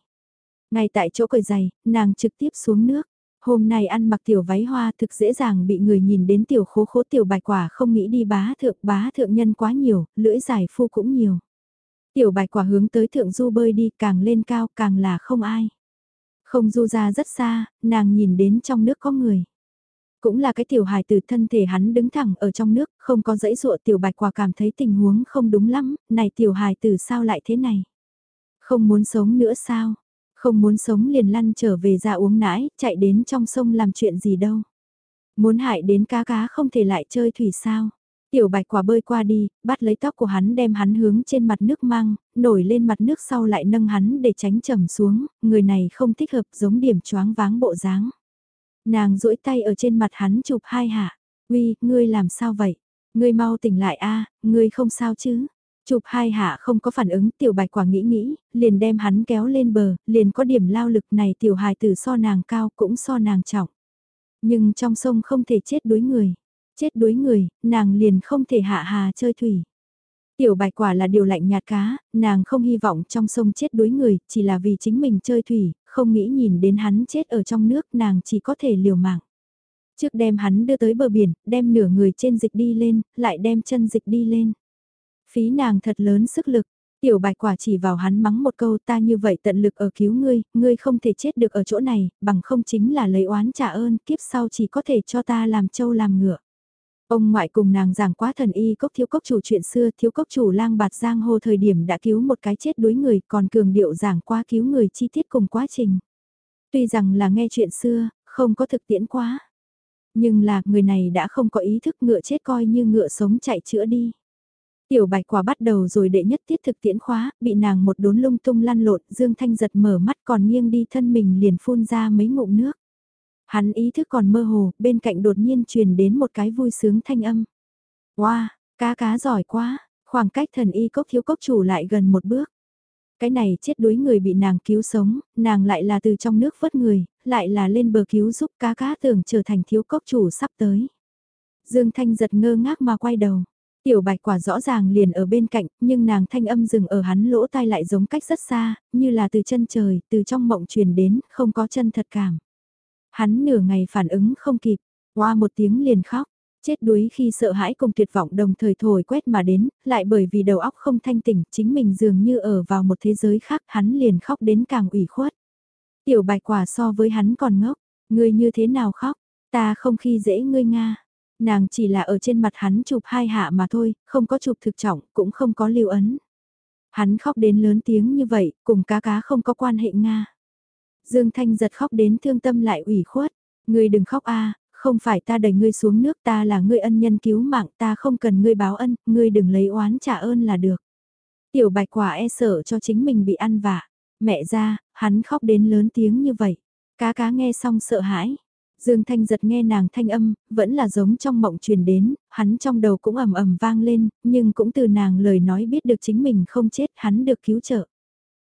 Ngay tại chỗ cởi giày, nàng trực tiếp xuống nước. Hôm nay ăn mặc tiểu váy hoa thực dễ dàng bị người nhìn đến tiểu khố khố tiểu bạch quả không nghĩ đi bá thượng bá thượng nhân quá nhiều, lưỡi giải phu cũng nhiều. Tiểu bạch quả hướng tới thượng du bơi đi càng lên cao càng là không ai. Không du ra rất xa, nàng nhìn đến trong nước có người. Cũng là cái tiểu hài từ thân thể hắn đứng thẳng ở trong nước, không có dãy dụa tiểu bạch quả cảm thấy tình huống không đúng lắm, này tiểu hài từ sao lại thế này? Không muốn sống nữa sao? Không muốn sống liền lăn trở về ra uống nãi, chạy đến trong sông làm chuyện gì đâu. Muốn hại đến cá cá không thể lại chơi thủy sao? Tiểu bạch quả bơi qua đi, bắt lấy tóc của hắn đem hắn hướng trên mặt nước mang, nổi lên mặt nước sau lại nâng hắn để tránh trầm xuống, người này không thích hợp giống điểm choáng váng bộ dáng. Nàng duỗi tay ở trên mặt hắn chụp hai hạ, uy, ngươi làm sao vậy? Ngươi mau tỉnh lại a, ngươi không sao chứ? Chụp hai hạ không có phản ứng tiểu bạch quả nghĩ nghĩ, liền đem hắn kéo lên bờ, liền có điểm lao lực này tiểu hài tử so nàng cao cũng so nàng trọng. Nhưng trong sông không thể chết đuối người chết đuối người, nàng liền không thể hạ hà chơi thủy. Tiểu bạch quả là điều lạnh nhạt cá, nàng không hy vọng trong sông chết đuối người, chỉ là vì chính mình chơi thủy, không nghĩ nhìn đến hắn chết ở trong nước nàng chỉ có thể liều mạng. Trước đem hắn đưa tới bờ biển, đem nửa người trên dịch đi lên, lại đem chân dịch đi lên. Phí nàng thật lớn sức lực, Tiểu bạch quả chỉ vào hắn mắng một câu ta như vậy tận lực ở cứu ngươi, ngươi không thể chết được ở chỗ này, bằng không chính là lấy oán trả ơn, kiếp sau chỉ có thể cho ta làm trâu làm ngựa. Ông ngoại cùng nàng giảng quá thần y cốc thiếu cốc chủ chuyện xưa thiếu cốc chủ lang bạt giang hồ thời điểm đã cứu một cái chết đuối người còn cường điệu giảng quá cứu người chi tiết cùng quá trình. Tuy rằng là nghe chuyện xưa, không có thực tiễn quá. Nhưng là người này đã không có ý thức ngựa chết coi như ngựa sống chạy chữa đi. Tiểu bạch quả bắt đầu rồi đệ nhất tiết thực tiễn khóa, bị nàng một đốn lung tung lăn lộn, Dương Thanh giật mở mắt còn nghiêng đi thân mình liền phun ra mấy ngụm nước. Hắn ý thức còn mơ hồ, bên cạnh đột nhiên truyền đến một cái vui sướng thanh âm. Wow, cá cá giỏi quá, khoảng cách thần y cốc thiếu cốc chủ lại gần một bước. Cái này chết đuối người bị nàng cứu sống, nàng lại là từ trong nước vớt người, lại là lên bờ cứu giúp cá cá tưởng trở thành thiếu cốc chủ sắp tới. Dương Thanh giật ngơ ngác mà quay đầu. Tiểu bạch quả rõ ràng liền ở bên cạnh, nhưng nàng thanh âm dừng ở hắn lỗ tai lại giống cách rất xa, như là từ chân trời, từ trong mộng truyền đến, không có chân thật cảm. Hắn nửa ngày phản ứng không kịp, qua một tiếng liền khóc, chết đuối khi sợ hãi cùng tuyệt vọng đồng thời thổi quét mà đến, lại bởi vì đầu óc không thanh tỉnh, chính mình dường như ở vào một thế giới khác, hắn liền khóc đến càng ủy khuất. Tiểu bạch quả so với hắn còn ngốc, ngươi như thế nào khóc, ta không khi dễ ngươi Nga. Nàng chỉ là ở trên mặt hắn chụp hai hạ mà thôi, không có chụp thực trọng, cũng không có lưu ấn. Hắn khóc đến lớn tiếng như vậy, cùng cá cá không có quan hệ Nga. Dương Thanh giật khóc đến thương tâm lại ủy khuất. Ngươi đừng khóc a, không phải ta đẩy ngươi xuống nước ta là ngươi ân nhân cứu mạng ta không cần ngươi báo ân, ngươi đừng lấy oán trả ơn là được. Tiểu bạch quả e sợ cho chính mình bị ăn vạ. Mẹ ra, hắn khóc đến lớn tiếng như vậy. Cá cá nghe xong sợ hãi. Dương Thanh giật nghe nàng thanh âm, vẫn là giống trong mộng truyền đến, hắn trong đầu cũng ầm ầm vang lên, nhưng cũng từ nàng lời nói biết được chính mình không chết, hắn được cứu trợ.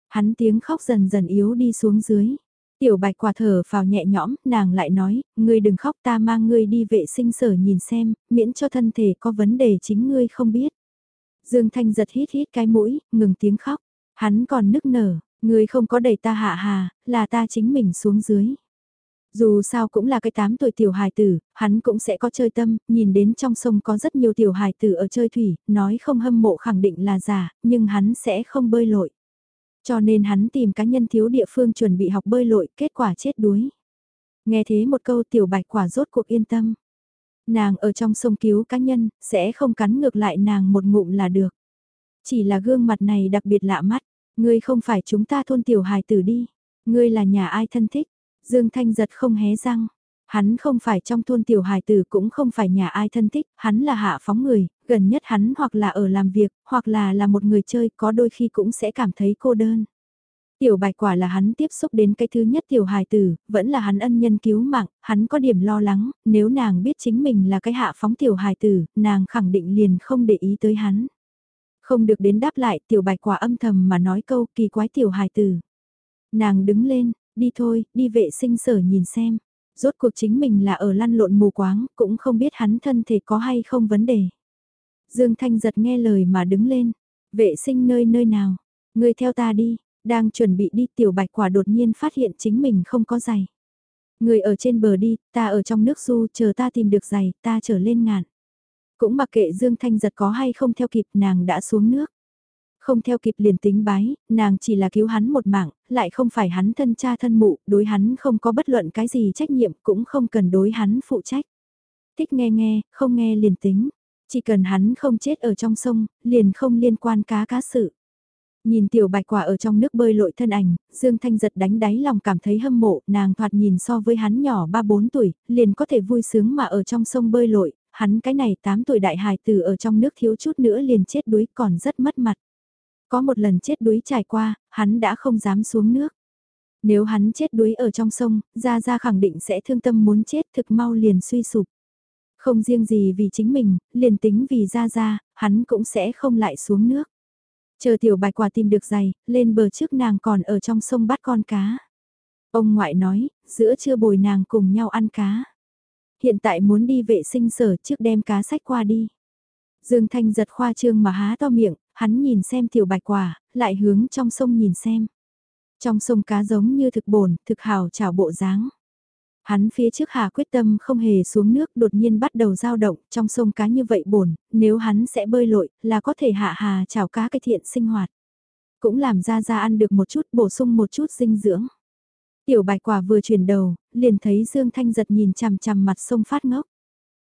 Hắn tiếng khóc dần dần yếu đi xuống dưới. Tiểu bạch quả thở vào nhẹ nhõm, nàng lại nói, ngươi đừng khóc ta mang ngươi đi vệ sinh sở nhìn xem, miễn cho thân thể có vấn đề chính ngươi không biết. Dương Thanh giật hít hít cái mũi, ngừng tiếng khóc. Hắn còn nức nở, ngươi không có đẩy ta hạ hà, là ta chính mình xuống dưới. Dù sao cũng là cái tám tuổi tiểu hài tử, hắn cũng sẽ có chơi tâm, nhìn đến trong sông có rất nhiều tiểu hài tử ở chơi thủy, nói không hâm mộ khẳng định là giả, nhưng hắn sẽ không bơi lội. Cho nên hắn tìm cá nhân thiếu địa phương chuẩn bị học bơi lội, kết quả chết đuối. Nghe thế một câu tiểu bạch quả rốt cuộc yên tâm. Nàng ở trong sông cứu cá nhân, sẽ không cắn ngược lại nàng một ngụm là được. Chỉ là gương mặt này đặc biệt lạ mắt, ngươi không phải chúng ta thôn tiểu hài tử đi, ngươi là nhà ai thân thích. Dương Thanh giật không hé răng, Hắn không phải trong thôn tiểu hài tử cũng không phải nhà ai thân thích, hắn là hạ phóng người, gần nhất hắn hoặc là ở làm việc, hoặc là là một người chơi có đôi khi cũng sẽ cảm thấy cô đơn. Tiểu bạch quả là hắn tiếp xúc đến cái thứ nhất tiểu hài tử, vẫn là hắn ân nhân cứu mạng, hắn có điểm lo lắng, nếu nàng biết chính mình là cái hạ phóng tiểu hài tử, nàng khẳng định liền không để ý tới hắn. Không được đến đáp lại tiểu bạch quả âm thầm mà nói câu kỳ quái tiểu hài tử. Nàng đứng lên, đi thôi, đi vệ sinh sở nhìn xem. Rốt cuộc chính mình là ở lăn lộn mù quáng, cũng không biết hắn thân thể có hay không vấn đề. Dương Thanh giật nghe lời mà đứng lên. Vệ sinh nơi nơi nào? Người theo ta đi, đang chuẩn bị đi tiểu bạch quả đột nhiên phát hiện chính mình không có giày. Người ở trên bờ đi, ta ở trong nước du, chờ ta tìm được giày, ta trở lên ngạn. Cũng mặc kệ Dương Thanh giật có hay không theo kịp nàng đã xuống nước. Không theo kịp liền tính bái, nàng chỉ là cứu hắn một mạng, lại không phải hắn thân cha thân mụ, đối hắn không có bất luận cái gì trách nhiệm cũng không cần đối hắn phụ trách. thích nghe nghe, không nghe liền tính. Chỉ cần hắn không chết ở trong sông, liền không liên quan cá cá sự. Nhìn tiểu bạch quả ở trong nước bơi lội thân ảnh, Dương Thanh giật đánh đáy lòng cảm thấy hâm mộ, nàng thoạt nhìn so với hắn nhỏ 3-4 tuổi, liền có thể vui sướng mà ở trong sông bơi lội, hắn cái này 8 tuổi đại hài tử ở trong nước thiếu chút nữa liền chết đuối còn rất mất mặt. Có một lần chết đuối trải qua, hắn đã không dám xuống nước. Nếu hắn chết đuối ở trong sông, Gia Gia khẳng định sẽ thương tâm muốn chết thực mau liền suy sụp. Không riêng gì vì chính mình, liền tính vì Gia Gia, hắn cũng sẽ không lại xuống nước. Chờ tiểu bạch quả tìm được giày, lên bờ trước nàng còn ở trong sông bắt con cá. Ông ngoại nói, giữa trưa bồi nàng cùng nhau ăn cá. Hiện tại muốn đi vệ sinh sở trước đem cá sách qua đi. Dương Thanh giật khoa trương mà há to miệng, hắn nhìn xem tiểu bạch quả, lại hướng trong sông nhìn xem. Trong sông cá giống như thực bổn thực hào chảo bộ dáng. Hắn phía trước hà quyết tâm không hề xuống nước đột nhiên bắt đầu dao động trong sông cá như vậy bổn nếu hắn sẽ bơi lội là có thể hạ hà chảo cá cái thiện sinh hoạt. Cũng làm ra ra ăn được một chút bổ sung một chút dinh dưỡng. Tiểu bạch quả vừa chuyển đầu, liền thấy Dương Thanh giật nhìn chằm chằm mặt sông phát ngốc.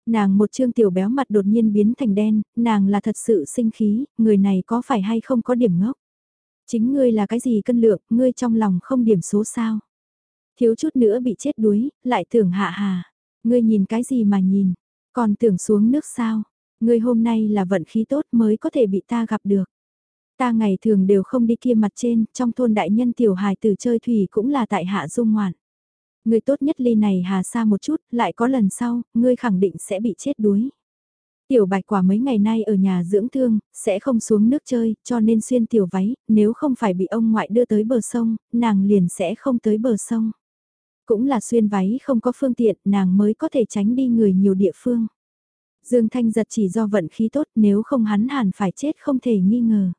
Nàng một trương tiểu béo mặt đột nhiên biến thành đen, nàng là thật sự sinh khí, người này có phải hay không có điểm ngốc. Chính ngươi là cái gì cân lượng, ngươi trong lòng không điểm số sao. Thiếu chút nữa bị chết đuối, lại tưởng hạ hà. Ngươi nhìn cái gì mà nhìn, còn tưởng xuống nước sao. Ngươi hôm nay là vận khí tốt mới có thể bị ta gặp được. Ta ngày thường đều không đi kia mặt trên, trong thôn đại nhân tiểu hài tử chơi thủy cũng là tại hạ dung ngoạn. Ngươi tốt nhất ly này hà xa một chút, lại có lần sau, ngươi khẳng định sẽ bị chết đuối. Tiểu bạch quả mấy ngày nay ở nhà dưỡng thương, sẽ không xuống nước chơi, cho nên xuyên tiểu váy, nếu không phải bị ông ngoại đưa tới bờ sông, nàng liền sẽ không tới bờ sông. Cũng là xuyên váy không có phương tiện, nàng mới có thể tránh đi người nhiều địa phương. Dương Thanh giật chỉ do vận khí tốt nếu không hắn hẳn phải chết không thể nghi ngờ.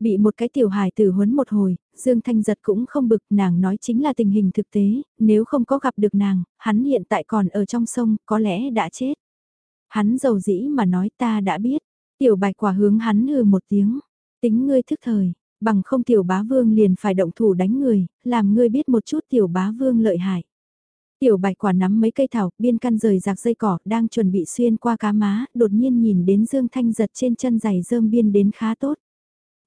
Bị một cái tiểu hài tử huấn một hồi, Dương Thanh giật cũng không bực nàng nói chính là tình hình thực tế, nếu không có gặp được nàng, hắn hiện tại còn ở trong sông, có lẽ đã chết. Hắn giàu dĩ mà nói ta đã biết, tiểu bạch quả hướng hắn hừ một tiếng, tính ngươi thức thời, bằng không tiểu bá vương liền phải động thủ đánh người, làm ngươi biết một chút tiểu bá vương lợi hại. Tiểu bạch quả nắm mấy cây thảo, biên căn rời rạc dây cỏ, đang chuẩn bị xuyên qua cá má, đột nhiên nhìn đến Dương Thanh giật trên chân giày rơm biên đến khá tốt.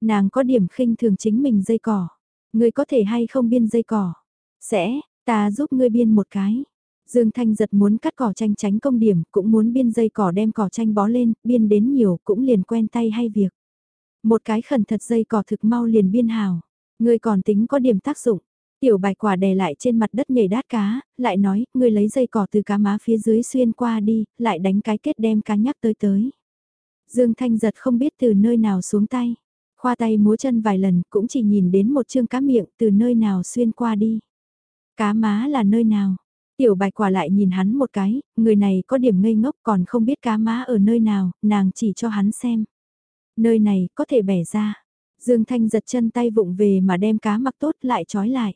Nàng có điểm khinh thường chính mình dây cỏ. Ngươi có thể hay không biên dây cỏ? Sẽ, ta giúp ngươi biên một cái. Dương Thanh giật muốn cắt cỏ tranh tránh công điểm, cũng muốn biên dây cỏ đem cỏ tranh bó lên, biên đến nhiều cũng liền quen tay hay việc. Một cái khẩn thật dây cỏ thực mau liền biên hào. Ngươi còn tính có điểm tác dụng. Tiểu bài quả đè lại trên mặt đất nhảy đát cá, lại nói, ngươi lấy dây cỏ từ cá má phía dưới xuyên qua đi, lại đánh cái kết đem cá nhắc tới tới. Dương Thanh giật không biết từ nơi nào xuống tay. Khoa tay múa chân vài lần cũng chỉ nhìn đến một chương cá miệng từ nơi nào xuyên qua đi. Cá má là nơi nào? Tiểu bạch quả lại nhìn hắn một cái, người này có điểm ngây ngốc còn không biết cá má ở nơi nào, nàng chỉ cho hắn xem. Nơi này có thể bẻ ra. Dương Thanh giật chân tay vụng về mà đem cá mặc tốt lại trói lại.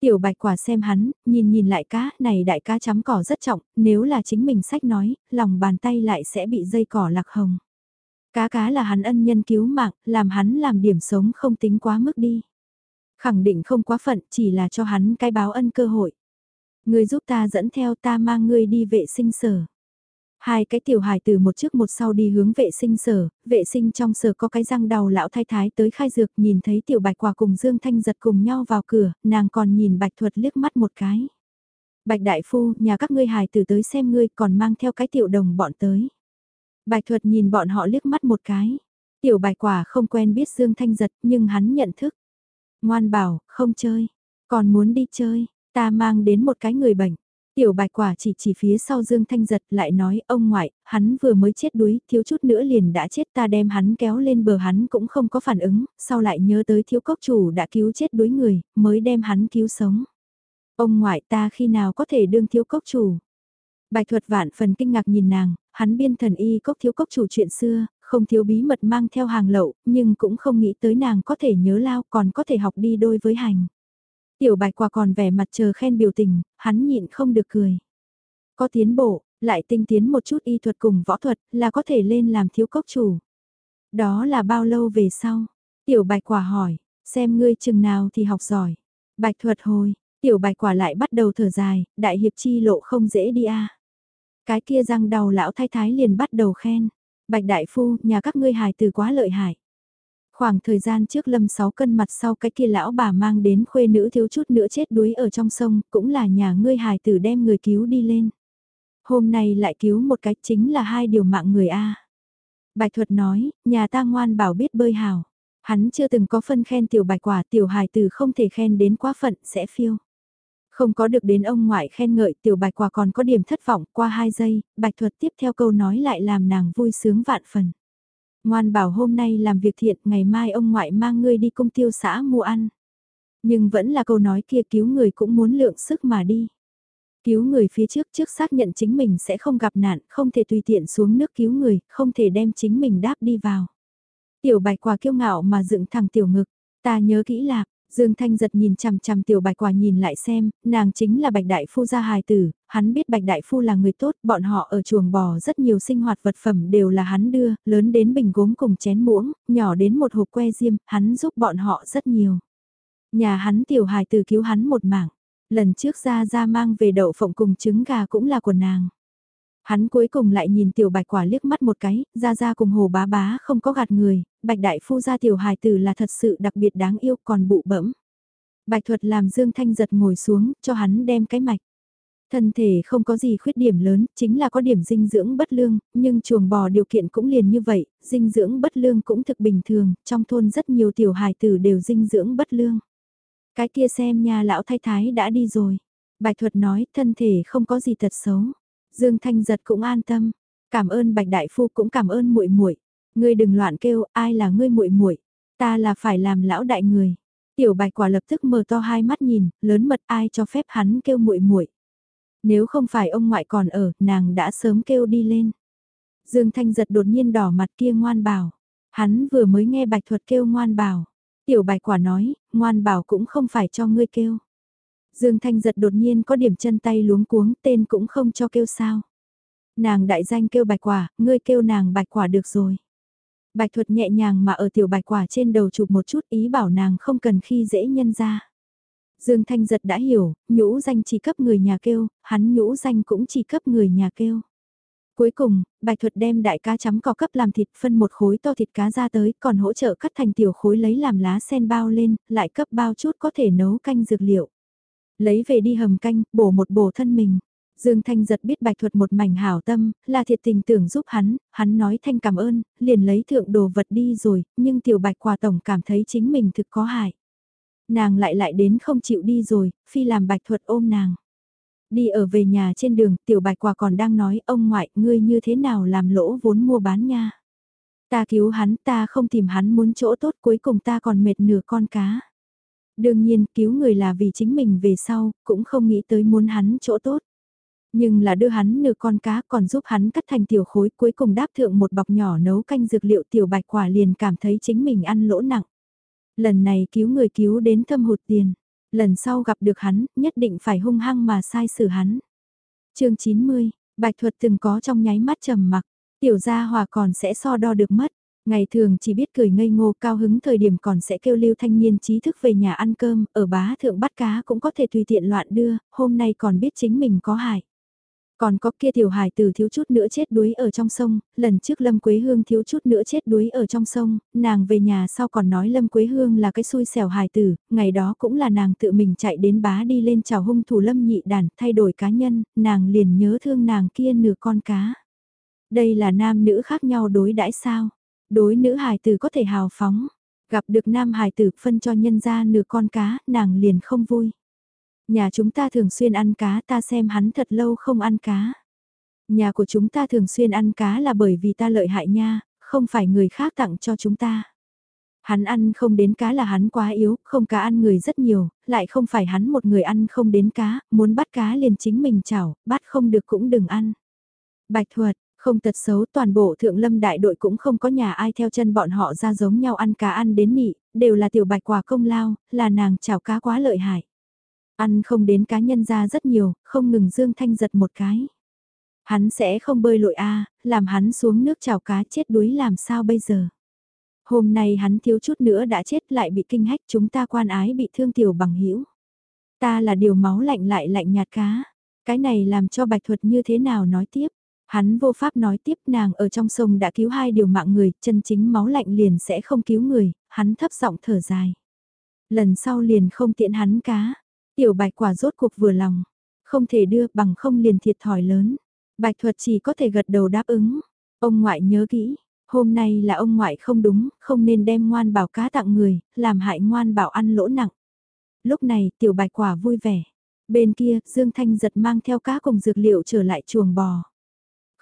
Tiểu bạch quả xem hắn, nhìn nhìn lại cá, này đại cá chấm cỏ rất trọng, nếu là chính mình sách nói, lòng bàn tay lại sẽ bị dây cỏ lạc hồng. Cá cá là hắn ân nhân cứu mạng, làm hắn làm điểm sống không tính quá mức đi. Khẳng định không quá phận, chỉ là cho hắn cái báo ân cơ hội. Người giúp ta dẫn theo ta mang ngươi đi vệ sinh sở. Hai cái tiểu hài từ một trước một sau đi hướng vệ sinh sở, vệ sinh trong sở có cái răng đầu lão thái thái tới khai dược nhìn thấy tiểu bạch quả cùng Dương Thanh giật cùng nhau vào cửa, nàng còn nhìn bạch thuật liếc mắt một cái. Bạch đại phu, nhà các ngươi hài tử tới xem ngươi còn mang theo cái tiểu đồng bọn tới. Bạch thuật nhìn bọn họ liếc mắt một cái. Tiểu bạch quả không quen biết Dương Thanh giật nhưng hắn nhận thức. Ngoan bảo, không chơi, còn muốn đi chơi, ta mang đến một cái người bệnh. Tiểu bạch quả chỉ chỉ phía sau Dương Thanh giật lại nói ông ngoại, hắn vừa mới chết đuối, thiếu chút nữa liền đã chết ta đem hắn kéo lên bờ hắn cũng không có phản ứng, sau lại nhớ tới thiếu cốc chủ đã cứu chết đuối người, mới đem hắn cứu sống. Ông ngoại ta khi nào có thể đương thiếu cốc chủ? Bạch thuật vạn phần kinh ngạc nhìn nàng, hắn biên thần y cốc thiếu cốc chủ chuyện xưa, không thiếu bí mật mang theo hàng lậu, nhưng cũng không nghĩ tới nàng có thể nhớ lao còn có thể học đi đôi với hành. Tiểu bạch quả còn vẻ mặt chờ khen biểu tình, hắn nhịn không được cười. Có tiến bộ, lại tinh tiến một chút y thuật cùng võ thuật là có thể lên làm thiếu cốc chủ. Đó là bao lâu về sau? Tiểu bạch quả hỏi, xem ngươi chừng nào thì học giỏi. Bạch thuật hồi, tiểu bạch quả lại bắt đầu thở dài, đại hiệp chi lộ không dễ đi a. Cái kia răng đầu lão thái thái liền bắt đầu khen. Bạch đại phu, nhà các ngươi hài từ quá lợi hại. Khoảng thời gian trước lâm 6 cân mặt sau cái kia lão bà mang đến khuê nữ thiếu chút nữa chết đuối ở trong sông, cũng là nhà ngươi hài tử đem người cứu đi lên. Hôm nay lại cứu một cái chính là hai điều mạng người A. Bạch thuật nói, nhà ta ngoan bảo biết bơi hào. Hắn chưa từng có phân khen tiểu bạch quả tiểu hài tử không thể khen đến quá phận sẽ phiêu. Không có được đến ông ngoại khen ngợi tiểu bạch quả còn có điểm thất vọng qua hai giây, bạch thuật tiếp theo câu nói lại làm nàng vui sướng vạn phần. Ngoan bảo hôm nay làm việc thiện, ngày mai ông ngoại mang ngươi đi công tiêu xã mua ăn. Nhưng vẫn là câu nói kia cứu người cũng muốn lượng sức mà đi. Cứu người phía trước trước xác nhận chính mình sẽ không gặp nạn, không thể tùy tiện xuống nước cứu người, không thể đem chính mình đáp đi vào. Tiểu bạch quả kiêu ngạo mà dựng thẳng tiểu ngực, ta nhớ kỹ lạc, Dương Thanh giật nhìn chằm chằm tiểu bạch quả nhìn lại xem, nàng chính là bạch đại phu gia hài tử, hắn biết bạch đại phu là người tốt, bọn họ ở chuồng bò rất nhiều sinh hoạt vật phẩm đều là hắn đưa, lớn đến bình gốm cùng chén muỗng, nhỏ đến một hộp que diêm, hắn giúp bọn họ rất nhiều. Nhà hắn tiểu hài tử cứu hắn một mảng, lần trước ra ra mang về đậu phộng cùng trứng gà cũng là của nàng. Hắn cuối cùng lại nhìn tiểu bạch quả liếc mắt một cái, ra ra cùng hồ bá bá không có gạt người, bạch đại phu gia tiểu hài tử là thật sự đặc biệt đáng yêu còn bụ bẫm. Bạch thuật làm Dương Thanh giật ngồi xuống, cho hắn đem cái mạch. Thân thể không có gì khuyết điểm lớn, chính là có điểm dinh dưỡng bất lương, nhưng chuồng bò điều kiện cũng liền như vậy, dinh dưỡng bất lương cũng thực bình thường, trong thôn rất nhiều tiểu hài tử đều dinh dưỡng bất lương. Cái kia xem nhà lão thái thái đã đi rồi. Bạch thuật nói thân thể không có gì thật xấu. Dương Thanh giật cũng an tâm, cảm ơn Bạch đại phu cũng cảm ơn muội muội. Ngươi đừng loạn kêu, ai là ngươi muội muội? Ta là phải làm lão đại người. Tiểu Bạch quả lập tức mở to hai mắt nhìn, lớn mật ai cho phép hắn kêu muội muội. Nếu không phải ông ngoại còn ở, nàng đã sớm kêu đi lên. Dương Thanh giật đột nhiên đỏ mặt kia ngoan bảo. Hắn vừa mới nghe Bạch thuật kêu ngoan bảo. Tiểu Bạch quả nói, ngoan bảo cũng không phải cho ngươi kêu. Dương Thanh giật đột nhiên có điểm chân tay luống cuống tên cũng không cho kêu sao. Nàng đại danh kêu bạch quả, ngươi kêu nàng bạch quả được rồi. Bạch thuật nhẹ nhàng mà ở tiểu bạch quả trên đầu chụp một chút ý bảo nàng không cần khi dễ nhân ra. Dương Thanh giật đã hiểu, nhũ danh chỉ cấp người nhà kêu, hắn nhũ danh cũng chỉ cấp người nhà kêu. Cuối cùng, bạch thuật đem đại cá chấm cỏ cấp làm thịt phân một khối to thịt cá ra tới, còn hỗ trợ cắt thành tiểu khối lấy làm lá sen bao lên, lại cấp bao chút có thể nấu canh dược liệu. Lấy về đi hầm canh, bổ một bổ thân mình. Dương Thanh giật biết bạch thuật một mảnh hảo tâm, là thiệt tình tưởng giúp hắn, hắn nói thanh cảm ơn, liền lấy thượng đồ vật đi rồi, nhưng tiểu bạch quà tổng cảm thấy chính mình thực có hại. Nàng lại lại đến không chịu đi rồi, phi làm bạch thuật ôm nàng. Đi ở về nhà trên đường, tiểu bạch quà còn đang nói, ông ngoại, ngươi như thế nào làm lỗ vốn mua bán nha. Ta cứu hắn, ta không tìm hắn muốn chỗ tốt cuối cùng ta còn mệt nửa con cá. Đương nhiên, cứu người là vì chính mình về sau, cũng không nghĩ tới muốn hắn chỗ tốt. Nhưng là đưa hắn nửa con cá còn giúp hắn cắt thành tiểu khối cuối cùng đáp thượng một bọc nhỏ nấu canh dược liệu tiểu bạch quả liền cảm thấy chính mình ăn lỗ nặng. Lần này cứu người cứu đến thâm hụt tiền. Lần sau gặp được hắn, nhất định phải hung hăng mà sai xử hắn. chương 90, Bạch Thuật từng có trong nháy mắt trầm mặc, tiểu gia hòa còn sẽ so đo được mất. Ngày thường chỉ biết cười ngây ngô cao hứng thời điểm còn sẽ kêu lưu thanh niên trí thức về nhà ăn cơm, ở bá thượng bắt cá cũng có thể tùy tiện loạn đưa, hôm nay còn biết chính mình có hại. Còn có kia tiểu hải tử thiếu chút nữa chết đuối ở trong sông, lần trước Lâm Quế Hương thiếu chút nữa chết đuối ở trong sông, nàng về nhà sau còn nói Lâm Quế Hương là cái xui xẻo hải tử, ngày đó cũng là nàng tự mình chạy đến bá đi lên chào hung thủ Lâm nhị đàn, thay đổi cá nhân, nàng liền nhớ thương nàng kia nửa con cá. Đây là nam nữ khác nhau đối đãi sao? Đối nữ hài tử có thể hào phóng, gặp được nam hài tử phân cho nhân ra nửa con cá, nàng liền không vui. Nhà chúng ta thường xuyên ăn cá ta xem hắn thật lâu không ăn cá. Nhà của chúng ta thường xuyên ăn cá là bởi vì ta lợi hại nha, không phải người khác tặng cho chúng ta. Hắn ăn không đến cá là hắn quá yếu, không cá ăn người rất nhiều, lại không phải hắn một người ăn không đến cá, muốn bắt cá liền chính mình chảo, bắt không được cũng đừng ăn. Bạch thuật, không tật xấu toàn bộ thượng lâm đại đội cũng không có nhà ai theo chân bọn họ ra giống nhau ăn cá ăn đến nị, đều là tiểu bạch quả công lao, là nàng chảo cá quá lợi hại. Ăn không đến cá nhân ra rất nhiều, không ngừng Dương Thanh giật một cái. Hắn sẽ không bơi lội a làm hắn xuống nước chảo cá chết đuối làm sao bây giờ. Hôm nay hắn thiếu chút nữa đã chết lại bị kinh hách chúng ta quan ái bị thương tiểu bằng hữu Ta là điều máu lạnh lại lạnh nhạt cá. Cái này làm cho bạch thuật như thế nào nói tiếp. Hắn vô pháp nói tiếp nàng ở trong sông đã cứu hai điều mạng người, chân chính máu lạnh liền sẽ không cứu người, hắn thấp giọng thở dài. Lần sau liền không tiện hắn cá, tiểu bạch quả rốt cuộc vừa lòng, không thể đưa bằng không liền thiệt thòi lớn. Bạch thuật chỉ có thể gật đầu đáp ứng, ông ngoại nhớ kỹ, hôm nay là ông ngoại không đúng, không nên đem ngoan bảo cá tặng người, làm hại ngoan bảo ăn lỗ nặng. Lúc này tiểu bạch quả vui vẻ, bên kia Dương Thanh giật mang theo cá cùng dược liệu trở lại chuồng bò.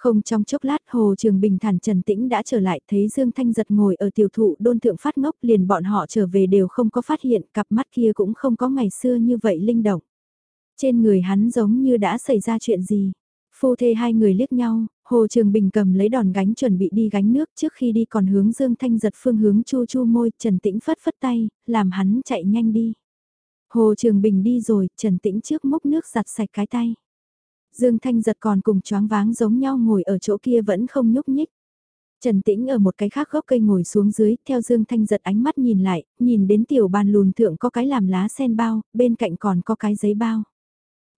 Không trong chốc lát Hồ Trường Bình thản trần tĩnh đã trở lại thấy Dương Thanh giật ngồi ở tiểu thụ đôn thượng phát ngốc liền bọn họ trở về đều không có phát hiện cặp mắt kia cũng không có ngày xưa như vậy linh động. Trên người hắn giống như đã xảy ra chuyện gì. Phu thê hai người liếc nhau, Hồ Trường Bình cầm lấy đòn gánh chuẩn bị đi gánh nước trước khi đi còn hướng Dương Thanh giật phương hướng chu chu môi, Trần Tĩnh phất phất tay, làm hắn chạy nhanh đi. Hồ Trường Bình đi rồi, Trần Tĩnh trước mốc nước giặt sạch cái tay. Dương Thanh giật còn cùng choáng váng giống nhau ngồi ở chỗ kia vẫn không nhúc nhích. Trần Tĩnh ở một cái khác gốc cây ngồi xuống dưới, theo Dương Thanh giật ánh mắt nhìn lại, nhìn đến tiểu bàn lùn thượng có cái làm lá sen bao, bên cạnh còn có cái giấy bao.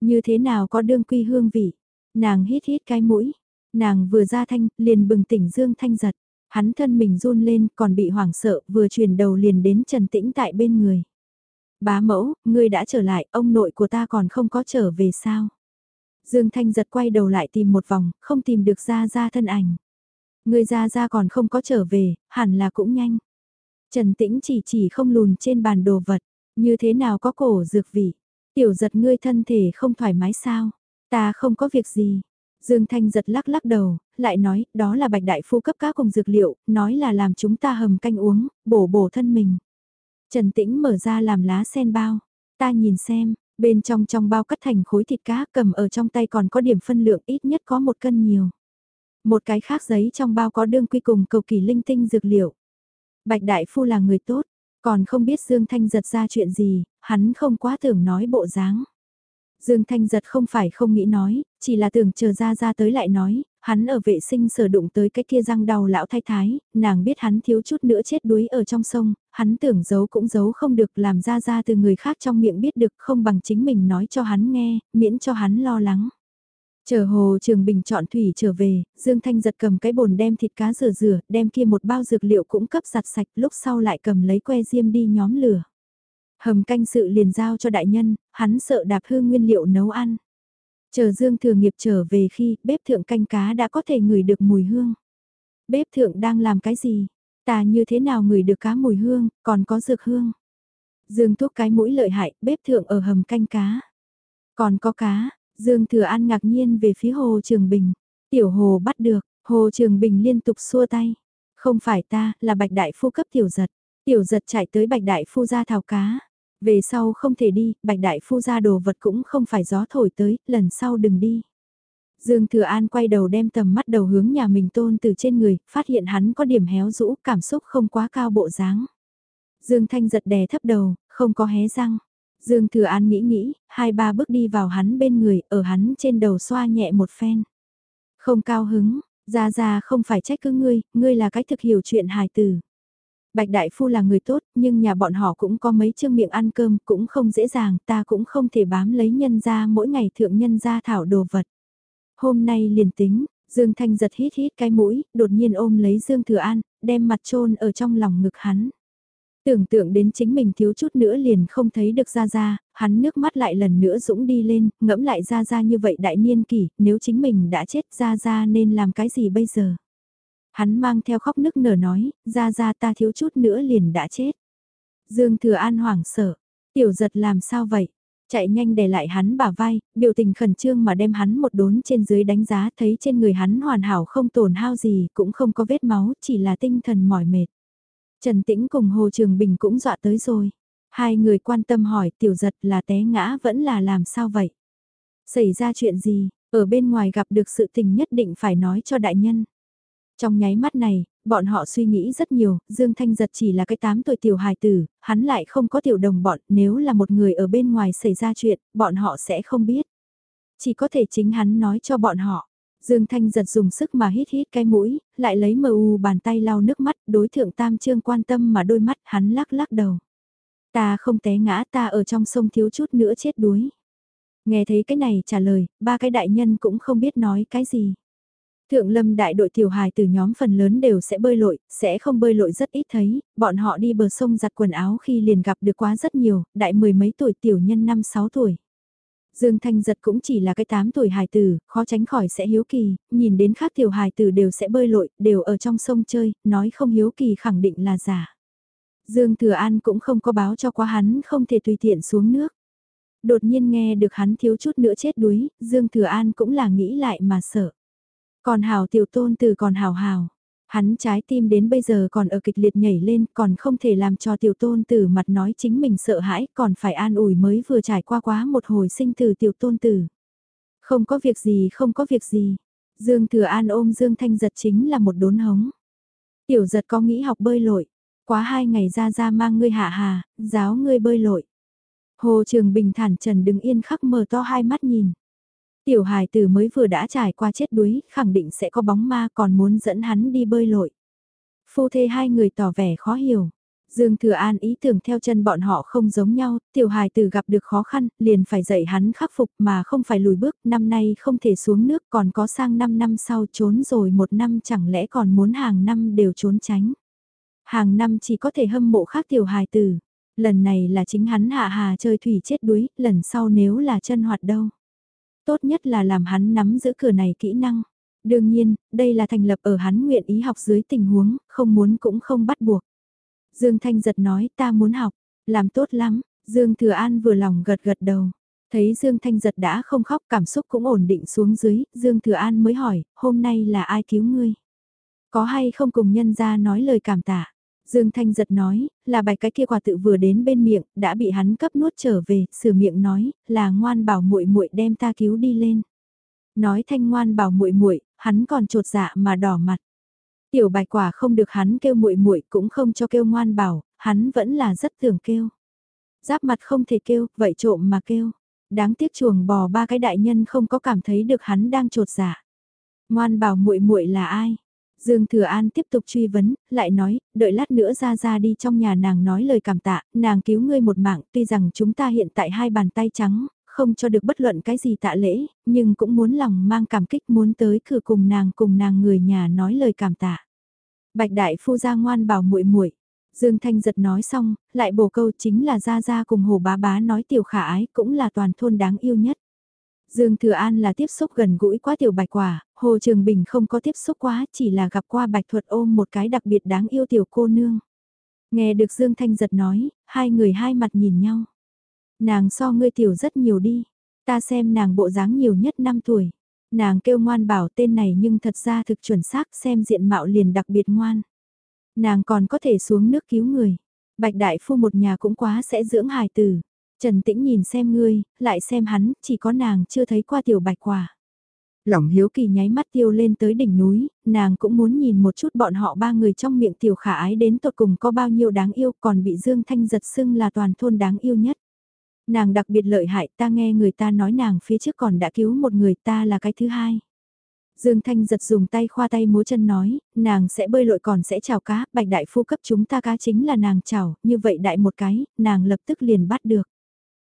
Như thế nào có đương quy hương vị? Nàng hít hít cái mũi, nàng vừa ra thanh, liền bừng tỉnh Dương Thanh giật. Hắn thân mình run lên, còn bị hoảng sợ, vừa chuyển đầu liền đến Trần Tĩnh tại bên người. Bá mẫu, ngươi đã trở lại, ông nội của ta còn không có trở về sao? Dương Thanh giật quay đầu lại tìm một vòng, không tìm được ra ra thân ảnh. Người ra ra còn không có trở về, hẳn là cũng nhanh. Trần Tĩnh chỉ chỉ không lùn trên bàn đồ vật, như thế nào có cổ dược vị. Tiểu giật ngươi thân thể không thoải mái sao? Ta không có việc gì. Dương Thanh giật lắc lắc đầu, lại nói, đó là bạch đại phu cấp cá cùng dược liệu, nói là làm chúng ta hầm canh uống, bổ bổ thân mình. Trần Tĩnh mở ra làm lá sen bao. Ta nhìn xem, Bên trong trong bao cắt thành khối thịt cá cầm ở trong tay còn có điểm phân lượng ít nhất có một cân nhiều. Một cái khác giấy trong bao có đương quy cùng cầu kỳ linh tinh dược liệu. Bạch Đại Phu là người tốt, còn không biết Dương Thanh giật ra chuyện gì, hắn không quá tưởng nói bộ dáng. Dương Thanh giật không phải không nghĩ nói, chỉ là tưởng chờ ra ra tới lại nói, hắn ở vệ sinh sở đụng tới cái kia răng đau lão thái thái, nàng biết hắn thiếu chút nữa chết đuối ở trong sông, hắn tưởng giấu cũng giấu không được làm ra ra từ người khác trong miệng biết được không bằng chính mình nói cho hắn nghe, miễn cho hắn lo lắng. Chờ hồ trường bình chọn thủy trở về, Dương Thanh giật cầm cái bồn đem thịt cá rửa rửa, đem kia một bao dược liệu cũng cấp giặt sạch, lúc sau lại cầm lấy que diêm đi nhóm lửa. Hầm canh sự liền giao cho đại nhân, hắn sợ đạp hư nguyên liệu nấu ăn. Chờ Dương Thừa Nghiệp trở về khi bếp thượng canh cá đã có thể ngửi được mùi hương. Bếp thượng đang làm cái gì? Ta như thế nào ngửi được cá mùi hương, còn có dược hương? Dương thuốc cái mũi lợi hại, bếp thượng ở hầm canh cá. Còn có cá, Dương Thừa An ngạc nhiên về phía Hồ Trường Bình. Tiểu Hồ bắt được, Hồ Trường Bình liên tục xua tay. Không phải ta, là Bạch Đại Phu cấp Tiểu Giật. Tiểu Giật chạy tới Bạch Đại Phu ra thảo cá. Về sau không thể đi, bạch đại phu ra đồ vật cũng không phải gió thổi tới, lần sau đừng đi. Dương Thừa An quay đầu đem tầm mắt đầu hướng nhà mình tôn từ trên người, phát hiện hắn có điểm héo rũ, cảm xúc không quá cao bộ dáng. Dương Thanh giật đè thấp đầu, không có hé răng. Dương Thừa An nghĩ nghĩ, hai ba bước đi vào hắn bên người, ở hắn trên đầu xoa nhẹ một phen. Không cao hứng, ra ra không phải trách cứ ngươi, ngươi là cái thực hiểu chuyện hài tử. Bạch Đại Phu là người tốt, nhưng nhà bọn họ cũng có mấy chương miệng ăn cơm, cũng không dễ dàng, ta cũng không thể bám lấy nhân ra mỗi ngày thượng nhân ra thảo đồ vật. Hôm nay liền tính, Dương Thanh giật hít hít cái mũi, đột nhiên ôm lấy Dương Thừa An, đem mặt trôn ở trong lòng ngực hắn. Tưởng tượng đến chính mình thiếu chút nữa liền không thấy được gia gia hắn nước mắt lại lần nữa dũng đi lên, ngẫm lại gia gia như vậy đại niên kỷ, nếu chính mình đã chết gia gia nên làm cái gì bây giờ? Hắn mang theo khóc nức nở nói, gia gia ta thiếu chút nữa liền đã chết. Dương Thừa An hoảng sợ, tiểu giật làm sao vậy? Chạy nhanh để lại hắn bả vai, biểu tình khẩn trương mà đem hắn một đốn trên dưới đánh giá thấy trên người hắn hoàn hảo không tổn hao gì cũng không có vết máu, chỉ là tinh thần mỏi mệt. Trần Tĩnh cùng Hồ Trường Bình cũng dọa tới rồi. Hai người quan tâm hỏi tiểu giật là té ngã vẫn là làm sao vậy? Xảy ra chuyện gì, ở bên ngoài gặp được sự tình nhất định phải nói cho đại nhân. Trong nháy mắt này, bọn họ suy nghĩ rất nhiều, Dương Thanh Giật chỉ là cái 8 tuổi tiểu hài tử, hắn lại không có tiểu đồng bọn, nếu là một người ở bên ngoài xảy ra chuyện, bọn họ sẽ không biết. Chỉ có thể chính hắn nói cho bọn họ. Dương Thanh Giật dùng sức mà hít hít cái mũi, lại lấy mờ u bàn tay lau nước mắt, đối thượng Tam Trương quan tâm mà đôi mắt hắn lắc lắc đầu. Ta không té ngã ta ở trong sông thiếu chút nữa chết đuối. Nghe thấy cái này trả lời, ba cái đại nhân cũng không biết nói cái gì. Thượng lâm đại đội tiểu hài từ nhóm phần lớn đều sẽ bơi lội, sẽ không bơi lội rất ít thấy, bọn họ đi bờ sông giặt quần áo khi liền gặp được quá rất nhiều, đại mười mấy tuổi tiểu nhân năm sáu tuổi. Dương Thanh Giật cũng chỉ là cái 8 tuổi hài tử, khó tránh khỏi sẽ hiếu kỳ, nhìn đến khác tiểu hài tử đều sẽ bơi lội, đều ở trong sông chơi, nói không hiếu kỳ khẳng định là giả. Dương Thừa An cũng không có báo cho quá hắn không thể tùy tiện xuống nước. Đột nhiên nghe được hắn thiếu chút nữa chết đuối, Dương Thừa An cũng là nghĩ lại mà sợ. Còn hào tiểu tôn từ còn hào hào. Hắn trái tim đến bây giờ còn ở kịch liệt nhảy lên, còn không thể làm cho tiểu tôn tử mặt nói chính mình sợ hãi, còn phải an ủi mới vừa trải qua quá một hồi sinh từ tiểu tôn tử. Không có việc gì, không có việc gì. Dương Thừa An ôm Dương Thanh Giật chính là một đốn hống. Tiểu giật có nghĩ học bơi lội. Quá hai ngày ra ra mang ngươi hạ hà, giáo ngươi bơi lội. Hồ Trường Bình thản trần đứng yên khắc mở to hai mắt nhìn. Tiểu hài tử mới vừa đã trải qua chết đuối, khẳng định sẽ có bóng ma còn muốn dẫn hắn đi bơi lội. Phu thê hai người tỏ vẻ khó hiểu. Dương Thừa An ý tưởng theo chân bọn họ không giống nhau, tiểu hài tử gặp được khó khăn, liền phải dạy hắn khắc phục mà không phải lùi bước, năm nay không thể xuống nước còn có sang 5 năm sau trốn rồi một năm chẳng lẽ còn muốn hàng năm đều trốn tránh. Hàng năm chỉ có thể hâm mộ khác tiểu hài tử, lần này là chính hắn hạ hà chơi thủy chết đuối, lần sau nếu là chân hoạt đâu tốt nhất là làm hắn nắm giữ cửa này kỹ năng. Đương nhiên, đây là thành lập ở hắn nguyện ý học dưới tình huống, không muốn cũng không bắt buộc. Dương Thanh giật nói ta muốn học, làm tốt lắm, Dương Thừa An vừa lòng gật gật đầu. Thấy Dương Thanh giật đã không khóc cảm xúc cũng ổn định xuống dưới, Dương Thừa An mới hỏi, hôm nay là ai cứu ngươi? Có hay không cùng nhân ra nói lời cảm tạ? Dương Thanh giật nói, là bài cái kia quả tự vừa đến bên miệng, đã bị hắn cấp nuốt trở về, sửa miệng nói, là ngoan bảo muội muội đem ta cứu đi lên. Nói thanh ngoan bảo muội muội, hắn còn trột dạ mà đỏ mặt. Tiểu bạch quả không được hắn kêu muội muội cũng không cho kêu ngoan bảo, hắn vẫn là rất tưởng kêu. Giáp mặt không thể kêu, vậy trộm mà kêu. Đáng tiếc chuồng bò ba cái đại nhân không có cảm thấy được hắn đang trột dạ. Ngoan bảo muội muội là ai? Dương Thừa An tiếp tục truy vấn, lại nói, đợi lát nữa ra ra đi trong nhà nàng nói lời cảm tạ, nàng cứu ngươi một mạng, tuy rằng chúng ta hiện tại hai bàn tay trắng, không cho được bất luận cái gì tạ lễ, nhưng cũng muốn lòng mang cảm kích muốn tới cửa cùng nàng cùng nàng người nhà nói lời cảm tạ. Bạch đại phu gia ngoan bảo muội muội. Dương Thanh giật nói xong, lại bổ câu chính là ra ra cùng hồ bá bá nói tiểu khả ái cũng là toàn thôn đáng yêu nhất. Dương Thừa An là tiếp xúc gần gũi quá tiểu bạch quả, Hồ Trường Bình không có tiếp xúc quá, chỉ là gặp qua bạch thuật ôm một cái đặc biệt đáng yêu tiểu cô nương. Nghe được Dương Thanh giật nói, hai người hai mặt nhìn nhau. Nàng so ngươi tiểu rất nhiều đi, ta xem nàng bộ dáng nhiều nhất 5 tuổi. Nàng kêu ngoan bảo tên này nhưng thật ra thực chuẩn xác xem diện mạo liền đặc biệt ngoan. Nàng còn có thể xuống nước cứu người. Bạch đại phu một nhà cũng quá sẽ dưỡng hài tử. Trần Tĩnh nhìn xem ngươi, lại xem hắn, chỉ có nàng chưa thấy qua tiểu bạch quả. Lòng hiếu kỳ nháy mắt tiêu lên tới đỉnh núi, nàng cũng muốn nhìn một chút bọn họ ba người trong miệng tiểu khả ái đến tột cùng có bao nhiêu đáng yêu còn bị Dương Thanh giật xưng là toàn thôn đáng yêu nhất. Nàng đặc biệt lợi hại ta nghe người ta nói nàng phía trước còn đã cứu một người ta là cái thứ hai. Dương Thanh giật dùng tay khoa tay múa chân nói, nàng sẽ bơi lội còn sẽ chào cá, bạch đại phu cấp chúng ta cá chính là nàng chào, như vậy đại một cái, nàng lập tức liền bắt được.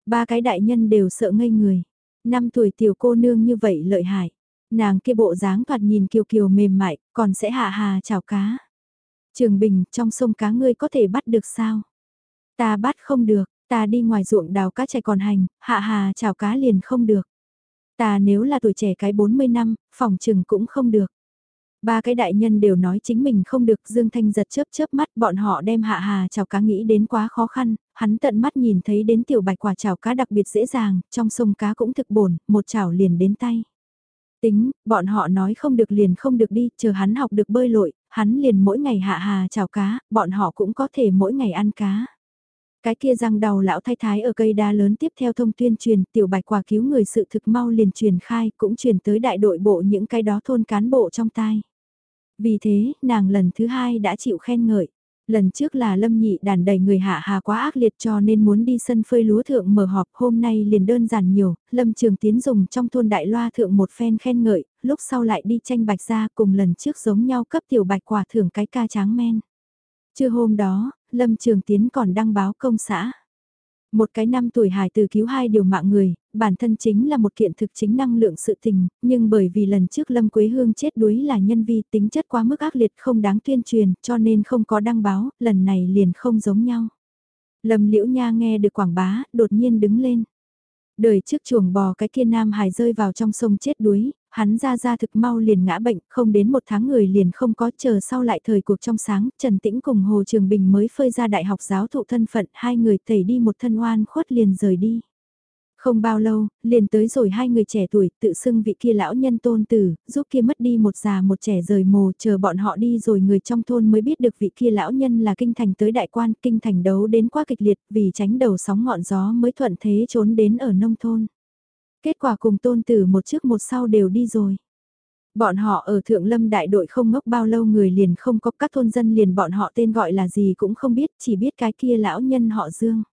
Ba cái đại nhân đều sợ ngây người. Năm tuổi tiểu cô nương như vậy lợi hại. Nàng kia bộ dáng thoạt nhìn kiều kiều mềm mại, còn sẽ hạ hà chào cá. Trường Bình, trong sông cá ngươi có thể bắt được sao? Ta bắt không được, ta đi ngoài ruộng đào cá chạy còn hành, hạ hà chào cá liền không được. Ta nếu là tuổi trẻ cái 40 năm, phòng trừng cũng không được. Ba cái đại nhân đều nói chính mình không được Dương Thanh giật chớp chớp mắt bọn họ đem hạ hà chào cá nghĩ đến quá khó khăn, hắn tận mắt nhìn thấy đến tiểu bạch quả chảo cá đặc biệt dễ dàng, trong sông cá cũng thực bổn, một chảo liền đến tay. Tính, bọn họ nói không được liền không được đi, chờ hắn học được bơi lội, hắn liền mỗi ngày hạ hà chảo cá, bọn họ cũng có thể mỗi ngày ăn cá. Cái kia răng đầu lão thái thái ở cây đa lớn tiếp theo thông tuyên truyền tiểu bạch quả cứu người sự thực mau liền truyền khai cũng truyền tới đại đội bộ những cái đó thôn cán bộ trong tai. Vì thế, nàng lần thứ hai đã chịu khen ngợi. Lần trước là lâm nhị đàn đầy người hạ hà quá ác liệt cho nên muốn đi sân phơi lúa thượng mở họp hôm nay liền đơn giản nhiều, lâm trường tiến dùng trong thôn đại loa thượng một phen khen ngợi, lúc sau lại đi tranh bạch ra cùng lần trước giống nhau cấp tiểu bạch quả thưởng cái ca tráng men. Trưa hôm đó, lâm trường tiến còn đăng báo công xã. Một cái năm tuổi hài từ cứu hai điều mạng người, bản thân chính là một kiện thực chính năng lượng sự tình, nhưng bởi vì lần trước Lâm Quế Hương chết đuối là nhân vi tính chất quá mức ác liệt không đáng tuyên truyền cho nên không có đăng báo, lần này liền không giống nhau. Lâm Liễu Nha nghe được quảng bá, đột nhiên đứng lên. Đời trước chuồng bò cái kia nam hài rơi vào trong sông chết đuối, hắn ra ra thực mau liền ngã bệnh, không đến một tháng người liền không có chờ sau lại thời cuộc trong sáng, Trần Tĩnh cùng Hồ Trường Bình mới phơi ra đại học giáo thụ thân phận, hai người tẩy đi một thân oan khuất liền rời đi. Không bao lâu, liền tới rồi hai người trẻ tuổi tự xưng vị kia lão nhân tôn tử, giúp kia mất đi một già một trẻ rời mồ chờ bọn họ đi rồi người trong thôn mới biết được vị kia lão nhân là kinh thành tới đại quan, kinh thành đấu đến quá kịch liệt vì tránh đầu sóng ngọn gió mới thuận thế trốn đến ở nông thôn. Kết quả cùng tôn tử một trước một sau đều đi rồi. Bọn họ ở Thượng Lâm đại đội không ngốc bao lâu người liền không có các thôn dân liền bọn họ tên gọi là gì cũng không biết, chỉ biết cái kia lão nhân họ Dương.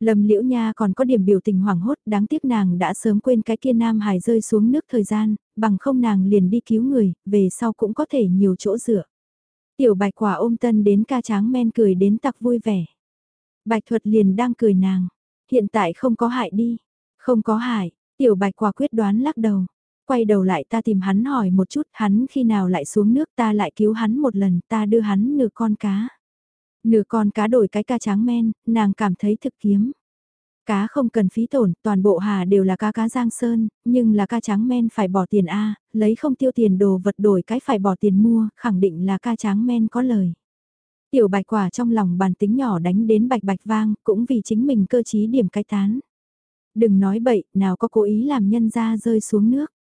Lâm Liễu Nha còn có điểm biểu tình hoảng hốt, đáng tiếc nàng đã sớm quên cái kia Nam Hải rơi xuống nước thời gian, bằng không nàng liền đi cứu người, về sau cũng có thể nhiều chỗ dựa. Tiểu bạch quả ôm tân đến ca tráng men cười đến tặc vui vẻ. Bạch thuật liền đang cười nàng, hiện tại không có hại đi, không có hại, tiểu bạch quả quyết đoán lắc đầu. Quay đầu lại ta tìm hắn hỏi một chút hắn khi nào lại xuống nước ta lại cứu hắn một lần ta đưa hắn nửa con cá. Nửa con cá đổi cái ca tráng men, nàng cảm thấy thực kiếm. Cá không cần phí tổn, toàn bộ hà đều là cá cá giang sơn, nhưng là ca tráng men phải bỏ tiền A, lấy không tiêu tiền đồ vật đổi cái phải bỏ tiền mua, khẳng định là ca tráng men có lời. Tiểu bạch quả trong lòng bàn tính nhỏ đánh đến bạch bạch vang, cũng vì chính mình cơ chí điểm cái tán. Đừng nói bậy, nào có cố ý làm nhân ra rơi xuống nước.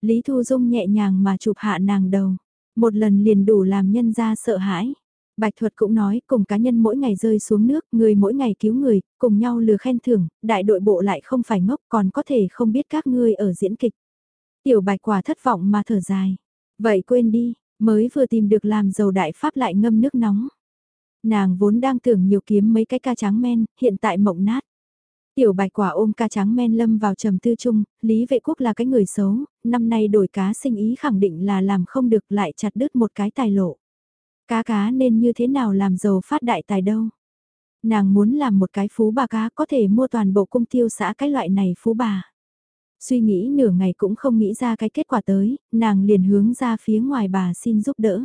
Lý Thu Dung nhẹ nhàng mà chụp hạ nàng đầu, một lần liền đủ làm nhân ra sợ hãi. Bạch thuật cũng nói cùng cá nhân mỗi ngày rơi xuống nước, người mỗi ngày cứu người, cùng nhau lừa khen thưởng, đại đội bộ lại không phải ngốc còn có thể không biết các ngươi ở diễn kịch. Tiểu bạch quả thất vọng mà thở dài. Vậy quên đi, mới vừa tìm được làm giàu đại pháp lại ngâm nước nóng. Nàng vốn đang tưởng nhiều kiếm mấy cái ca trắng men, hiện tại mộng nát. Tiểu bạch quả ôm ca trắng men lâm vào trầm tư chung, Lý Vệ Quốc là cái người xấu, năm nay đổi cá sinh ý khẳng định là làm không được lại chặt đứt một cái tài lộ. Cá cá nên như thế nào làm giàu phát đại tài đâu. Nàng muốn làm một cái phú bà cá có thể mua toàn bộ cung tiêu xã cái loại này phú bà. Suy nghĩ nửa ngày cũng không nghĩ ra cái kết quả tới, nàng liền hướng ra phía ngoài bà xin giúp đỡ.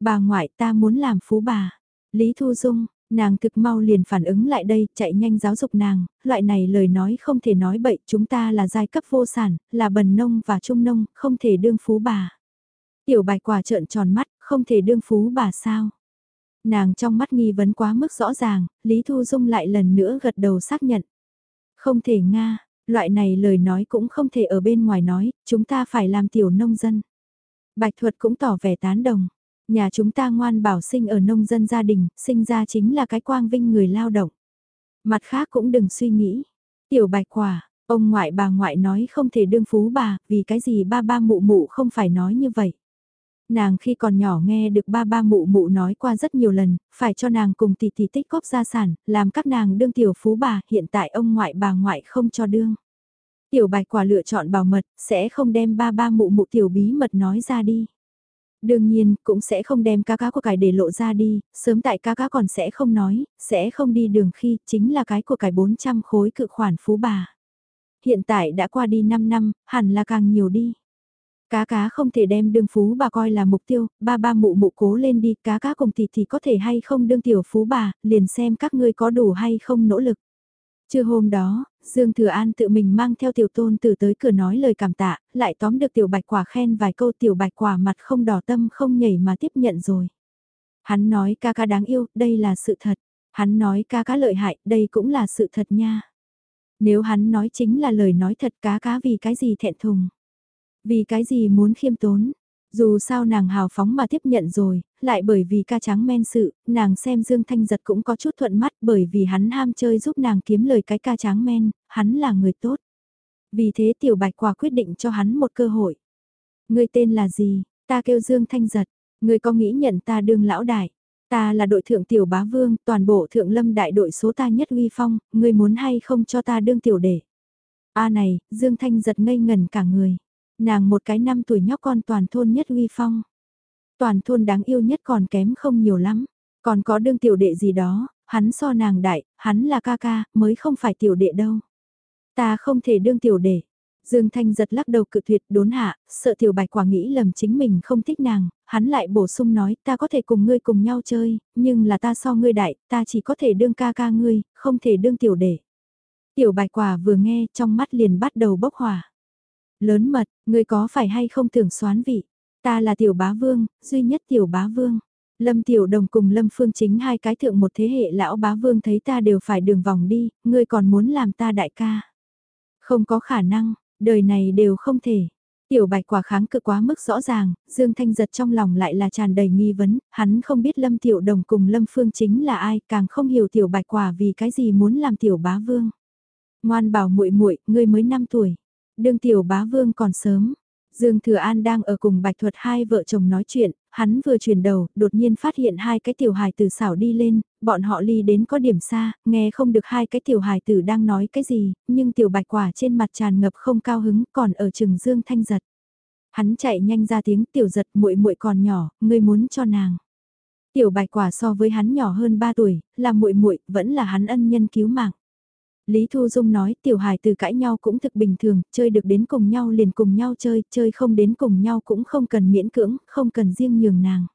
Bà ngoại ta muốn làm phú bà. Lý Thu Dung, nàng thực mau liền phản ứng lại đây, chạy nhanh giáo dục nàng, loại này lời nói không thể nói bậy, chúng ta là giai cấp vô sản, là bần nông và trung nông, không thể đương phú bà. Tiểu bạch quả trợn tròn mắt, không thể đương phú bà sao. Nàng trong mắt nghi vấn quá mức rõ ràng, Lý Thu Dung lại lần nữa gật đầu xác nhận. Không thể Nga, loại này lời nói cũng không thể ở bên ngoài nói, chúng ta phải làm tiểu nông dân. Bạch thuật cũng tỏ vẻ tán đồng. Nhà chúng ta ngoan bảo sinh ở nông dân gia đình, sinh ra chính là cái quang vinh người lao động. Mặt khác cũng đừng suy nghĩ. Tiểu bạch quả, ông ngoại bà ngoại nói không thể đương phú bà, vì cái gì ba ba mụ mụ không phải nói như vậy. Nàng khi còn nhỏ nghe được ba ba mụ mụ nói qua rất nhiều lần, phải cho nàng cùng tỷ tỷ tích góp gia sản, làm các nàng đương tiểu phú bà, hiện tại ông ngoại bà ngoại không cho đương. Tiểu bạch quả lựa chọn bảo mật, sẽ không đem ba ba mụ mụ tiểu bí mật nói ra đi. Đương nhiên, cũng sẽ không đem cá cá của cải để lộ ra đi, sớm tại cá cá còn sẽ không nói, sẽ không đi đường khi chính là cái của cải 400 khối cự khoản phú bà. Hiện tại đã qua đi 5 năm, hẳn là càng nhiều đi. Cá cá không thể đem đương phú bà coi là mục tiêu, ba ba mụ mụ cố lên đi, cá cá cùng thì thì có thể hay không đương tiểu phú bà, liền xem các ngươi có đủ hay không nỗ lực. Trưa hôm đó, Dương Thừa An tự mình mang theo tiểu tôn từ tới cửa nói lời cảm tạ, lại tóm được tiểu bạch quả khen vài câu tiểu bạch quả mặt không đỏ tâm không nhảy mà tiếp nhận rồi. Hắn nói ca ca đáng yêu, đây là sự thật. Hắn nói ca cá lợi hại, đây cũng là sự thật nha. Nếu hắn nói chính là lời nói thật cá cá vì cái gì thẹn thùng. Vì cái gì muốn khiêm tốn? Dù sao nàng hào phóng mà tiếp nhận rồi, lại bởi vì ca trắng men sự, nàng xem Dương Thanh Giật cũng có chút thuận mắt bởi vì hắn ham chơi giúp nàng kiếm lời cái ca trắng men, hắn là người tốt. Vì thế tiểu bạch quả quyết định cho hắn một cơ hội. Người tên là gì? Ta kêu Dương Thanh Giật. Người có nghĩ nhận ta đương lão đại? Ta là đội thượng tiểu bá vương, toàn bộ thượng lâm đại đội số ta nhất uy phong, người muốn hay không cho ta đương tiểu đệ? A này, Dương Thanh giật ngây ngẩn cả người. Nàng một cái năm tuổi nhóc con toàn thôn nhất uy phong. Toàn thôn đáng yêu nhất còn kém không nhiều lắm. Còn có đương tiểu đệ gì đó, hắn so nàng đại, hắn là ca ca, mới không phải tiểu đệ đâu. Ta không thể đương tiểu đệ. Dương Thanh giật lắc đầu cự tuyệt đốn hạ, sợ tiểu bạch quả nghĩ lầm chính mình không thích nàng, hắn lại bổ sung nói ta có thể cùng ngươi cùng nhau chơi, nhưng là ta so ngươi đại, ta chỉ có thể đương ca ca ngươi, không thể đương tiểu đệ. Tiểu bạch quả vừa nghe trong mắt liền bắt đầu bốc hỏa. Lớn mật, ngươi có phải hay không tưởng xoán vị? Ta là tiểu bá vương, duy nhất tiểu bá vương. Lâm Tiểu Đồng cùng Lâm Phương Chính hai cái thượng một thế hệ lão bá vương thấy ta đều phải đường vòng đi, ngươi còn muốn làm ta đại ca. Không có khả năng, đời này đều không thể. Tiểu bạch quả kháng cự quá mức rõ ràng, Dương Thanh giật trong lòng lại là tràn đầy nghi vấn, hắn không biết Lâm Tiểu Đồng cùng Lâm Phương Chính là ai, càng không hiểu tiểu bạch quả vì cái gì muốn làm tiểu bá vương. Ngoan bảo muội muội, ngươi mới 5 tuổi. Đương tiểu bá vương còn sớm. Dương Thừa An đang ở cùng Bạch Thuật hai vợ chồng nói chuyện, hắn vừa chuyển đầu, đột nhiên phát hiện hai cái tiểu hài tử xảo đi lên, bọn họ ly đến có điểm xa, nghe không được hai cái tiểu hài tử đang nói cái gì, nhưng tiểu bạch quả trên mặt tràn ngập không cao hứng còn ở trường Dương Thanh giật. Hắn chạy nhanh ra tiếng tiểu giật muội muội còn nhỏ, ngươi muốn cho nàng. Tiểu bạch quả so với hắn nhỏ hơn 3 tuổi, là muội muội vẫn là hắn ân nhân cứu mạng. Lý Thu Dung nói tiểu hài từ cãi nhau cũng thực bình thường, chơi được đến cùng nhau liền cùng nhau chơi, chơi không đến cùng nhau cũng không cần miễn cưỡng, không cần riêng nhường nàng.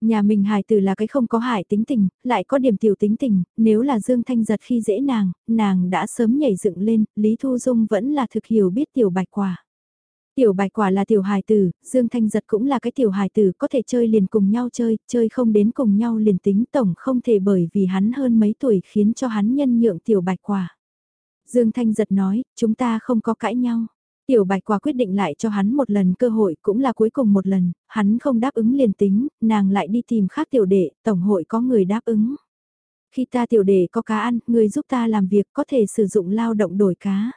Nhà mình hài tử là cái không có hại tính tình, lại có điểm tiểu tính tình, nếu là Dương Thanh giật khi dễ nàng, nàng đã sớm nhảy dựng lên, Lý Thu Dung vẫn là thực hiểu biết tiểu bạch quả. Tiểu bạch quả là tiểu hài tử, Dương Thanh giật cũng là cái tiểu hài tử có thể chơi liền cùng nhau chơi, chơi không đến cùng nhau liền tính tổng không thể bởi vì hắn hơn mấy tuổi khiến cho hắn nhân nhượng tiểu bạch quả. Dương Thanh giật nói, chúng ta không có cãi nhau. Tiểu bạch quả quyết định lại cho hắn một lần cơ hội cũng là cuối cùng một lần, hắn không đáp ứng liền tính, nàng lại đi tìm khác tiểu đệ, tổng hội có người đáp ứng. Khi ta tiểu đệ có cá ăn, người giúp ta làm việc có thể sử dụng lao động đổi cá.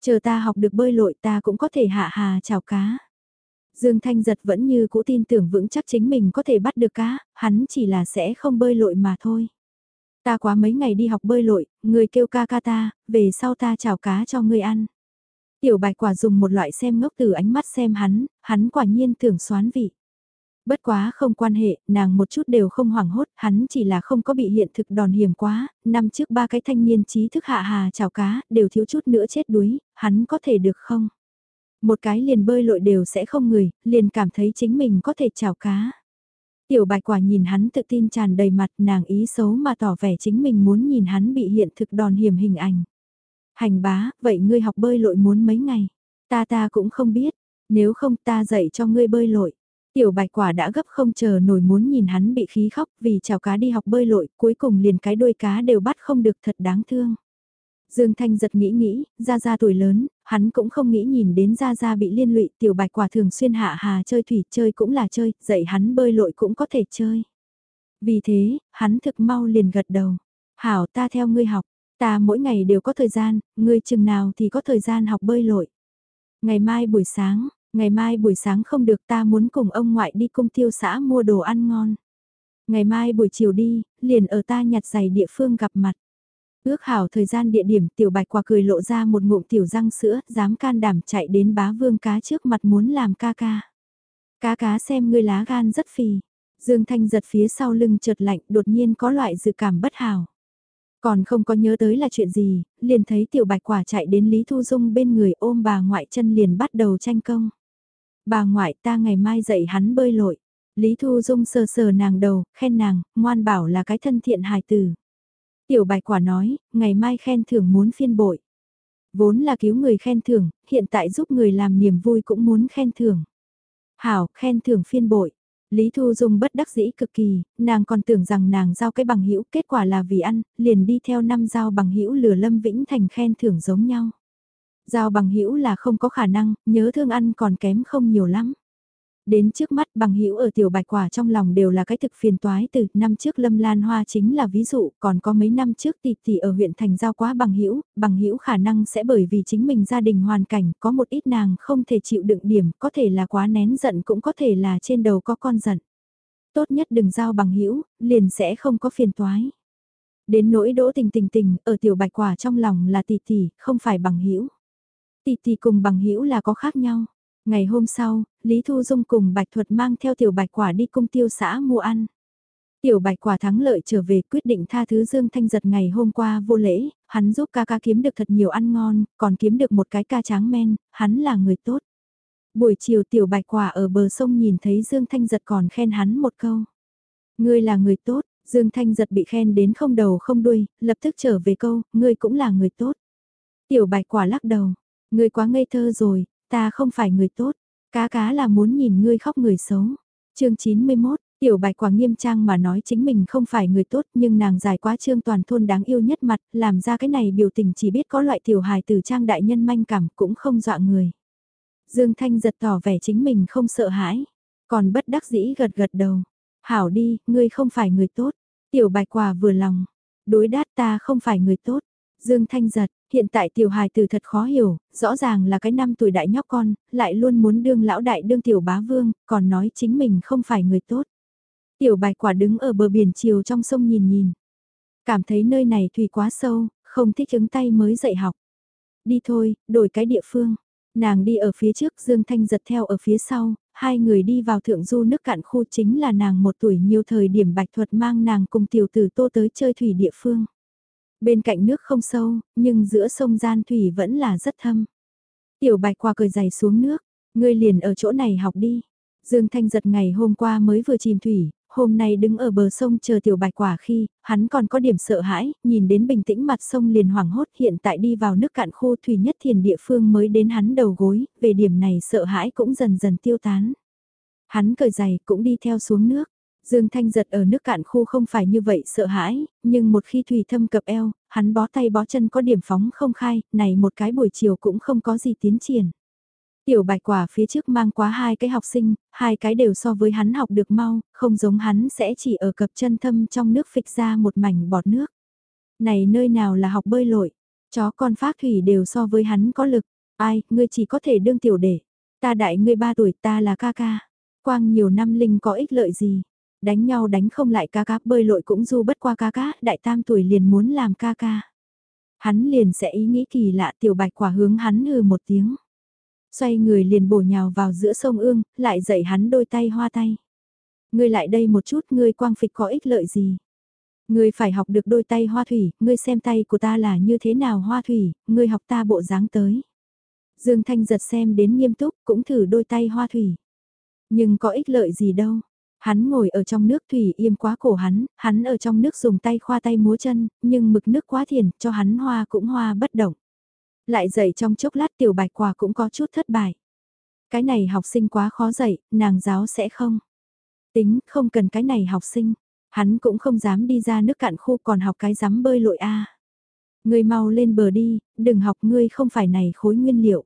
Chờ ta học được bơi lội ta cũng có thể hạ hà chào cá. Dương Thanh giật vẫn như cũ tin tưởng vững chắc chính mình có thể bắt được cá, hắn chỉ là sẽ không bơi lội mà thôi. Ta quá mấy ngày đi học bơi lội, người kêu ca ca ta, về sau ta chào cá cho người ăn. Tiểu bạch quả dùng một loại xem ngốc từ ánh mắt xem hắn, hắn quả nhiên tưởng xoán vị. Bất quá không quan hệ, nàng một chút đều không hoảng hốt, hắn chỉ là không có bị hiện thực đòn hiểm quá, năm trước ba cái thanh niên trí thức hạ hà chào cá, đều thiếu chút nữa chết đuối, hắn có thể được không? Một cái liền bơi lội đều sẽ không người, liền cảm thấy chính mình có thể chào cá. Tiểu bạch quả nhìn hắn tự tin tràn đầy mặt nàng ý xấu mà tỏ vẻ chính mình muốn nhìn hắn bị hiện thực đòn hiểm hình ảnh. Hành bá, vậy ngươi học bơi lội muốn mấy ngày? Ta ta cũng không biết, nếu không ta dạy cho ngươi bơi lội. Tiểu bạch quả đã gấp không chờ nổi muốn nhìn hắn bị khí khóc vì chào cá đi học bơi lội, cuối cùng liền cái đuôi cá đều bắt không được thật đáng thương. Dương Thanh giật nghĩ nghĩ, Gia Gia tuổi lớn, hắn cũng không nghĩ nhìn đến Gia Gia bị liên lụy, tiểu bạch quả thường xuyên hạ hà chơi thủy chơi cũng là chơi, dạy hắn bơi lội cũng có thể chơi. Vì thế, hắn thực mau liền gật đầu. Hảo ta theo ngươi học, ta mỗi ngày đều có thời gian, ngươi chừng nào thì có thời gian học bơi lội. Ngày mai buổi sáng, ngày mai buổi sáng không được ta muốn cùng ông ngoại đi cung tiêu xã mua đồ ăn ngon. Ngày mai buổi chiều đi, liền ở ta nhặt giày địa phương gặp mặt. Ước hảo thời gian địa điểm tiểu bạch quả cười lộ ra một ngụm tiểu răng sữa, dám can đảm chạy đến bá vương cá trước mặt muốn làm ca ca. Cá cá xem ngươi lá gan rất phì. Dương Thanh giật phía sau lưng chợt lạnh đột nhiên có loại dự cảm bất hảo. Còn không có nhớ tới là chuyện gì, liền thấy tiểu bạch quả chạy đến Lý Thu Dung bên người ôm bà ngoại chân liền bắt đầu tranh công. Bà ngoại ta ngày mai dạy hắn bơi lội. Lý Thu Dung sờ sờ nàng đầu, khen nàng, ngoan bảo là cái thân thiện hài tử. Tiểu bạch quả nói, ngày mai khen thưởng muốn phiên bội. Vốn là cứu người khen thưởng, hiện tại giúp người làm niềm vui cũng muốn khen thưởng. Hảo, khen thưởng phiên bội. Lý Thu Dung bất đắc dĩ cực kỳ, nàng còn tưởng rằng nàng giao cái bằng hữu kết quả là vì ăn, liền đi theo năm giao bằng hữu lừa Lâm Vĩnh Thành khen thưởng giống nhau. Giao bằng hữu là không có khả năng, nhớ thương ăn còn kém không nhiều lắm. Đến trước mắt bằng hữu ở tiểu bạch quả trong lòng đều là cái thực phiền toái từ năm trước Lâm Lan Hoa chính là ví dụ, còn có mấy năm trước tỷ tỷ ở huyện thành giao quá bằng hữu bằng hữu khả năng sẽ bởi vì chính mình gia đình hoàn cảnh có một ít nàng không thể chịu đựng điểm, có thể là quá nén giận cũng có thể là trên đầu có con giận. Tốt nhất đừng giao bằng hữu liền sẽ không có phiền toái. Đến nỗi đỗ tình tình tình, ở tiểu bạch quả trong lòng là tỷ tỷ, không phải bằng hữu Tỷ tỷ cùng bằng hữu là có khác nhau. Ngày hôm sau, Lý Thu Dung cùng Bạch Thuật mang theo tiểu bạch quả đi cung tiêu xã mua ăn. Tiểu bạch quả thắng lợi trở về quyết định tha thứ Dương Thanh giật ngày hôm qua vô lễ, hắn giúp ca ca kiếm được thật nhiều ăn ngon, còn kiếm được một cái ca tráng men, hắn là người tốt. Buổi chiều tiểu bạch quả ở bờ sông nhìn thấy Dương Thanh giật còn khen hắn một câu. Ngươi là người tốt, Dương Thanh giật bị khen đến không đầu không đuôi, lập tức trở về câu, ngươi cũng là người tốt. Tiểu bạch quả lắc đầu, ngươi quá ngây thơ rồi, ta không phải người tốt, cá cá là muốn nhìn ngươi khóc người xấu. chương 91, Tiểu bạch quả nghiêm trang mà nói chính mình không phải người tốt nhưng nàng dài quá trương toàn thôn đáng yêu nhất mặt, làm ra cái này biểu tình chỉ biết có loại tiểu hài từ trang đại nhân manh cảm cũng không dọa người. Dương Thanh giật tỏ vẻ chính mình không sợ hãi, còn bất đắc dĩ gật gật đầu. Hảo đi, ngươi không phải người tốt. Tiểu bạch quả vừa lòng, đối đát ta không phải người tốt. Dương Thanh giật, hiện tại tiểu hài tử thật khó hiểu, rõ ràng là cái năm tuổi đại nhóc con, lại luôn muốn đương lão đại đương tiểu bá vương, còn nói chính mình không phải người tốt. Tiểu bạch quả đứng ở bờ biển chiều trong sông nhìn nhìn. Cảm thấy nơi này thủy quá sâu, không thích ứng tay mới dạy học. Đi thôi, đổi cái địa phương. Nàng đi ở phía trước Dương Thanh giật theo ở phía sau, hai người đi vào thượng du nước cạn khu chính là nàng một tuổi nhiều thời điểm bạch thuật mang nàng cùng tiểu tử tô tới chơi thủy địa phương. Bên cạnh nước không sâu, nhưng giữa sông gian thủy vẫn là rất thâm. Tiểu bạch qua cười giày xuống nước, ngươi liền ở chỗ này học đi. Dương Thanh giật ngày hôm qua mới vừa chìm thủy, hôm nay đứng ở bờ sông chờ tiểu bạch quả khi, hắn còn có điểm sợ hãi, nhìn đến bình tĩnh mặt sông liền hoảng hốt hiện tại đi vào nước cạn khô thủy nhất thiền địa phương mới đến hắn đầu gối, về điểm này sợ hãi cũng dần dần tiêu tán. Hắn cởi giày cũng đi theo xuống nước. Dương Thanh giật ở nước cạn khu không phải như vậy sợ hãi, nhưng một khi thủy thâm cập eo, hắn bó tay bó chân có điểm phóng không khai, này một cái buổi chiều cũng không có gì tiến triển. Tiểu bạch quả phía trước mang quá hai cái học sinh, hai cái đều so với hắn học được mau, không giống hắn sẽ chỉ ở cập chân thâm trong nước phịch ra một mảnh bọt nước. Này nơi nào là học bơi lội, chó con phát thủy đều so với hắn có lực, ai, ngươi chỉ có thể đương tiểu để, ta đại ngươi ba tuổi ta là ca ca, quang nhiều năm linh có ích lợi gì, đánh nhau đánh không lại ca ca bơi lội cũng du bất qua ca ca, đại tam tuổi liền muốn làm ca ca. Hắn liền sẽ ý nghĩ kỳ lạ tiểu bạch quả hướng hắn hừ một tiếng. Xoay người liền bổ nhào vào giữa sông ương, lại dạy hắn đôi tay hoa tay. Ngươi lại đây một chút, ngươi quang phịch có ích lợi gì? Ngươi phải học được đôi tay hoa thủy, ngươi xem tay của ta là như thế nào hoa thủy, ngươi học ta bộ dáng tới. Dương Thanh giật xem đến nghiêm túc, cũng thử đôi tay hoa thủy. Nhưng có ích lợi gì đâu. Hắn ngồi ở trong nước thủy im quá cổ hắn, hắn ở trong nước dùng tay khoa tay múa chân, nhưng mực nước quá thiền, cho hắn hoa cũng hoa bất động. Lại dậy trong chốc lát tiểu bạch quả cũng có chút thất bại. Cái này học sinh quá khó dạy, nàng giáo sẽ không. Tính, không cần cái này học sinh. Hắn cũng không dám đi ra nước cạn khu còn học cái dám bơi lội a. Ngươi mau lên bờ đi, đừng học ngươi không phải này khối nguyên liệu.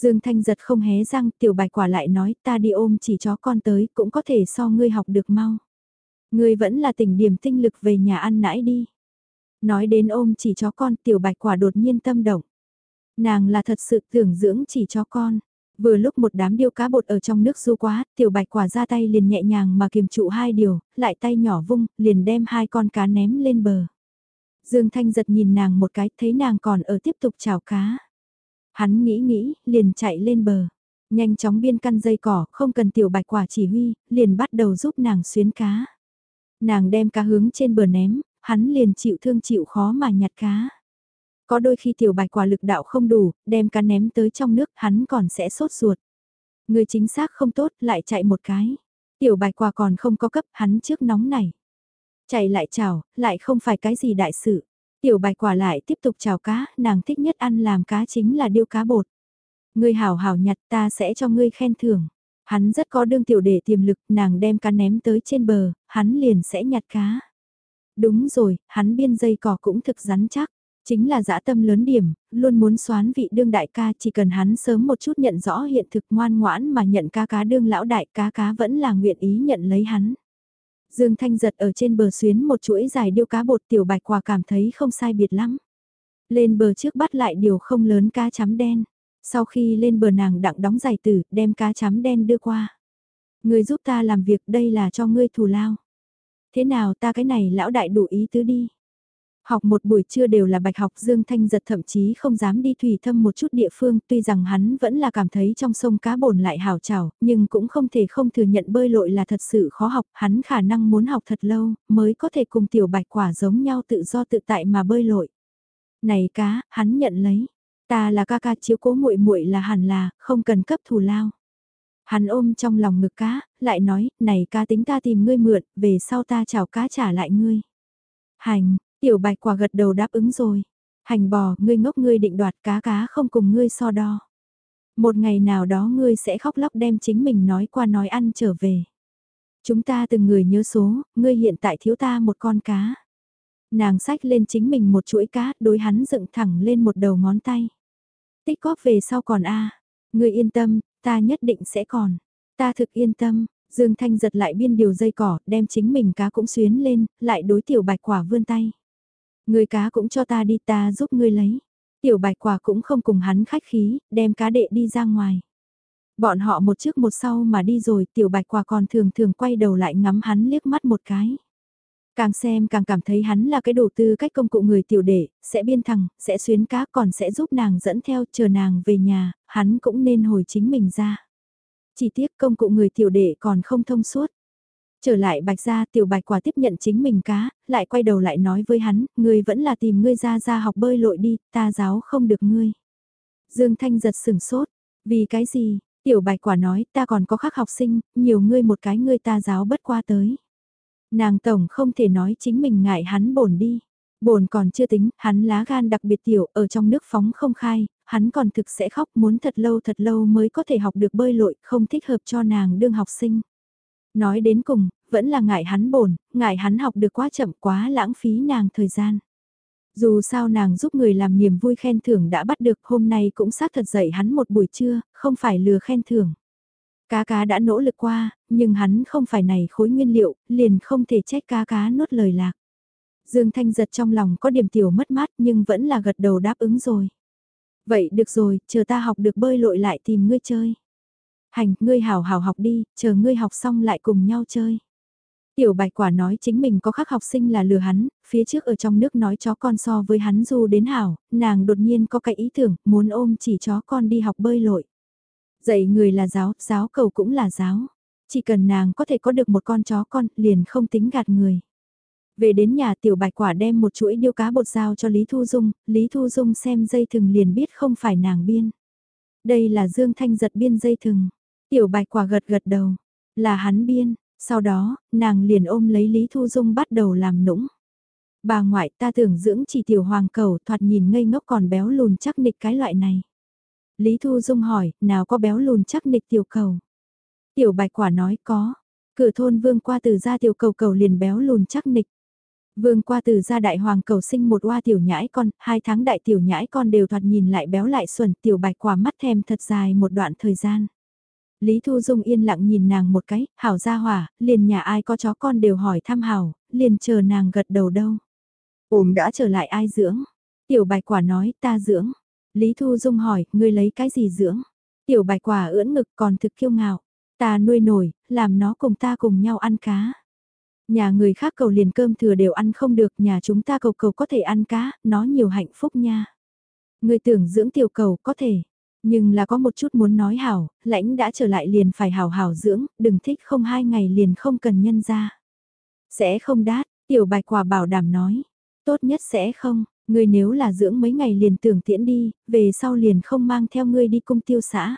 Dương Thanh giật không hé răng, tiểu bạch quả lại nói ta đi ôm chỉ chó con tới cũng có thể so ngươi học được mau. Ngươi vẫn là tỉnh điểm tinh lực về nhà ăn nãy đi. Nói đến ôm chỉ chó con tiểu bạch quả đột nhiên tâm động. Nàng là thật sự tưởng dưỡng chỉ chó con. Vừa lúc một đám điêu cá bột ở trong nước du quá, tiểu bạch quả ra tay liền nhẹ nhàng mà kiềm trụ hai điều, lại tay nhỏ vung, liền đem hai con cá ném lên bờ. Dương Thanh giật nhìn nàng một cái, thấy nàng còn ở tiếp tục chảo cá. Hắn nghĩ nghĩ, liền chạy lên bờ. Nhanh chóng biên căn dây cỏ, không cần tiểu bạch quả chỉ huy, liền bắt đầu giúp nàng xuyến cá. Nàng đem cá hướng trên bờ ném, hắn liền chịu thương chịu khó mà nhặt cá. Có đôi khi tiểu bạch quả lực đạo không đủ, đem cá ném tới trong nước hắn còn sẽ sốt ruột. Người chính xác không tốt lại chạy một cái. Tiểu bạch quả còn không có cấp hắn trước nóng này. Chạy lại chào, lại không phải cái gì đại sự. Tiểu bạch quả lại tiếp tục chào cá, nàng thích nhất ăn làm cá chính là điêu cá bột. Ngươi hảo hảo nhặt ta sẽ cho ngươi khen thưởng. Hắn rất có đương tiểu để tiềm lực, nàng đem cá ném tới trên bờ, hắn liền sẽ nhặt cá. Đúng rồi, hắn biên dây cỏ cũng thực rắn chắc. Chính là dã tâm lớn điểm, luôn muốn xoán vị đương đại ca chỉ cần hắn sớm một chút nhận rõ hiện thực ngoan ngoãn mà nhận ca cá đương lão đại cá cá vẫn là nguyện ý nhận lấy hắn. Dương Thanh giật ở trên bờ xuyến một chuỗi dài điêu cá bột tiểu bạch quả cảm thấy không sai biệt lắm. Lên bờ trước bắt lại điều không lớn cá chấm đen. Sau khi lên bờ nàng đặng đóng giày tử, đem cá chấm đen đưa qua. Người giúp ta làm việc đây là cho ngươi thù lao. Thế nào ta cái này lão đại đủ ý tứ đi. Học một buổi trưa đều là bạch học Dương Thanh giật thậm chí không dám đi thủy thâm một chút địa phương tuy rằng hắn vẫn là cảm thấy trong sông cá bồn lại hào trào, nhưng cũng không thể không thừa nhận bơi lội là thật sự khó học, hắn khả năng muốn học thật lâu mới có thể cùng tiểu bạch quả giống nhau tự do tự tại mà bơi lội. Này cá, hắn nhận lấy, ta là ca ca chiếu cố muội muội là hẳn là, không cần cấp thù lao. Hắn ôm trong lòng ngực cá, lại nói, này ca tính ta tìm ngươi mượn, về sau ta chào cá trả lại ngươi. Hành, Tiểu bạch quả gật đầu đáp ứng rồi. Hành bò, ngươi ngốc ngươi định đoạt cá cá không cùng ngươi so đo. Một ngày nào đó ngươi sẽ khóc lóc đem chính mình nói qua nói ăn trở về. Chúng ta từng người nhớ số, ngươi hiện tại thiếu ta một con cá. Nàng sách lên chính mình một chuỗi cá, đối hắn dựng thẳng lên một đầu ngón tay. Tích góp về sau còn a Ngươi yên tâm, ta nhất định sẽ còn. Ta thực yên tâm, Dương Thanh giật lại biên điều dây cỏ, đem chính mình cá cũng xuyến lên, lại đối tiểu bạch quả vươn tay. Người cá cũng cho ta đi ta giúp ngươi lấy. Tiểu bạch quả cũng không cùng hắn khách khí, đem cá đệ đi ra ngoài. Bọn họ một trước một sau mà đi rồi tiểu bạch quả còn thường thường quay đầu lại ngắm hắn liếc mắt một cái. Càng xem càng cảm thấy hắn là cái đồ tư cách công cụ người tiểu đệ, sẽ biên thẳng, sẽ xuyến cá còn sẽ giúp nàng dẫn theo chờ nàng về nhà, hắn cũng nên hồi chính mình ra. Chỉ tiếc công cụ người tiểu đệ còn không thông suốt. Trở lại bạch gia tiểu bạch quả tiếp nhận chính mình cá, lại quay đầu lại nói với hắn, ngươi vẫn là tìm ngươi ra ra học bơi lội đi, ta giáo không được ngươi. Dương Thanh giật sừng sốt, vì cái gì, tiểu bạch quả nói ta còn có khác học sinh, nhiều ngươi một cái ngươi ta giáo bất qua tới. Nàng tổng không thể nói chính mình ngại hắn bổn đi. Bổn còn chưa tính, hắn lá gan đặc biệt tiểu, ở trong nước phóng không khai, hắn còn thực sẽ khóc muốn thật lâu thật lâu mới có thể học được bơi lội, không thích hợp cho nàng đương học sinh. Nói đến cùng, vẫn là ngại hắn bổn, ngại hắn học được quá chậm quá lãng phí nàng thời gian. Dù sao nàng giúp người làm niềm vui khen thưởng đã bắt được hôm nay cũng xác thật dạy hắn một buổi trưa, không phải lừa khen thưởng. Cá cá đã nỗ lực qua, nhưng hắn không phải này khối nguyên liệu, liền không thể trách cá cá nuốt lời lạc. Dương Thanh giật trong lòng có điểm tiểu mất mát nhưng vẫn là gật đầu đáp ứng rồi. Vậy được rồi, chờ ta học được bơi lội lại tìm ngươi chơi. Hành, ngươi hảo hảo học đi, chờ ngươi học xong lại cùng nhau chơi. Tiểu bạch quả nói chính mình có khác học sinh là lừa hắn, phía trước ở trong nước nói chó con so với hắn du đến hảo, nàng đột nhiên có cái ý tưởng, muốn ôm chỉ chó con đi học bơi lội. Dạy người là giáo, giáo cầu cũng là giáo. Chỉ cần nàng có thể có được một con chó con, liền không tính gạt người. Về đến nhà tiểu bạch quả đem một chuỗi điêu cá bột giao cho Lý Thu Dung, Lý Thu Dung xem dây thừng liền biết không phải nàng biên. Đây là Dương Thanh giật biên dây thừng. Tiểu bạch quả gật gật đầu, là hắn biên, sau đó, nàng liền ôm lấy Lý Thu Dung bắt đầu làm nũng. Bà ngoại ta tưởng dưỡng chỉ tiểu hoàng cầu thoạt nhìn ngây ngốc còn béo lùn chắc nịch cái loại này. Lý Thu Dung hỏi, nào có béo lùn chắc nịch tiểu cầu? Tiểu bạch quả nói có. Cửa thôn vương qua từ ra tiểu cầu cầu liền béo lùn chắc nịch. Vương qua từ gia đại hoàng cầu sinh một oa tiểu nhãi con, hai tháng đại tiểu nhãi con đều thoạt nhìn lại béo lại xuẩn tiểu bạch quả mắt thèm thật dài một đoạn thời gian. Lý Thu Dung yên lặng nhìn nàng một cái, hảo ra hỏa, liền nhà ai có chó con đều hỏi thăm hảo, liền chờ nàng gật đầu đâu. Ổm đã trở lại ai dưỡng? Tiểu bạch quả nói ta dưỡng. Lý Thu Dung hỏi, ngươi lấy cái gì dưỡng? Tiểu bạch quả ưỡn ngực còn thực kiêu ngạo. Ta nuôi nổi, làm nó cùng ta cùng nhau ăn cá. Nhà người khác cầu liền cơm thừa đều ăn không được, nhà chúng ta cầu cầu có thể ăn cá, nó nhiều hạnh phúc nha. Người tưởng dưỡng tiểu cầu có thể, nhưng là có một chút muốn nói hảo, lãnh đã trở lại liền phải hảo hảo dưỡng, đừng thích không hai ngày liền không cần nhân ra. Sẽ không đát, tiểu bạch quả bảo đảm nói. Tốt nhất sẽ không, ngươi nếu là dưỡng mấy ngày liền tưởng tiễn đi, về sau liền không mang theo ngươi đi cung tiêu xã.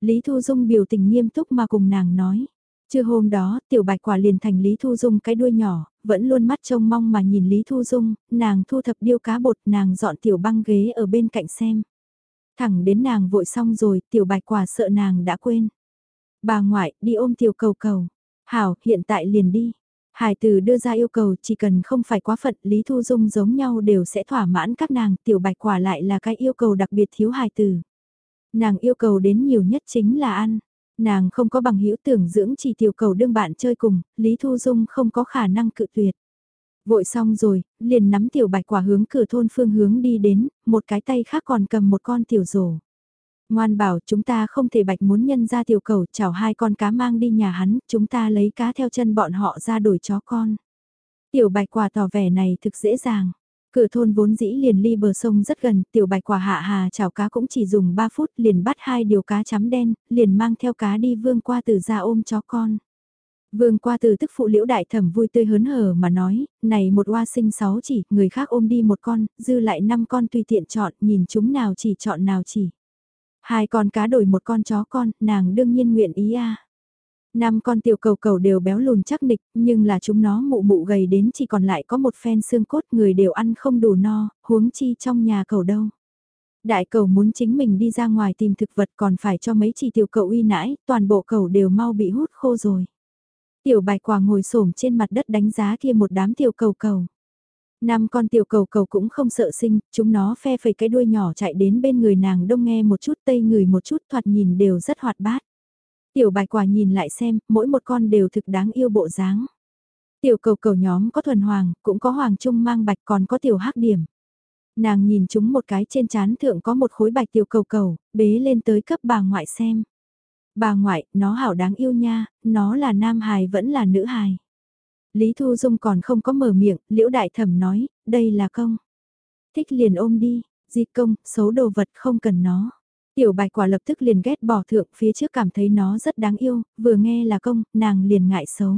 Lý Thu Dung biểu tình nghiêm túc mà cùng nàng nói. Trưa hôm đó, tiểu bạch quả liền thành Lý Thu Dung cái đuôi nhỏ, vẫn luôn mắt trông mong mà nhìn Lý Thu Dung, nàng thu thập điêu cá bột, nàng dọn tiểu băng ghế ở bên cạnh xem. Thẳng đến nàng vội xong rồi, tiểu bạch quả sợ nàng đã quên. Bà ngoại, đi ôm tiểu cầu cầu. Hảo, hiện tại liền đi. Hải tử đưa ra yêu cầu chỉ cần không phải quá phận Lý Thu Dung giống nhau đều sẽ thỏa mãn các nàng, tiểu bạch quả lại là cái yêu cầu đặc biệt thiếu hải tử Nàng yêu cầu đến nhiều nhất chính là ăn. Nàng không có bằng hữu tưởng dưỡng chỉ tiểu cầu đương bạn chơi cùng, Lý Thu Dung không có khả năng cự tuyệt. Vội xong rồi, liền nắm tiểu bạch quả hướng cửa thôn phương hướng đi đến, một cái tay khác còn cầm một con tiểu rổ. Ngoan bảo chúng ta không thể bạch muốn nhân ra tiểu cầu chào hai con cá mang đi nhà hắn, chúng ta lấy cá theo chân bọn họ ra đổi chó con. Tiểu bạch quả tỏ vẻ này thực dễ dàng. Cửa thôn vốn dĩ liền ly bờ sông rất gần, tiểu bạch quả hạ hà chảo cá cũng chỉ dùng 3 phút liền bắt hai điều cá chấm đen, liền mang theo cá đi vương qua từ ra ôm chó con. Vương qua từ tức phụ liễu đại thẩm vui tươi hớn hở mà nói, này một oa sinh sáu chỉ, người khác ôm đi một con, dư lại năm con tùy tiện chọn, nhìn chúng nào chỉ chọn nào chỉ. Hai con cá đổi một con chó con, nàng đương nhiên nguyện ý a. Năm con tiểu cầu cầu đều béo lùn chắc nịch, nhưng là chúng nó mụ mụ gầy đến chỉ còn lại có một phen xương cốt người đều ăn không đủ no, huống chi trong nhà cầu đâu. Đại cầu muốn chính mình đi ra ngoài tìm thực vật còn phải cho mấy chỉ tiểu cầu uy nãi, toàn bộ cầu đều mau bị hút khô rồi. Tiểu bạch quả ngồi xổm trên mặt đất đánh giá kia một đám tiểu cầu cầu. Năm con tiểu cầu cầu cũng không sợ sinh, chúng nó phe phẩy cái đuôi nhỏ chạy đến bên người nàng đông nghe một chút tây người một chút thoạt nhìn đều rất hoạt bát. Tiểu bạch quả nhìn lại xem, mỗi một con đều thực đáng yêu bộ dáng. Tiểu cầu cầu nhóm có thuần hoàng, cũng có hoàng trung mang bạch còn có tiểu hắc điểm. Nàng nhìn chúng một cái trên chán thượng có một khối bạch tiểu cầu cầu, bế lên tới cấp bà ngoại xem. Bà ngoại, nó hảo đáng yêu nha, nó là nam hài vẫn là nữ hài. Lý Thu Dung còn không có mở miệng, liễu đại thẩm nói, đây là công. Thích liền ôm đi, di công, xấu đồ vật không cần nó. Tiểu bạch quả lập tức liền ghét bỏ thượng phía trước cảm thấy nó rất đáng yêu, vừa nghe là công, nàng liền ngại xấu.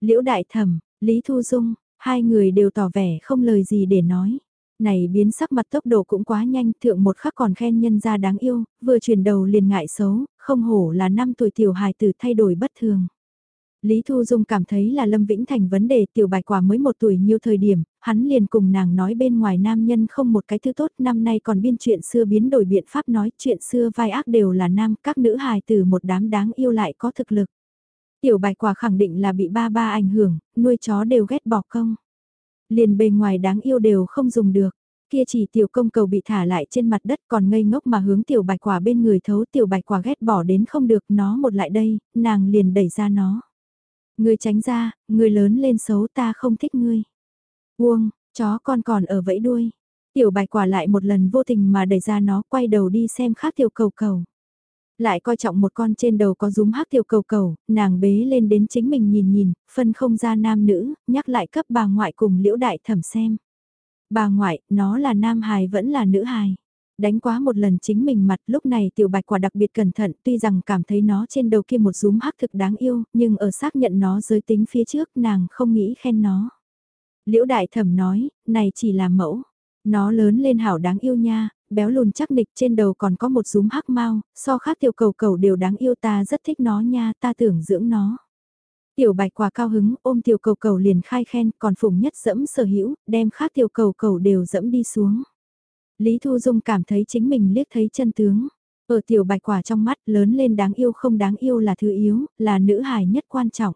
Liễu đại thẩm, Lý Thu Dung, hai người đều tỏ vẻ không lời gì để nói. Này biến sắc mặt tốc độ cũng quá nhanh, thượng một khắc còn khen nhân ra đáng yêu, vừa chuyển đầu liền ngại xấu, không hổ là năm tuổi tiểu hài tử thay đổi bất thường. Lý Thu Dung cảm thấy là Lâm Vĩnh Thành vấn đề tiểu bạch quả mới một tuổi nhiều thời điểm, hắn liền cùng nàng nói bên ngoài nam nhân không một cái thứ tốt năm nay còn biên chuyện xưa biến đổi biện pháp nói chuyện xưa vai ác đều là nam các nữ hài từ một đám đáng yêu lại có thực lực. Tiểu bạch quả khẳng định là bị ba ba ảnh hưởng, nuôi chó đều ghét bỏ công. Liền bề ngoài đáng yêu đều không dùng được. Kia chỉ tiểu công cầu bị thả lại trên mặt đất còn ngây ngốc mà hướng tiểu bạch quả bên người thấu tiểu bạch quả ghét bỏ đến không được nó một lại đây, nàng liền đẩy ra nó. người tránh ra, người lớn lên xấu ta không thích ngươi. Uông, chó con còn ở vẫy đuôi. Tiểu bạch quả lại một lần vô tình mà đẩy ra nó quay đầu đi xem khác tiểu cầu cầu. Lại coi trọng một con trên đầu có rúm hắc tiểu cầu cầu, nàng bế lên đến chính mình nhìn nhìn, phân không ra nam nữ, nhắc lại cấp bà ngoại cùng liễu đại thẩm xem. Bà ngoại, nó là nam hài vẫn là nữ hài. Đánh quá một lần chính mình mặt lúc này tiểu bạch quả đặc biệt cẩn thận tuy rằng cảm thấy nó trên đầu kia một rúm hắc thực đáng yêu nhưng ở xác nhận nó giới tính phía trước nàng không nghĩ khen nó. Liễu đại thẩm nói, này chỉ là mẫu. Nó lớn lên hảo đáng yêu nha, béo lùn chắc nịch trên đầu còn có một rúm hắc mau, so khác tiểu cầu cầu đều đáng yêu ta rất thích nó nha, ta tưởng dưỡng nó. Tiểu bạch quả cao hứng ôm tiểu cầu cầu liền khai khen còn phùng nhất dẫm sở hữu đem khác tiểu cầu cầu đều dẫm đi xuống. Lý Thu Dung cảm thấy chính mình liếc thấy chân tướng. Ở tiểu bạch quả trong mắt lớn lên đáng yêu không đáng yêu là thứ yếu, là nữ hài nhất quan trọng.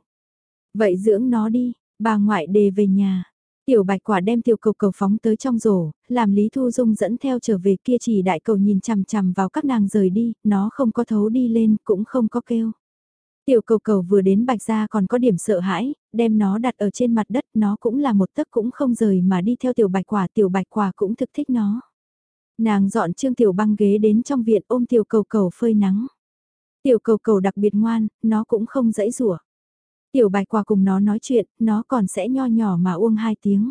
Vậy dưỡng nó đi, bà ngoại đề về nhà. Tiểu bạch quả đem tiểu cầu cầu phóng tới trong rổ, làm Lý Thu Dung dẫn theo trở về kia chỉ đại cầu nhìn chằm chằm vào các nàng rời đi, nó không có thấu đi lên, cũng không có kêu. Tiểu cầu cầu vừa đến bạch gia còn có điểm sợ hãi, đem nó đặt ở trên mặt đất, nó cũng là một tấc cũng không rời mà đi theo tiểu bạch quả, tiểu bạch quả cũng thực thích nó. Nàng dọn trương tiểu băng ghế đến trong viện ôm tiểu cầu cầu phơi nắng. Tiểu cầu cầu đặc biệt ngoan, nó cũng không dãy rủa. Tiểu bạch quả cùng nó nói chuyện, nó còn sẽ nho nhỏ mà uông hai tiếng.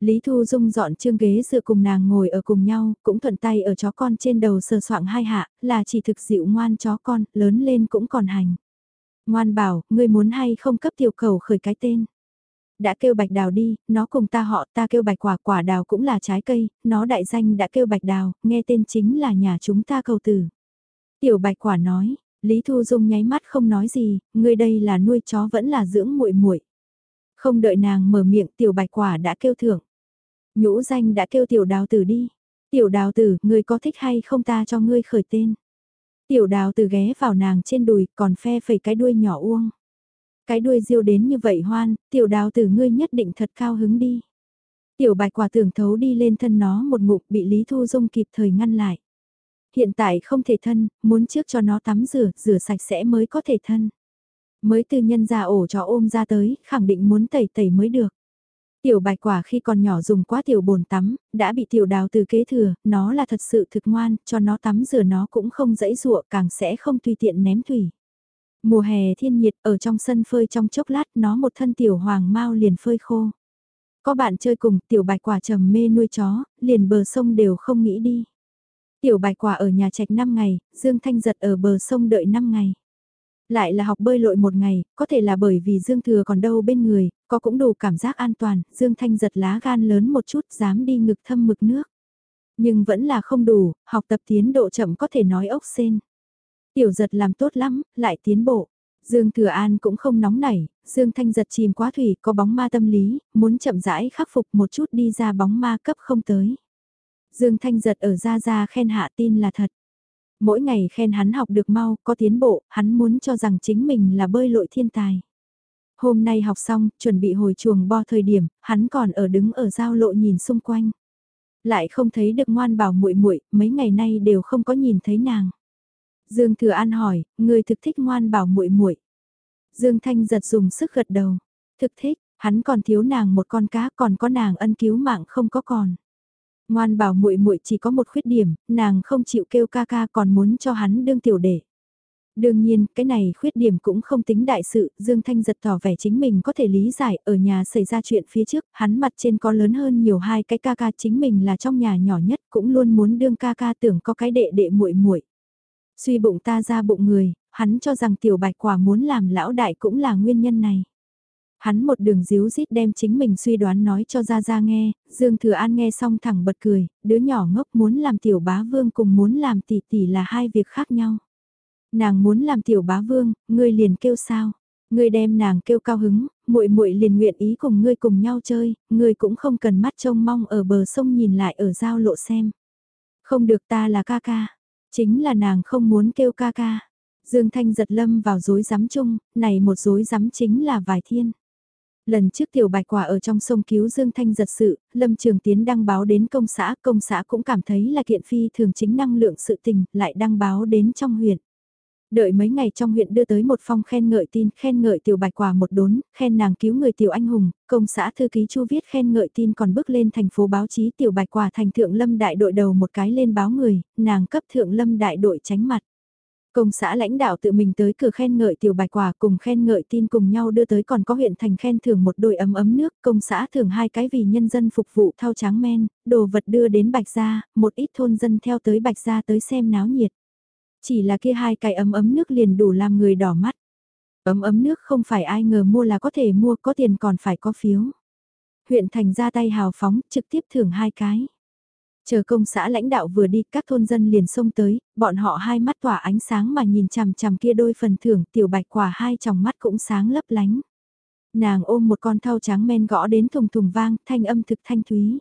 Lý Thu Dung dọn trương ghế dựa cùng nàng ngồi ở cùng nhau, cũng thuận tay ở chó con trên đầu sờ soạng hai hạ, là chỉ thực dịu ngoan chó con, lớn lên cũng còn hành. Ngoan bảo, ngươi muốn hay không cấp tiểu cầu khởi cái tên. Đã kêu bạch đào đi, nó cùng ta họ ta kêu bạch quả quả đào cũng là trái cây, nó đại danh đã kêu bạch đào, nghe tên chính là nhà chúng ta cầu tử. Tiểu bạch quả nói, Lý Thu Dung nháy mắt không nói gì, ngươi đây là nuôi chó vẫn là dưỡng muội muội. Không đợi nàng mở miệng tiểu bạch quả đã kêu thưởng. Nhũ danh đã kêu tiểu đào tử đi. Tiểu đào tử, ngươi có thích hay không ta cho ngươi khởi tên. Tiểu đào từ ghé vào nàng trên đùi còn phe phẩy cái đuôi nhỏ uông. Cái đuôi diêu đến như vậy hoan, tiểu đào từ ngươi nhất định thật cao hứng đi. Tiểu bạch quả tưởng thấu đi lên thân nó một ngụm bị Lý Thu Dung kịp thời ngăn lại. Hiện tại không thể thân, muốn trước cho nó tắm rửa, rửa sạch sẽ mới có thể thân. Mới từ nhân ra ổ cho ôm ra tới, khẳng định muốn tẩy tẩy mới được. Tiểu bạch quả khi còn nhỏ dùng quá tiểu bồn tắm, đã bị tiểu đào từ kế thừa, nó là thật sự thực ngoan, cho nó tắm rửa nó cũng không dãy dụa càng sẽ không tùy tiện ném thủy. Mùa hè thiên nhiệt ở trong sân phơi trong chốc lát nó một thân tiểu hoàng mau liền phơi khô. Có bạn chơi cùng, tiểu bạch quả trầm mê nuôi chó, liền bờ sông đều không nghĩ đi. Tiểu bạch quả ở nhà trạch 5 ngày, Dương Thanh giật ở bờ sông đợi 5 ngày. Lại là học bơi lội một ngày, có thể là bởi vì Dương Thừa còn đâu bên người, có cũng đủ cảm giác an toàn, Dương Thanh giật lá gan lớn một chút dám đi ngực thâm mực nước. Nhưng vẫn là không đủ, học tập tiến độ chậm có thể nói ốc sen. Tiểu giật làm tốt lắm, lại tiến bộ. Dương Thừa An cũng không nóng nảy, Dương Thanh giật chìm quá thủy có bóng ma tâm lý, muốn chậm rãi khắc phục một chút đi ra bóng ma cấp không tới. Dương Thanh giật ở ra ra khen hạ tin là thật. Mỗi ngày khen hắn học được mau, có tiến bộ, hắn muốn cho rằng chính mình là bơi lội thiên tài. Hôm nay học xong, chuẩn bị hồi chuồng bo thời điểm, hắn còn ở đứng ở giao lộ nhìn xung quanh. Lại không thấy được ngoan bảo muội muội mấy ngày nay đều không có nhìn thấy nàng. Dương Thừa An hỏi, người thực thích ngoan bảo muội muội Dương Thanh giật dùng sức gật đầu. Thực thích, hắn còn thiếu nàng một con cá còn có nàng ân cứu mạng không có còn. Ngoan bảo muội muội chỉ có một khuyết điểm, nàng không chịu kêu ca ca còn muốn cho hắn đương tiểu đệ. Đương nhiên, cái này khuyết điểm cũng không tính đại sự, Dương Thanh giật tỏ vẻ chính mình có thể lý giải, ở nhà xảy ra chuyện phía trước, hắn mặt trên có lớn hơn nhiều hai cái ca ca chính mình là trong nhà nhỏ nhất, cũng luôn muốn đương ca ca tưởng có cái đệ đệ muội muội. Suy bụng ta ra bụng người, hắn cho rằng tiểu bạch quả muốn làm lão đại cũng là nguyên nhân này. Hắn một đường díu dít đem chính mình suy đoán nói cho ra ra nghe, Dương Thừa An nghe xong thẳng bật cười, đứa nhỏ ngốc muốn làm tiểu bá vương cùng muốn làm tỷ tỷ là hai việc khác nhau. Nàng muốn làm tiểu bá vương, ngươi liền kêu sao? Ngươi đem nàng kêu cao hứng, muội muội liền nguyện ý cùng ngươi cùng nhau chơi, ngươi cũng không cần mắt trông mong ở bờ sông nhìn lại ở giao lộ xem. Không được ta là ca ca, chính là nàng không muốn kêu ca ca. Dương Thanh giật lâm vào dối rắm chung, này một dối rắm chính là vài thiên. Lần trước tiểu bạch quả ở trong sông cứu Dương Thanh giật sự, Lâm Trường Tiến đăng báo đến công xã, công xã cũng cảm thấy là kiện phi thường chính năng lượng sự tình, lại đăng báo đến trong huyện. Đợi mấy ngày trong huyện đưa tới một phong khen ngợi tin, khen ngợi tiểu bạch quả một đốn, khen nàng cứu người tiểu anh hùng, công xã thư ký chu viết khen ngợi tin còn bước lên thành phố báo chí tiểu bạch quả thành thượng lâm đại đội đầu một cái lên báo người, nàng cấp thượng lâm đại đội tránh mặt. Công xã lãnh đạo tự mình tới cửa khen ngợi tiểu bạch quả cùng khen ngợi tin cùng nhau đưa tới còn có huyện thành khen thưởng một đôi ấm ấm nước, công xã thưởng hai cái vì nhân dân phục vụ thao tráng men, đồ vật đưa đến bạch gia, một ít thôn dân theo tới bạch gia tới xem náo nhiệt. Chỉ là kia hai cái ấm ấm nước liền đủ làm người đỏ mắt. Ấm ấm nước không phải ai ngờ mua là có thể mua, có tiền còn phải có phiếu. Huyện thành ra tay hào phóng, trực tiếp thưởng hai cái. Chờ công xã lãnh đạo vừa đi, các thôn dân liền xông tới, bọn họ hai mắt tỏa ánh sáng mà nhìn chằm chằm kia đôi phần thưởng, tiểu bạch quả hai tròng mắt cũng sáng lấp lánh. Nàng ôm một con thau trắng men gõ đến thùng thùng vang, thanh âm thực thanh thúy.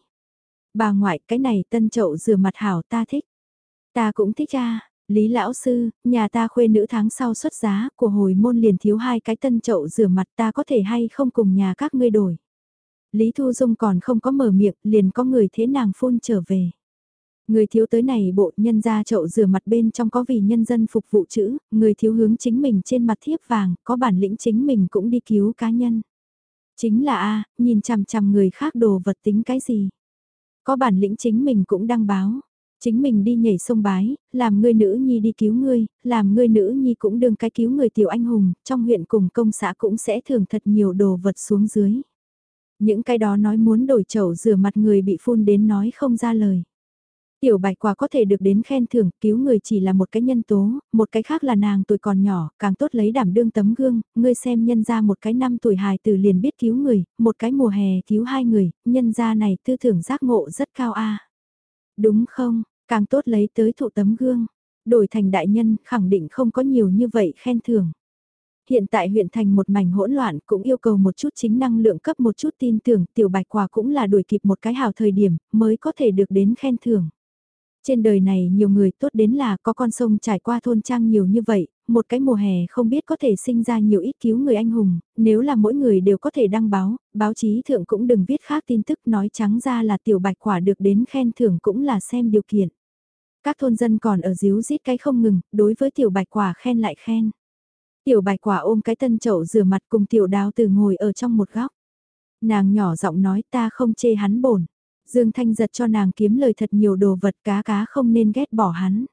Bà ngoại, cái này tân chậu rửa mặt hảo ta thích. Ta cũng thích cha Lý lão sư, nhà ta khuê nữ tháng sau xuất giá, của hồi môn liền thiếu hai cái tân chậu rửa mặt ta có thể hay không cùng nhà các ngươi đổi. Lý Thu Dung còn không có mở miệng, liền có người thế nàng phun trở về. Người thiếu tới này bộ nhân ra chậu rửa mặt bên trong có vì nhân dân phục vụ chữ, người thiếu hướng chính mình trên mặt thiếp vàng, có bản lĩnh chính mình cũng đi cứu cá nhân. Chính là a nhìn chằm chằm người khác đồ vật tính cái gì. Có bản lĩnh chính mình cũng đăng báo. Chính mình đi nhảy sông bái, làm ngươi nữ nhi đi cứu ngươi, làm ngươi nữ nhi cũng đương cái cứu người tiểu anh hùng, trong huyện cùng công xã cũng sẽ thường thật nhiều đồ vật xuống dưới. Những cái đó nói muốn đổi chậu rửa mặt người bị phun đến nói không ra lời. Tiểu bạch quả có thể được đến khen thưởng, cứu người chỉ là một cái nhân tố, một cái khác là nàng tuổi còn nhỏ, càng tốt lấy đảm đương tấm gương, ngươi xem nhân ra một cái năm tuổi hài từ liền biết cứu người, một cái mùa hè cứu hai người, nhân ra này tư tưởng giác ngộ rất cao a. Đúng không, càng tốt lấy tới thụ tấm gương, đổi thành đại nhân khẳng định không có nhiều như vậy khen thưởng hiện tại huyện thành một mảnh hỗn loạn cũng yêu cầu một chút chính năng lượng cấp một chút tin tưởng tiểu bạch quả cũng là đuổi kịp một cái hào thời điểm mới có thể được đến khen thưởng. Trên đời này nhiều người tốt đến là có con sông trải qua thôn trang nhiều như vậy, một cái mùa hè không biết có thể sinh ra nhiều ít cứu người anh hùng, nếu là mỗi người đều có thể đăng báo, báo chí thượng cũng đừng viết khác tin tức nói trắng ra là tiểu bạch quả được đến khen thưởng cũng là xem điều kiện. Các thôn dân còn ở díu rít cái không ngừng, đối với tiểu bạch quả khen lại khen. Tiểu bạch quả ôm cái tân chậu rửa mặt cùng tiểu đào từ ngồi ở trong một góc. Nàng nhỏ giọng nói ta không chê hắn bổn. Dương Thanh giật cho nàng kiếm lời thật nhiều đồ vật cá cá không nên ghét bỏ hắn.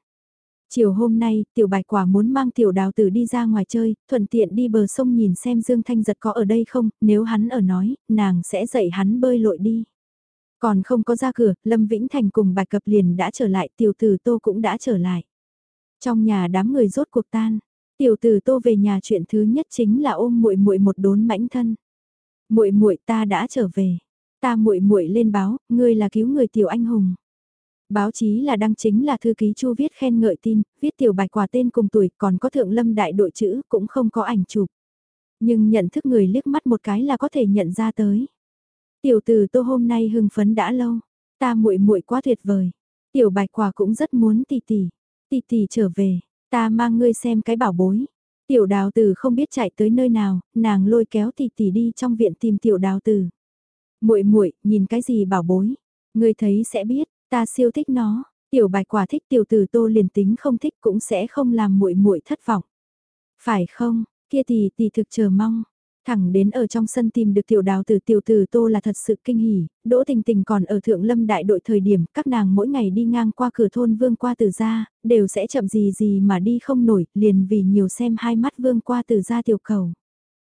Chiều hôm nay, tiểu bạch quả muốn mang tiểu đào tử đi ra ngoài chơi, thuận tiện đi bờ sông nhìn xem Dương Thanh Giật có ở đây không, nếu hắn ở nói, nàng sẽ dạy hắn bơi lội đi. Còn không có ra cửa, Lâm Vĩnh Thành cùng bạch cập liền đã trở lại, tiểu tử tô cũng đã trở lại. Trong nhà đám người rốt cuộc tan, tiểu tử tô về nhà chuyện thứ nhất chính là ôm muội muội một đốn mãnh thân. Muội muội ta đã trở về, ta muội muội lên báo, ngươi là cứu người tiểu anh hùng. Báo chí là đăng chính là thư ký Chu viết khen ngợi tin, viết tiểu bạch quả tên cùng tuổi còn có thượng lâm đại đội chữ cũng không có ảnh chụp. Nhưng nhận thức người liếc mắt một cái là có thể nhận ra tới. Tiểu tử tô hôm nay hưng phấn đã lâu, ta muội muội quá tuyệt vời. Tiểu bạch quả cũng rất muốn tỷ tỷ, tỷ tỷ trở về, ta mang ngươi xem cái bảo bối. Tiểu đào tử không biết chạy tới nơi nào, nàng lôi kéo tỷ tỷ đi trong viện tìm tiểu đào tử. Muội muội, nhìn cái gì bảo bối? Ngươi thấy sẽ biết, Ta siêu thích nó, tiểu bạch quả thích tiểu tử tô liền tính không thích cũng sẽ không làm muội muội thất vọng. Phải không, kia tỷ tỷ thực chờ mong. Thẳng đến ở trong sân tìm được tiểu đào tử tiểu tử tô là thật sự kinh hỉ, đỗ tình tình còn ở thượng lâm đại đội thời điểm các nàng mỗi ngày đi ngang qua cửa thôn vương qua từ gia, đều sẽ chậm gì gì mà đi không nổi, liền vì nhiều xem hai mắt vương qua từ gia tiểu cầu.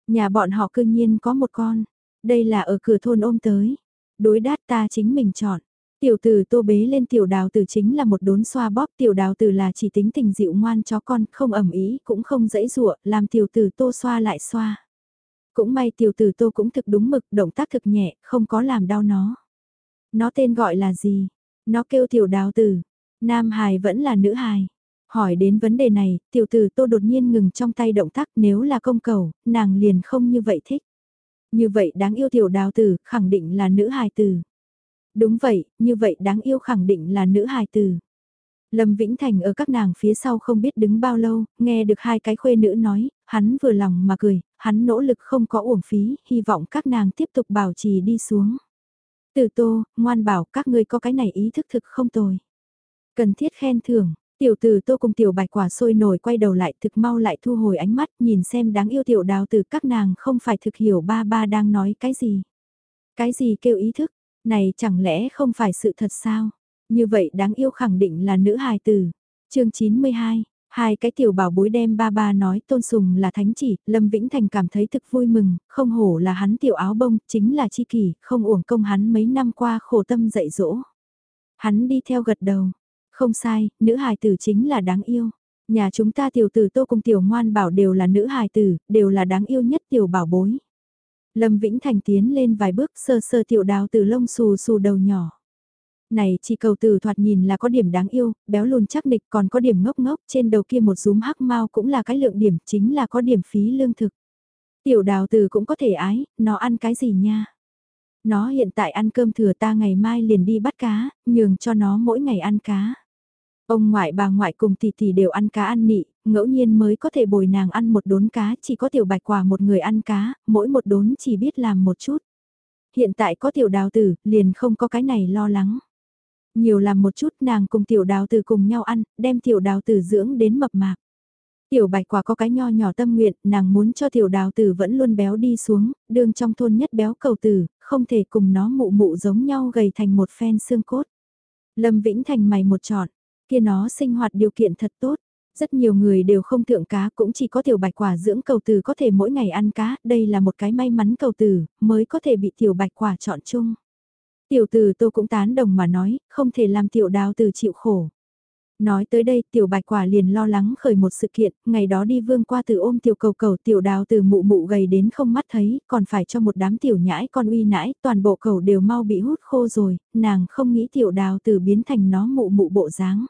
Nhà bọn họ cương nhiên có một con, đây là ở cửa thôn ôm tới, đối đát ta chính mình chọn. Tiểu tử tô bế lên tiểu đào tử chính là một đốn xoa bóp tiểu đào tử là chỉ tính tình dịu ngoan chó con, không ẩm ý, cũng không dễ dụa, làm tiểu tử tô xoa lại xoa. Cũng may tiểu tử tô cũng thực đúng mực, động tác thực nhẹ, không có làm đau nó. Nó tên gọi là gì? Nó kêu tiểu đào tử. Nam hài vẫn là nữ hài. Hỏi đến vấn đề này, tiểu tử tô đột nhiên ngừng trong tay động tác nếu là công cầu, nàng liền không như vậy thích. Như vậy đáng yêu tiểu đào tử, khẳng định là nữ hài tử. Đúng vậy, như vậy đáng yêu khẳng định là nữ hài tử. Lâm Vĩnh Thành ở các nàng phía sau không biết đứng bao lâu, nghe được hai cái khuê nữ nói, hắn vừa lòng mà cười, hắn nỗ lực không có uổng phí, hy vọng các nàng tiếp tục bảo trì đi xuống. Từ tô, ngoan bảo các ngươi có cái này ý thức thực không tồi. Cần thiết khen thưởng, tiểu từ tô cùng tiểu bạch quả sôi nổi quay đầu lại thực mau lại thu hồi ánh mắt nhìn xem đáng yêu tiểu đào từ các nàng không phải thực hiểu ba ba đang nói cái gì. Cái gì kêu ý thức, này chẳng lẽ không phải sự thật sao? Như vậy đáng yêu khẳng định là nữ hài tử. chương 92, hai cái tiểu bảo bối đem ba ba nói tôn sùng là thánh chỉ, Lâm Vĩnh Thành cảm thấy thực vui mừng, không hổ là hắn tiểu áo bông, chính là chi kỷ, không uổng công hắn mấy năm qua khổ tâm dạy dỗ. Hắn đi theo gật đầu, không sai, nữ hài tử chính là đáng yêu. Nhà chúng ta tiểu tử tô cùng tiểu ngoan bảo đều là nữ hài tử, đều là đáng yêu nhất tiểu bảo bối. Lâm Vĩnh Thành tiến lên vài bước sơ sơ tiểu đào từ lông xù xù đầu nhỏ. Này chỉ cầu từ thoạt nhìn là có điểm đáng yêu, béo lùn chắc nịch còn có điểm ngốc ngốc trên đầu kia một rúm hắc mau cũng là cái lượng điểm chính là có điểm phí lương thực. Tiểu đào từ cũng có thể ái, nó ăn cái gì nha? Nó hiện tại ăn cơm thừa ta ngày mai liền đi bắt cá, nhường cho nó mỗi ngày ăn cá. Ông ngoại bà ngoại cùng tỷ tỷ đều ăn cá ăn nị, ngẫu nhiên mới có thể bồi nàng ăn một đốn cá, chỉ có tiểu bạch quả một người ăn cá, mỗi một đốn chỉ biết làm một chút. Hiện tại có tiểu đào tử, liền không có cái này lo lắng. Nhiều làm một chút nàng cùng tiểu đào tử cùng nhau ăn, đem tiểu đào tử dưỡng đến mập mạp. Tiểu bạch quả có cái nho nhỏ tâm nguyện, nàng muốn cho tiểu đào tử vẫn luôn béo đi xuống, đường trong thôn nhất béo cầu tử, không thể cùng nó mụ mụ giống nhau gầy thành một phen xương cốt. Lâm Vĩnh Thành mày một trọn, kia nó sinh hoạt điều kiện thật tốt. Rất nhiều người đều không thượng cá cũng chỉ có tiểu bạch quả dưỡng cầu tử có thể mỗi ngày ăn cá, đây là một cái may mắn cầu tử, mới có thể bị tiểu bạch quả chọn chung. Tiểu từ tô cũng tán đồng mà nói, không thể làm tiểu đào từ chịu khổ. Nói tới đây tiểu bạch quả liền lo lắng khởi một sự kiện, ngày đó đi vương qua từ ôm tiểu cầu cầu tiểu đào từ mụ mụ gầy đến không mắt thấy, còn phải cho một đám tiểu nhãi con uy nãi, toàn bộ cầu đều mau bị hút khô rồi, nàng không nghĩ tiểu đào từ biến thành nó mụ mụ bộ dáng.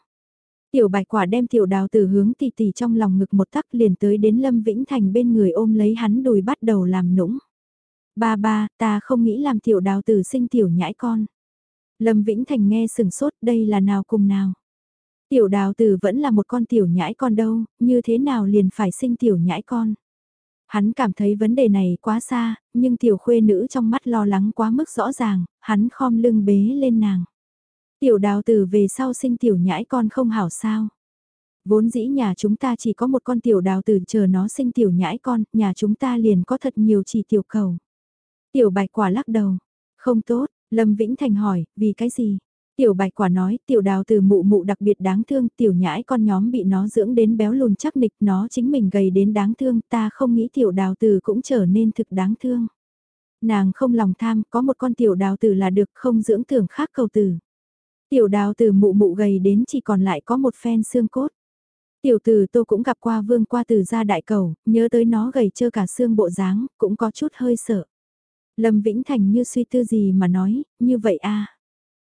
Tiểu bạch quả đem tiểu đào từ hướng tì tì trong lòng ngực một tắc liền tới đến Lâm Vĩnh Thành bên người ôm lấy hắn đùi bắt đầu làm nũng. Ba ba, ta không nghĩ làm tiểu đào tử sinh tiểu nhãi con. Lâm Vĩnh Thành nghe sừng sốt đây là nào cùng nào. Tiểu đào tử vẫn là một con tiểu nhãi con đâu, như thế nào liền phải sinh tiểu nhãi con. Hắn cảm thấy vấn đề này quá xa, nhưng tiểu khuê nữ trong mắt lo lắng quá mức rõ ràng, hắn khom lưng bế lên nàng. Tiểu đào tử về sau sinh tiểu nhãi con không hảo sao. Vốn dĩ nhà chúng ta chỉ có một con tiểu đào tử chờ nó sinh tiểu nhãi con, nhà chúng ta liền có thật nhiều chỉ tiểu cầu. Tiểu bạch quả lắc đầu. Không tốt, Lâm Vĩnh Thành hỏi, vì cái gì? Tiểu bạch quả nói, tiểu đào từ mụ mụ đặc biệt đáng thương, tiểu nhãi con nhóm bị nó dưỡng đến béo lùn chắc nịch, nó chính mình gầy đến đáng thương, ta không nghĩ tiểu đào từ cũng trở nên thực đáng thương. Nàng không lòng tham, có một con tiểu đào từ là được, không dưỡng tưởng khác cầu tử. Tiểu đào từ mụ mụ gầy đến chỉ còn lại có một phen xương cốt. Tiểu tử tô cũng gặp qua vương qua từ gia đại cầu, nhớ tới nó gầy trơ cả xương bộ dáng, cũng có chút hơi sợ. Lâm Vĩnh Thành như suy tư gì mà nói, như vậy a à.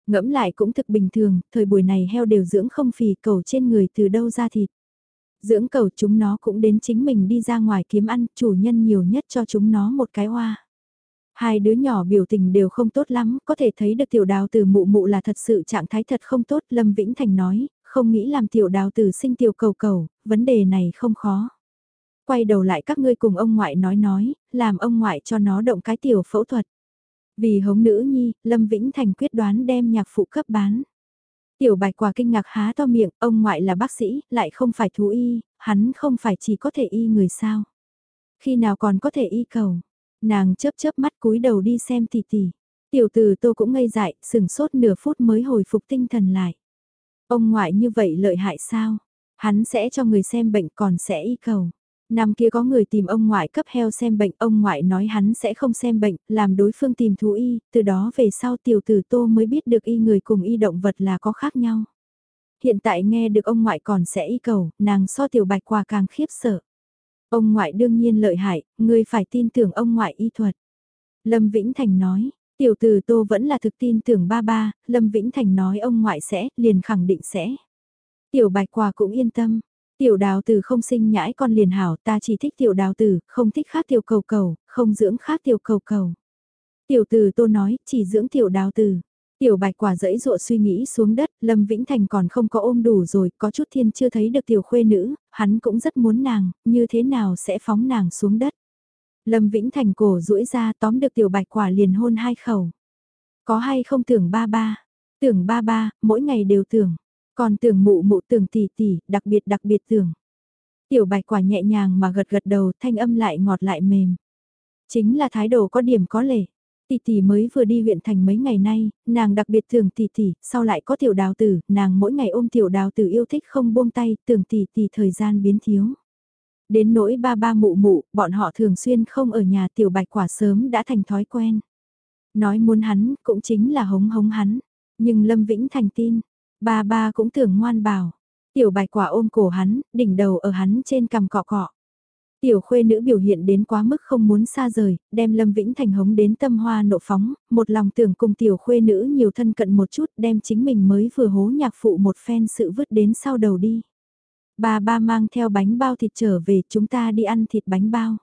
Ngẫm lại cũng thực bình thường, thời buổi này heo đều dưỡng không phì cầu trên người từ đâu ra thịt. Dưỡng cầu chúng nó cũng đến chính mình đi ra ngoài kiếm ăn, chủ nhân nhiều nhất cho chúng nó một cái hoa. Hai đứa nhỏ biểu tình đều không tốt lắm, có thể thấy được tiểu đào từ mụ mụ là thật sự trạng thái thật không tốt, Lâm Vĩnh Thành nói, không nghĩ làm tiểu đào tử sinh tiểu cầu cầu, vấn đề này không khó. Quay đầu lại các ngươi cùng ông ngoại nói nói, làm ông ngoại cho nó động cái tiểu phẫu thuật. Vì hống nữ nhi, Lâm Vĩnh Thành quyết đoán đem nhạc phụ cấp bán. Tiểu bạch quả kinh ngạc há to miệng, ông ngoại là bác sĩ, lại không phải thú y, hắn không phải chỉ có thể y người sao. Khi nào còn có thể y cầu, nàng chớp chớp mắt cúi đầu đi xem tỷ tỷ. Tiểu từ tô cũng ngây dại, sừng sốt nửa phút mới hồi phục tinh thần lại. Ông ngoại như vậy lợi hại sao? Hắn sẽ cho người xem bệnh còn sẽ y cầu. Năm kia có người tìm ông ngoại cấp heo xem bệnh, ông ngoại nói hắn sẽ không xem bệnh, làm đối phương tìm thú y, từ đó về sau tiểu tử tô mới biết được y người cùng y động vật là có khác nhau. Hiện tại nghe được ông ngoại còn sẽ y cầu, nàng so tiểu bạch quả càng khiếp sợ. Ông ngoại đương nhiên lợi hại, người phải tin tưởng ông ngoại y thuật. Lâm Vĩnh Thành nói, tiểu tử tô vẫn là thực tin tưởng ba ba, Lâm Vĩnh Thành nói ông ngoại sẽ, liền khẳng định sẽ. Tiểu bạch quả cũng yên tâm, Tiểu đào tử không sinh nhãi con liền hảo ta chỉ thích tiểu đào tử, không thích khác tiểu cầu cầu, không dưỡng khác tiểu cầu cầu. Tiểu tử tô nói, chỉ dưỡng tiểu đào tử. Tiểu bạch quả dẫy dụa suy nghĩ xuống đất, Lâm Vĩnh Thành còn không có ôm đủ rồi, có chút thiên chưa thấy được tiểu khuê nữ, hắn cũng rất muốn nàng, như thế nào sẽ phóng nàng xuống đất. Lâm Vĩnh Thành cổ duỗi ra tóm được tiểu bạch quả liền hôn hai khẩu. Có hay không tưởng ba ba? Tưởng ba ba, mỗi ngày đều tưởng. Còn tưởng mụ mụ tưởng tỷ tỷ, đặc biệt đặc biệt tưởng. Tiểu bạch quả nhẹ nhàng mà gật gật đầu, thanh âm lại ngọt lại mềm. Chính là thái độ có điểm có lệ. Tỷ tỷ mới vừa đi huyện thành mấy ngày nay, nàng đặc biệt tưởng tỷ tỷ, sau lại có tiểu đào tử, nàng mỗi ngày ôm tiểu đào tử yêu thích không buông tay, tưởng tỷ tỷ thời gian biến thiếu. Đến nỗi ba ba mụ mụ, bọn họ thường xuyên không ở nhà tiểu bạch quả sớm đã thành thói quen. Nói muốn hắn, cũng chính là hống hống hắn. Nhưng Lâm Vĩnh Thành tin, Ba ba cũng tưởng ngoan bảo. Tiểu bạch quả ôm cổ hắn, đỉnh đầu ở hắn trên cằm cọ cọ. Tiểu khuê nữ biểu hiện đến quá mức không muốn xa rời, đem Lâm Vĩnh Thành hống đến tâm hoa nộ phóng, một lòng tưởng cùng tiểu khuê nữ nhiều thân cận một chút đem chính mình mới vừa hố nhạc phụ một phen sự vứt đến sau đầu đi. Ba ba mang theo bánh bao thịt trở về chúng ta đi ăn thịt bánh bao.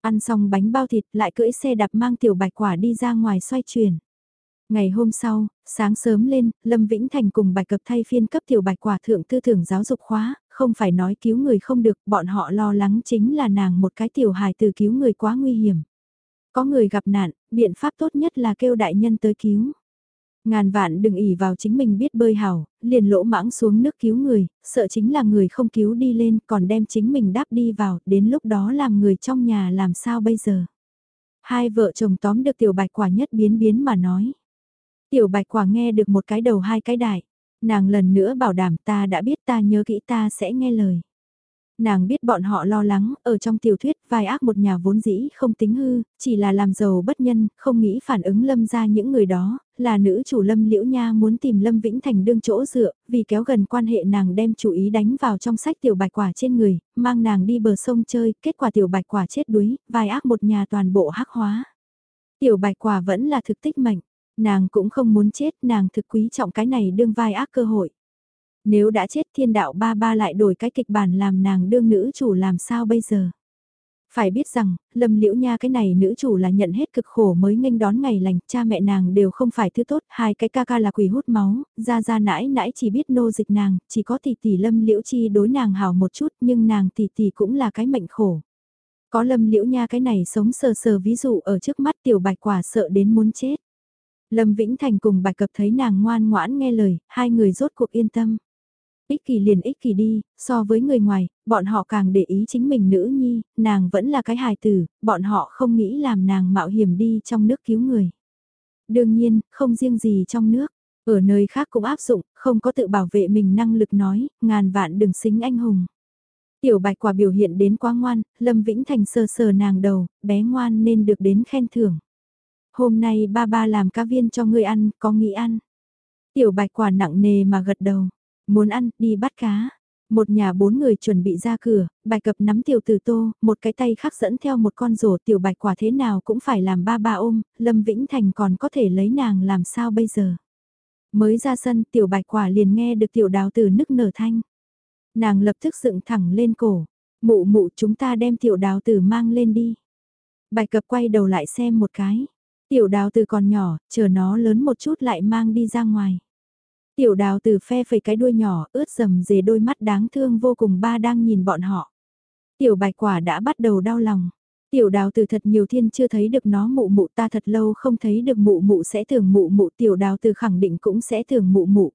Ăn xong bánh bao thịt lại cưỡi xe đạp mang tiểu bạch quả đi ra ngoài xoay chuyển. Ngày hôm sau, sáng sớm lên, Lâm Vĩnh Thành cùng bạch cập thay phiên cấp tiểu bạch quả thượng tư tưởng giáo dục khóa, không phải nói cứu người không được, bọn họ lo lắng chính là nàng một cái tiểu hài từ cứu người quá nguy hiểm. Có người gặp nạn, biện pháp tốt nhất là kêu đại nhân tới cứu. Ngàn vạn đừng ỉ vào chính mình biết bơi hảo, liền lỗ mãng xuống nước cứu người, sợ chính là người không cứu đi lên còn đem chính mình đáp đi vào, đến lúc đó làm người trong nhà làm sao bây giờ. Hai vợ chồng tóm được tiểu bạch quả nhất biến biến mà nói. Tiểu bạch quả nghe được một cái đầu hai cái đại. Nàng lần nữa bảo đảm ta đã biết ta nhớ kỹ ta sẽ nghe lời. Nàng biết bọn họ lo lắng, ở trong tiểu thuyết vai ác một nhà vốn dĩ không tính hư, chỉ là làm giàu bất nhân, không nghĩ phản ứng lâm ra những người đó, là nữ chủ lâm liễu nha muốn tìm lâm vĩnh thành đương chỗ dựa, vì kéo gần quan hệ nàng đem chủ ý đánh vào trong sách tiểu bạch quả trên người, mang nàng đi bờ sông chơi, kết quả tiểu bạch quả chết đuối, vai ác một nhà toàn bộ hắc hóa. Tiểu bạch quả vẫn là thực tích mạnh Nàng cũng không muốn chết, nàng thực quý trọng cái này đương vai ác cơ hội. Nếu đã chết thiên đạo ba ba lại đổi cái kịch bản làm nàng đương nữ chủ làm sao bây giờ? Phải biết rằng, Lâm Liễu Nha cái này nữ chủ là nhận hết cực khổ mới nghênh đón ngày lành, cha mẹ nàng đều không phải thứ tốt, hai cái ca ca là quỷ hút máu, ra ra nãi nãi chỉ biết nô dịch nàng, chỉ có tỷ tỷ Lâm Liễu Chi đối nàng hào một chút nhưng nàng tỷ tỷ cũng là cái mệnh khổ. Có Lâm Liễu Nha cái này sống sờ sờ ví dụ ở trước mắt tiểu bạch quả sợ đến muốn chết. Lâm Vĩnh Thành cùng bạch cập thấy nàng ngoan ngoãn nghe lời, hai người rốt cuộc yên tâm. Ích kỳ liền ích kỳ đi, so với người ngoài, bọn họ càng để ý chính mình nữ nhi, nàng vẫn là cái hài tử, bọn họ không nghĩ làm nàng mạo hiểm đi trong nước cứu người. Đương nhiên, không riêng gì trong nước, Ở nơi khác cũng áp dụng, không có tự bảo vệ mình năng lực nói, ngàn vạn đừng xính anh hùng. Tiểu bạch quả biểu hiện đến quá ngoan, Lâm Vĩnh Thành sờ sờ nàng đầu, bé ngoan nên được đến khen thưởng. Hôm nay ba ba làm cá viên cho ngươi ăn, có nghĩ ăn. Tiểu bạch quả nặng nề mà gật đầu, muốn ăn, đi bắt cá. Một nhà bốn người chuẩn bị ra cửa, bài cập nắm tiểu từ tô, một cái tay khác dẫn theo một con rổ tiểu bạch quả thế nào cũng phải làm ba ba ôm, Lâm Vĩnh Thành còn có thể lấy nàng làm sao bây giờ. Mới ra sân tiểu bạch quả liền nghe được tiểu đào từ nức nở thanh. Nàng lập tức dựng thẳng lên cổ, mụ mụ chúng ta đem tiểu đào từ mang lên đi. Bạch cập quay đầu lại xem một cái. Tiểu đào từ còn nhỏ, chờ nó lớn một chút lại mang đi ra ngoài. Tiểu đào từ phe phẩy cái đuôi nhỏ ướt dầm dề đôi mắt đáng thương vô cùng ba đang nhìn bọn họ. Tiểu bạch quả đã bắt đầu đau lòng. Tiểu đào từ thật nhiều thiên chưa thấy được nó mụ mụ ta thật lâu không thấy được mụ mụ sẽ thường mụ mụ tiểu đào từ khẳng định cũng sẽ thường mụ mụ.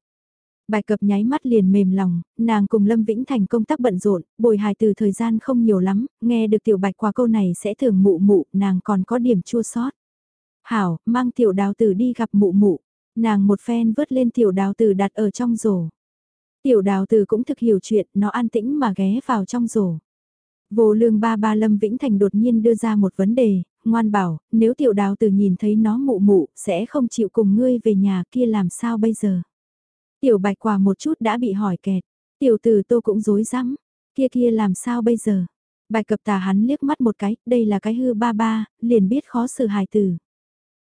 Bài cập nháy mắt liền mềm lòng, nàng cùng Lâm Vĩnh Thành công tác bận rộn, bồi hài từ thời gian không nhiều lắm, nghe được tiểu bạch qua câu này sẽ thường mụ mụ, nàng còn có điểm chua sót. Hảo, mang tiểu đào tử đi gặp mụ mụ, Nàng một phen vớt lên tiểu đào tử đặt ở trong rổ. Tiểu đào tử cũng thực hiểu chuyện, nó an tĩnh mà ghé vào trong rổ. Vô lương ba ba Lâm Vĩnh Thành đột nhiên đưa ra một vấn đề, ngoan bảo, nếu tiểu đào tử nhìn thấy nó mụ mụ, sẽ không chịu cùng ngươi về nhà kia làm sao bây giờ. Tiểu bạch quả một chút đã bị hỏi kẹt, tiểu tử tô cũng dối rắm kia kia làm sao bây giờ. Bạch cập tà hắn liếc mắt một cái, đây là cái hư ba ba, liền biết khó xử hài tử.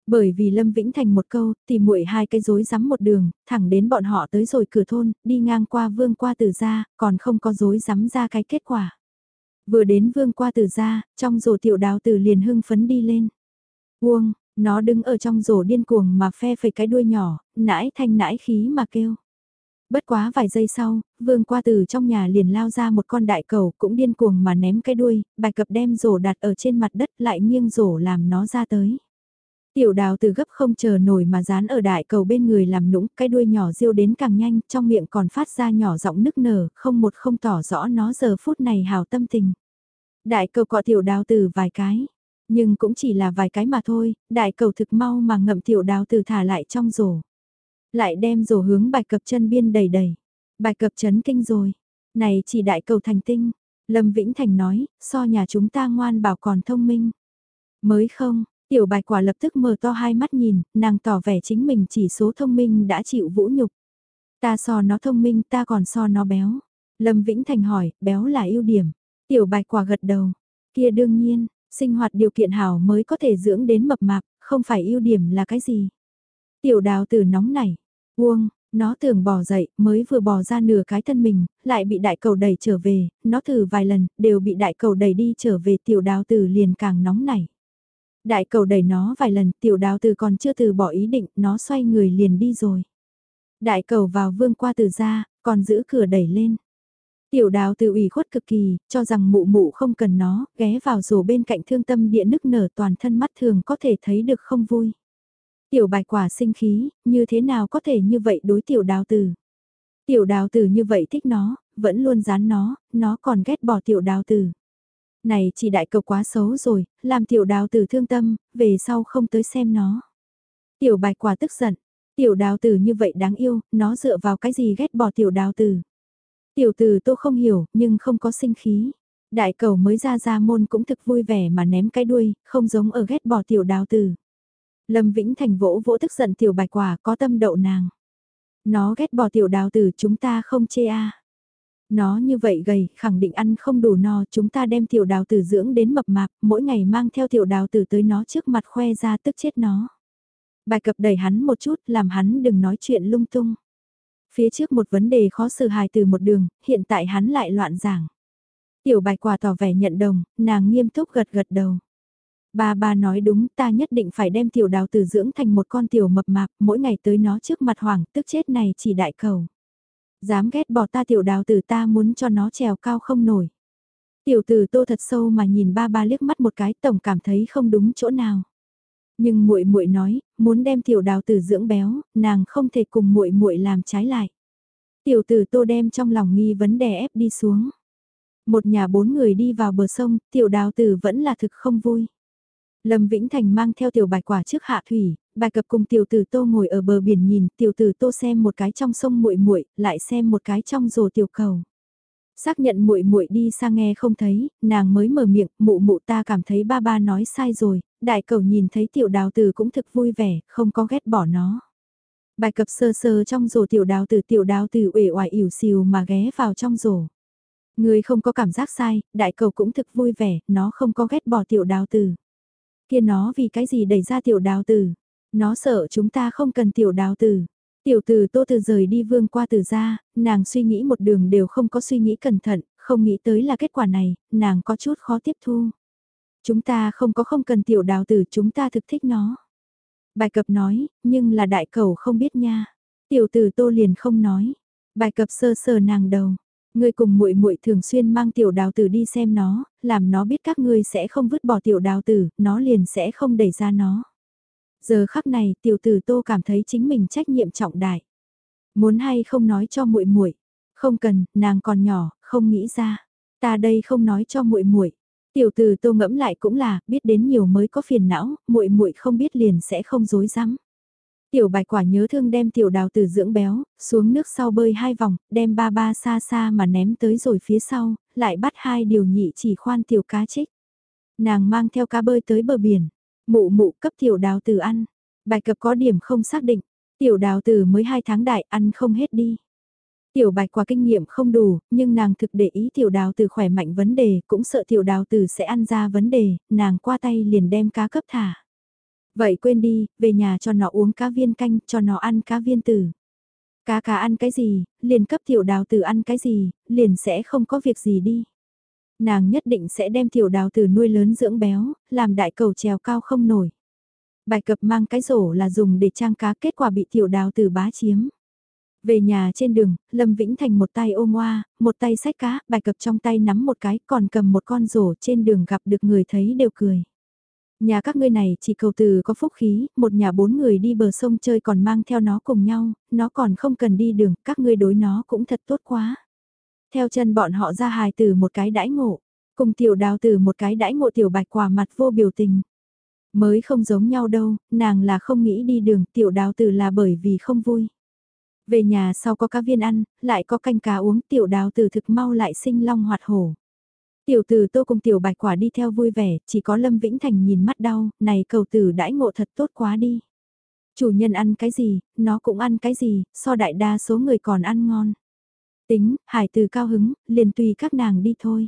Bởi vì Lâm Vĩnh Thành một câu, tìm muội hai cái rối rắm một đường, thẳng đến bọn họ tới rồi cửa thôn, đi ngang qua vương qua tử gia, còn không có rối rắm ra cái kết quả. Vừa đến vương qua tử gia, trong rổ tiểu đào tử liền hưng phấn đi lên. Uông, nó đứng ở trong rổ điên cuồng mà phe phẩy cái đuôi nhỏ, nãi thanh nãi khí mà kêu. Bất quá vài giây sau, vương qua từ trong nhà liền lao ra một con đại cầu cũng điên cuồng mà ném cái đuôi, bài cập đem rổ đặt ở trên mặt đất lại nghiêng rổ làm nó ra tới. Tiểu đào từ gấp không chờ nổi mà dán ở đại cầu bên người làm nũng, cái đuôi nhỏ riêu đến càng nhanh, trong miệng còn phát ra nhỏ giọng nức nở, không một không tỏ rõ nó giờ phút này hào tâm tình. Đại cầu cọ tiểu đào từ vài cái, nhưng cũng chỉ là vài cái mà thôi, đại cầu thực mau mà ngậm tiểu đào từ thả lại trong rổ. Lại đem rổ hướng bài cập chân biên đầy đầy. bài cập chấn kinh rồi. Này chỉ đại cầu thành tinh. Lâm Vĩnh Thành nói, so nhà chúng ta ngoan bảo còn thông minh. Mới không, Tiểu bạch quả lập tức mở to hai mắt nhìn, nàng tỏ vẻ chính mình chỉ số thông minh đã chịu vũ nhục. Ta so nó thông minh ta còn so nó béo. Lâm Vĩnh Thành hỏi, béo là ưu điểm. Tiểu bạch quả gật đầu. Kia đương nhiên, sinh hoạt điều kiện hảo mới có thể dưỡng đến mập mạp, không phải ưu điểm là cái gì. Tiểu đào tử nóng nảy, uông, nó tưởng bỏ dậy, mới vừa bỏ ra nửa cái thân mình, lại bị đại cầu đẩy trở về, nó thử vài lần, đều bị đại cầu đẩy đi trở về tiểu đào tử liền càng nóng nảy. Đại cầu đẩy nó vài lần, tiểu đào từ còn chưa từ bỏ ý định, nó xoay người liền đi rồi. Đại cầu vào vương qua từ ra, còn giữ cửa đẩy lên. Tiểu đào từ ủy khuất cực kỳ, cho rằng mụ mụ không cần nó, ghé vào rổ bên cạnh thương tâm địa nức nở toàn thân mắt thường có thể thấy được không vui. Tiểu bạch quả sinh khí, như thế nào có thể như vậy đối tiểu đào từ. Tiểu đào từ như vậy thích nó, vẫn luôn dán nó, nó còn ghét bỏ tiểu đào từ. Này chỉ đại cầu quá xấu rồi, làm tiểu đào tử thương tâm, về sau không tới xem nó. Tiểu bạch quả tức giận, tiểu đào tử như vậy đáng yêu, nó dựa vào cái gì ghét bỏ tiểu đào tử. Tiểu tử tô không hiểu, nhưng không có sinh khí. Đại cầu mới ra ra môn cũng thực vui vẻ mà ném cái đuôi, không giống ở ghét bỏ tiểu đào tử. Lâm Vĩnh Thành vỗ vỗ tức giận tiểu bạch quả có tâm đậu nàng. Nó ghét bỏ tiểu đào tử chúng ta không chê a nó như vậy gầy, khẳng định ăn không đủ no, chúng ta đem tiểu đào tử dưỡng đến mập mạp, mỗi ngày mang theo tiểu đào tử tới nó trước mặt khoe ra tức chết nó. Bài cập đẩy hắn một chút, làm hắn đừng nói chuyện lung tung. Phía trước một vấn đề khó xử hài từ một đường, hiện tại hắn lại loạn giảng. Tiểu bạch quả tỏ vẻ nhận đồng, nàng nghiêm túc gật gật đầu. Ba ba nói đúng ta nhất định phải đem tiểu đào tử dưỡng thành một con tiểu mập mạp, mỗi ngày tới nó trước mặt hoàng, tức chết này chỉ đại cầu. Dám ghét bỏ ta tiểu đào tử ta muốn cho nó trèo cao không nổi. Tiểu tử tô thật sâu mà nhìn ba ba liếc mắt một cái tổng cảm thấy không đúng chỗ nào. Nhưng muội muội nói, muốn đem tiểu đào tử dưỡng béo, nàng không thể cùng muội muội làm trái lại. Tiểu tử tô đem trong lòng nghi vấn đề ép đi xuống. Một nhà bốn người đi vào bờ sông, tiểu đào tử vẫn là thực không vui. Lâm Vĩnh Thành mang theo tiểu bạch quả trước hạ thủy, bài cập cùng tiểu tử tô ngồi ở bờ biển nhìn, tiểu tử tô xem một cái trong sông muội muội, lại xem một cái trong rổ tiểu cầu. Xác nhận muội muội đi sang nghe không thấy, nàng mới mở miệng, mụ mụ ta cảm thấy ba ba nói sai rồi, đại cầu nhìn thấy tiểu đào tử cũng thực vui vẻ, không có ghét bỏ nó. Bài cập sơ sơ trong rổ tiểu đào tử tiểu đào tử uể oải ỉu xìu mà ghé vào trong rổ. Người không có cảm giác sai, đại cầu cũng thực vui vẻ, nó không có ghét bỏ tiểu đào tử. Kia nó vì cái gì đẩy ra tiểu đào tử? Nó sợ chúng ta không cần tiểu đào tử. Tiểu tử tô từ rời đi vương qua từ ra, nàng suy nghĩ một đường đều không có suy nghĩ cẩn thận, không nghĩ tới là kết quả này, nàng có chút khó tiếp thu. Chúng ta không có không cần tiểu đào tử, chúng ta thực thích nó. Bài cập nói, nhưng là đại cầu không biết nha. Tiểu tử tô liền không nói. Bài cập sơ sờ nàng đầu. Ngươi cùng muội muội thường xuyên mang tiểu đào tử đi xem nó, làm nó biết các ngươi sẽ không vứt bỏ tiểu đào tử, nó liền sẽ không đẩy ra nó. Giờ khắc này, tiểu tử Tô cảm thấy chính mình trách nhiệm trọng đại. Muốn hay không nói cho muội muội, không cần, nàng còn nhỏ, không nghĩ ra. Ta đây không nói cho muội muội. Tiểu tử Tô ngẫm lại cũng là, biết đến nhiều mới có phiền não, muội muội không biết liền sẽ không dối rắm. Tiểu bạch quả nhớ thương đem tiểu đào tử dưỡng béo, xuống nước sau bơi hai vòng, đem ba ba xa xa mà ném tới rồi phía sau, lại bắt hai điều nhị chỉ khoan tiểu cá trích. Nàng mang theo cá bơi tới bờ biển, mụ mụ cấp tiểu đào tử ăn, bài cập có điểm không xác định, tiểu đào tử mới hai tháng đại ăn không hết đi. Tiểu bạch quả kinh nghiệm không đủ, nhưng nàng thực để ý tiểu đào tử khỏe mạnh vấn đề, cũng sợ tiểu đào tử sẽ ăn ra vấn đề, nàng qua tay liền đem cá cấp thả. Vậy quên đi, về nhà cho nó uống cá viên canh, cho nó ăn cá viên tử. Cá cá ăn cái gì, liền cấp tiểu đào tử ăn cái gì, liền sẽ không có việc gì đi. Nàng nhất định sẽ đem tiểu đào tử nuôi lớn dưỡng béo, làm đại cầu trèo cao không nổi. Bài cập mang cái rổ là dùng để trang cá kết quả bị tiểu đào tử bá chiếm. Về nhà trên đường, Lâm Vĩnh Thành một tay ôm hoa, một tay sách cá, bài cập trong tay nắm một cái còn cầm một con rổ trên đường gặp được người thấy đều cười. Nhà các ngươi này chỉ cầu từ có phúc khí, một nhà bốn người đi bờ sông chơi còn mang theo nó cùng nhau, nó còn không cần đi đường, các ngươi đối nó cũng thật tốt quá. Theo chân bọn họ ra hài từ một cái đãi ngộ, cùng tiểu đào từ một cái đãi ngộ tiểu bạch quả mặt vô biểu tình. Mới không giống nhau đâu, nàng là không nghĩ đi đường, tiểu đào từ là bởi vì không vui. Về nhà sau có cá viên ăn, lại có canh cá uống, tiểu đào từ thực mau lại sinh long hoạt hổ. Tiểu tử tô cùng tiểu bạch quả đi theo vui vẻ, chỉ có Lâm Vĩnh Thành nhìn mắt đau, này cầu tử đãi ngộ thật tốt quá đi. Chủ nhân ăn cái gì, nó cũng ăn cái gì, so đại đa số người còn ăn ngon. Tính, hải từ cao hứng, liền tùy các nàng đi thôi.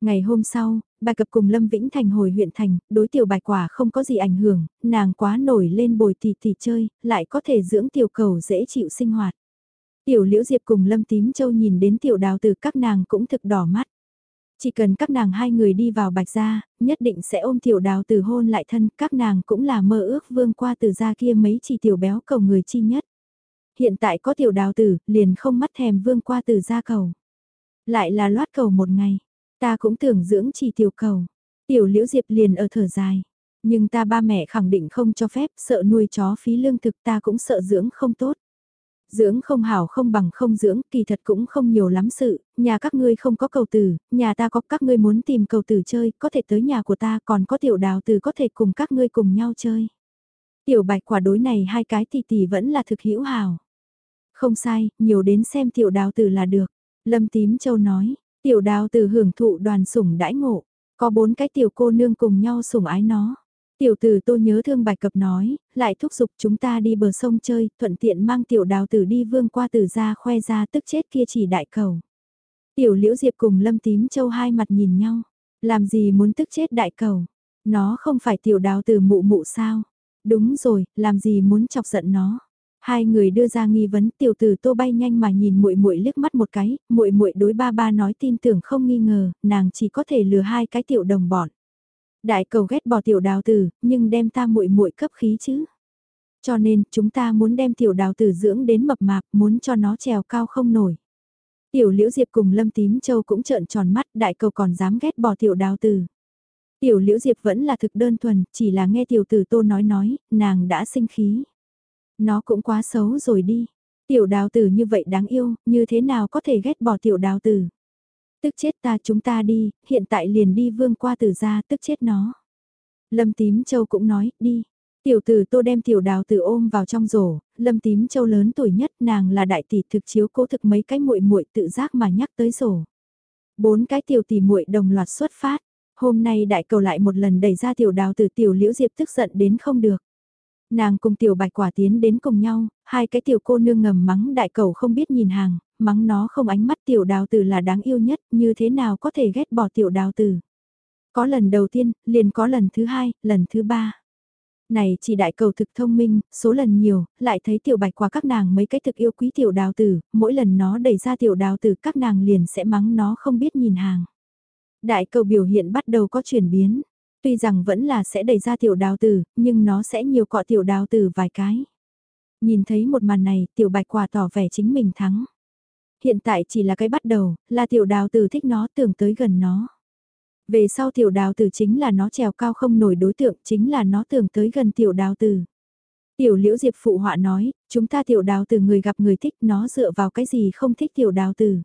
Ngày hôm sau, bà cập cùng Lâm Vĩnh Thành hồi huyện thành, đối tiểu bạch quả không có gì ảnh hưởng, nàng quá nổi lên bồi tỷ tỷ chơi, lại có thể dưỡng tiểu cầu dễ chịu sinh hoạt. Tiểu liễu diệp cùng Lâm Tím Châu nhìn đến tiểu đào từ các nàng cũng thực đỏ mắt. Chỉ cần các nàng hai người đi vào bạch gia, nhất định sẽ ôm tiểu đào từ hôn lại thân, các nàng cũng là mơ ước vương qua từ gia kia mấy chỉ tiểu béo cầu người chi nhất. Hiện tại có tiểu đào tử, liền không mắt thèm vương qua từ gia cầu. Lại là loát cầu một ngày, ta cũng tưởng dưỡng chỉ tiểu cầu. Tiểu liễu diệp liền ở thở dài. Nhưng ta ba mẹ khẳng định không cho phép, sợ nuôi chó phí lương thực ta cũng sợ dưỡng không tốt. Dưỡng không hảo không bằng không dưỡng, kỳ thật cũng không nhiều lắm sự, nhà các ngươi không có cầu tử, nhà ta có các ngươi muốn tìm cầu tử chơi, có thể tới nhà của ta còn có tiểu đào tử có thể cùng các ngươi cùng nhau chơi. Tiểu bạch quả đối này hai cái tỷ tỷ vẫn là thực hữu hảo. Không sai, nhiều đến xem tiểu đào tử là được. Lâm tím châu nói, tiểu đào tử hưởng thụ đoàn sủng đãi ngộ, có bốn cái tiểu cô nương cùng nhau sủng ái nó. Tiểu tử tôi nhớ thương bài cập nói, lại thúc giục chúng ta đi bờ sông chơi, thuận tiện mang tiểu đào tử đi vương qua tử ra khoe ra tức chết kia chỉ đại cầu. Tiểu liễu diệp cùng lâm tím châu hai mặt nhìn nhau, làm gì muốn tức chết đại cầu, nó không phải tiểu đào tử mụ mụ sao, đúng rồi, làm gì muốn chọc giận nó. Hai người đưa ra nghi vấn, tiểu tử Tô bay nhanh mà nhìn muội muội liếc mắt một cái, muội muội đối ba ba nói tin tưởng không nghi ngờ, nàng chỉ có thể lừa hai cái tiểu đồng bọn. Đại cầu ghét bỏ tiểu đào tử, nhưng đem ta muội muội cấp khí chứ. Cho nên, chúng ta muốn đem tiểu đào tử dưỡng đến mập mạp, muốn cho nó trèo cao không nổi. Tiểu liễu diệp cùng lâm tím châu cũng trợn tròn mắt, đại cầu còn dám ghét bỏ tiểu đào tử. Tiểu liễu diệp vẫn là thực đơn thuần, chỉ là nghe tiểu tử tô nói nói, nàng đã sinh khí. Nó cũng quá xấu rồi đi. Tiểu đào tử như vậy đáng yêu, như thế nào có thể ghét bỏ tiểu đào tử. Tức chết ta chúng ta đi, hiện tại liền đi vương qua tử ra tức chết nó. Lâm Tím Châu cũng nói, đi. Tiểu tử tô đem tiểu đào tử ôm vào trong rổ, Lâm Tím Châu lớn tuổi nhất nàng là đại tỷ thực chiếu cố thực mấy cái muội muội tự giác mà nhắc tới rổ. Bốn cái tiểu tỷ muội đồng loạt xuất phát, hôm nay đại cầu lại một lần đẩy ra tiểu đào tử tiểu liễu diệp tức giận đến không được. Nàng cùng tiểu bạch quả tiến đến cùng nhau, hai cái tiểu cô nương ngầm mắng đại cầu không biết nhìn hàng, mắng nó không ánh mắt tiểu đào tử là đáng yêu nhất, như thế nào có thể ghét bỏ tiểu đào tử. Có lần đầu tiên, liền có lần thứ hai, lần thứ ba. Này chỉ đại cầu thực thông minh, số lần nhiều, lại thấy tiểu bạch quả các nàng mấy cái thực yêu quý tiểu đào tử, mỗi lần nó đẩy ra tiểu đào tử các nàng liền sẽ mắng nó không biết nhìn hàng. Đại cầu biểu hiện bắt đầu có chuyển biến, tuy rằng vẫn là sẽ đẩy ra tiểu đào tử, nhưng nó sẽ nhiều cọ tiểu đào tử vài cái. Nhìn thấy một màn này, tiểu bạch quả tỏ vẻ chính mình thắng. Hiện tại chỉ là cái bắt đầu, là tiểu đào tử thích nó tưởng tới gần nó. Về sau tiểu đào tử chính là nó trèo cao không nổi đối tượng, chính là nó tưởng tới gần tiểu đào tử. Tiểu liễu diệp phụ họa nói, chúng ta tiểu đào tử người gặp người thích nó dựa vào cái gì không thích tiểu đào tử.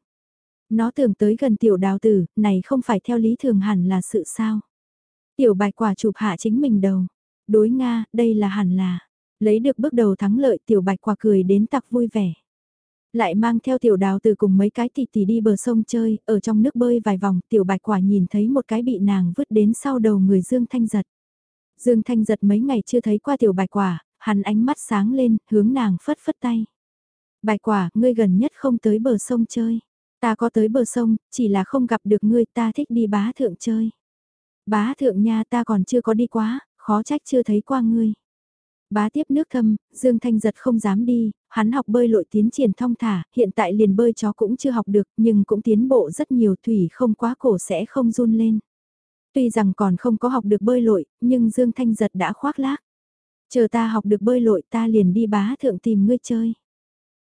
Nó tưởng tới gần tiểu đào tử, này không phải theo lý thường hẳn là sự sao. Tiểu bạch quả chụp hạ chính mình đầu. Đối Nga, đây là hẳn là. Lấy được bước đầu thắng lợi tiểu bạch quả cười đến tặc vui vẻ. Lại mang theo tiểu đào từ cùng mấy cái tỷ tỷ đi bờ sông chơi, ở trong nước bơi vài vòng, tiểu bạch quả nhìn thấy một cái bị nàng vứt đến sau đầu người Dương Thanh Giật. Dương Thanh Giật mấy ngày chưa thấy qua tiểu bạch quả, hắn ánh mắt sáng lên, hướng nàng phất phất tay. Bạch quả, ngươi gần nhất không tới bờ sông chơi. Ta có tới bờ sông, chỉ là không gặp được ngươi ta thích đi bá thượng chơi. Bá thượng nha ta còn chưa có đi quá, khó trách chưa thấy qua ngươi. Bá tiếp nước thâm, Dương Thanh giật không dám đi, hắn học bơi lội tiến triển thong thả, hiện tại liền bơi chó cũng chưa học được, nhưng cũng tiến bộ rất nhiều thủy không quá cổ sẽ không run lên. Tuy rằng còn không có học được bơi lội, nhưng Dương Thanh giật đã khoác lác. Chờ ta học được bơi lội ta liền đi bá thượng tìm ngươi chơi.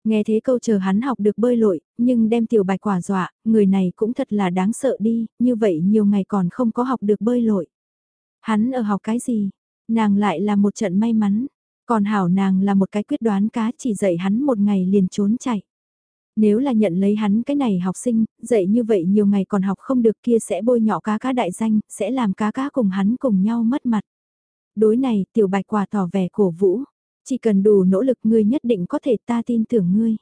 Nghe thế câu chờ hắn học được bơi lội, nhưng đem tiểu bạch quả dọa, người này cũng thật là đáng sợ đi, như vậy nhiều ngày còn không có học được bơi lội. Hắn ở học cái gì? Nàng lại là một trận may mắn, còn hảo nàng là một cái quyết đoán cá chỉ dạy hắn một ngày liền trốn chạy. Nếu là nhận lấy hắn cái này học sinh, dạy như vậy nhiều ngày còn học không được kia sẽ bôi nhọ cá cá đại danh, sẽ làm cá cá cùng hắn cùng nhau mất mặt. Đối này, tiểu bạch quả tỏ vẻ cổ vũ. Chỉ cần đủ nỗ lực ngươi nhất định có thể ta tin tưởng ngươi.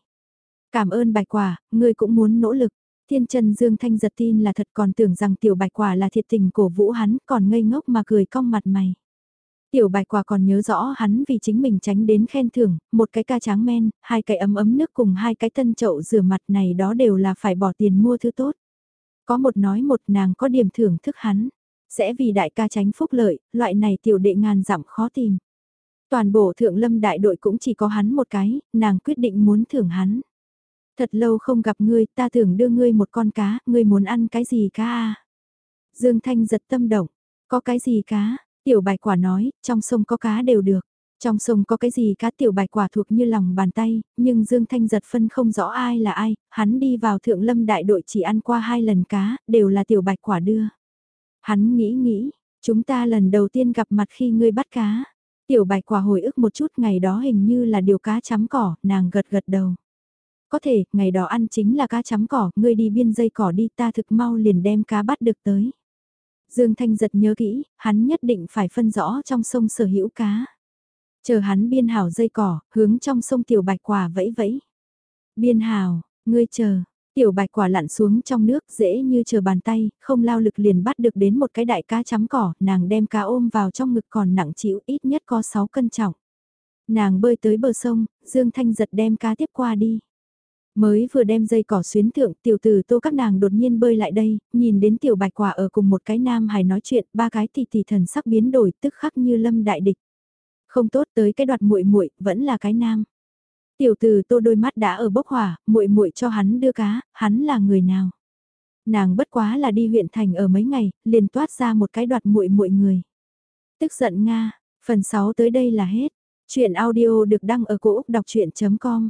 Cảm ơn bạch quả, ngươi cũng muốn nỗ lực. Thiên Trần Dương Thanh giật tin là thật còn tưởng rằng tiểu bạch quả là thiệt tình cổ vũ hắn còn ngây ngốc mà cười cong mặt mày. Tiểu bạch quả còn nhớ rõ hắn vì chính mình tránh đến khen thưởng, một cái ca tráng men, hai cái ấm ấm nước cùng hai cái tân chậu rửa mặt này đó đều là phải bỏ tiền mua thứ tốt. Có một nói một nàng có điểm thưởng thức hắn, sẽ vì đại ca tránh phúc lợi, loại này tiểu đệ ngàn dặm khó tìm. Toàn bộ thượng lâm đại đội cũng chỉ có hắn một cái, nàng quyết định muốn thưởng hắn. Thật lâu không gặp ngươi, ta thường đưa ngươi một con cá, ngươi muốn ăn cái gì cá à? Dương Thanh giật tâm động, có cái gì cá? Tiểu bạch quả nói, trong sông có cá đều được. Trong sông có cái gì cá tiểu bạch quả thuộc như lòng bàn tay, nhưng Dương Thanh giật phân không rõ ai là ai, hắn đi vào thượng lâm đại đội chỉ ăn qua hai lần cá, đều là tiểu bạch quả đưa. Hắn nghĩ nghĩ, chúng ta lần đầu tiên gặp mặt khi ngươi bắt cá. Tiểu bạch quả hồi ức một chút ngày đó hình như là điều cá chấm cỏ, nàng gật gật đầu. Có thể, ngày đó ăn chính là cá chấm cỏ, ngươi đi biên dây cỏ đi ta thực mau liền đem cá bắt được tới. Dương Thanh giật nhớ kỹ, hắn nhất định phải phân rõ trong sông sở hữu cá. Chờ hắn biên hảo dây cỏ, hướng trong sông tiểu bạch quả vẫy vẫy. Biên hảo, ngươi chờ, tiểu bạch quả lặn xuống trong nước dễ như chờ bàn tay, không lao lực liền bắt được đến một cái đại cá chấm cỏ, nàng đem cá ôm vào trong ngực còn nặng chịu ít nhất có 6 cân trọng. Nàng bơi tới bờ sông, Dương Thanh giật đem cá tiếp qua đi. Mới vừa đem dây cỏ xuyến thượng tiểu tử tô các nàng đột nhiên bơi lại đây, nhìn đến tiểu bạch quả ở cùng một cái nam hài nói chuyện, ba cái tỷ tỷ thần sắc biến đổi tức khắc như lâm đại địch. Không tốt tới cái đoạt muội muội vẫn là cái nam. Tiểu tử tô đôi mắt đã ở bốc hỏa, muội muội cho hắn đưa cá, hắn là người nào? Nàng bất quá là đi huyện thành ở mấy ngày, liền toát ra một cái đoạt muội muội người. Tức giận Nga, phần 6 tới đây là hết. Chuyện audio được đăng ở cổ Úc đọc chuyện.com